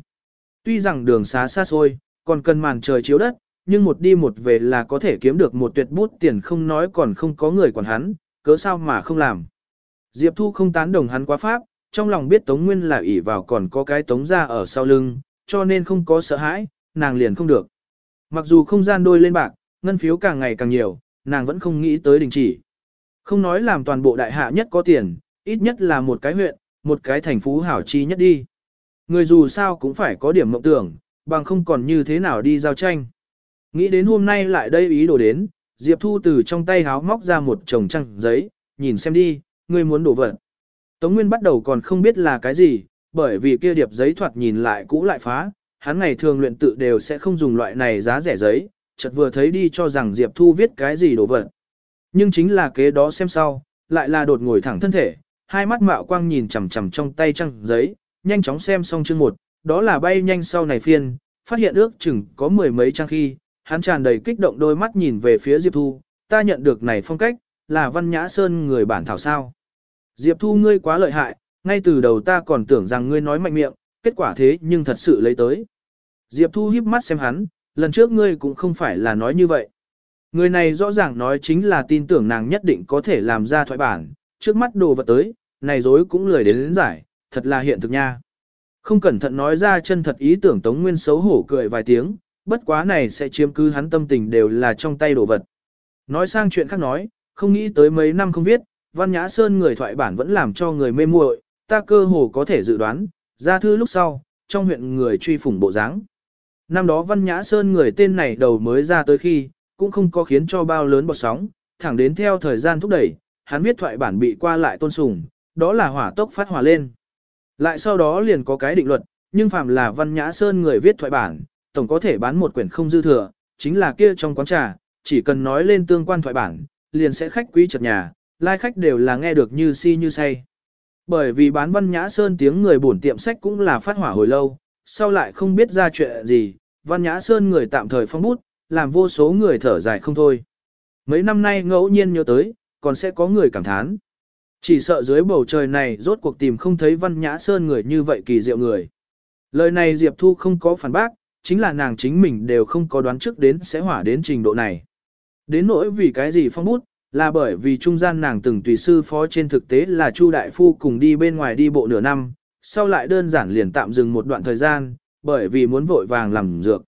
Tuy rằng đường xá xa xôi, còn cần màn trời chiếu đất, nhưng một đi một về là có thể kiếm được một tuyệt bút tiền không nói còn không có người quản hắn, cớ sao mà không làm. Diệp Thu không tán đồng hắn quá pháp, trong lòng biết Tống Nguyên là ỷ vào còn có cái Tống ra ở sau lưng, cho nên không có sợ hãi, nàng liền không được. Mặc dù không gian đôi lên bạc, ngân phiếu càng ngày càng nhiều, nàng vẫn không nghĩ tới đình chỉ. Không nói làm toàn bộ đại hạ nhất có tiền, ít nhất là một cái huyện, một cái thành phú hảo chi nhất đi. Người dù sao cũng phải có điểm mộng tưởng, bằng không còn như thế nào đi giao tranh. Nghĩ đến hôm nay lại đây ý đồ đến, Diệp Thu từ trong tay háo móc ra một chồng trăng giấy, nhìn xem đi, ngươi muốn đổ vật. Tống Nguyên bắt đầu còn không biết là cái gì, bởi vì kia điệp giấy thoạt nhìn lại cũ lại phá, hắn ngày thường luyện tự đều sẽ không dùng loại này giá rẻ giấy, chợt vừa thấy đi cho rằng Diệp Thu viết cái gì đổ vật. Nhưng chính là kế đó xem sau, lại là đột ngồi thẳng thân thể, hai mắt mạo quang nhìn chằm chằm trong tay trăng giấy, nhanh chóng xem xong chương một, đó là bay nhanh sau này phiên, phát hiện ước chừng có mười mấy trang khi, hắn tràn đầy kích động đôi mắt nhìn về phía Diệp Thu, ta nhận được này phong cách, là Văn Nhã Sơn người bản thảo sao. Diệp Thu ngươi quá lợi hại, ngay từ đầu ta còn tưởng rằng ngươi nói mạnh miệng, kết quả thế nhưng thật sự lấy tới. Diệp Thu híp mắt xem hắn, lần trước ngươi cũng không phải là nói như vậy. Người này rõ ràng nói chính là tin tưởng nàng nhất định có thể làm ra thoại bản, trước mắt đồ vật tới, này dối cũng lười đến, đến giải, thật là hiện thực nha. Không cẩn thận nói ra chân thật ý tưởng Tống Nguyên xấu hổ cười vài tiếng, bất quá này sẽ chiếm cứ hắn tâm tình đều là trong tay đồ vật. Nói sang chuyện khác nói, không nghĩ tới mấy năm không viết, Văn Nhã Sơn người thoại bản vẫn làm cho người mê muội, ta cơ hồ có thể dự đoán, ra thư lúc sau, trong huyện người truy phủng bộ dáng. Năm đó Văn Nhã Sơn người tên này đầu mới ra tới khi, cũng không có khiến cho bao lớn bọt sóng, thẳng đến theo thời gian thúc đẩy, hắn viết thoại bản bị qua lại tôn sùng, đó là hỏa tốc phát hỏa lên. Lại sau đó liền có cái định luật, nhưng phàm là Văn Nhã Sơn người viết thoại bản, tổng có thể bán một quyển không dư thừa, chính là kia trong quán trà, chỉ cần nói lên tương quan thoại bản, liền sẽ khách quý chật nhà, lai khách đều là nghe được như si như say. Bởi vì bán Văn Nhã Sơn tiếng người bổn tiệm sách cũng là phát hỏa hồi lâu, sau lại không biết ra chuyện gì, Văn Nhã Sơn người tạm thời phong bút, làm vô số người thở dài không thôi. Mấy năm nay ngẫu nhiên nhớ tới, còn sẽ có người cảm thán. Chỉ sợ dưới bầu trời này rốt cuộc tìm không thấy văn nhã sơn người như vậy kỳ diệu người. Lời này Diệp Thu không có phản bác, chính là nàng chính mình đều không có đoán trước đến sẽ hỏa đến trình độ này. Đến nỗi vì cái gì phong bút, là bởi vì trung gian nàng từng tùy sư phó trên thực tế là Chu Đại Phu cùng đi bên ngoài đi bộ nửa năm, sau lại đơn giản liền tạm dừng một đoạn thời gian, bởi vì muốn vội vàng làm dược.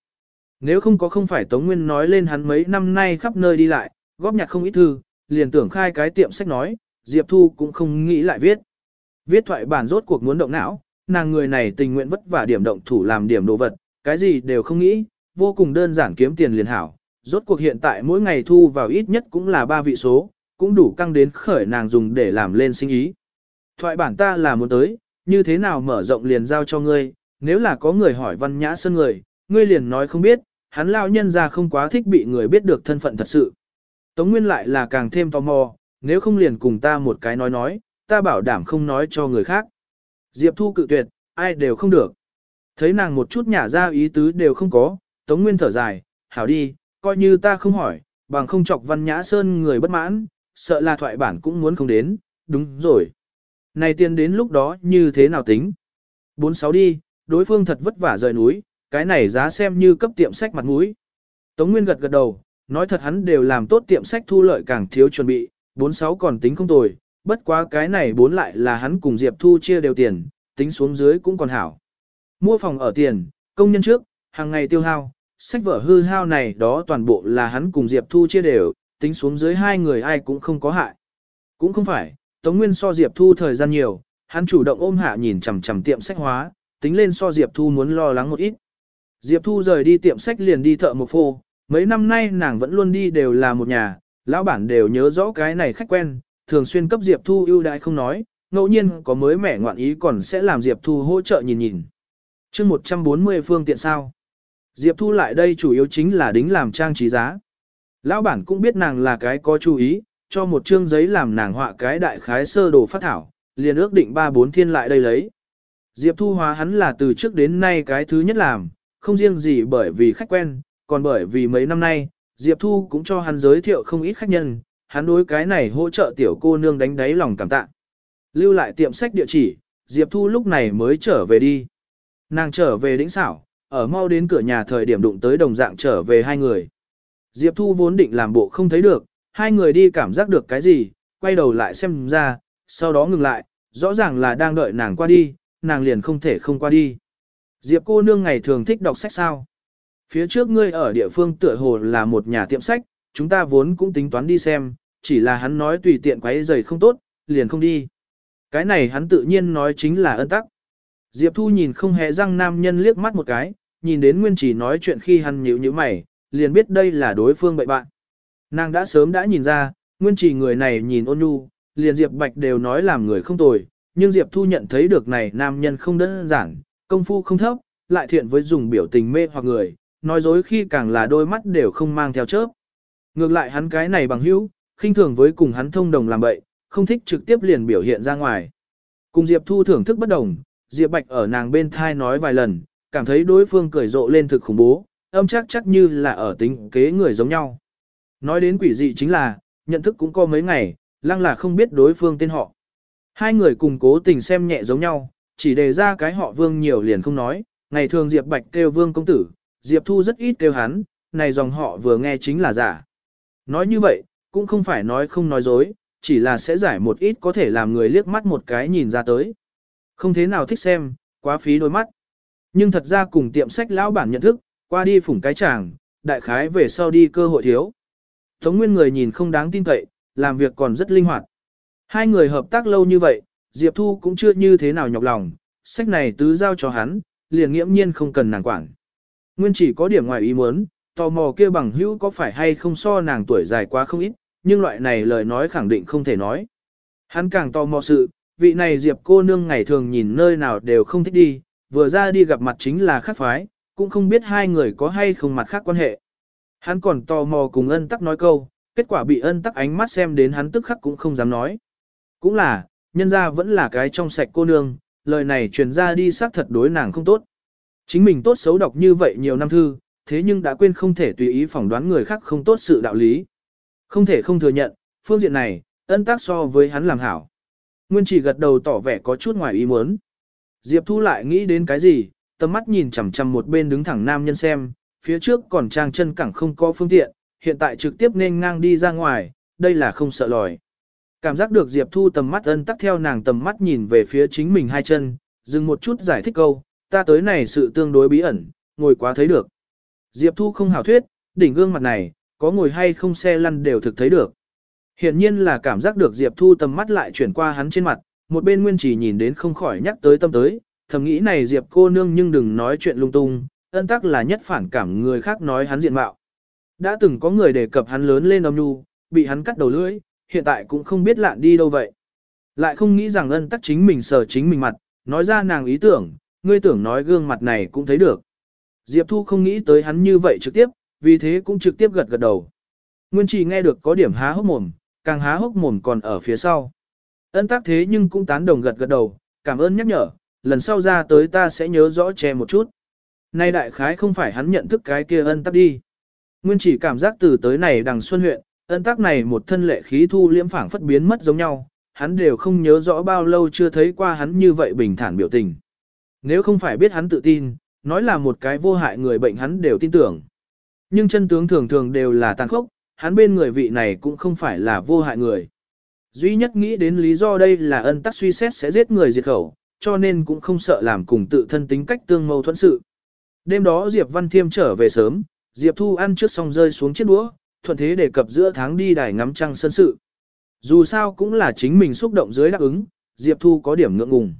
Nếu không có không phải Tống Nguyên nói lên hắn mấy năm nay khắp nơi đi lại, góp nhặt không ít thư, liền tưởng khai cái tiệm sách nói, Diệp Thu cũng không nghĩ lại viết. Viết thoại bản rốt cuộc muốn động não, nàng người này tình nguyện vất vả điểm động thủ làm điểm đồ vật, cái gì đều không nghĩ, vô cùng đơn giản kiếm tiền liền hảo, rốt cuộc hiện tại mỗi ngày thu vào ít nhất cũng là ba vị số, cũng đủ căng đến khởi nàng dùng để làm lên sinh ý. Thoại bản ta là muốn tới, như thế nào mở rộng liền giao cho ngươi, nếu là có người hỏi văn nhã sơn người, ngươi liền nói không biết, hắn lao nhân ra không quá thích bị người biết được thân phận thật sự. Tống Nguyên lại là càng thêm tò mò, nếu không liền cùng ta một cái nói nói, ta bảo đảm không nói cho người khác. Diệp Thu cự tuyệt, ai đều không được. Thấy nàng một chút nhả ra ý tứ đều không có, Tống Nguyên thở dài, hảo đi, coi như ta không hỏi, bằng không chọc văn nhã sơn người bất mãn, sợ là thoại bản cũng muốn không đến, đúng rồi. Này tiền đến lúc đó như thế nào tính? 46 đi, đối phương thật vất vả rời núi, cái này giá xem như cấp tiệm sách mặt mũi. Tống Nguyên gật gật đầu, nói thật hắn đều làm tốt tiệm sách thu lợi càng thiếu chuẩn bị, 46 còn tính không tồi, bất quá cái này bốn lại là hắn cùng Diệp Thu chia đều tiền, tính xuống dưới cũng còn hảo. Mua phòng ở tiền, công nhân trước, hàng ngày tiêu hao, sách vở hư hao này đó toàn bộ là hắn cùng Diệp Thu chia đều, tính xuống dưới hai người ai cũng không có hại. Cũng không phải, Tống Nguyên so Diệp Thu thời gian nhiều, hắn chủ động ôm hạ nhìn chằm chằm tiệm sách hóa, tính lên so Diệp Thu muốn lo lắng một ít. Diệp Thu rời đi tiệm sách liền đi thợ một phô, mấy năm nay nàng vẫn luôn đi đều là một nhà, lão bản đều nhớ rõ cái này khách quen, thường xuyên cấp Diệp Thu ưu đãi không nói, ngẫu nhiên có mới mẻ ngoạn ý còn sẽ làm Diệp Thu hỗ trợ nhìn nhìn. chương 140 phương tiện sao. Diệp Thu lại đây chủ yếu chính là đính làm trang trí giá. Lão bản cũng biết nàng là cái có chú ý, cho một chương giấy làm nàng họa cái đại khái sơ đồ phát thảo, liền ước định ba bốn thiên lại đây lấy. Diệp Thu hóa hắn là từ trước đến nay cái thứ nhất làm, không riêng gì bởi vì khách quen, còn bởi vì mấy năm nay, Diệp Thu cũng cho hắn giới thiệu không ít khách nhân, hắn đối cái này hỗ trợ tiểu cô nương đánh đáy lòng cảm tạ. Lưu lại tiệm sách địa chỉ, Diệp Thu lúc này mới trở về đi. Nàng trở về đỉnh xảo, ở mau đến cửa nhà thời điểm đụng tới đồng dạng trở về hai người. Diệp Thu vốn định làm bộ không thấy được, hai người đi cảm giác được cái gì, quay đầu lại xem ra, sau đó ngừng lại, rõ ràng là đang đợi nàng qua đi, nàng liền không thể không qua đi. Diệp cô nương ngày thường thích đọc sách sao? Phía trước ngươi ở địa phương tựa hồ là một nhà tiệm sách, chúng ta vốn cũng tính toán đi xem, chỉ là hắn nói tùy tiện quấy giày không tốt, liền không đi. Cái này hắn tự nhiên nói chính là ân tắc. Diệp Thu nhìn không hề răng nam nhân liếc mắt một cái, nhìn đến Nguyên Chỉ nói chuyện khi hắn nhíu nhíu mày, liền biết đây là đối phương bậy bạn. Nàng đã sớm đã nhìn ra, Nguyên Chỉ người này nhìn ôn nhu, liền Diệp Bạch đều nói làm người không tồi, nhưng Diệp Thu nhận thấy được này nam nhân không đơn giản, công phu không thấp, lại thiện với dùng biểu tình mê hoặc người, nói dối khi càng là đôi mắt đều không mang theo chớp. Ngược lại hắn cái này bằng hữu, khinh thường với cùng hắn thông đồng làm bậy, không thích trực tiếp liền biểu hiện ra ngoài. Cùng Diệp Thu thưởng thức bất đồng, Diệp Bạch ở nàng bên thai nói vài lần, cảm thấy đối phương cười rộ lên thực khủng bố, âm chắc chắc như là ở tính kế người giống nhau. Nói đến quỷ dị chính là, nhận thức cũng có mấy ngày, lăng là không biết đối phương tên họ. Hai người cùng cố tình xem nhẹ giống nhau, chỉ đề ra cái họ vương nhiều liền không nói, ngày thường Diệp Bạch kêu vương công tử, Diệp Thu rất ít kêu hắn, này dòng họ vừa nghe chính là giả. Nói như vậy, cũng không phải nói không nói dối, chỉ là sẽ giải một ít có thể làm người liếc mắt một cái nhìn ra tới. Không thế nào thích xem, quá phí đôi mắt. Nhưng thật ra cùng tiệm sách lão bản nhận thức, qua đi phủng cái chàng, đại khái về sau đi cơ hội thiếu. Tống Nguyên người nhìn không đáng tin cậy, làm việc còn rất linh hoạt. Hai người hợp tác lâu như vậy, Diệp Thu cũng chưa như thế nào nhọc lòng, sách này tứ giao cho hắn, liền nghiễm nhiên không cần nàng quản. Nguyên chỉ có điểm ngoài ý muốn, tò mò kia bằng hữu có phải hay không so nàng tuổi dài quá không ít, nhưng loại này lời nói khẳng định không thể nói. Hắn càng tò mò sự, vị này Diệp cô nương ngày thường nhìn nơi nào đều không thích đi, vừa ra đi gặp mặt chính là khác phái, cũng không biết hai người có hay không mặt khác quan hệ. Hắn còn tò mò cùng ân tắc nói câu, kết quả bị ân tắc ánh mắt xem đến hắn tức khắc cũng không dám nói. Cũng là, nhân ra vẫn là cái trong sạch cô nương, lời này truyền ra đi xác thật đối nàng không tốt. Chính mình tốt xấu đọc như vậy nhiều năm thư, thế nhưng đã quên không thể tùy ý phỏng đoán người khác không tốt sự đạo lý. Không thể không thừa nhận, phương diện này, ân tác so với hắn làm hảo. Nguyên chỉ gật đầu tỏ vẻ có chút ngoài ý muốn. Diệp Thu lại nghĩ đến cái gì, tầm mắt nhìn chằm chằm một bên đứng thẳng nam nhân xem, phía trước còn trang chân cẳng không có phương tiện, hiện tại trực tiếp nên ngang đi ra ngoài, đây là không sợ lòi. Cảm giác được Diệp Thu tầm mắt ân tắc theo nàng tầm mắt nhìn về phía chính mình hai chân, dừng một chút giải thích câu, ta tới này sự tương đối bí ẩn, ngồi quá thấy được. Diệp Thu không hảo thuyết, đỉnh gương mặt này, có ngồi hay không xe lăn đều thực thấy được. Hiện nhiên là cảm giác được Diệp Thu tầm mắt lại chuyển qua hắn trên mặt, một bên nguyên chỉ nhìn đến không khỏi nhắc tới tâm tới, thầm nghĩ này Diệp cô nương nhưng đừng nói chuyện lung tung, ân tắc là nhất phản cảm người khác nói hắn diện mạo. Đã từng có người đề cập hắn lớn lên âm nhu, bị hắn cắt đầu lưỡi, hiện tại cũng không biết lạn đi đâu vậy. Lại không nghĩ rằng ân tắc chính mình sờ chính mình mặt, nói ra nàng ý tưởng, ngươi tưởng nói gương mặt này cũng thấy được. Diệp Thu không nghĩ tới hắn như vậy trực tiếp, vì thế cũng trực tiếp gật gật đầu. Nguyên Trì nghe được có điểm há hốc mồm, càng há hốc mồm còn ở phía sau. Ân tác thế nhưng cũng tán đồng gật gật đầu, cảm ơn nhắc nhở, lần sau ra tới ta sẽ nhớ rõ che một chút. Nay đại khái không phải hắn nhận thức cái kia ân tắc đi. Nguyên chỉ cảm giác từ tới này đằng xuân huyện, ân tắc này một thân lệ khí thu liễm phảng phất biến mất giống nhau, hắn đều không nhớ rõ bao lâu chưa thấy qua hắn như vậy bình thản biểu tình. Nếu không phải biết hắn tự tin, nói là một cái vô hại người bệnh hắn đều tin tưởng. Nhưng chân tướng thường thường đều là tàn khốc, hắn bên người vị này cũng không phải là vô hại người. Duy nhất nghĩ đến lý do đây là ân tắc suy xét sẽ giết người diệt khẩu, cho nên cũng không sợ làm cùng tự thân tính cách tương mâu thuẫn sự. Đêm đó Diệp Văn Thiêm trở về sớm, Diệp Thu ăn trước xong rơi xuống chiếc đũa, thuận thế đề cập giữa tháng đi đài ngắm trăng sân sự. Dù sao cũng là chính mình xúc động dưới đáp ứng, Diệp Thu có điểm ngượng ngùng.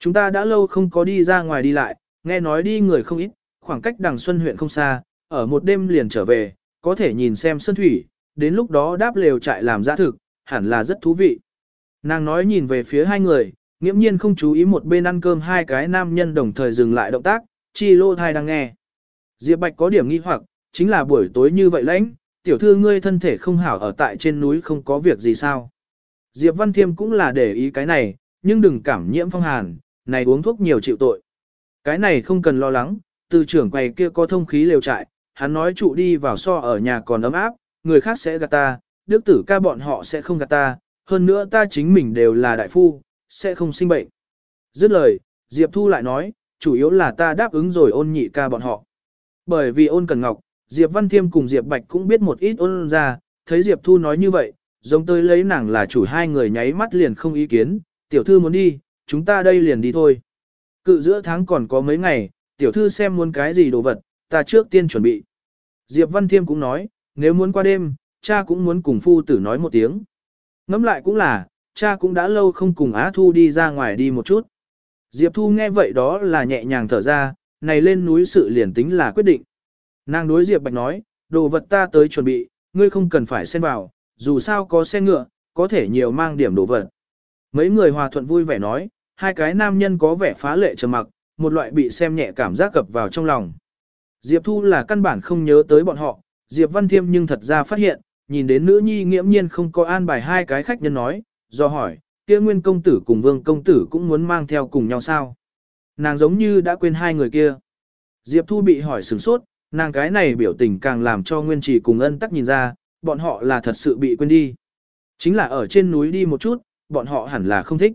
Chúng ta đã lâu không có đi ra ngoài đi lại, nghe nói đi người không ít, khoảng cách đằng Xuân huyện không xa, ở một đêm liền trở về, có thể nhìn xem sân thủy, đến lúc đó đáp lều trại làm giã thực, hẳn là rất thú vị. Nàng nói nhìn về phía hai người, nghiễm nhiên không chú ý một bên ăn cơm hai cái nam nhân đồng thời dừng lại động tác, chi lô thai đang nghe. Diệp Bạch có điểm nghi hoặc, chính là buổi tối như vậy lãnh, tiểu thư ngươi thân thể không hảo ở tại trên núi không có việc gì sao. Diệp Văn Thiêm cũng là để ý cái này, nhưng đừng cảm nhiễm phong hàn, này uống thuốc nhiều chịu tội. Cái này không cần lo lắng, từ trưởng quầy kia có thông khí lều trại, hắn nói trụ đi vào so ở nhà còn ấm áp, người khác sẽ gạt ta, đức tử ca bọn họ sẽ không gạt ta, hơn nữa ta chính mình đều là đại phu, sẽ không sinh bệnh. Dứt lời, Diệp Thu lại nói, chủ yếu là ta đáp ứng rồi ôn nhị ca bọn họ. Bởi vì ôn cần ngọc, Diệp Văn Thiêm cùng Diệp Bạch cũng biết một ít ôn ra, thấy Diệp Thu nói như vậy, giống tới lấy nàng là chủ hai người nháy mắt liền không ý kiến, tiểu thư muốn đi, chúng ta đây liền đi thôi. Cự giữa tháng còn có mấy ngày, tiểu thư xem muốn cái gì đồ vật, ta trước tiên chuẩn bị. Diệp Văn Thiêm cũng nói, nếu muốn qua đêm, cha cũng muốn cùng phu tử nói một tiếng. Ngẫm lại cũng là, cha cũng đã lâu không cùng Á Thu đi ra ngoài đi một chút. Diệp Thu nghe vậy đó là nhẹ nhàng thở ra, này lên núi sự liền tính là quyết định. Nàng đối Diệp Bạch nói, đồ vật ta tới chuẩn bị, ngươi không cần phải xen vào, dù sao có xe ngựa, có thể nhiều mang điểm đồ vật. Mấy người hòa thuận vui vẻ nói, hai cái nam nhân có vẻ phá lệ trầm mặc, một loại bị xem nhẹ cảm giác cập vào trong lòng. Diệp Thu là căn bản không nhớ tới bọn họ, Diệp Văn Thiêm nhưng thật ra phát hiện, nhìn đến nữ nhi nghiễm nhiên không có an bài hai cái khách nhân nói, do hỏi, kia nguyên công tử cùng vương công tử cũng muốn mang theo cùng nhau sao. Nàng giống như đã quên hai người kia. Diệp Thu bị hỏi sửng sốt, nàng cái này biểu tình càng làm cho nguyên trì cùng ân tắc nhìn ra, bọn họ là thật sự bị quên đi. Chính là ở trên núi đi một chút, bọn họ hẳn là không thích.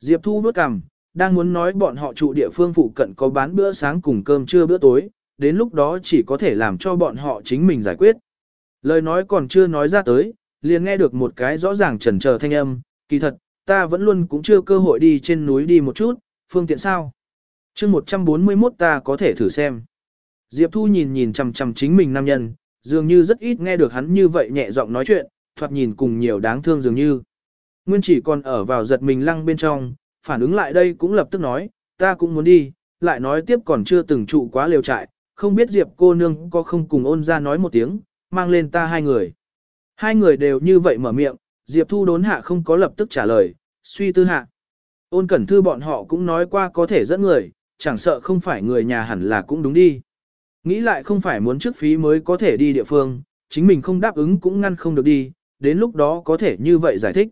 Diệp Thu vớt cằm, đang muốn nói bọn họ trụ địa phương phụ cận có bán bữa sáng cùng cơm trưa bữa tối, đến lúc đó chỉ có thể làm cho bọn họ chính mình giải quyết. Lời nói còn chưa nói ra tới, liền nghe được một cái rõ ràng trần chờ thanh âm, kỳ thật, ta vẫn luôn cũng chưa cơ hội đi trên núi đi một chút, phương tiện sao. chương 141 ta có thể thử xem. Diệp Thu nhìn nhìn chằm chằm chính mình nam nhân, dường như rất ít nghe được hắn như vậy nhẹ giọng nói chuyện, thoạt nhìn cùng nhiều đáng thương dường như. Nguyên chỉ còn ở vào giật mình lăng bên trong, phản ứng lại đây cũng lập tức nói, ta cũng muốn đi, lại nói tiếp còn chưa từng trụ quá liều trại, không biết Diệp cô nương có không cùng ôn ra nói một tiếng, mang lên ta hai người. Hai người đều như vậy mở miệng, Diệp Thu đốn hạ không có lập tức trả lời, suy tư hạ. Ôn cẩn thư bọn họ cũng nói qua có thể dẫn người, chẳng sợ không phải người nhà hẳn là cũng đúng đi. Nghĩ lại không phải muốn trước phí mới có thể đi địa phương, chính mình không đáp ứng cũng ngăn không được đi, đến lúc đó có thể như vậy giải thích.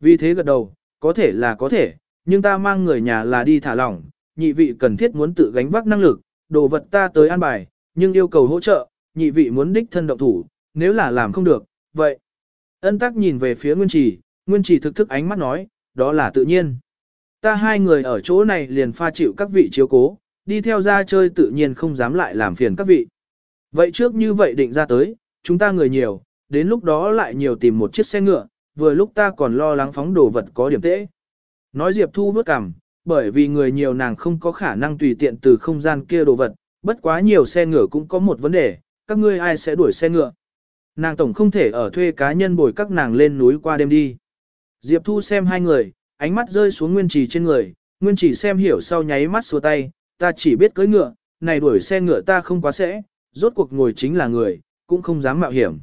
Vì thế gật đầu, có thể là có thể, nhưng ta mang người nhà là đi thả lỏng, nhị vị cần thiết muốn tự gánh vác năng lực, đồ vật ta tới an bài, nhưng yêu cầu hỗ trợ, nhị vị muốn đích thân động thủ, nếu là làm không được, vậy. Ân tắc nhìn về phía Nguyên Trì, Nguyên Trì thực thức ánh mắt nói, đó là tự nhiên. Ta hai người ở chỗ này liền pha chịu các vị chiếu cố, đi theo ra chơi tự nhiên không dám lại làm phiền các vị. Vậy trước như vậy định ra tới, chúng ta người nhiều, đến lúc đó lại nhiều tìm một chiếc xe ngựa, vừa lúc ta còn lo lắng phóng đồ vật có điểm tễ. Nói Diệp Thu vớt cằm, bởi vì người nhiều nàng không có khả năng tùy tiện từ không gian kia đồ vật, bất quá nhiều xe ngựa cũng có một vấn đề, các ngươi ai sẽ đuổi xe ngựa. Nàng tổng không thể ở thuê cá nhân bồi các nàng lên núi qua đêm đi. Diệp Thu xem hai người, ánh mắt rơi xuống Nguyên Trì trên người, Nguyên Trì xem hiểu sau nháy mắt xua tay, ta chỉ biết cưỡi ngựa, này đuổi xe ngựa ta không quá sẽ, rốt cuộc ngồi chính là người, cũng không dám mạo hiểm.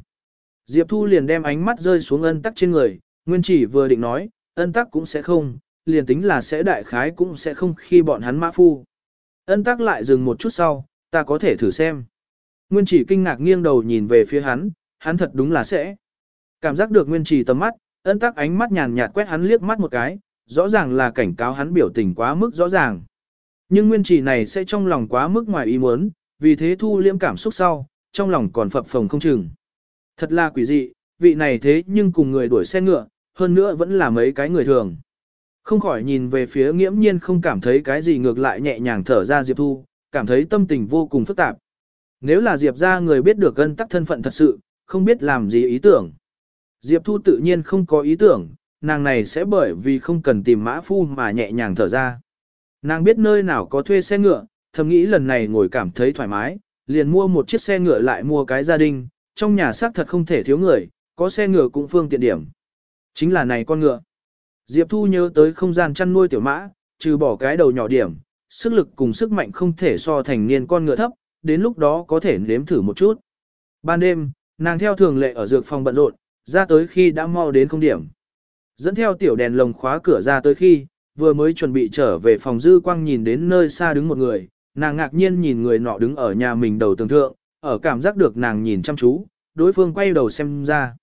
Diệp Thu liền đem ánh mắt rơi xuống ân tắc trên người, nguyên chỉ vừa định nói, ân tắc cũng sẽ không, liền tính là sẽ đại khái cũng sẽ không khi bọn hắn mã phu. Ân tắc lại dừng một chút sau, ta có thể thử xem. Nguyên chỉ kinh ngạc nghiêng đầu nhìn về phía hắn, hắn thật đúng là sẽ. Cảm giác được nguyên chỉ tầm mắt, ân tắc ánh mắt nhàn nhạt quét hắn liếc mắt một cái, rõ ràng là cảnh cáo hắn biểu tình quá mức rõ ràng. Nhưng nguyên chỉ này sẽ trong lòng quá mức ngoài ý muốn, vì thế thu liễm cảm xúc sau, trong lòng còn phập phồng không chừng. Thật là quỷ dị, vị này thế nhưng cùng người đuổi xe ngựa, hơn nữa vẫn là mấy cái người thường. Không khỏi nhìn về phía nghiễm nhiên không cảm thấy cái gì ngược lại nhẹ nhàng thở ra Diệp Thu, cảm thấy tâm tình vô cùng phức tạp. Nếu là Diệp ra người biết được gân tắc thân phận thật sự, không biết làm gì ý tưởng. Diệp Thu tự nhiên không có ý tưởng, nàng này sẽ bởi vì không cần tìm mã phu mà nhẹ nhàng thở ra. Nàng biết nơi nào có thuê xe ngựa, thầm nghĩ lần này ngồi cảm thấy thoải mái, liền mua một chiếc xe ngựa lại mua cái gia đình, trong nhà xác thật không thể thiếu người, có xe ngựa cũng phương tiện điểm. Chính là này con ngựa. Diệp Thu nhớ tới không gian chăn nuôi tiểu mã, trừ bỏ cái đầu nhỏ điểm, sức lực cùng sức mạnh không thể so thành niên con ngựa thấp, đến lúc đó có thể nếm thử một chút. Ban đêm, nàng theo thường lệ ở dược phòng bận rộn, ra tới khi đã mau đến không điểm. Dẫn theo tiểu đèn lồng khóa cửa ra tới khi, vừa mới chuẩn bị trở về phòng dư quang nhìn đến nơi xa đứng một người, nàng ngạc nhiên nhìn người nọ đứng ở nhà mình đầu tường thượng, ở cảm giác được nàng nhìn chăm chú, đối phương quay đầu xem ra.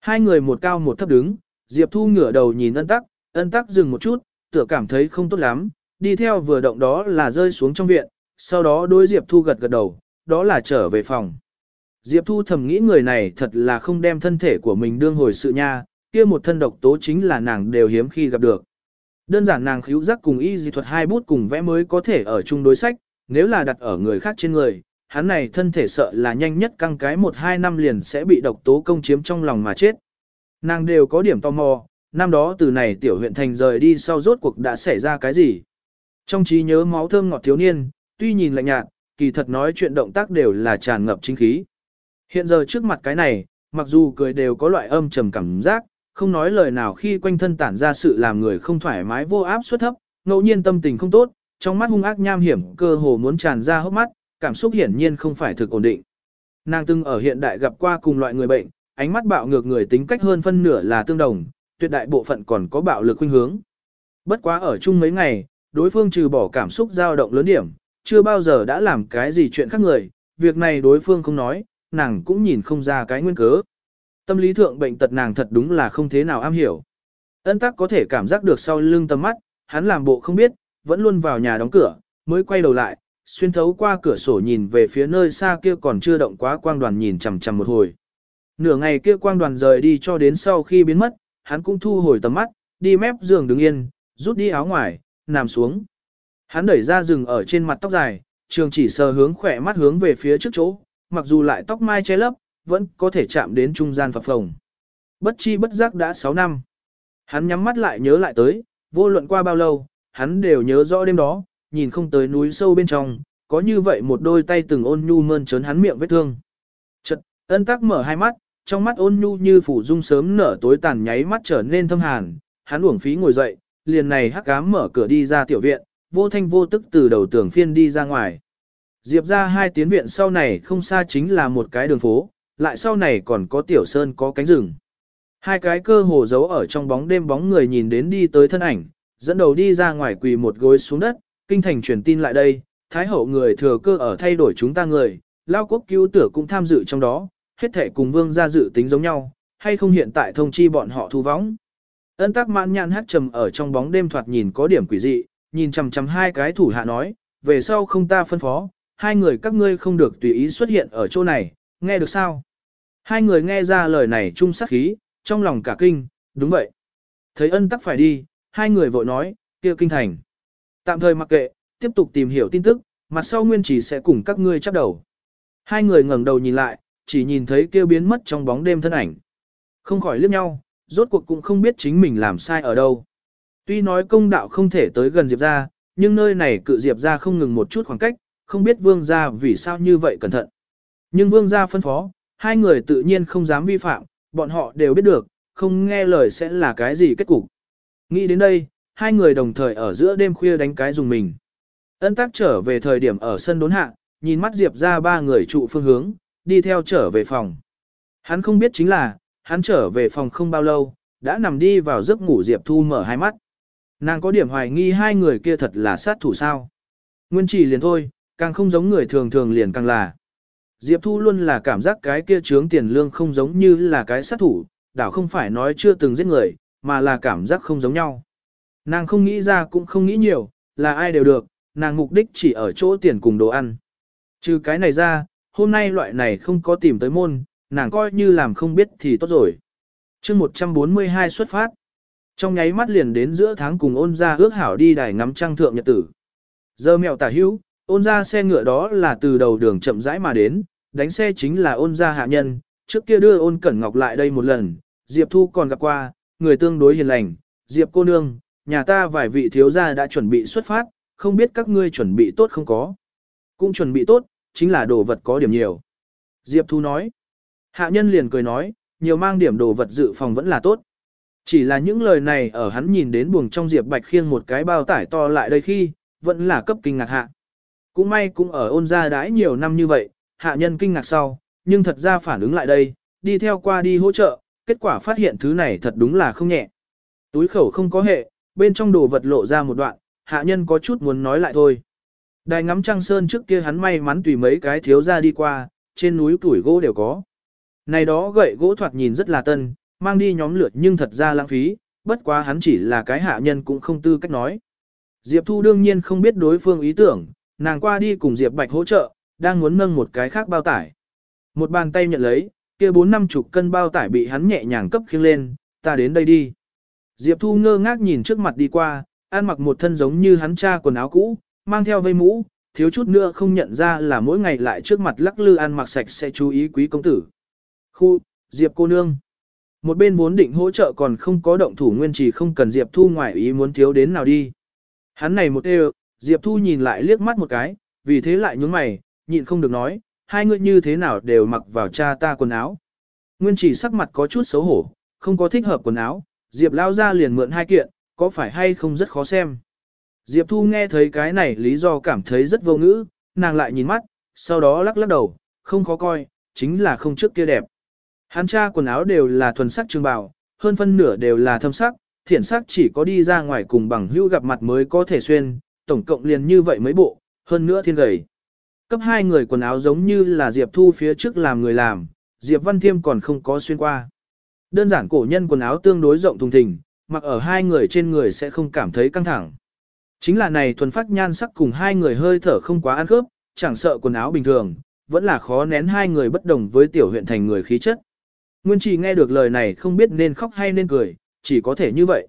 Hai người một cao một thấp đứng, Diệp Thu ngửa đầu nhìn ân tắc, ân tắc dừng một chút, tựa cảm thấy không tốt lắm, đi theo vừa động đó là rơi xuống trong viện, sau đó đối Diệp Thu gật gật đầu, đó là trở về phòng. Diệp Thu thầm nghĩ người này thật là không đem thân thể của mình đương hồi sự nha, kia một thân độc tố chính là nàng đều hiếm khi gặp được. Đơn giản nàng khíu giác cùng y dị thuật hai bút cùng vẽ mới có thể ở chung đối sách, nếu là đặt ở người khác trên người, hắn này thân thể sợ là nhanh nhất căng cái một hai năm liền sẽ bị độc tố công chiếm trong lòng mà chết. Nàng đều có điểm tò mò, năm đó từ này tiểu huyện thành rời đi sau rốt cuộc đã xảy ra cái gì. Trong trí nhớ máu thơm ngọt thiếu niên, tuy nhìn lạnh nhạt, kỳ thật nói chuyện động tác đều là tràn ngập chính khí. Hiện giờ trước mặt cái này, mặc dù cười đều có loại âm trầm cảm giác, không nói lời nào khi quanh thân tản ra sự làm người không thoải mái vô áp suất thấp, ngẫu nhiên tâm tình không tốt, trong mắt hung ác nham hiểm cơ hồ muốn tràn ra hốc mắt, cảm xúc hiển nhiên không phải thực ổn định. Nàng từng ở hiện đại gặp qua cùng loại người bệnh, ánh mắt bạo ngược người tính cách hơn phân nửa là tương đồng, tuyệt đại bộ phận còn có bạo lực khuynh hướng. Bất quá ở chung mấy ngày, đối phương trừ bỏ cảm xúc dao động lớn điểm, chưa bao giờ đã làm cái gì chuyện khác người, việc này đối phương không nói, nàng cũng nhìn không ra cái nguyên cớ. Tâm lý thượng bệnh tật nàng thật đúng là không thế nào am hiểu. Ân tắc có thể cảm giác được sau lưng tầm mắt, hắn làm bộ không biết, vẫn luôn vào nhà đóng cửa, mới quay đầu lại, xuyên thấu qua cửa sổ nhìn về phía nơi xa kia còn chưa động quá quang đoàn nhìn chằm chằm một hồi. Nửa ngày kia quang đoàn rời đi cho đến sau khi biến mất, hắn cũng thu hồi tầm mắt, đi mép giường đứng yên, rút đi áo ngoài, nằm xuống. Hắn đẩy ra rừng ở trên mặt tóc dài, trường chỉ sờ hướng khỏe mắt hướng về phía trước chỗ, mặc dù lại tóc mai che lấp, vẫn có thể chạm đến trung gian phập phồng. Bất chi bất giác đã 6 năm. Hắn nhắm mắt lại nhớ lại tới, vô luận qua bao lâu, hắn đều nhớ rõ đêm đó, nhìn không tới núi sâu bên trong, có như vậy một đôi tay từng ôn nhu mơn trớn hắn miệng vết thương. Chật, ân tắc mở hai mắt, trong mắt ôn nhu như phủ dung sớm nở tối tàn nháy mắt trở nên thâm hàn, hắn uổng phí ngồi dậy, liền này hắc cám mở cửa đi ra tiểu viện, vô thanh vô tức từ đầu tường phiên đi ra ngoài. Diệp ra hai tiến viện sau này không xa chính là một cái đường phố, lại sau này còn có tiểu sơn có cánh rừng. Hai cái cơ hồ giấu ở trong bóng đêm bóng người nhìn đến đi tới thân ảnh, dẫn đầu đi ra ngoài quỳ một gối xuống đất, kinh thành truyền tin lại đây, thái hậu người thừa cơ ở thay đổi chúng ta người, lao quốc cứu tử cũng tham dự trong đó, hết thể cùng vương gia dự tính giống nhau, hay không hiện tại thông chi bọn họ thu vóng. Ân tắc mãn nhãn hát trầm ở trong bóng đêm thoạt nhìn có điểm quỷ dị, nhìn chằm chằm hai cái thủ hạ nói, về sau không ta phân phó, hai người các ngươi không được tùy ý xuất hiện ở chỗ này, nghe được sao? Hai người nghe ra lời này chung sắc khí, trong lòng cả kinh, đúng vậy. Thấy ân tắc phải đi, hai người vội nói, kia kinh thành. Tạm thời mặc kệ, tiếp tục tìm hiểu tin tức, mặt sau nguyên chỉ sẽ cùng các ngươi chấp đầu. Hai người ngẩng đầu nhìn lại, chỉ nhìn thấy kêu biến mất trong bóng đêm thân ảnh. Không khỏi liếc nhau, rốt cuộc cũng không biết chính mình làm sai ở đâu. Tuy nói công đạo không thể tới gần Diệp ra, nhưng nơi này cự Diệp ra không ngừng một chút khoảng cách, không biết vương gia vì sao như vậy cẩn thận. Nhưng vương gia phân phó, hai người tự nhiên không dám vi phạm, bọn họ đều biết được, không nghe lời sẽ là cái gì kết cục. Nghĩ đến đây, hai người đồng thời ở giữa đêm khuya đánh cái dùng mình. Ân tác trở về thời điểm ở sân đốn hạ, nhìn mắt Diệp ra ba người trụ phương hướng, đi theo trở về phòng. Hắn không biết chính là, hắn trở về phòng không bao lâu, đã nằm đi vào giấc ngủ Diệp Thu mở hai mắt. Nàng có điểm hoài nghi hai người kia thật là sát thủ sao. Nguyên chỉ liền thôi, càng không giống người thường thường liền càng là. Diệp Thu luôn là cảm giác cái kia trướng tiền lương không giống như là cái sát thủ, đảo không phải nói chưa từng giết người, mà là cảm giác không giống nhau. Nàng không nghĩ ra cũng không nghĩ nhiều, là ai đều được, nàng mục đích chỉ ở chỗ tiền cùng đồ ăn. Trừ cái này ra, hôm nay loại này không có tìm tới môn, nàng coi như làm không biết thì tốt rồi. chương 142 xuất phát. Trong nháy mắt liền đến giữa tháng cùng ôn ra ước hảo đi đài ngắm trăng thượng nhật tử. Giờ mèo tả hữu, ôn ra xe ngựa đó là từ đầu đường chậm rãi mà đến, đánh xe chính là ôn ra hạ nhân, trước kia đưa ôn cẩn ngọc lại đây một lần, Diệp Thu còn gặp qua, người tương đối hiền lành, Diệp cô nương, nhà ta vài vị thiếu gia đã chuẩn bị xuất phát, không biết các ngươi chuẩn bị tốt không có. Cũng chuẩn bị tốt, chính là đồ vật có điểm nhiều. Diệp Thu nói, hạ nhân liền cười nói, nhiều mang điểm đồ vật dự phòng vẫn là tốt. Chỉ là những lời này ở hắn nhìn đến buồng trong Diệp Bạch khiêng một cái bao tải to lại đây khi, vẫn là cấp kinh ngạc hạ. Cũng may cũng ở ôn gia đãi nhiều năm như vậy, hạ nhân kinh ngạc sau, nhưng thật ra phản ứng lại đây, đi theo qua đi hỗ trợ, kết quả phát hiện thứ này thật đúng là không nhẹ. Túi khẩu không có hệ, bên trong đồ vật lộ ra một đoạn, hạ nhân có chút muốn nói lại thôi. Đài ngắm trăng sơn trước kia hắn may mắn tùy mấy cái thiếu ra đi qua, trên núi tuổi gỗ đều có. Này đó gậy gỗ thoạt nhìn rất là tân, mang đi nhóm lượt nhưng thật ra lãng phí, bất quá hắn chỉ là cái hạ nhân cũng không tư cách nói. Diệp Thu đương nhiên không biết đối phương ý tưởng, nàng qua đi cùng Diệp Bạch hỗ trợ, đang muốn nâng một cái khác bao tải. Một bàn tay nhận lấy, kia bốn năm chục cân bao tải bị hắn nhẹ nhàng cấp khiêng lên, ta đến đây đi. Diệp Thu ngơ ngác nhìn trước mặt đi qua, ăn mặc một thân giống như hắn cha quần áo cũ, mang theo vây mũ, thiếu chút nữa không nhận ra là mỗi ngày lại trước mặt lắc lư ăn mặc sạch sẽ chú ý quý công tử. Khu, Diệp cô nương. Một bên vốn định hỗ trợ còn không có động thủ nguyên chỉ không cần Diệp Thu ngoài ý muốn thiếu đến nào đi. Hắn này một đều, Diệp Thu nhìn lại liếc mắt một cái, vì thế lại nhướng mày, nhịn không được nói, hai người như thế nào đều mặc vào cha ta quần áo. Nguyên chỉ sắc mặt có chút xấu hổ, không có thích hợp quần áo, Diệp lao ra liền mượn hai kiện, có phải hay không rất khó xem. Diệp Thu nghe thấy cái này lý do cảm thấy rất vô ngữ, nàng lại nhìn mắt, sau đó lắc lắc đầu, không khó coi, chính là không trước kia đẹp. Hắn cha quần áo đều là thuần sắc trường bào, hơn phân nửa đều là thâm sắc, thiển sắc chỉ có đi ra ngoài cùng bằng hữu gặp mặt mới có thể xuyên, tổng cộng liền như vậy mấy bộ, hơn nữa thiên gầy. Cấp hai người quần áo giống như là Diệp Thu phía trước làm người làm, Diệp Văn Thiêm còn không có xuyên qua. Đơn giản cổ nhân quần áo tương đối rộng thùng thình, mặc ở hai người trên người sẽ không cảm thấy căng thẳng. Chính là này thuần phát nhan sắc cùng hai người hơi thở không quá ăn khớp, chẳng sợ quần áo bình thường, vẫn là khó nén hai người bất đồng với tiểu huyện thành người khí chất. Nguyên Trì nghe được lời này không biết nên khóc hay nên cười, chỉ có thể như vậy.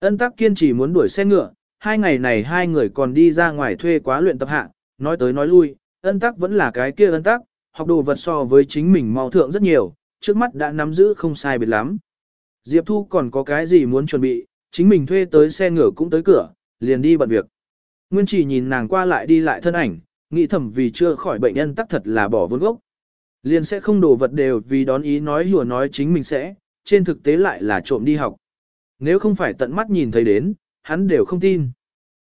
Ân tắc kiên trì muốn đuổi xe ngựa, hai ngày này hai người còn đi ra ngoài thuê quá luyện tập hạ, nói tới nói lui, ân tắc vẫn là cái kia ân tắc, học đồ vật so với chính mình mau thượng rất nhiều, trước mắt đã nắm giữ không sai biệt lắm. Diệp Thu còn có cái gì muốn chuẩn bị, chính mình thuê tới xe ngựa cũng tới cửa, liền đi bận việc. Nguyên chỉ nhìn nàng qua lại đi lại thân ảnh, nghĩ thầm vì chưa khỏi bệnh nhân tắc thật là bỏ vốn gốc. Liền sẽ không đổ vật đều vì đón ý nói hùa nói chính mình sẽ, trên thực tế lại là trộm đi học. Nếu không phải tận mắt nhìn thấy đến, hắn đều không tin.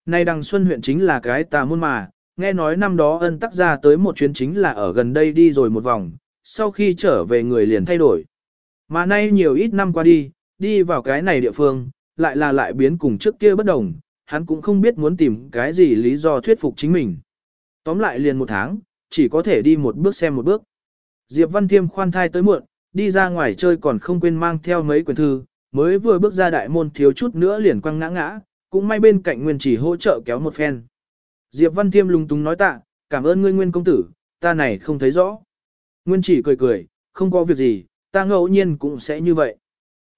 Nay đằng Xuân huyện chính là cái tà môn mà, nghe nói năm đó ân tắc ra tới một chuyến chính là ở gần đây đi rồi một vòng, sau khi trở về người liền thay đổi. Mà nay nhiều ít năm qua đi, đi vào cái này địa phương, lại là lại biến cùng trước kia bất đồng, hắn cũng không biết muốn tìm cái gì lý do thuyết phục chính mình. Tóm lại liền một tháng, chỉ có thể đi một bước xem một bước. Diệp Văn Thiêm khoan thai tới muộn, đi ra ngoài chơi còn không quên mang theo mấy quyển thư, mới vừa bước ra đại môn thiếu chút nữa liền quăng ngã ngã, cũng may bên cạnh nguyên chỉ hỗ trợ kéo một phen. Diệp Văn Thiêm lúng túng nói tạ, cảm ơn ngươi nguyên công tử, ta này không thấy rõ. Nguyên chỉ cười cười, không có việc gì, ta ngẫu nhiên cũng sẽ như vậy.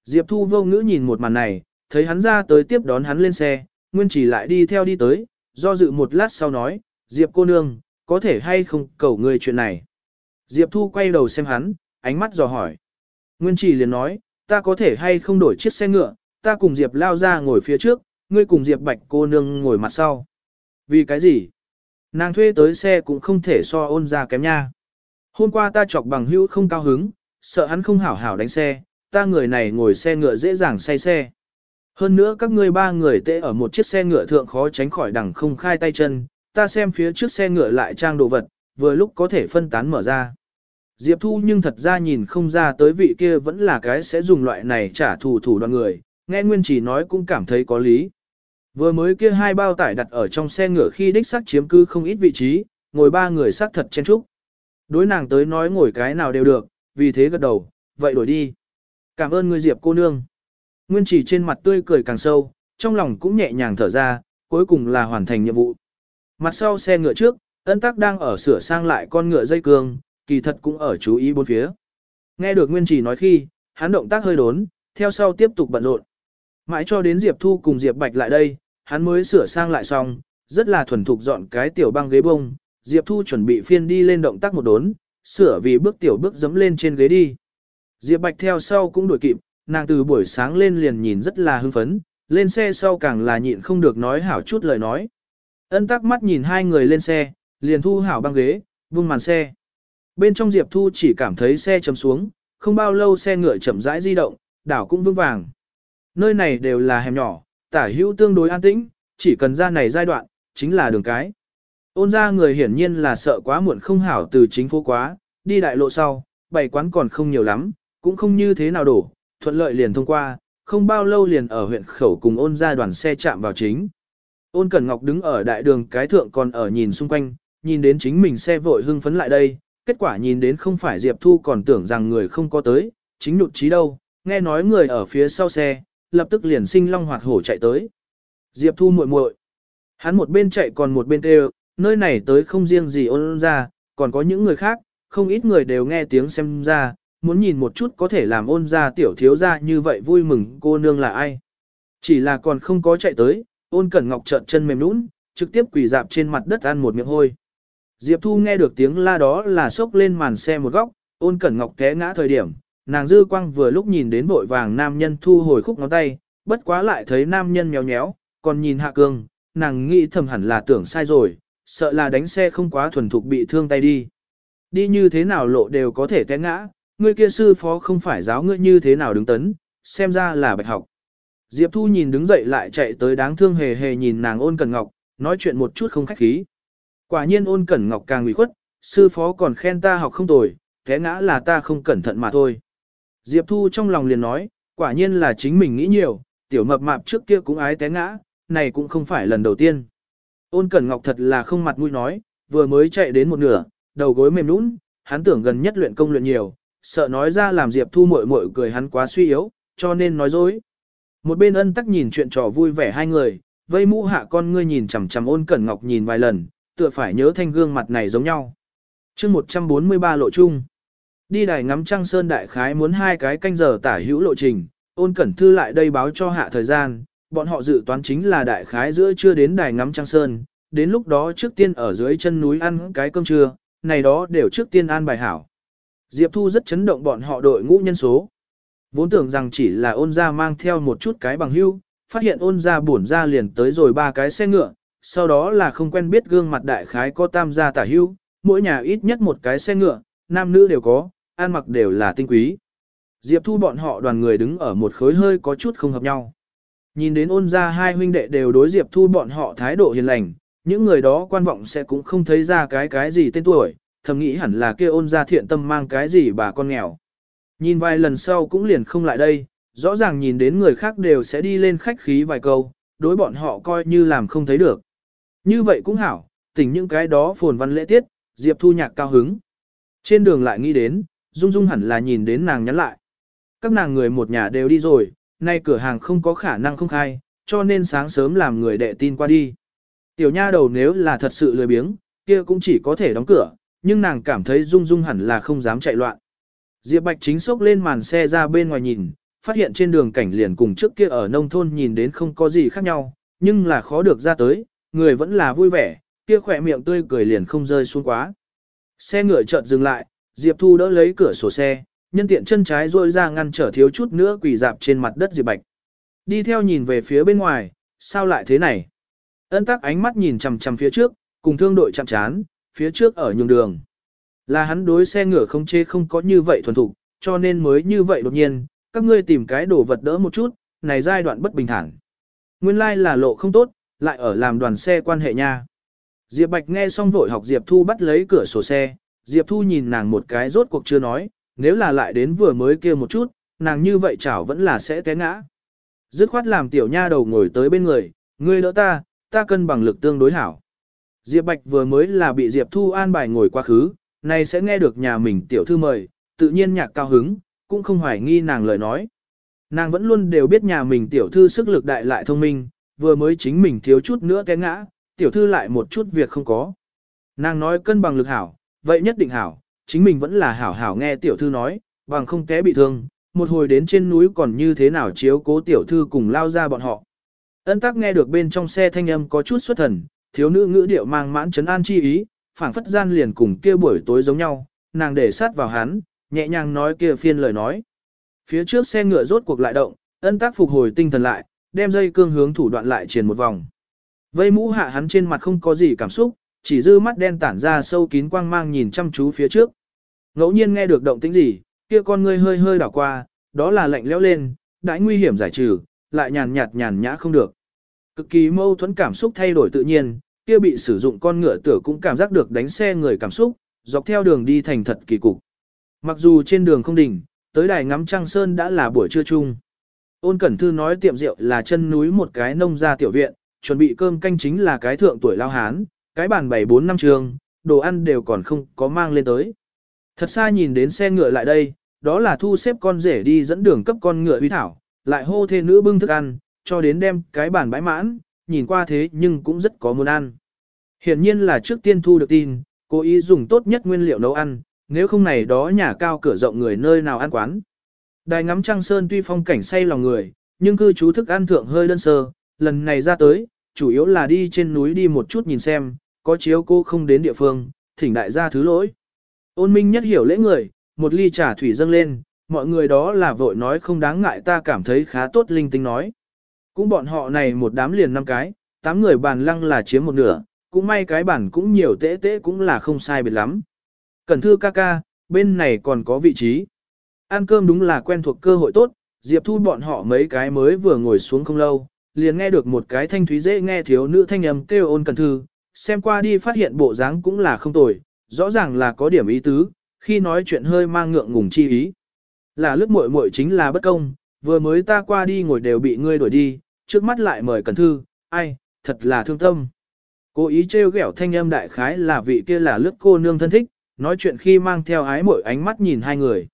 Diệp Thu vô ngữ nhìn một màn này, thấy hắn ra tới tiếp đón hắn lên xe, Nguyên chỉ lại đi theo đi tới, do dự một lát sau nói, Diệp cô nương, có thể hay không cầu ngươi chuyện này. Diệp Thu quay đầu xem hắn, ánh mắt dò hỏi. Nguyên chỉ liền nói, ta có thể hay không đổi chiếc xe ngựa, ta cùng Diệp lao ra ngồi phía trước, ngươi cùng Diệp bạch cô nương ngồi mặt sau. Vì cái gì? Nàng thuê tới xe cũng không thể so ôn ra kém nha. Hôm qua ta chọc bằng hữu không cao hứng, sợ hắn không hảo hảo đánh xe, ta người này ngồi xe ngựa dễ dàng say xe. Hơn nữa các ngươi ba người tệ ở một chiếc xe ngựa thượng khó tránh khỏi đằng không khai tay chân, ta xem phía trước xe ngựa lại trang đồ vật, vừa lúc có thể phân tán mở ra. Diệp Thu nhưng thật ra nhìn không ra tới vị kia vẫn là cái sẽ dùng loại này trả thù thủ đoàn người, nghe Nguyên Chỉ nói cũng cảm thấy có lý. Vừa mới kia hai bao tải đặt ở trong xe ngựa khi đích xác chiếm cư không ít vị trí, ngồi ba người xác thật chen trúc. Đối nàng tới nói ngồi cái nào đều được, vì thế gật đầu, vậy đổi đi. Cảm ơn ngươi Diệp cô nương. Nguyên chỉ trên mặt tươi cười càng sâu, trong lòng cũng nhẹ nhàng thở ra, cuối cùng là hoàn thành nhiệm vụ. Mặt sau xe ngựa trước, ân tắc đang ở sửa sang lại con ngựa dây cương, kỳ thật cũng ở chú ý bốn phía. Nghe được Nguyên chỉ nói khi, hắn động tác hơi đốn, theo sau tiếp tục bận rộn. Mãi cho đến Diệp Thu cùng Diệp Bạch lại đây, hắn mới sửa sang lại xong, rất là thuần thục dọn cái tiểu băng ghế bông, Diệp Thu chuẩn bị phiên đi lên động tác một đốn, sửa vì bước tiểu bước dấm lên trên ghế đi. Diệp Bạch theo sau cũng đuổi kịp, nàng từ buổi sáng lên liền nhìn rất là hưng phấn, lên xe sau càng là nhịn không được nói hảo chút lời nói. Ân tắc mắt nhìn hai người lên xe, liền thu hảo băng ghế, vung màn xe. Bên trong Diệp Thu chỉ cảm thấy xe chấm xuống, không bao lâu xe ngựa chậm rãi di động, đảo cũng vững vàng. Nơi này đều là hẻm nhỏ, tả hữu tương đối an tĩnh, chỉ cần ra này giai đoạn, chính là đường cái. Ôn ra người hiển nhiên là sợ quá muộn không hảo từ chính phố quá, đi đại lộ sau, bảy quán còn không nhiều lắm, cũng không như thế nào đổ, thuận lợi liền thông qua, không bao lâu liền ở huyện khẩu cùng ôn ra đoàn xe chạm vào chính. Ôn Cẩn Ngọc đứng ở đại đường cái thượng còn ở nhìn xung quanh, nhìn đến chính mình xe vội hưng phấn lại đây, kết quả nhìn đến không phải Diệp Thu còn tưởng rằng người không có tới, chính nhụt chí đâu, nghe nói người ở phía sau xe, lập tức liền sinh long hoạt hổ chạy tới. Diệp Thu muội muội, hắn một bên chạy còn một bên kêu, nơi này tới không riêng gì ôn ra, còn có những người khác, không ít người đều nghe tiếng xem ra, muốn nhìn một chút có thể làm ôn ra tiểu thiếu ra như vậy vui mừng cô nương là ai. Chỉ là còn không có chạy tới, ôn cẩn ngọc trợn chân mềm nũng, trực tiếp quỳ dạp trên mặt đất ăn một miệng hôi. Diệp Thu nghe được tiếng la đó là sốc lên màn xe một góc, ôn cẩn ngọc té ngã thời điểm, nàng dư quang vừa lúc nhìn đến vội vàng nam nhân thu hồi khúc ngón tay, bất quá lại thấy nam nhân nhéo nhéo, còn nhìn hạ cương, nàng nghĩ thầm hẳn là tưởng sai rồi, sợ là đánh xe không quá thuần thục bị thương tay đi. Đi như thế nào lộ đều có thể té ngã, người kia sư phó không phải giáo ngươi như thế nào đứng tấn, xem ra là bạch học. Diệp Thu nhìn đứng dậy lại chạy tới đáng thương hề hề nhìn nàng ôn cẩn ngọc, nói chuyện một chút không khách khí. Quả nhiên ôn cẩn ngọc càng ủy khuất, sư phó còn khen ta học không tồi, té ngã là ta không cẩn thận mà thôi. Diệp Thu trong lòng liền nói, quả nhiên là chính mình nghĩ nhiều, tiểu mập mạp trước kia cũng ái té ngã, này cũng không phải lần đầu tiên. Ôn Cẩn Ngọc thật là không mặt mũi nói, vừa mới chạy đến một nửa, đầu gối mềm nũng, hắn tưởng gần nhất luyện công luyện nhiều, sợ nói ra làm Diệp Thu muội muội cười hắn quá suy yếu, cho nên nói dối. Một bên ân tắc nhìn chuyện trò vui vẻ hai người, vây mũ hạ con ngươi nhìn chằm chằm ôn Cẩn Ngọc nhìn vài lần, tựa phải nhớ thanh gương mặt này giống nhau. chương 143 lộ chung. Đi đài ngắm trăng sơn đại khái muốn hai cái canh giờ tả hữu lộ trình, ôn cẩn thư lại đây báo cho hạ thời gian, bọn họ dự toán chính là đại khái giữa trưa đến đài ngắm trăng sơn, đến lúc đó trước tiên ở dưới chân núi ăn cái cơm trưa, này đó đều trước tiên an bài hảo. Diệp Thu rất chấn động bọn họ đội ngũ nhân số. Vốn tưởng rằng chỉ là ôn ra mang theo một chút cái bằng hưu, phát hiện ôn ra bổn ra liền tới rồi ba cái xe ngựa, sau đó là không quen biết gương mặt đại khái có tam gia tả hưu, mỗi nhà ít nhất một cái xe ngựa, nam nữ đều có, ăn mặc đều là tinh quý. Diệp Thu bọn họ đoàn người đứng ở một khối hơi có chút không hợp nhau. Nhìn đến ôn ra hai huynh đệ đều đối Diệp Thu bọn họ thái độ hiền lành, những người đó quan vọng sẽ cũng không thấy ra cái cái gì tên tuổi, thầm nghĩ hẳn là kia ôn ra thiện tâm mang cái gì bà con nghèo. Nhìn vài lần sau cũng liền không lại đây, rõ ràng nhìn đến người khác đều sẽ đi lên khách khí vài câu, đối bọn họ coi như làm không thấy được. Như vậy cũng hảo, tỉnh những cái đó phồn văn lễ tiết, Diệp Thu nhạc cao hứng. Trên đường lại nghĩ đến, Dung Dung hẳn là nhìn đến nàng nhắn lại. Các nàng người một nhà đều đi rồi, nay cửa hàng không có khả năng không khai, cho nên sáng sớm làm người đệ tin qua đi. Tiểu nha đầu nếu là thật sự lười biếng, kia cũng chỉ có thể đóng cửa, nhưng nàng cảm thấy Dung Dung hẳn là không dám chạy loạn. Diệp Bạch chính sốc lên màn xe ra bên ngoài nhìn, phát hiện trên đường cảnh liền cùng trước kia ở nông thôn nhìn đến không có gì khác nhau, nhưng là khó được ra tới, người vẫn là vui vẻ, kia khỏe miệng tươi cười liền không rơi xuống quá. Xe ngựa chợt dừng lại, Diệp Thu đỡ lấy cửa sổ xe, nhân tiện chân trái rôi ra ngăn trở thiếu chút nữa quỳ dạp trên mặt đất Diệp Bạch. Đi theo nhìn về phía bên ngoài, sao lại thế này? Ân tắc ánh mắt nhìn chằm chằm phía trước, cùng thương đội chạm chán, phía trước ở nhường đường. Là hắn đối xe ngựa không chê không có như vậy thuần thục, cho nên mới như vậy đột nhiên, các ngươi tìm cái đồ vật đỡ một chút, này giai đoạn bất bình thản. Nguyên lai like là lộ không tốt, lại ở làm đoàn xe quan hệ nha. Diệp Bạch nghe xong vội học Diệp Thu bắt lấy cửa sổ xe, Diệp Thu nhìn nàng một cái rốt cuộc chưa nói, nếu là lại đến vừa mới kia một chút, nàng như vậy chảo vẫn là sẽ té ngã. Dứt khoát làm tiểu nha đầu ngồi tới bên người, ngươi đỡ ta, ta cân bằng lực tương đối hảo. Diệp Bạch vừa mới là bị Diệp Thu an bài ngồi quá khứ, này sẽ nghe được nhà mình tiểu thư mời, tự nhiên nhạc cao hứng, cũng không hoài nghi nàng lời nói. Nàng vẫn luôn đều biết nhà mình tiểu thư sức lực đại lại thông minh, vừa mới chính mình thiếu chút nữa té ngã, tiểu thư lại một chút việc không có. Nàng nói cân bằng lực hảo, vậy nhất định hảo, chính mình vẫn là hảo hảo nghe tiểu thư nói, bằng không té bị thương, một hồi đến trên núi còn như thế nào chiếu cố tiểu thư cùng lao ra bọn họ. Ân tắc nghe được bên trong xe thanh âm có chút xuất thần, thiếu nữ ngữ điệu mang mãn chấn an chi ý, phảng phất gian liền cùng kia buổi tối giống nhau, nàng để sát vào hắn, nhẹ nhàng nói kia phiên lời nói. Phía trước xe ngựa rốt cuộc lại động, ân tác phục hồi tinh thần lại, đem dây cương hướng thủ đoạn lại truyền một vòng. Vây mũ hạ hắn trên mặt không có gì cảm xúc, chỉ dư mắt đen tản ra sâu kín quang mang nhìn chăm chú phía trước. Ngẫu nhiên nghe được động tĩnh gì, kia con ngươi hơi hơi đảo qua, đó là lạnh lẽo lên, đãi nguy hiểm giải trừ, lại nhàn nhạt nhàn nhã không được. Cực kỳ mâu thuẫn cảm xúc thay đổi tự nhiên, kia bị sử dụng con ngựa tử cũng cảm giác được đánh xe người cảm xúc, dọc theo đường đi thành thật kỳ cục. Mặc dù trên đường không đỉnh, tới đài ngắm trăng sơn đã là buổi trưa chung. Ôn Cẩn Thư nói tiệm rượu là chân núi một cái nông gia tiểu viện, chuẩn bị cơm canh chính là cái thượng tuổi lao hán, cái bàn bảy bốn năm trường, đồ ăn đều còn không có mang lên tới. Thật xa nhìn đến xe ngựa lại đây, đó là thu xếp con rể đi dẫn đường cấp con ngựa uy thảo, lại hô thê nữ bưng thức ăn, cho đến đem cái bàn bãi mãn, nhìn qua thế nhưng cũng rất có muốn ăn. Hiển nhiên là trước tiên thu được tin, cố ý dùng tốt nhất nguyên liệu nấu ăn, nếu không này đó nhà cao cửa rộng người nơi nào ăn quán. Đài ngắm trăng sơn tuy phong cảnh say lòng người, nhưng cư trú thức ăn thượng hơi đơn sơ, lần này ra tới, chủ yếu là đi trên núi đi một chút nhìn xem, có chiếu cô không đến địa phương, thỉnh đại gia thứ lỗi. Ôn minh nhất hiểu lễ người, một ly trà thủy dâng lên, mọi người đó là vội nói không đáng ngại ta cảm thấy khá tốt linh tinh nói. Cũng bọn họ này một đám liền năm cái, tám người bàn lăng là chiếm một nửa, cũng may cái bản cũng nhiều tễ tễ cũng là không sai biệt lắm. Cẩn thư ca ca, bên này còn có vị trí. Ăn cơm đúng là quen thuộc cơ hội tốt, Diệp Thu bọn họ mấy cái mới vừa ngồi xuống không lâu, liền nghe được một cái thanh thúy dễ nghe thiếu nữ thanh âm kêu ôn Cẩn thư, xem qua đi phát hiện bộ dáng cũng là không tồi, rõ ràng là có điểm ý tứ, khi nói chuyện hơi mang ngượng ngùng chi ý. Là lướt muội muội chính là bất công, vừa mới ta qua đi ngồi đều bị ngươi đuổi đi, trước mắt lại mời Cẩn thư, ai, thật là thương tâm. Cố ý trêu ghẹo thanh âm đại khái là vị kia là lướt cô nương thân thích, nói chuyện khi mang theo ái mỗi ánh mắt nhìn hai người.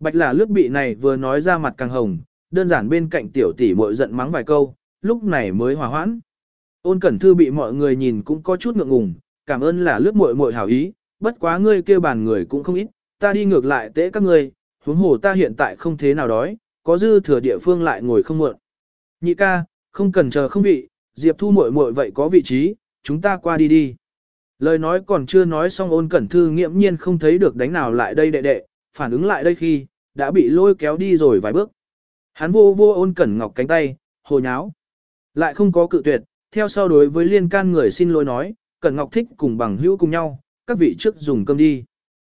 Bạch là lướt bị này vừa nói ra mặt càng hồng, đơn giản bên cạnh tiểu tỷ muội giận mắng vài câu, lúc này mới hòa hoãn. Ôn Cẩn Thư bị mọi người nhìn cũng có chút ngượng ngùng, cảm ơn là lướt muội muội hảo ý, bất quá ngươi kêu bàn người cũng không ít, ta đi ngược lại tế các ngươi, huống hồ ta hiện tại không thế nào đói, có dư thừa địa phương lại ngồi không muộn. Nhị ca, không cần chờ không vị, Diệp Thu muội muội vậy có vị trí, chúng ta qua đi đi. Lời nói còn chưa nói xong ôn cẩn thư nghiễm nhiên không thấy được đánh nào lại đây đệ đệ, phản ứng lại đây khi, đã bị lôi kéo đi rồi vài bước. Hắn vô vô ôn cẩn ngọc cánh tay, hồ nháo. Lại không có cự tuyệt, theo sau đối với liên can người xin lỗi nói, cẩn ngọc thích cùng bằng hữu cùng nhau, các vị trước dùng cơm đi.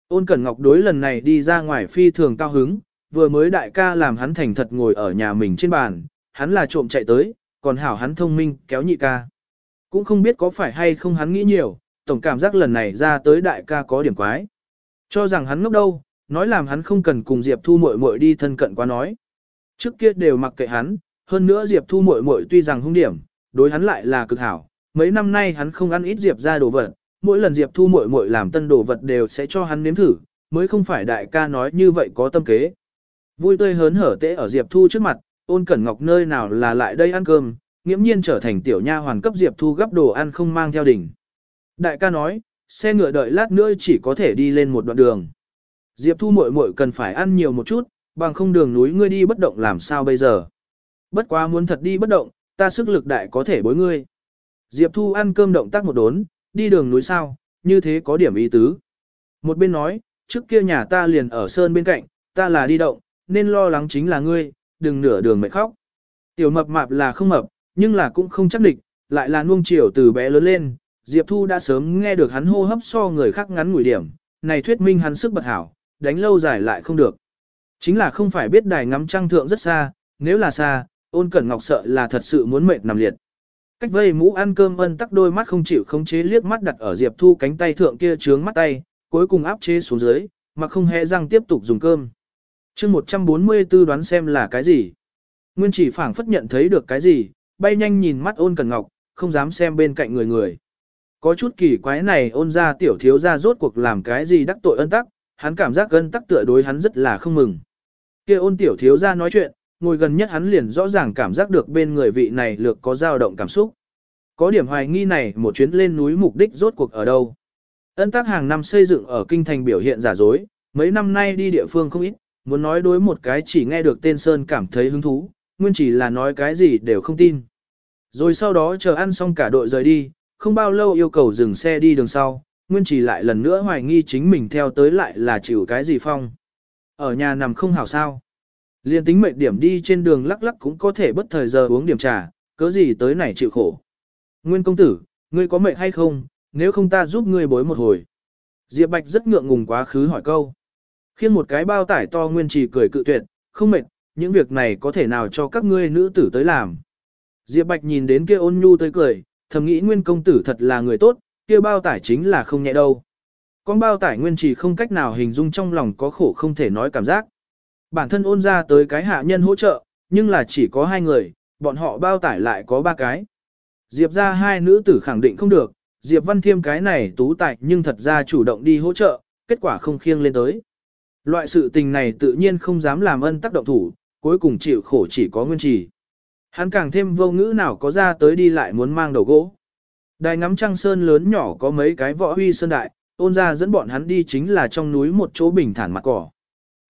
Ôn cẩn ngọc đối lần này đi ra ngoài phi thường cao hứng, vừa mới đại ca làm hắn thành thật ngồi ở nhà mình trên bàn, hắn là trộm chạy tới, còn hảo hắn thông minh kéo nhị ca. Cũng không biết có phải hay không hắn nghĩ nhiều, tổng cảm giác lần này ra tới đại ca có điểm quái. Cho rằng hắn ngốc đâu, nói làm hắn không cần cùng Diệp Thu muội muội đi thân cận quá nói. Trước kia đều mặc kệ hắn, hơn nữa Diệp Thu muội muội tuy rằng hung điểm, đối hắn lại là cực hảo, mấy năm nay hắn không ăn ít Diệp ra đồ vật, mỗi lần Diệp Thu muội muội làm tân đồ vật đều sẽ cho hắn nếm thử, mới không phải đại ca nói như vậy có tâm kế. Vui tươi hớn hở tễ ở Diệp Thu trước mặt, ôn cẩn ngọc nơi nào là lại đây ăn cơm, nghiễm nhiên trở thành tiểu nha hoàn cấp Diệp Thu gấp đồ ăn không mang theo đỉnh. Đại ca nói, xe ngựa đợi lát nữa chỉ có thể đi lên một đoạn đường. Diệp Thu muội muội cần phải ăn nhiều một chút, bằng không đường núi ngươi đi bất động làm sao bây giờ. Bất quá muốn thật đi bất động, ta sức lực đại có thể bối ngươi. Diệp Thu ăn cơm động tác một đốn, đi đường núi sao, như thế có điểm ý tứ. Một bên nói, trước kia nhà ta liền ở sơn bên cạnh, ta là đi động, nên lo lắng chính là ngươi, đừng nửa đường mệt khóc. Tiểu mập mạp là không mập, nhưng là cũng không chắc địch, lại là nuông chiều từ bé lớn lên, Diệp Thu đã sớm nghe được hắn hô hấp so người khác ngắn ngủi điểm, này thuyết minh hắn sức bật hảo, đánh lâu dài lại không được. Chính là không phải biết đài ngắm trăng thượng rất xa, nếu là xa, ôn cẩn ngọc sợ là thật sự muốn mệt nằm liệt. Cách vây mũ ăn cơm ân tắc đôi mắt không chịu khống chế liếc mắt đặt ở Diệp Thu cánh tay thượng kia trướng mắt tay, cuối cùng áp chế xuống dưới, mà không hề răng tiếp tục dùng cơm. chương 144 đoán xem là cái gì. Nguyên chỉ phảng phất nhận thấy được cái gì, bay nhanh nhìn mắt ôn cẩn ngọc, không dám xem bên cạnh người người. Có chút kỳ quái này ôn ra tiểu thiếu ra rốt cuộc làm cái gì đắc tội ân tắc, hắn cảm giác gân tắc tựa đối hắn rất là không mừng. kia ôn tiểu thiếu ra nói chuyện, ngồi gần nhất hắn liền rõ ràng cảm giác được bên người vị này lược có dao động cảm xúc. Có điểm hoài nghi này một chuyến lên núi mục đích rốt cuộc ở đâu. Ân tác hàng năm xây dựng ở kinh thành biểu hiện giả dối, mấy năm nay đi địa phương không ít, muốn nói đối một cái chỉ nghe được tên Sơn cảm thấy hứng thú, nguyên chỉ là nói cái gì đều không tin. Rồi sau đó chờ ăn xong cả đội rời đi, không bao lâu yêu cầu dừng xe đi đường sau, nguyên chỉ lại lần nữa hoài nghi chính mình theo tới lại là chịu cái gì phong. Ở nhà nằm không hảo sao. Liên tính mệt điểm đi trên đường lắc lắc cũng có thể bất thời giờ uống điểm trà, cớ gì tới này chịu khổ. Nguyên công tử, ngươi có mệt hay không, nếu không ta giúp ngươi bối một hồi. Diệp Bạch rất ngượng ngùng quá khứ hỏi câu. khiến một cái bao tải to nguyên trì cười cự tuyệt, không mệt, những việc này có thể nào cho các ngươi nữ tử tới làm. Diệp Bạch nhìn đến kia ôn nhu tới cười, thầm nghĩ nguyên công tử thật là người tốt, kia bao tải chính là không nhẹ đâu. Con bao tải nguyên trì không cách nào hình dung trong lòng có khổ không thể nói cảm giác. Bản thân ôn ra tới cái hạ nhân hỗ trợ, nhưng là chỉ có hai người, bọn họ bao tải lại có ba cái. Diệp ra hai nữ tử khẳng định không được, Diệp Văn Thiêm cái này tú tài nhưng thật ra chủ động đi hỗ trợ, kết quả không khiêng lên tới. Loại sự tình này tự nhiên không dám làm ân tác động thủ, cuối cùng chịu khổ chỉ có nguyên trì. Hắn càng thêm vô ngữ nào có ra tới đi lại muốn mang đầu gỗ. Đài ngắm trăng sơn lớn nhỏ có mấy cái võ huy sơn đại, ôn ra dẫn bọn hắn đi chính là trong núi một chỗ bình thản mặt cỏ.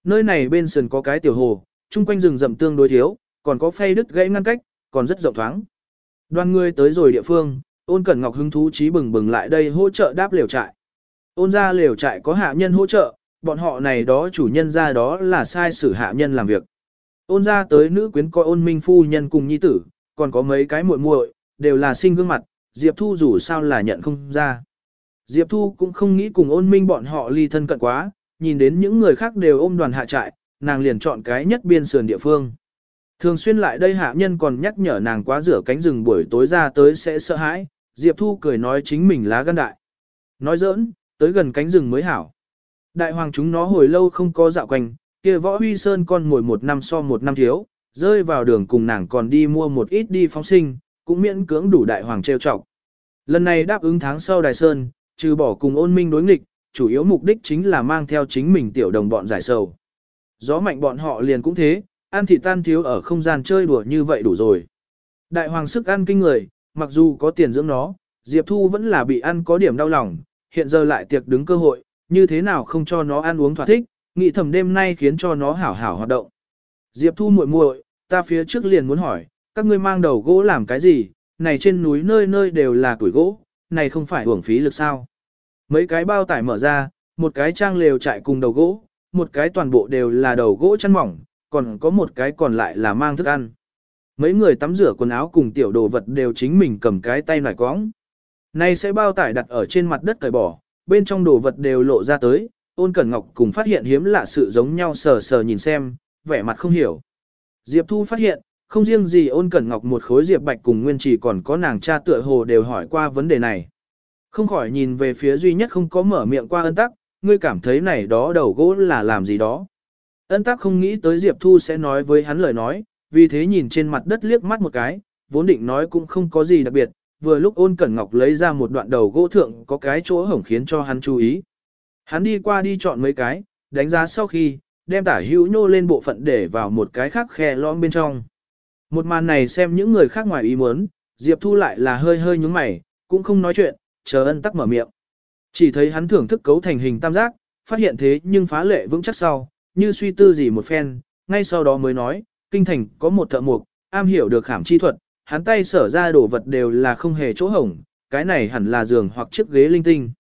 Nơi này bên sườn có cái tiểu hồ, chung quanh rừng rậm tương đối thiếu, còn có phay đứt gãy ngăn cách, còn rất rộng thoáng. Đoàn người tới rồi địa phương, ôn cẩn ngọc hứng thú trí bừng bừng lại đây hỗ trợ đáp liều trại. Ôn ra liều trại có hạ nhân hỗ trợ, bọn họ này đó chủ nhân ra đó là sai sử hạ nhân làm việc. Ôn ra tới nữ quyến coi ôn minh phu nhân cùng nhi tử, còn có mấy cái muội muội đều là sinh gương mặt, Diệp Thu dù sao là nhận không ra. Diệp Thu cũng không nghĩ cùng ôn minh bọn họ ly thân cận quá, nhìn đến những người khác đều ôm đoàn hạ trại, nàng liền chọn cái nhất biên sườn địa phương. Thường xuyên lại đây hạ nhân còn nhắc nhở nàng quá rửa cánh rừng buổi tối ra tới sẽ sợ hãi, Diệp Thu cười nói chính mình lá gan đại. Nói giỡn, tới gần cánh rừng mới hảo. Đại hoàng chúng nó hồi lâu không có dạo quanh, kia võ huy sơn con ngồi một năm so một năm thiếu, rơi vào đường cùng nàng còn đi mua một ít đi phóng sinh, cũng miễn cưỡng đủ đại hoàng trêu chọc. Lần này đáp ứng tháng sau đài sơn, trừ bỏ cùng ôn minh đối nghịch, chủ yếu mục đích chính là mang theo chính mình tiểu đồng bọn giải sầu. Gió mạnh bọn họ liền cũng thế, ăn thịt tan thiếu ở không gian chơi đùa như vậy đủ rồi. Đại hoàng sức ăn kinh người, mặc dù có tiền dưỡng nó, Diệp Thu vẫn là bị ăn có điểm đau lòng, hiện giờ lại tiệc đứng cơ hội, như thế nào không cho nó ăn uống thỏa thích, nghĩ thầm đêm nay khiến cho nó hảo hảo hoạt động. Diệp Thu muội muội, ta phía trước liền muốn hỏi, các ngươi mang đầu gỗ làm cái gì, này trên núi nơi nơi đều là củi gỗ, này không phải hưởng phí lực sao. Mấy cái bao tải mở ra, một cái trang lều trại cùng đầu gỗ, một cái toàn bộ đều là đầu gỗ chăn mỏng, còn có một cái còn lại là mang thức ăn. Mấy người tắm rửa quần áo cùng tiểu đồ vật đều chính mình cầm cái tay nải cóng. Này sẽ bao tải đặt ở trên mặt đất cởi bỏ, bên trong đồ vật đều lộ ra tới, ôn cẩn ngọc cùng phát hiện hiếm lạ sự giống nhau sờ sờ nhìn xem, vẻ mặt không hiểu. Diệp Thu phát hiện, không riêng gì ôn cẩn ngọc một khối Diệp Bạch cùng Nguyên Chỉ còn có nàng cha tựa hồ đều hỏi qua vấn đề này. Không khỏi nhìn về phía duy nhất không có mở miệng qua ân tắc, ngươi cảm thấy này đó đầu gỗ là làm gì đó. Ân tắc không nghĩ tới Diệp Thu sẽ nói với hắn lời nói, vì thế nhìn trên mặt đất liếc mắt một cái, vốn định nói cũng không có gì đặc biệt, vừa lúc ôn cẩn ngọc lấy ra một đoạn đầu gỗ thượng có cái chỗ hổng khiến cho hắn chú ý. Hắn đi qua đi chọn mấy cái, đánh giá sau khi, đem tả hữu nhô lên bộ phận để vào một cái khác khe lõm bên trong. Một màn này xem những người khác ngoài ý muốn, Diệp Thu lại là hơi hơi nhúng mày, cũng không nói chuyện, chờ ân tắc mở miệng. Chỉ thấy hắn thưởng thức cấu thành hình tam giác, phát hiện thế nhưng phá lệ vững chắc sau, như suy tư gì một phen, ngay sau đó mới nói, kinh thành có một thợ mục, am hiểu được khảm chi thuật, hắn tay sở ra đồ vật đều là không hề chỗ hổng, cái này hẳn là giường hoặc chiếc ghế linh tinh.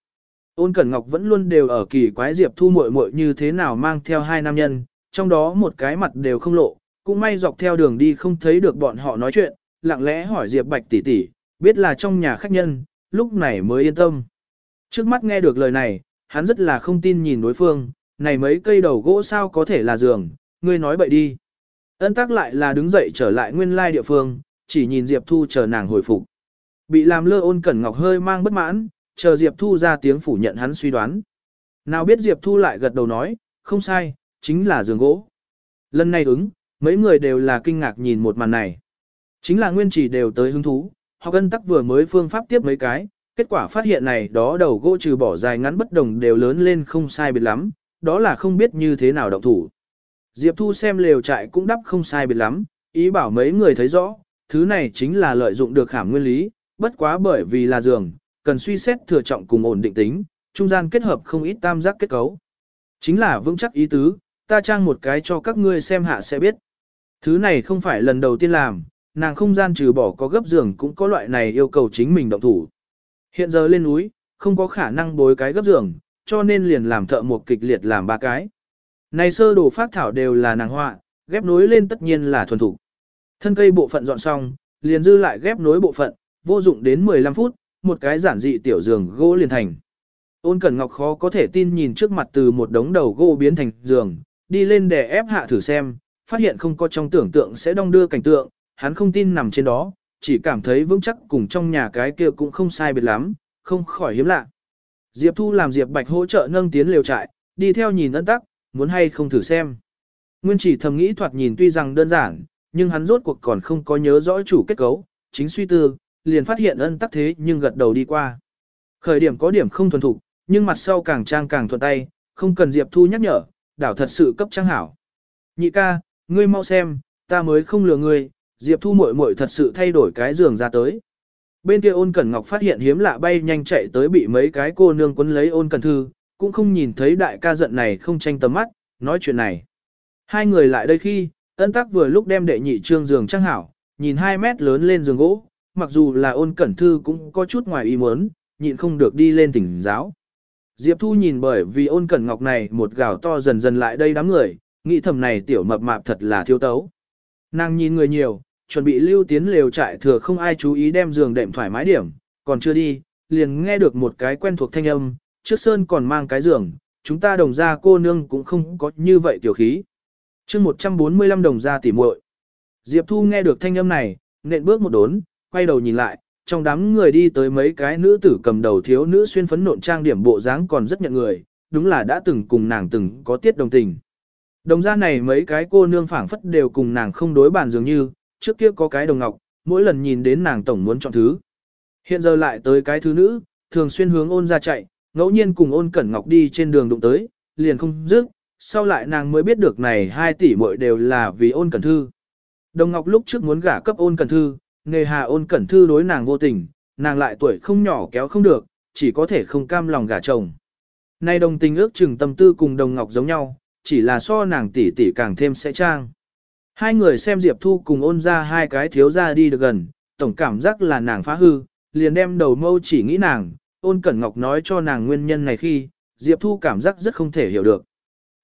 Ôn Cẩn Ngọc vẫn luôn đều ở kỳ quái Diệp Thu muội muội như thế nào mang theo hai nam nhân, trong đó một cái mặt đều không lộ, cũng may dọc theo đường đi không thấy được bọn họ nói chuyện, lặng lẽ hỏi Diệp Bạch tỷ tỷ, biết là trong nhà khách nhân, lúc này mới yên tâm. Trước mắt nghe được lời này, hắn rất là không tin nhìn đối phương, này mấy cây đầu gỗ sao có thể là giường, ngươi nói bậy đi. Ân tắc lại là đứng dậy trở lại nguyên lai địa phương, chỉ nhìn Diệp Thu chờ nàng hồi phục. Bị làm lơ ôn cẩn ngọc hơi mang bất mãn, chờ Diệp Thu ra tiếng phủ nhận hắn suy đoán. Nào biết Diệp Thu lại gật đầu nói, không sai, chính là giường gỗ. Lần này ứng, mấy người đều là kinh ngạc nhìn một màn này. Chính là nguyên chỉ đều tới hứng thú, họ cân tắc vừa mới phương pháp tiếp mấy cái, kết quả phát hiện này đó đầu gỗ trừ bỏ dài ngắn bất đồng đều lớn lên không sai biệt lắm, đó là không biết như thế nào động thủ. Diệp Thu xem lều trại cũng đắp không sai biệt lắm, ý bảo mấy người thấy rõ, thứ này chính là lợi dụng được khảm nguyên lý, bất quá bởi vì là giường, cần suy xét thừa trọng cùng ổn định tính, trung gian kết hợp không ít tam giác kết cấu. Chính là vững chắc ý tứ, ta trang một cái cho các ngươi xem hạ sẽ biết. Thứ này không phải lần đầu tiên làm, nàng không gian trừ bỏ có gấp giường cũng có loại này yêu cầu chính mình động thủ. Hiện giờ lên núi, không có khả năng bối cái gấp giường, cho nên liền làm thợ một kịch liệt làm ba cái. Này sơ đồ phát thảo đều là nàng họa, ghép nối lên tất nhiên là thuần thủ. Thân cây bộ phận dọn xong, liền dư lại ghép nối bộ phận, vô dụng đến 15 phút, một cái giản dị tiểu giường gỗ liền thành. Ôn Cẩn Ngọc khó có thể tin nhìn trước mặt từ một đống đầu gỗ biến thành giường, đi lên để ép hạ thử xem, phát hiện không có trong tưởng tượng sẽ đong đưa cảnh tượng, hắn không tin nằm trên đó, chỉ cảm thấy vững chắc cùng trong nhà cái kia cũng không sai biệt lắm, không khỏi hiếm lạ. Diệp Thu làm Diệp Bạch hỗ trợ nâng tiến liều trại, đi theo nhìn ân tắc, muốn hay không thử xem. Nguyên chỉ thầm nghĩ thoạt nhìn tuy rằng đơn giản, nhưng hắn rốt cuộc còn không có nhớ rõ chủ kết cấu, chính suy tư, liền phát hiện ân tắc thế nhưng gật đầu đi qua. Khởi điểm có điểm không thuần thục, nhưng mặt sau càng trang càng thuận tay, không cần Diệp Thu nhắc nhở, đảo thật sự cấp trang hảo. Nhị ca, ngươi mau xem, ta mới không lừa ngươi, Diệp Thu muội muội thật sự thay đổi cái giường ra tới. Bên kia ôn cẩn ngọc phát hiện hiếm lạ bay nhanh chạy tới bị mấy cái cô nương quấn lấy ôn cẩn thư, cũng không nhìn thấy đại ca giận này không tranh tầm mắt, nói chuyện này. Hai người lại đây khi, ân tắc vừa lúc đem đệ nhị trương giường trang hảo, nhìn 2 mét lớn lên giường gỗ, mặc dù là ôn cẩn thư cũng có chút ngoài ý muốn, nhịn không được đi lên tỉnh giáo. Diệp Thu nhìn bởi vì ôn cẩn ngọc này một gào to dần dần lại đây đám người, nghĩ thầm này tiểu mập mạp thật là thiếu tấu. Nàng nhìn người nhiều, chuẩn bị lưu tiến lều trại thừa không ai chú ý đem giường đệm thoải mái điểm, còn chưa đi, liền nghe được một cái quen thuộc thanh âm, trước sơn còn mang cái giường, chúng ta đồng gia cô nương cũng không có như vậy tiểu khí. chương 145 đồng gia tỉ muội Diệp Thu nghe được thanh âm này, nện bước một đốn, quay đầu nhìn lại, trong đám người đi tới mấy cái nữ tử cầm đầu thiếu nữ xuyên phấn nộn trang điểm bộ dáng còn rất nhận người, đúng là đã từng cùng nàng từng có tiết đồng tình. Đồng ra này mấy cái cô nương phảng phất đều cùng nàng không đối bàn dường như, trước kia có cái đồng ngọc, mỗi lần nhìn đến nàng tổng muốn chọn thứ. Hiện giờ lại tới cái thứ nữ, thường xuyên hướng ôn ra chạy, ngẫu nhiên cùng ôn cẩn ngọc đi trên đường đụng tới, liền không dứt, sau lại nàng mới biết được này hai tỷ muội đều là vì ôn cẩn thư. Đồng ngọc lúc trước muốn gả cấp ôn cẩn thư, nghề hà ôn cẩn thư đối nàng vô tình, nàng lại tuổi không nhỏ kéo không được, chỉ có thể không cam lòng gả chồng. Nay đồng tình ước chừng tâm tư cùng đồng ngọc giống nhau, chỉ là so nàng tỷ tỷ càng thêm sẽ trang. Hai người xem Diệp Thu cùng ôn ra hai cái thiếu ra đi được gần, tổng cảm giác là nàng phá hư, liền đem đầu mâu chỉ nghĩ nàng, ôn cẩn ngọc nói cho nàng nguyên nhân này khi, Diệp Thu cảm giác rất không thể hiểu được.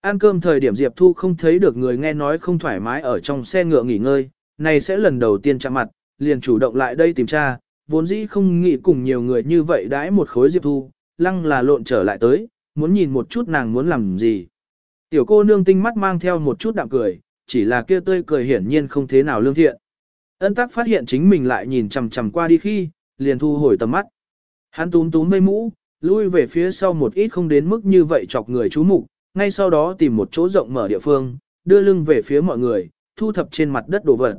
Ăn cơm thời điểm Diệp Thu không thấy được người nghe nói không thoải mái ở trong xe ngựa nghỉ ngơi, này sẽ lần đầu tiên chạm mặt, liền chủ động lại đây tìm tra, vốn dĩ không nghĩ cùng nhiều người như vậy đãi một khối Diệp Thu, lăng là lộn trở lại tới, muốn nhìn một chút nàng muốn làm gì. Tiểu cô nương tinh mắt mang theo một chút đạm cười, chỉ là kia tươi cười hiển nhiên không thế nào lương thiện. Ân tắc phát hiện chính mình lại nhìn chằm chằm qua đi khi, liền thu hồi tầm mắt. Hắn túm túm mây mũ, lui về phía sau một ít không đến mức như vậy chọc người chú mục, ngay sau đó tìm một chỗ rộng mở địa phương, đưa lưng về phía mọi người, thu thập trên mặt đất đồ vật.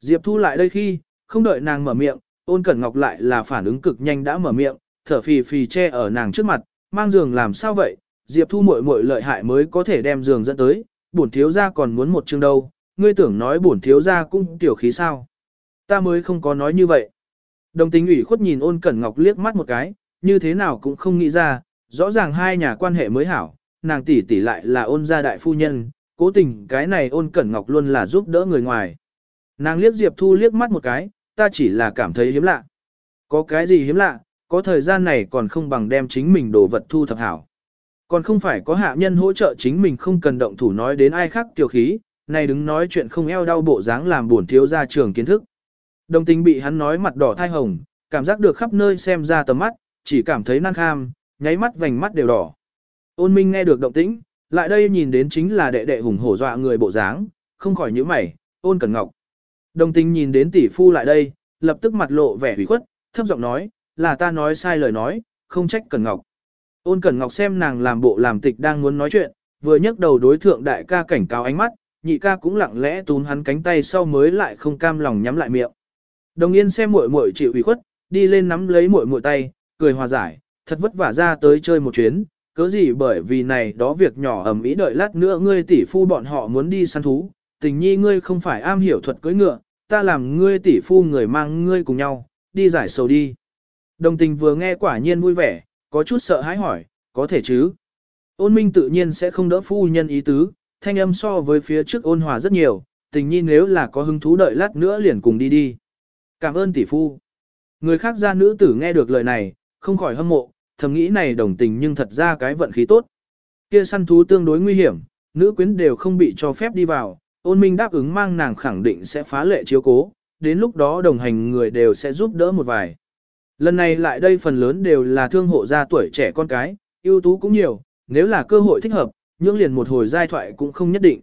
Diệp thu lại đây khi, không đợi nàng mở miệng, ôn cẩn ngọc lại là phản ứng cực nhanh đã mở miệng, thở phì phì che ở nàng trước mặt, mang giường làm sao vậy, Diệp thu muội muội lợi hại mới có thể đem giường dẫn tới, bổn thiếu gia còn muốn một chương đâu, ngươi tưởng nói bổn thiếu gia cũng tiểu khí sao. Ta mới không có nói như vậy. Đồng tính ủy khuất nhìn ôn cẩn ngọc liếc mắt một cái, như thế nào cũng không nghĩ ra, rõ ràng hai nhà quan hệ mới hảo, nàng tỷ tỷ lại là ôn gia đại phu nhân, cố tình cái này ôn cẩn ngọc luôn là giúp đỡ người ngoài. Nàng liếc Diệp Thu liếc mắt một cái, ta chỉ là cảm thấy hiếm lạ. Có cái gì hiếm lạ, có thời gian này còn không bằng đem chính mình đồ vật thu thập hảo. Còn không phải có hạ nhân hỗ trợ chính mình không cần động thủ nói đến ai khác tiểu khí, này đứng nói chuyện không eo đau bộ dáng làm buồn thiếu ra trường kiến thức. Đồng tình bị hắn nói mặt đỏ thai hồng, cảm giác được khắp nơi xem ra tầm mắt, chỉ cảm thấy nan kham, nháy mắt vành mắt đều đỏ. Ôn minh nghe được động tĩnh, lại đây nhìn đến chính là đệ đệ hùng hổ dọa người bộ dáng, không khỏi nhíu mày, ôn cẩn ngọc. Đồng tình nhìn đến tỷ phu lại đây, lập tức mặt lộ vẻ hủy khuất, thấp giọng nói, là ta nói sai lời nói, không trách cẩn ngọc. Ôn Cẩn Ngọc xem nàng làm bộ làm tịch đang muốn nói chuyện, vừa nhấc đầu đối thượng đại ca cảnh cáo ánh mắt, nhị ca cũng lặng lẽ tún hắn cánh tay sau mới lại không cam lòng nhắm lại miệng. Đồng Yên xem muội muội chịu ủy khuất, đi lên nắm lấy muội muội tay, cười hòa giải, thật vất vả ra tới chơi một chuyến, cớ gì bởi vì này đó việc nhỏ ầm ĩ đợi lát nữa ngươi tỷ phu bọn họ muốn đi săn thú, tình nhi ngươi không phải am hiểu thuật cưỡi ngựa, ta làm ngươi tỷ phu người mang ngươi cùng nhau, đi giải sầu đi. Đồng tình vừa nghe quả nhiên vui vẻ, có chút sợ hãi hỏi, có thể chứ? Ôn minh tự nhiên sẽ không đỡ phu nhân ý tứ, thanh âm so với phía trước ôn hòa rất nhiều, tình nhi nếu là có hứng thú đợi lát nữa liền cùng đi đi. Cảm ơn tỷ phu. Người khác gia nữ tử nghe được lời này, không khỏi hâm mộ, thầm nghĩ này đồng tình nhưng thật ra cái vận khí tốt. Kia săn thú tương đối nguy hiểm, nữ quyến đều không bị cho phép đi vào, ôn minh đáp ứng mang nàng khẳng định sẽ phá lệ chiếu cố, đến lúc đó đồng hành người đều sẽ giúp đỡ một vài. Lần này lại đây phần lớn đều là thương hộ gia tuổi trẻ con cái, ưu tú cũng nhiều, nếu là cơ hội thích hợp, nhưỡng liền một hồi giai thoại cũng không nhất định.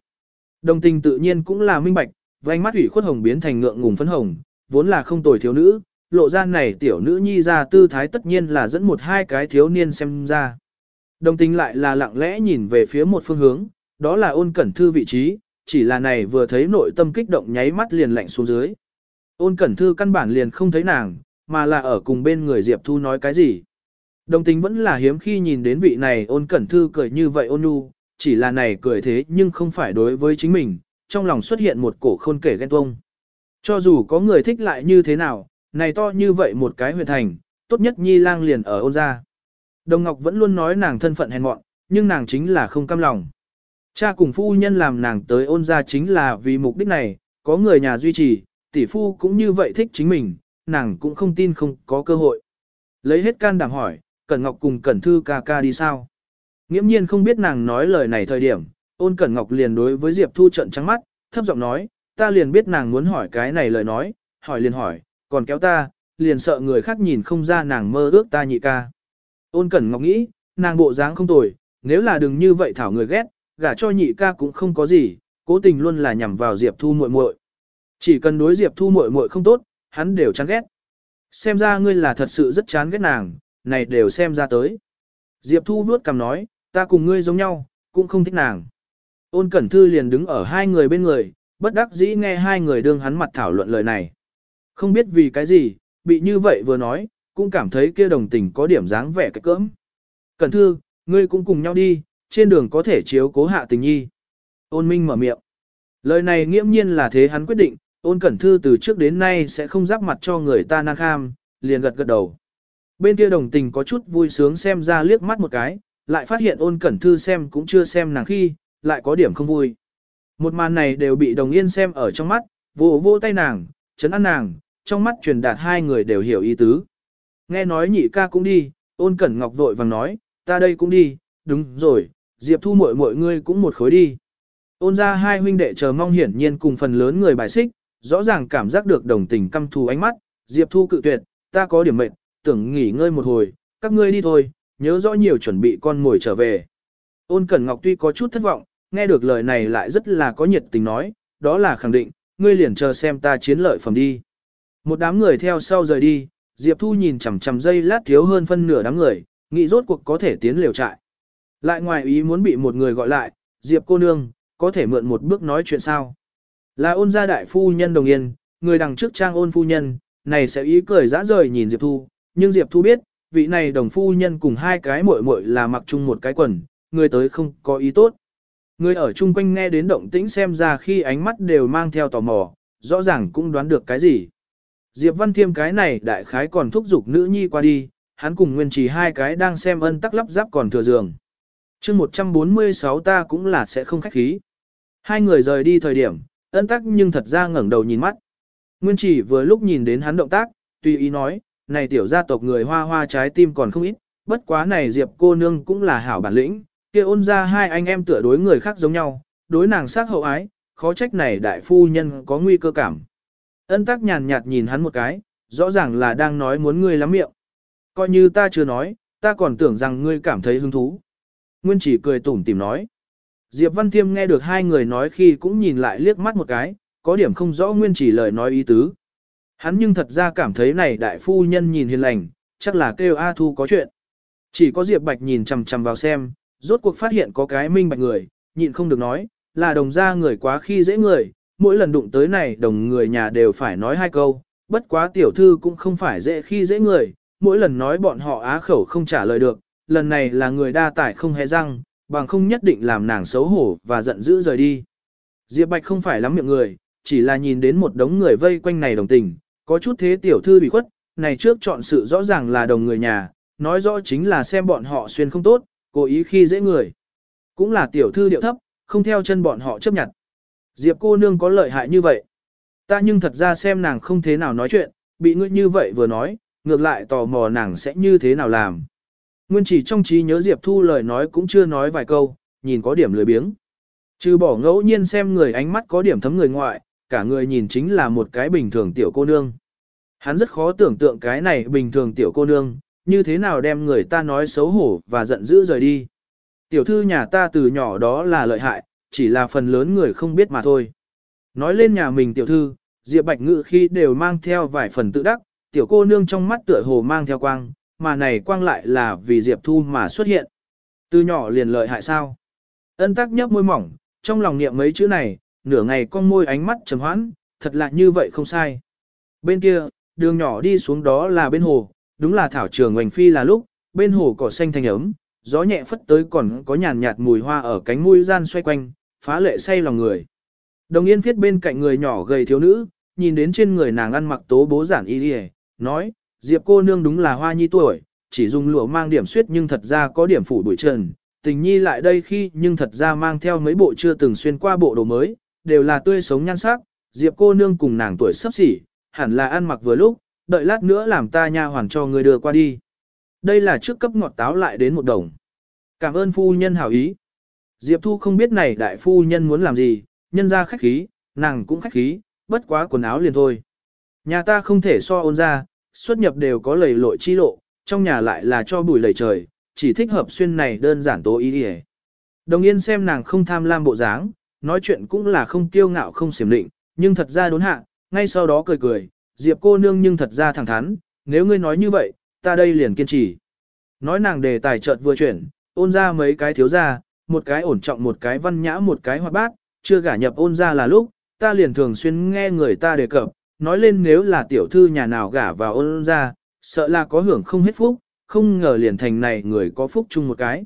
Đồng tình tự nhiên cũng là minh bạch, vành mắt ủy khuất hồng biến thành ngượng ngùng phấn hồng, vốn là không tồi thiếu nữ, lộ ra này tiểu nữ nhi ra tư thái tất nhiên là dẫn một hai cái thiếu niên xem ra. Đồng tình lại là lặng lẽ nhìn về phía một phương hướng, đó là ôn cẩn thư vị trí, chỉ là này vừa thấy nội tâm kích động nháy mắt liền lạnh xuống dưới. Ôn cẩn thư căn bản liền không thấy nàng, mà là ở cùng bên người Diệp Thu nói cái gì. Đồng tình vẫn là hiếm khi nhìn đến vị này ôn cẩn thư cười như vậy ôn nhu, chỉ là này cười thế nhưng không phải đối với chính mình, trong lòng xuất hiện một cổ khôn kể ghen tuông. Cho dù có người thích lại như thế nào, này to như vậy một cái huyện thành, tốt nhất nhi lang liền ở ôn gia. Đồng Ngọc vẫn luôn nói nàng thân phận hèn mọn, nhưng nàng chính là không cam lòng. Cha cùng phu nhân làm nàng tới ôn gia chính là vì mục đích này, có người nhà duy trì, tỷ phu cũng như vậy thích chính mình, nàng cũng không tin không có cơ hội. Lấy hết can đảm hỏi, Cẩn Ngọc cùng Cẩn Thư ca ca đi sao? Nghiễm nhiên không biết nàng nói lời này thời điểm, ôn Cẩn Ngọc liền đối với Diệp Thu trận trắng mắt, thấp giọng nói, ta liền biết nàng muốn hỏi cái này lời nói, hỏi liền hỏi, còn kéo ta, liền sợ người khác nhìn không ra nàng mơ ước ta nhị ca. Ôn Cẩn Ngọc nghĩ, nàng bộ dáng không tồi, nếu là đừng như vậy thảo người ghét, gả cho nhị ca cũng không có gì, cố tình luôn là nhằm vào Diệp Thu muội muội. Chỉ cần đối Diệp Thu muội muội không tốt, hắn đều chán ghét. Xem ra ngươi là thật sự rất chán ghét nàng, này đều xem ra tới. Diệp Thu vuốt cằm nói, ta cùng ngươi giống nhau, cũng không thích nàng. Ôn Cẩn Thư liền đứng ở hai người bên người, bất đắc dĩ nghe hai người đương hắn mặt thảo luận lời này. Không biết vì cái gì, bị như vậy vừa nói, cũng cảm thấy kia đồng tình có điểm dáng vẻ cái cỡm. Cẩn Thư, ngươi cũng cùng nhau đi, trên đường có thể chiếu cố hạ tình nhi. Ôn Minh mở miệng. Lời này nghiễm nhiên là thế hắn quyết định, ôn Cẩn Thư từ trước đến nay sẽ không giáp mặt cho người ta năng kham, liền gật gật đầu. Bên kia đồng tình có chút vui sướng xem ra liếc mắt một cái, lại phát hiện ôn cẩn thư xem cũng chưa xem nàng khi, lại có điểm không vui. Một màn này đều bị đồng yên xem ở trong mắt, vô vô tay nàng, chấn an nàng, trong mắt truyền đạt hai người đều hiểu ý tứ. Nghe nói nhị ca cũng đi, ôn cẩn ngọc vội vàng nói, ta đây cũng đi, đúng rồi, diệp thu mội mọi ngươi cũng một khối đi. Ôn ra hai huynh đệ chờ mong hiển nhiên cùng phần lớn người bài xích, rõ ràng cảm giác được đồng tình căm thù ánh mắt, diệp thu cự tuyệt, ta có điểm mệnh, tưởng nghỉ ngơi một hồi, các ngươi đi thôi, nhớ rõ nhiều chuẩn bị con ngồi trở về. Ôn Cẩn Ngọc tuy có chút thất vọng, nghe được lời này lại rất là có nhiệt tình nói, đó là khẳng định, ngươi liền chờ xem ta chiến lợi phẩm đi. Một đám người theo sau rời đi, Diệp Thu nhìn chằm chằm dây lát thiếu hơn phân nửa đám người, nghĩ rốt cuộc có thể tiến liều trại. Lại ngoài ý muốn bị một người gọi lại, Diệp cô nương, có thể mượn một bước nói chuyện sao? Là ôn gia đại phu nhân đồng yên, người đằng trước trang ôn phu nhân, này sẽ ý cười dã rời nhìn Diệp Thu, nhưng Diệp Thu biết, vị này đồng phu nhân cùng hai cái muội muội là mặc chung một cái quần, người tới không có ý tốt. Người ở chung quanh nghe đến động tĩnh xem ra khi ánh mắt đều mang theo tò mò, rõ ràng cũng đoán được cái gì. Diệp Văn Thiêm cái này đại khái còn thúc giục nữ nhi qua đi, hắn cùng nguyên trì hai cái đang xem ân tắc lắp ráp còn thừa giường. chương 146 ta cũng là sẽ không khách khí. Hai người rời đi thời điểm, ân tắc nhưng thật ra ngẩng đầu nhìn mắt. Nguyên chỉ vừa lúc nhìn đến hắn động tác, tùy ý nói, này tiểu gia tộc người hoa hoa trái tim còn không ít, bất quá này Diệp cô nương cũng là hảo bản lĩnh, kia ôn ra hai anh em tựa đối người khác giống nhau, đối nàng sắc hậu ái, khó trách này đại phu nhân có nguy cơ cảm. Ân tắc nhàn nhạt nhìn hắn một cái, rõ ràng là đang nói muốn ngươi lắm miệng. Coi như ta chưa nói, ta còn tưởng rằng ngươi cảm thấy hứng thú. Nguyên chỉ cười tủm tìm nói. Diệp Văn Thiêm nghe được hai người nói khi cũng nhìn lại liếc mắt một cái, có điểm không rõ Nguyên chỉ lời nói ý tứ. Hắn nhưng thật ra cảm thấy này đại phu nhân nhìn hiền lành, chắc là kêu A Thu có chuyện. Chỉ có Diệp Bạch nhìn chằm chằm vào xem, rốt cuộc phát hiện có cái minh bạch người, nhịn không được nói, là đồng gia người quá khi dễ người, mỗi lần đụng tới này đồng người nhà đều phải nói hai câu, bất quá tiểu thư cũng không phải dễ khi dễ người, mỗi lần nói bọn họ á khẩu không trả lời được, lần này là người đa tải không hề răng, bằng không nhất định làm nàng xấu hổ và giận dữ rời đi. Diệp Bạch không phải lắm miệng người, chỉ là nhìn đến một đống người vây quanh này đồng tình, có chút thế tiểu thư bị khuất, này trước chọn sự rõ ràng là đồng người nhà, nói rõ chính là xem bọn họ xuyên không tốt, cố ý khi dễ người. Cũng là tiểu thư điệu thấp, không theo chân bọn họ chấp nhận. Diệp cô nương có lợi hại như vậy. Ta nhưng thật ra xem nàng không thế nào nói chuyện, bị ngươi như vậy vừa nói, ngược lại tò mò nàng sẽ như thế nào làm. Nguyên chỉ trong trí nhớ Diệp Thu lời nói cũng chưa nói vài câu, nhìn có điểm lười biếng. Trừ bỏ ngẫu nhiên xem người ánh mắt có điểm thấm người ngoại, cả người nhìn chính là một cái bình thường tiểu cô nương. Hắn rất khó tưởng tượng cái này bình thường tiểu cô nương, như thế nào đem người ta nói xấu hổ và giận dữ rời đi. Tiểu thư nhà ta từ nhỏ đó là lợi hại, chỉ là phần lớn người không biết mà thôi. Nói lên nhà mình tiểu thư, Diệp Bạch Ngự khi đều mang theo vài phần tự đắc, tiểu cô nương trong mắt tựa hồ mang theo quang, mà này quang lại là vì Diệp Thu mà xuất hiện. Từ nhỏ liền lợi hại sao? Ân tắc nhấp môi mỏng, trong lòng niệm mấy chữ này, nửa ngày con môi ánh mắt trầm hoãn, thật là như vậy không sai. Bên kia, đường nhỏ đi xuống đó là bên hồ, đúng là thảo trường ngoành phi là lúc, bên hồ cỏ xanh thanh ấm, gió nhẹ phất tới còn có nhàn nhạt mùi hoa ở cánh mũi gian xoay quanh, phá lệ say lòng người. Đồng yên viết bên cạnh người nhỏ gầy thiếu nữ, nhìn đến trên người nàng ăn mặc tố bố giản y đi nói, Diệp cô nương đúng là hoa nhi tuổi, chỉ dùng lụa mang điểm suyết nhưng thật ra có điểm phủ bụi trần. Tình nhi lại đây khi nhưng thật ra mang theo mấy bộ chưa từng xuyên qua bộ đồ mới, đều là tươi sống nhan sắc, Diệp cô nương cùng nàng tuổi sắp xỉ, hẳn là ăn mặc vừa lúc, đợi lát nữa làm ta nha hoàn cho người đưa qua đi. Đây là trước cấp ngọt táo lại đến một đồng. Cảm ơn phu nhân hảo ý. Diệp Thu không biết này đại phu nhân muốn làm gì, nhân ra khách khí, nàng cũng khách khí, bất quá quần áo liền thôi. Nhà ta không thể so ôn ra, xuất nhập đều có lầy lội chi lộ, trong nhà lại là cho bùi lầy trời, chỉ thích hợp xuyên này đơn giản tố ý đi Đồng yên xem nàng không tham lam bộ dáng, nói chuyện cũng là không kiêu ngạo không xiểm định, nhưng thật ra đốn hạ, ngay sau đó cười cười, Diệp cô nương nhưng thật ra thẳng thắn, nếu ngươi nói như vậy, ta đây liền kiên trì. Nói nàng đề tài chợt vừa chuyển, ôn ra mấy cái thiếu ra, một cái ổn trọng một cái văn nhã một cái hoạt bát, chưa gả nhập ôn ra là lúc, ta liền thường xuyên nghe người ta đề cập, nói lên nếu là tiểu thư nhà nào gả vào ôn ra, sợ là có hưởng không hết phúc, không ngờ liền thành này người có phúc chung một cái.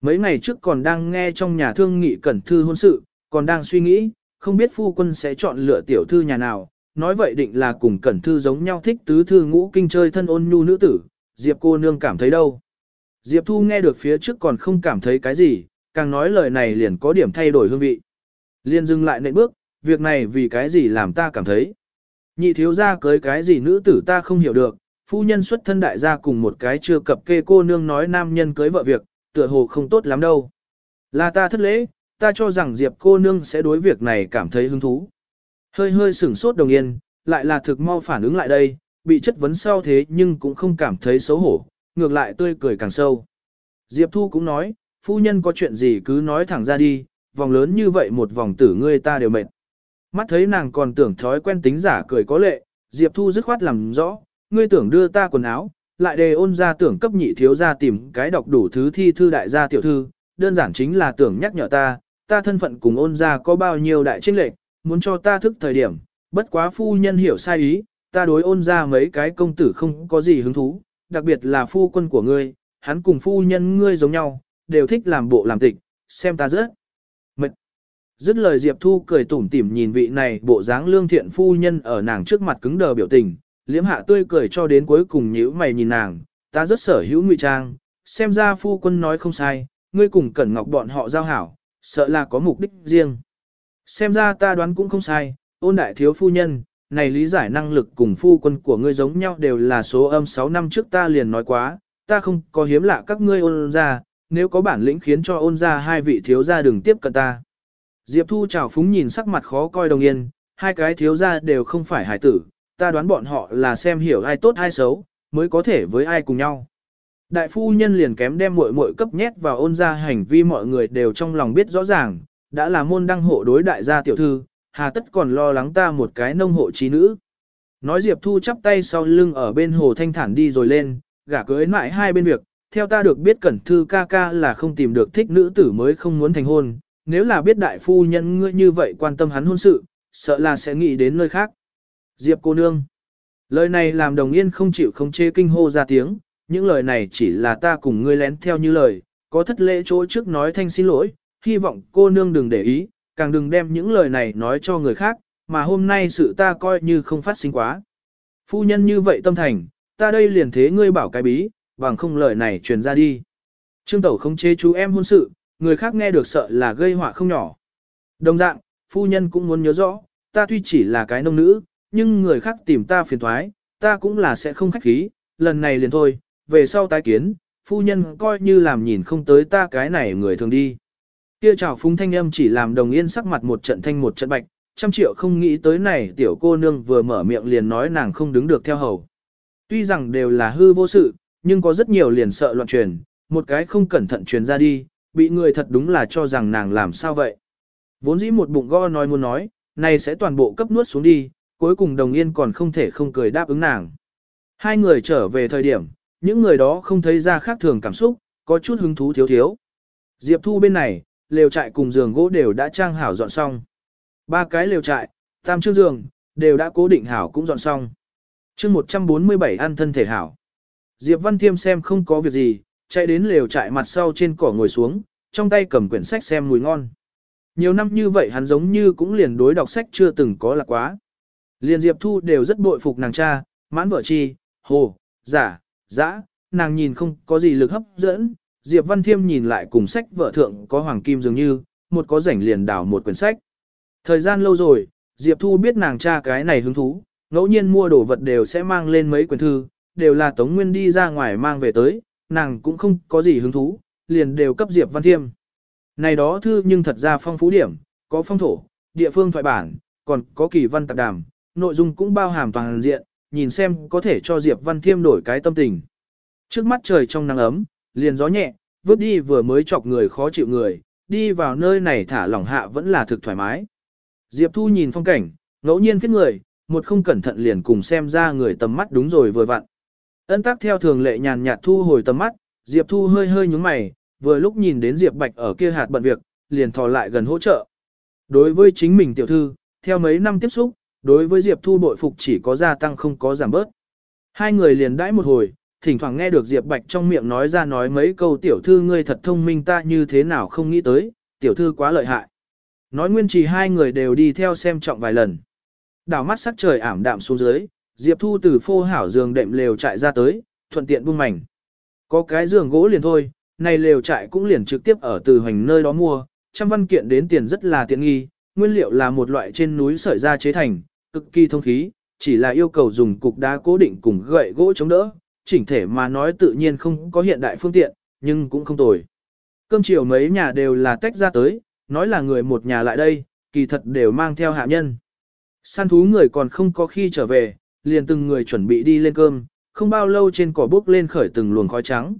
Mấy ngày trước còn đang nghe trong nhà thương nghị cẩn thư hôn sự, còn đang suy nghĩ, không biết phu quân sẽ chọn lựa tiểu thư nhà nào, nói vậy định là cùng cẩn thư giống nhau thích tứ thư ngũ kinh chơi thân ôn nhu nữ tử, Diệp cô nương cảm thấy đâu. Diệp Thu nghe được phía trước còn không cảm thấy cái gì, càng nói lời này liền có điểm thay đổi hương vị. Liên dừng lại nệm bước, việc này vì cái gì làm ta cảm thấy. Nhị thiếu gia cưới cái gì nữ tử ta không hiểu được, phu nhân xuất thân đại gia cùng một cái chưa cập kê cô nương nói nam nhân cưới vợ việc, tựa hồ không tốt lắm đâu. Là ta thất lễ, ta cho rằng Diệp cô nương sẽ đối việc này cảm thấy hứng thú. Hơi hơi sửng sốt đồng yên, lại là thực mau phản ứng lại đây, bị chất vấn sau thế nhưng cũng không cảm thấy xấu hổ, ngược lại tươi cười càng sâu. Diệp Thu cũng nói, phu nhân có chuyện gì cứ nói thẳng ra đi, vòng lớn như vậy một vòng tử ngươi ta đều mệt. Mắt thấy nàng còn tưởng thói quen tính giả cười có lệ, Diệp Thu dứt khoát làm rõ, ngươi tưởng đưa ta quần áo, lại đề ôn ra tưởng cấp nhị thiếu ra tìm cái đọc đủ thứ thi thư đại gia tiểu thư, đơn giản chính là tưởng nhắc nhở ta, ta thân phận cùng ôn ra có bao nhiêu đại trinh lệch, muốn cho ta thức thời điểm, bất quá phu nhân hiểu sai ý, ta đối ôn ra mấy cái công tử không có gì hứng thú, đặc biệt là phu quân của ngươi, hắn cùng phu nhân ngươi giống nhau, đều thích làm bộ làm tịch, xem ta rất. Dứt lời Diệp Thu cười tủm tỉm nhìn vị này bộ dáng lương thiện phu nhân ở nàng trước mặt cứng đờ biểu tình, liễm hạ tươi cười cho đến cuối cùng nhíu mày nhìn nàng, ta rất sở hữu ngụy trang, xem ra phu quân nói không sai, ngươi cùng cẩn ngọc bọn họ giao hảo, sợ là có mục đích riêng. Xem ra ta đoán cũng không sai, ôn đại thiếu phu nhân, này lý giải năng lực cùng phu quân của ngươi giống nhau đều là số âm 6 năm trước ta liền nói quá, ta không có hiếm lạ các ngươi ôn ra, nếu có bản lĩnh khiến cho ôn ra hai vị thiếu gia đừng tiếp cận ta. Diệp Thu chào phúng nhìn sắc mặt khó coi đồng yên, hai cái thiếu gia đều không phải hải tử, ta đoán bọn họ là xem hiểu ai tốt ai xấu, mới có thể với ai cùng nhau. Đại phu nhân liền kém đem muội muội cấp nhét vào ôn ra hành vi mọi người đều trong lòng biết rõ ràng, đã là môn đăng hộ đối đại gia tiểu thư, hà tất còn lo lắng ta một cái nông hộ trí nữ. Nói Diệp Thu chắp tay sau lưng ở bên hồ thanh thản đi rồi lên, gả cưới mãi hai bên việc, theo ta được biết cẩn thư ca ca là không tìm được thích nữ tử mới không muốn thành hôn, nếu là biết đại phu nhân ngươi như vậy quan tâm hắn hôn sự, sợ là sẽ nghĩ đến nơi khác. Diệp cô nương. Lời này làm đồng yên không chịu không chê kinh hô ra tiếng, những lời này chỉ là ta cùng ngươi lén theo như lời, có thất lễ chỗ trước nói thanh xin lỗi, hy vọng cô nương đừng để ý, càng đừng đem những lời này nói cho người khác, mà hôm nay sự ta coi như không phát sinh quá. Phu nhân như vậy tâm thành, ta đây liền thế ngươi bảo cái bí, bằng không lời này truyền ra đi. Trương Tẩu không chế chú em hôn sự, người khác nghe được sợ là gây họa không nhỏ. Đồng dạng, phu nhân cũng muốn nhớ rõ, ta tuy chỉ là cái nông nữ, nhưng người khác tìm ta phiền thoái, ta cũng là sẽ không khách khí, lần này liền thôi, về sau tái kiến, phu nhân coi như làm nhìn không tới ta cái này người thường đi. Kia chào phúng thanh âm chỉ làm đồng yên sắc mặt một trận thanh một trận bạch, trăm triệu không nghĩ tới này tiểu cô nương vừa mở miệng liền nói nàng không đứng được theo hầu. Tuy rằng đều là hư vô sự, nhưng có rất nhiều liền sợ loạn truyền, một cái không cẩn thận truyền ra đi, bị người thật đúng là cho rằng nàng làm sao vậy. Vốn dĩ một bụng go nói muốn nói, này sẽ toàn bộ cấp nuốt xuống đi, cuối cùng đồng yên còn không thể không cười đáp ứng nàng. Hai người trở về thời điểm, những người đó không thấy ra khác thường cảm xúc, có chút hứng thú thiếu thiếu. Diệp Thu bên này, lều trại cùng giường gỗ đều đã trang hảo dọn xong. Ba cái lều trại, tam chương giường, đều đã cố định hảo cũng dọn xong. chương 147 ăn thân thể hảo. Diệp Văn Thiêm xem không có việc gì, chạy đến lều trại mặt sau trên cỏ ngồi xuống, trong tay cầm quyển sách xem mùi ngon. Nhiều năm như vậy hắn giống như cũng liền đối đọc sách chưa từng có là quá. Liền Diệp Thu đều rất bội phục nàng cha, mãn vợ chi, hồ, giả, dã, nàng nhìn không có gì lực hấp dẫn. Diệp Văn Thiêm nhìn lại cùng sách vợ thượng có hoàng kim dường như, một có rảnh liền đảo một quyển sách. Thời gian lâu rồi, Diệp Thu biết nàng cha cái này hứng thú, ngẫu nhiên mua đồ vật đều sẽ mang lên mấy quyển thư, đều là Tống Nguyên đi ra ngoài mang về tới, nàng cũng không có gì hứng thú, liền đều cấp Diệp Văn Thiêm. Này đó thư nhưng thật ra phong phú điểm, có phong thổ, địa phương thoại bản, còn có kỳ văn tạp đàm, nội dung cũng bao hàm toàn diện, nhìn xem có thể cho Diệp Văn Thiêm đổi cái tâm tình. Trước mắt trời trong nắng ấm, liền gió nhẹ, vứt đi vừa mới chọc người khó chịu người, đi vào nơi này thả lỏng hạ vẫn là thực thoải mái. Diệp Thu nhìn phong cảnh, ngẫu nhiên viết người, một không cẩn thận liền cùng xem ra người tầm mắt đúng rồi vừa vặn. Ân tác theo thường lệ nhàn nhạt thu hồi tầm mắt, Diệp Thu hơi hơi nhúng mày, vừa lúc nhìn đến Diệp Bạch ở kia hạt bận việc, liền thò lại gần hỗ trợ. Đối với chính mình tiểu thư, theo mấy năm tiếp xúc, đối với Diệp Thu bội phục chỉ có gia tăng không có giảm bớt. Hai người liền đãi một hồi, thỉnh thoảng nghe được Diệp Bạch trong miệng nói ra nói mấy câu tiểu thư ngươi thật thông minh ta như thế nào không nghĩ tới, tiểu thư quá lợi hại. Nói nguyên trì hai người đều đi theo xem trọng vài lần. Đảo mắt sắc trời ảm đạm xuống dưới, Diệp Thu từ phô hảo giường đệm lều Trại ra tới, thuận tiện buông mảnh. Có cái giường gỗ liền thôi, này lều trại cũng liền trực tiếp ở từ hoành nơi đó mua, trăm văn kiện đến tiền rất là tiện nghi, nguyên liệu là một loại trên núi sợi da chế thành, cực kỳ thông khí, chỉ là yêu cầu dùng cục đá cố định cùng gậy gỗ chống đỡ, chỉnh thể mà nói tự nhiên không có hiện đại phương tiện, nhưng cũng không tồi. Cơm chiều mấy nhà đều là tách ra tới, nói là người một nhà lại đây, kỳ thật đều mang theo hạ nhân. Săn thú người còn không có khi trở về, liền từng người chuẩn bị đi lên cơm, không bao lâu trên cỏ bốc lên khởi từng luồng khói trắng.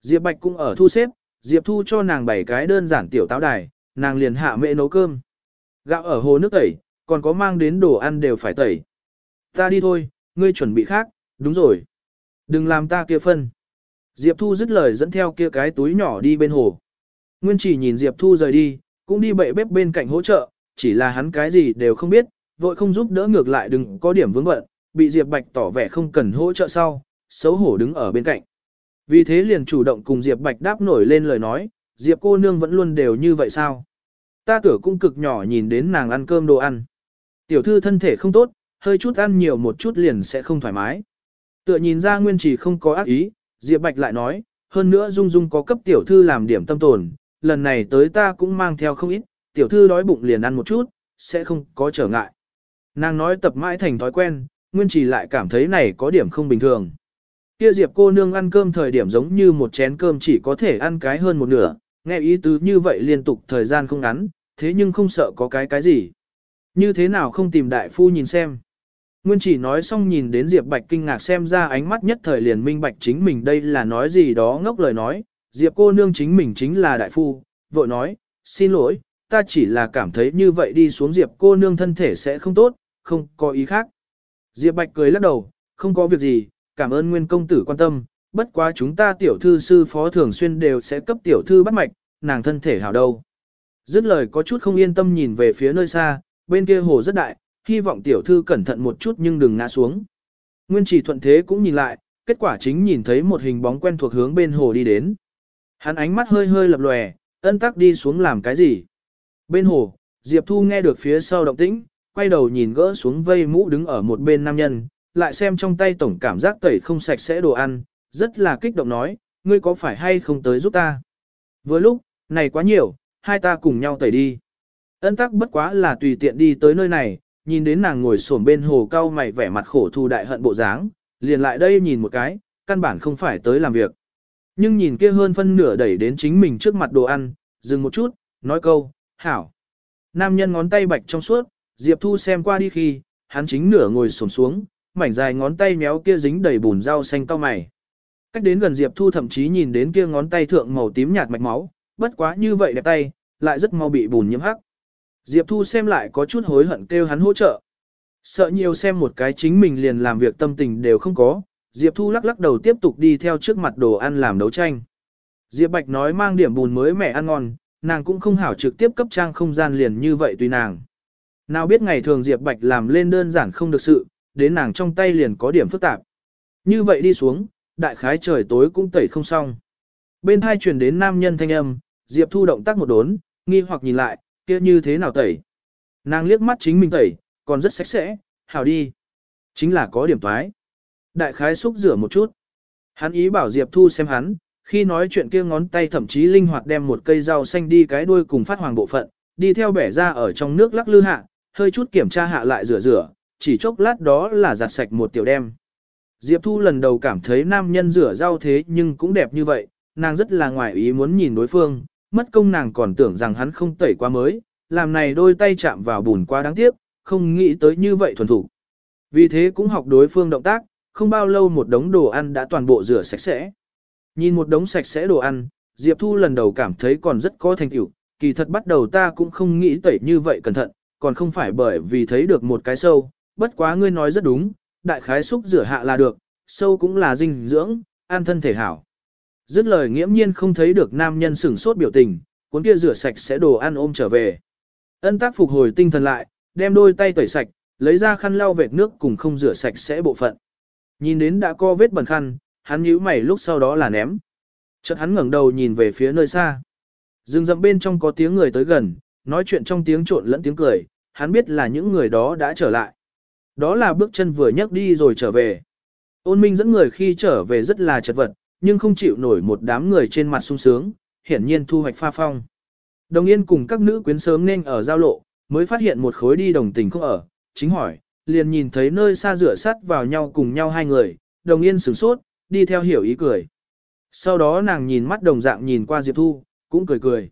Diệp Bạch cũng ở thu xếp, Diệp Thu cho nàng bảy cái đơn giản tiểu táo đài, nàng liền hạ mẹ nấu cơm. Gạo ở hồ nước tẩy, còn có mang đến đồ ăn đều phải tẩy. Ta đi thôi, ngươi chuẩn bị khác, đúng rồi. Đừng làm ta kia phân. Diệp Thu dứt lời dẫn theo kia cái túi nhỏ đi bên hồ. Nguyên chỉ nhìn Diệp Thu rời đi, cũng đi bậy bếp bên cạnh hỗ trợ, chỉ là hắn cái gì đều không biết, vội không giúp đỡ ngược lại đừng có điểm vướng bận, bị Diệp Bạch tỏ vẻ không cần hỗ trợ sau, xấu hổ đứng ở bên cạnh. Vì thế liền chủ động cùng Diệp Bạch đáp nổi lên lời nói, Diệp cô nương vẫn luôn đều như vậy sao? Ta tưởng cũng cực nhỏ nhìn đến nàng ăn cơm đồ ăn. Tiểu thư thân thể không tốt, hơi chút ăn nhiều một chút liền sẽ không thoải mái. Tựa nhìn ra nguyên chỉ không có ác ý, Diệp Bạch lại nói, hơn nữa Dung Dung có cấp tiểu thư làm điểm tâm tồn, lần này tới ta cũng mang theo không ít, tiểu thư đói bụng liền ăn một chút, sẽ không có trở ngại. Nàng nói tập mãi thành thói quen, Nguyên Chỉ lại cảm thấy này có điểm không bình thường. Kia Diệp cô nương ăn cơm thời điểm giống như một chén cơm chỉ có thể ăn cái hơn một nửa, nghe ý tứ như vậy liên tục thời gian không ngắn, thế nhưng không sợ có cái cái gì. Như thế nào không tìm đại phu nhìn xem. Nguyên chỉ nói xong nhìn đến Diệp Bạch kinh ngạc xem ra ánh mắt nhất thời liền minh bạch chính mình đây là nói gì đó ngốc lời nói, Diệp cô nương chính mình chính là đại phu, vội nói, xin lỗi, ta chỉ là cảm thấy như vậy đi xuống Diệp cô nương thân thể sẽ không tốt, không có ý khác. Diệp Bạch cười lắc đầu, không có việc gì, cảm ơn Nguyên công tử quan tâm, bất quá chúng ta tiểu thư sư phó thường xuyên đều sẽ cấp tiểu thư bắt mạch, nàng thân thể hảo đâu. Dứt lời có chút không yên tâm nhìn về phía nơi xa, bên kia hồ rất đại, hy vọng tiểu thư cẩn thận một chút nhưng đừng ngã xuống. Nguyên chỉ thuận thế cũng nhìn lại, kết quả chính nhìn thấy một hình bóng quen thuộc hướng bên hồ đi đến. Hắn ánh mắt hơi hơi lập lòe, ân tắc đi xuống làm cái gì. Bên hồ, Diệp Thu nghe được phía sau động tĩnh, quay đầu nhìn gỡ xuống vây mũ đứng ở một bên nam nhân, lại xem trong tay tổng cảm giác tẩy không sạch sẽ đồ ăn, rất là kích động nói, ngươi có phải hay không tới giúp ta? Vừa lúc, này quá nhiều, hai ta cùng nhau tẩy đi. Ân tắc bất quá là tùy tiện đi tới nơi này, nhìn đến nàng ngồi xổm bên hồ cao mày vẻ mặt khổ thu đại hận bộ dáng, liền lại đây nhìn một cái, căn bản không phải tới làm việc. Nhưng nhìn kia hơn phân nửa đẩy đến chính mình trước mặt đồ ăn, dừng một chút, nói câu, hảo. Nam nhân ngón tay bạch trong suốt, Diệp Thu xem qua đi khi, hắn chính nửa ngồi xổm xuống, mảnh dài ngón tay méo kia dính đầy bùn rau xanh cau mày. Cách đến gần Diệp Thu thậm chí nhìn đến kia ngón tay thượng màu tím nhạt mạch máu, bất quá như vậy đẹp tay, lại rất mau bị bùn nhiễm hắc. Diệp Thu xem lại có chút hối hận kêu hắn hỗ trợ. Sợ nhiều xem một cái chính mình liền làm việc tâm tình đều không có, Diệp Thu lắc lắc đầu tiếp tục đi theo trước mặt đồ ăn làm đấu tranh. Diệp Bạch nói mang điểm bùn mới mẻ ăn ngon, nàng cũng không hảo trực tiếp cấp trang không gian liền như vậy tùy nàng. Nào biết ngày thường Diệp Bạch làm lên đơn giản không được sự, đến nàng trong tay liền có điểm phức tạp. Như vậy đi xuống, đại khái trời tối cũng tẩy không xong. Bên hai truyền đến nam nhân thanh âm, Diệp Thu động tác một đốn, nghi hoặc nhìn lại, kia như thế nào tẩy. Nàng liếc mắt chính mình tẩy, còn rất sạch sẽ, hảo đi. Chính là có điểm toái. Đại khái xúc rửa một chút. Hắn ý bảo Diệp Thu xem hắn, khi nói chuyện kia ngón tay thậm chí linh hoạt đem một cây rau xanh đi cái đuôi cùng phát hoàng bộ phận, đi theo bẻ ra ở trong nước lắc lư hạ, hơi chút kiểm tra hạ lại rửa rửa, chỉ chốc lát đó là giặt sạch một tiểu đem. Diệp Thu lần đầu cảm thấy nam nhân rửa rau thế nhưng cũng đẹp như vậy, nàng rất là ngoài ý muốn nhìn đối phương, mất công nàng còn tưởng rằng hắn không tẩy qua mới, làm này đôi tay chạm vào bùn quá đáng tiếc, không nghĩ tới như vậy thuần thủ. Vì thế cũng học đối phương động tác, không bao lâu một đống đồ ăn đã toàn bộ rửa sạch sẽ. Nhìn một đống sạch sẽ đồ ăn, Diệp Thu lần đầu cảm thấy còn rất có thành tựu, kỳ thật bắt đầu ta cũng không nghĩ tẩy như vậy cẩn thận, còn không phải bởi vì thấy được một cái sâu, bất quá ngươi nói rất đúng, đại khái xúc rửa hạ là được, sâu cũng là dinh dưỡng, an thân thể hảo. Dứt lời nghiễm nhiên không thấy được nam nhân sửng sốt biểu tình, cuốn kia rửa sạch sẽ đồ ăn ôm trở về. Ân tác phục hồi tinh thần lại, đem đôi tay tẩy sạch, lấy ra khăn lau vệt nước cùng không rửa sạch sẽ bộ phận. Nhìn đến đã co vết bẩn khăn, hắn nhíu mày lúc sau đó là ném. Chợt hắn ngẩng đầu nhìn về phía nơi xa. Rừng rậm bên trong có tiếng người tới gần, nói chuyện trong tiếng trộn lẫn tiếng cười, hắn biết là những người đó đã trở lại. Đó là bước chân vừa nhấc đi rồi trở về. Ôn minh dẫn người khi trở về rất là chật vật, nhưng không chịu nổi một đám người trên mặt sung sướng, hiển nhiên thu hoạch pha phong. Đồng yên cùng các nữ quyến sớm nên ở giao lộ, mới phát hiện một khối đi đồng tình không ở, chính hỏi, liền nhìn thấy nơi xa rửa sắt vào nhau cùng nhau hai người, đồng yên sửng sốt, đi theo hiểu ý cười. Sau đó nàng nhìn mắt đồng dạng nhìn qua Diệp Thu, cũng cười cười.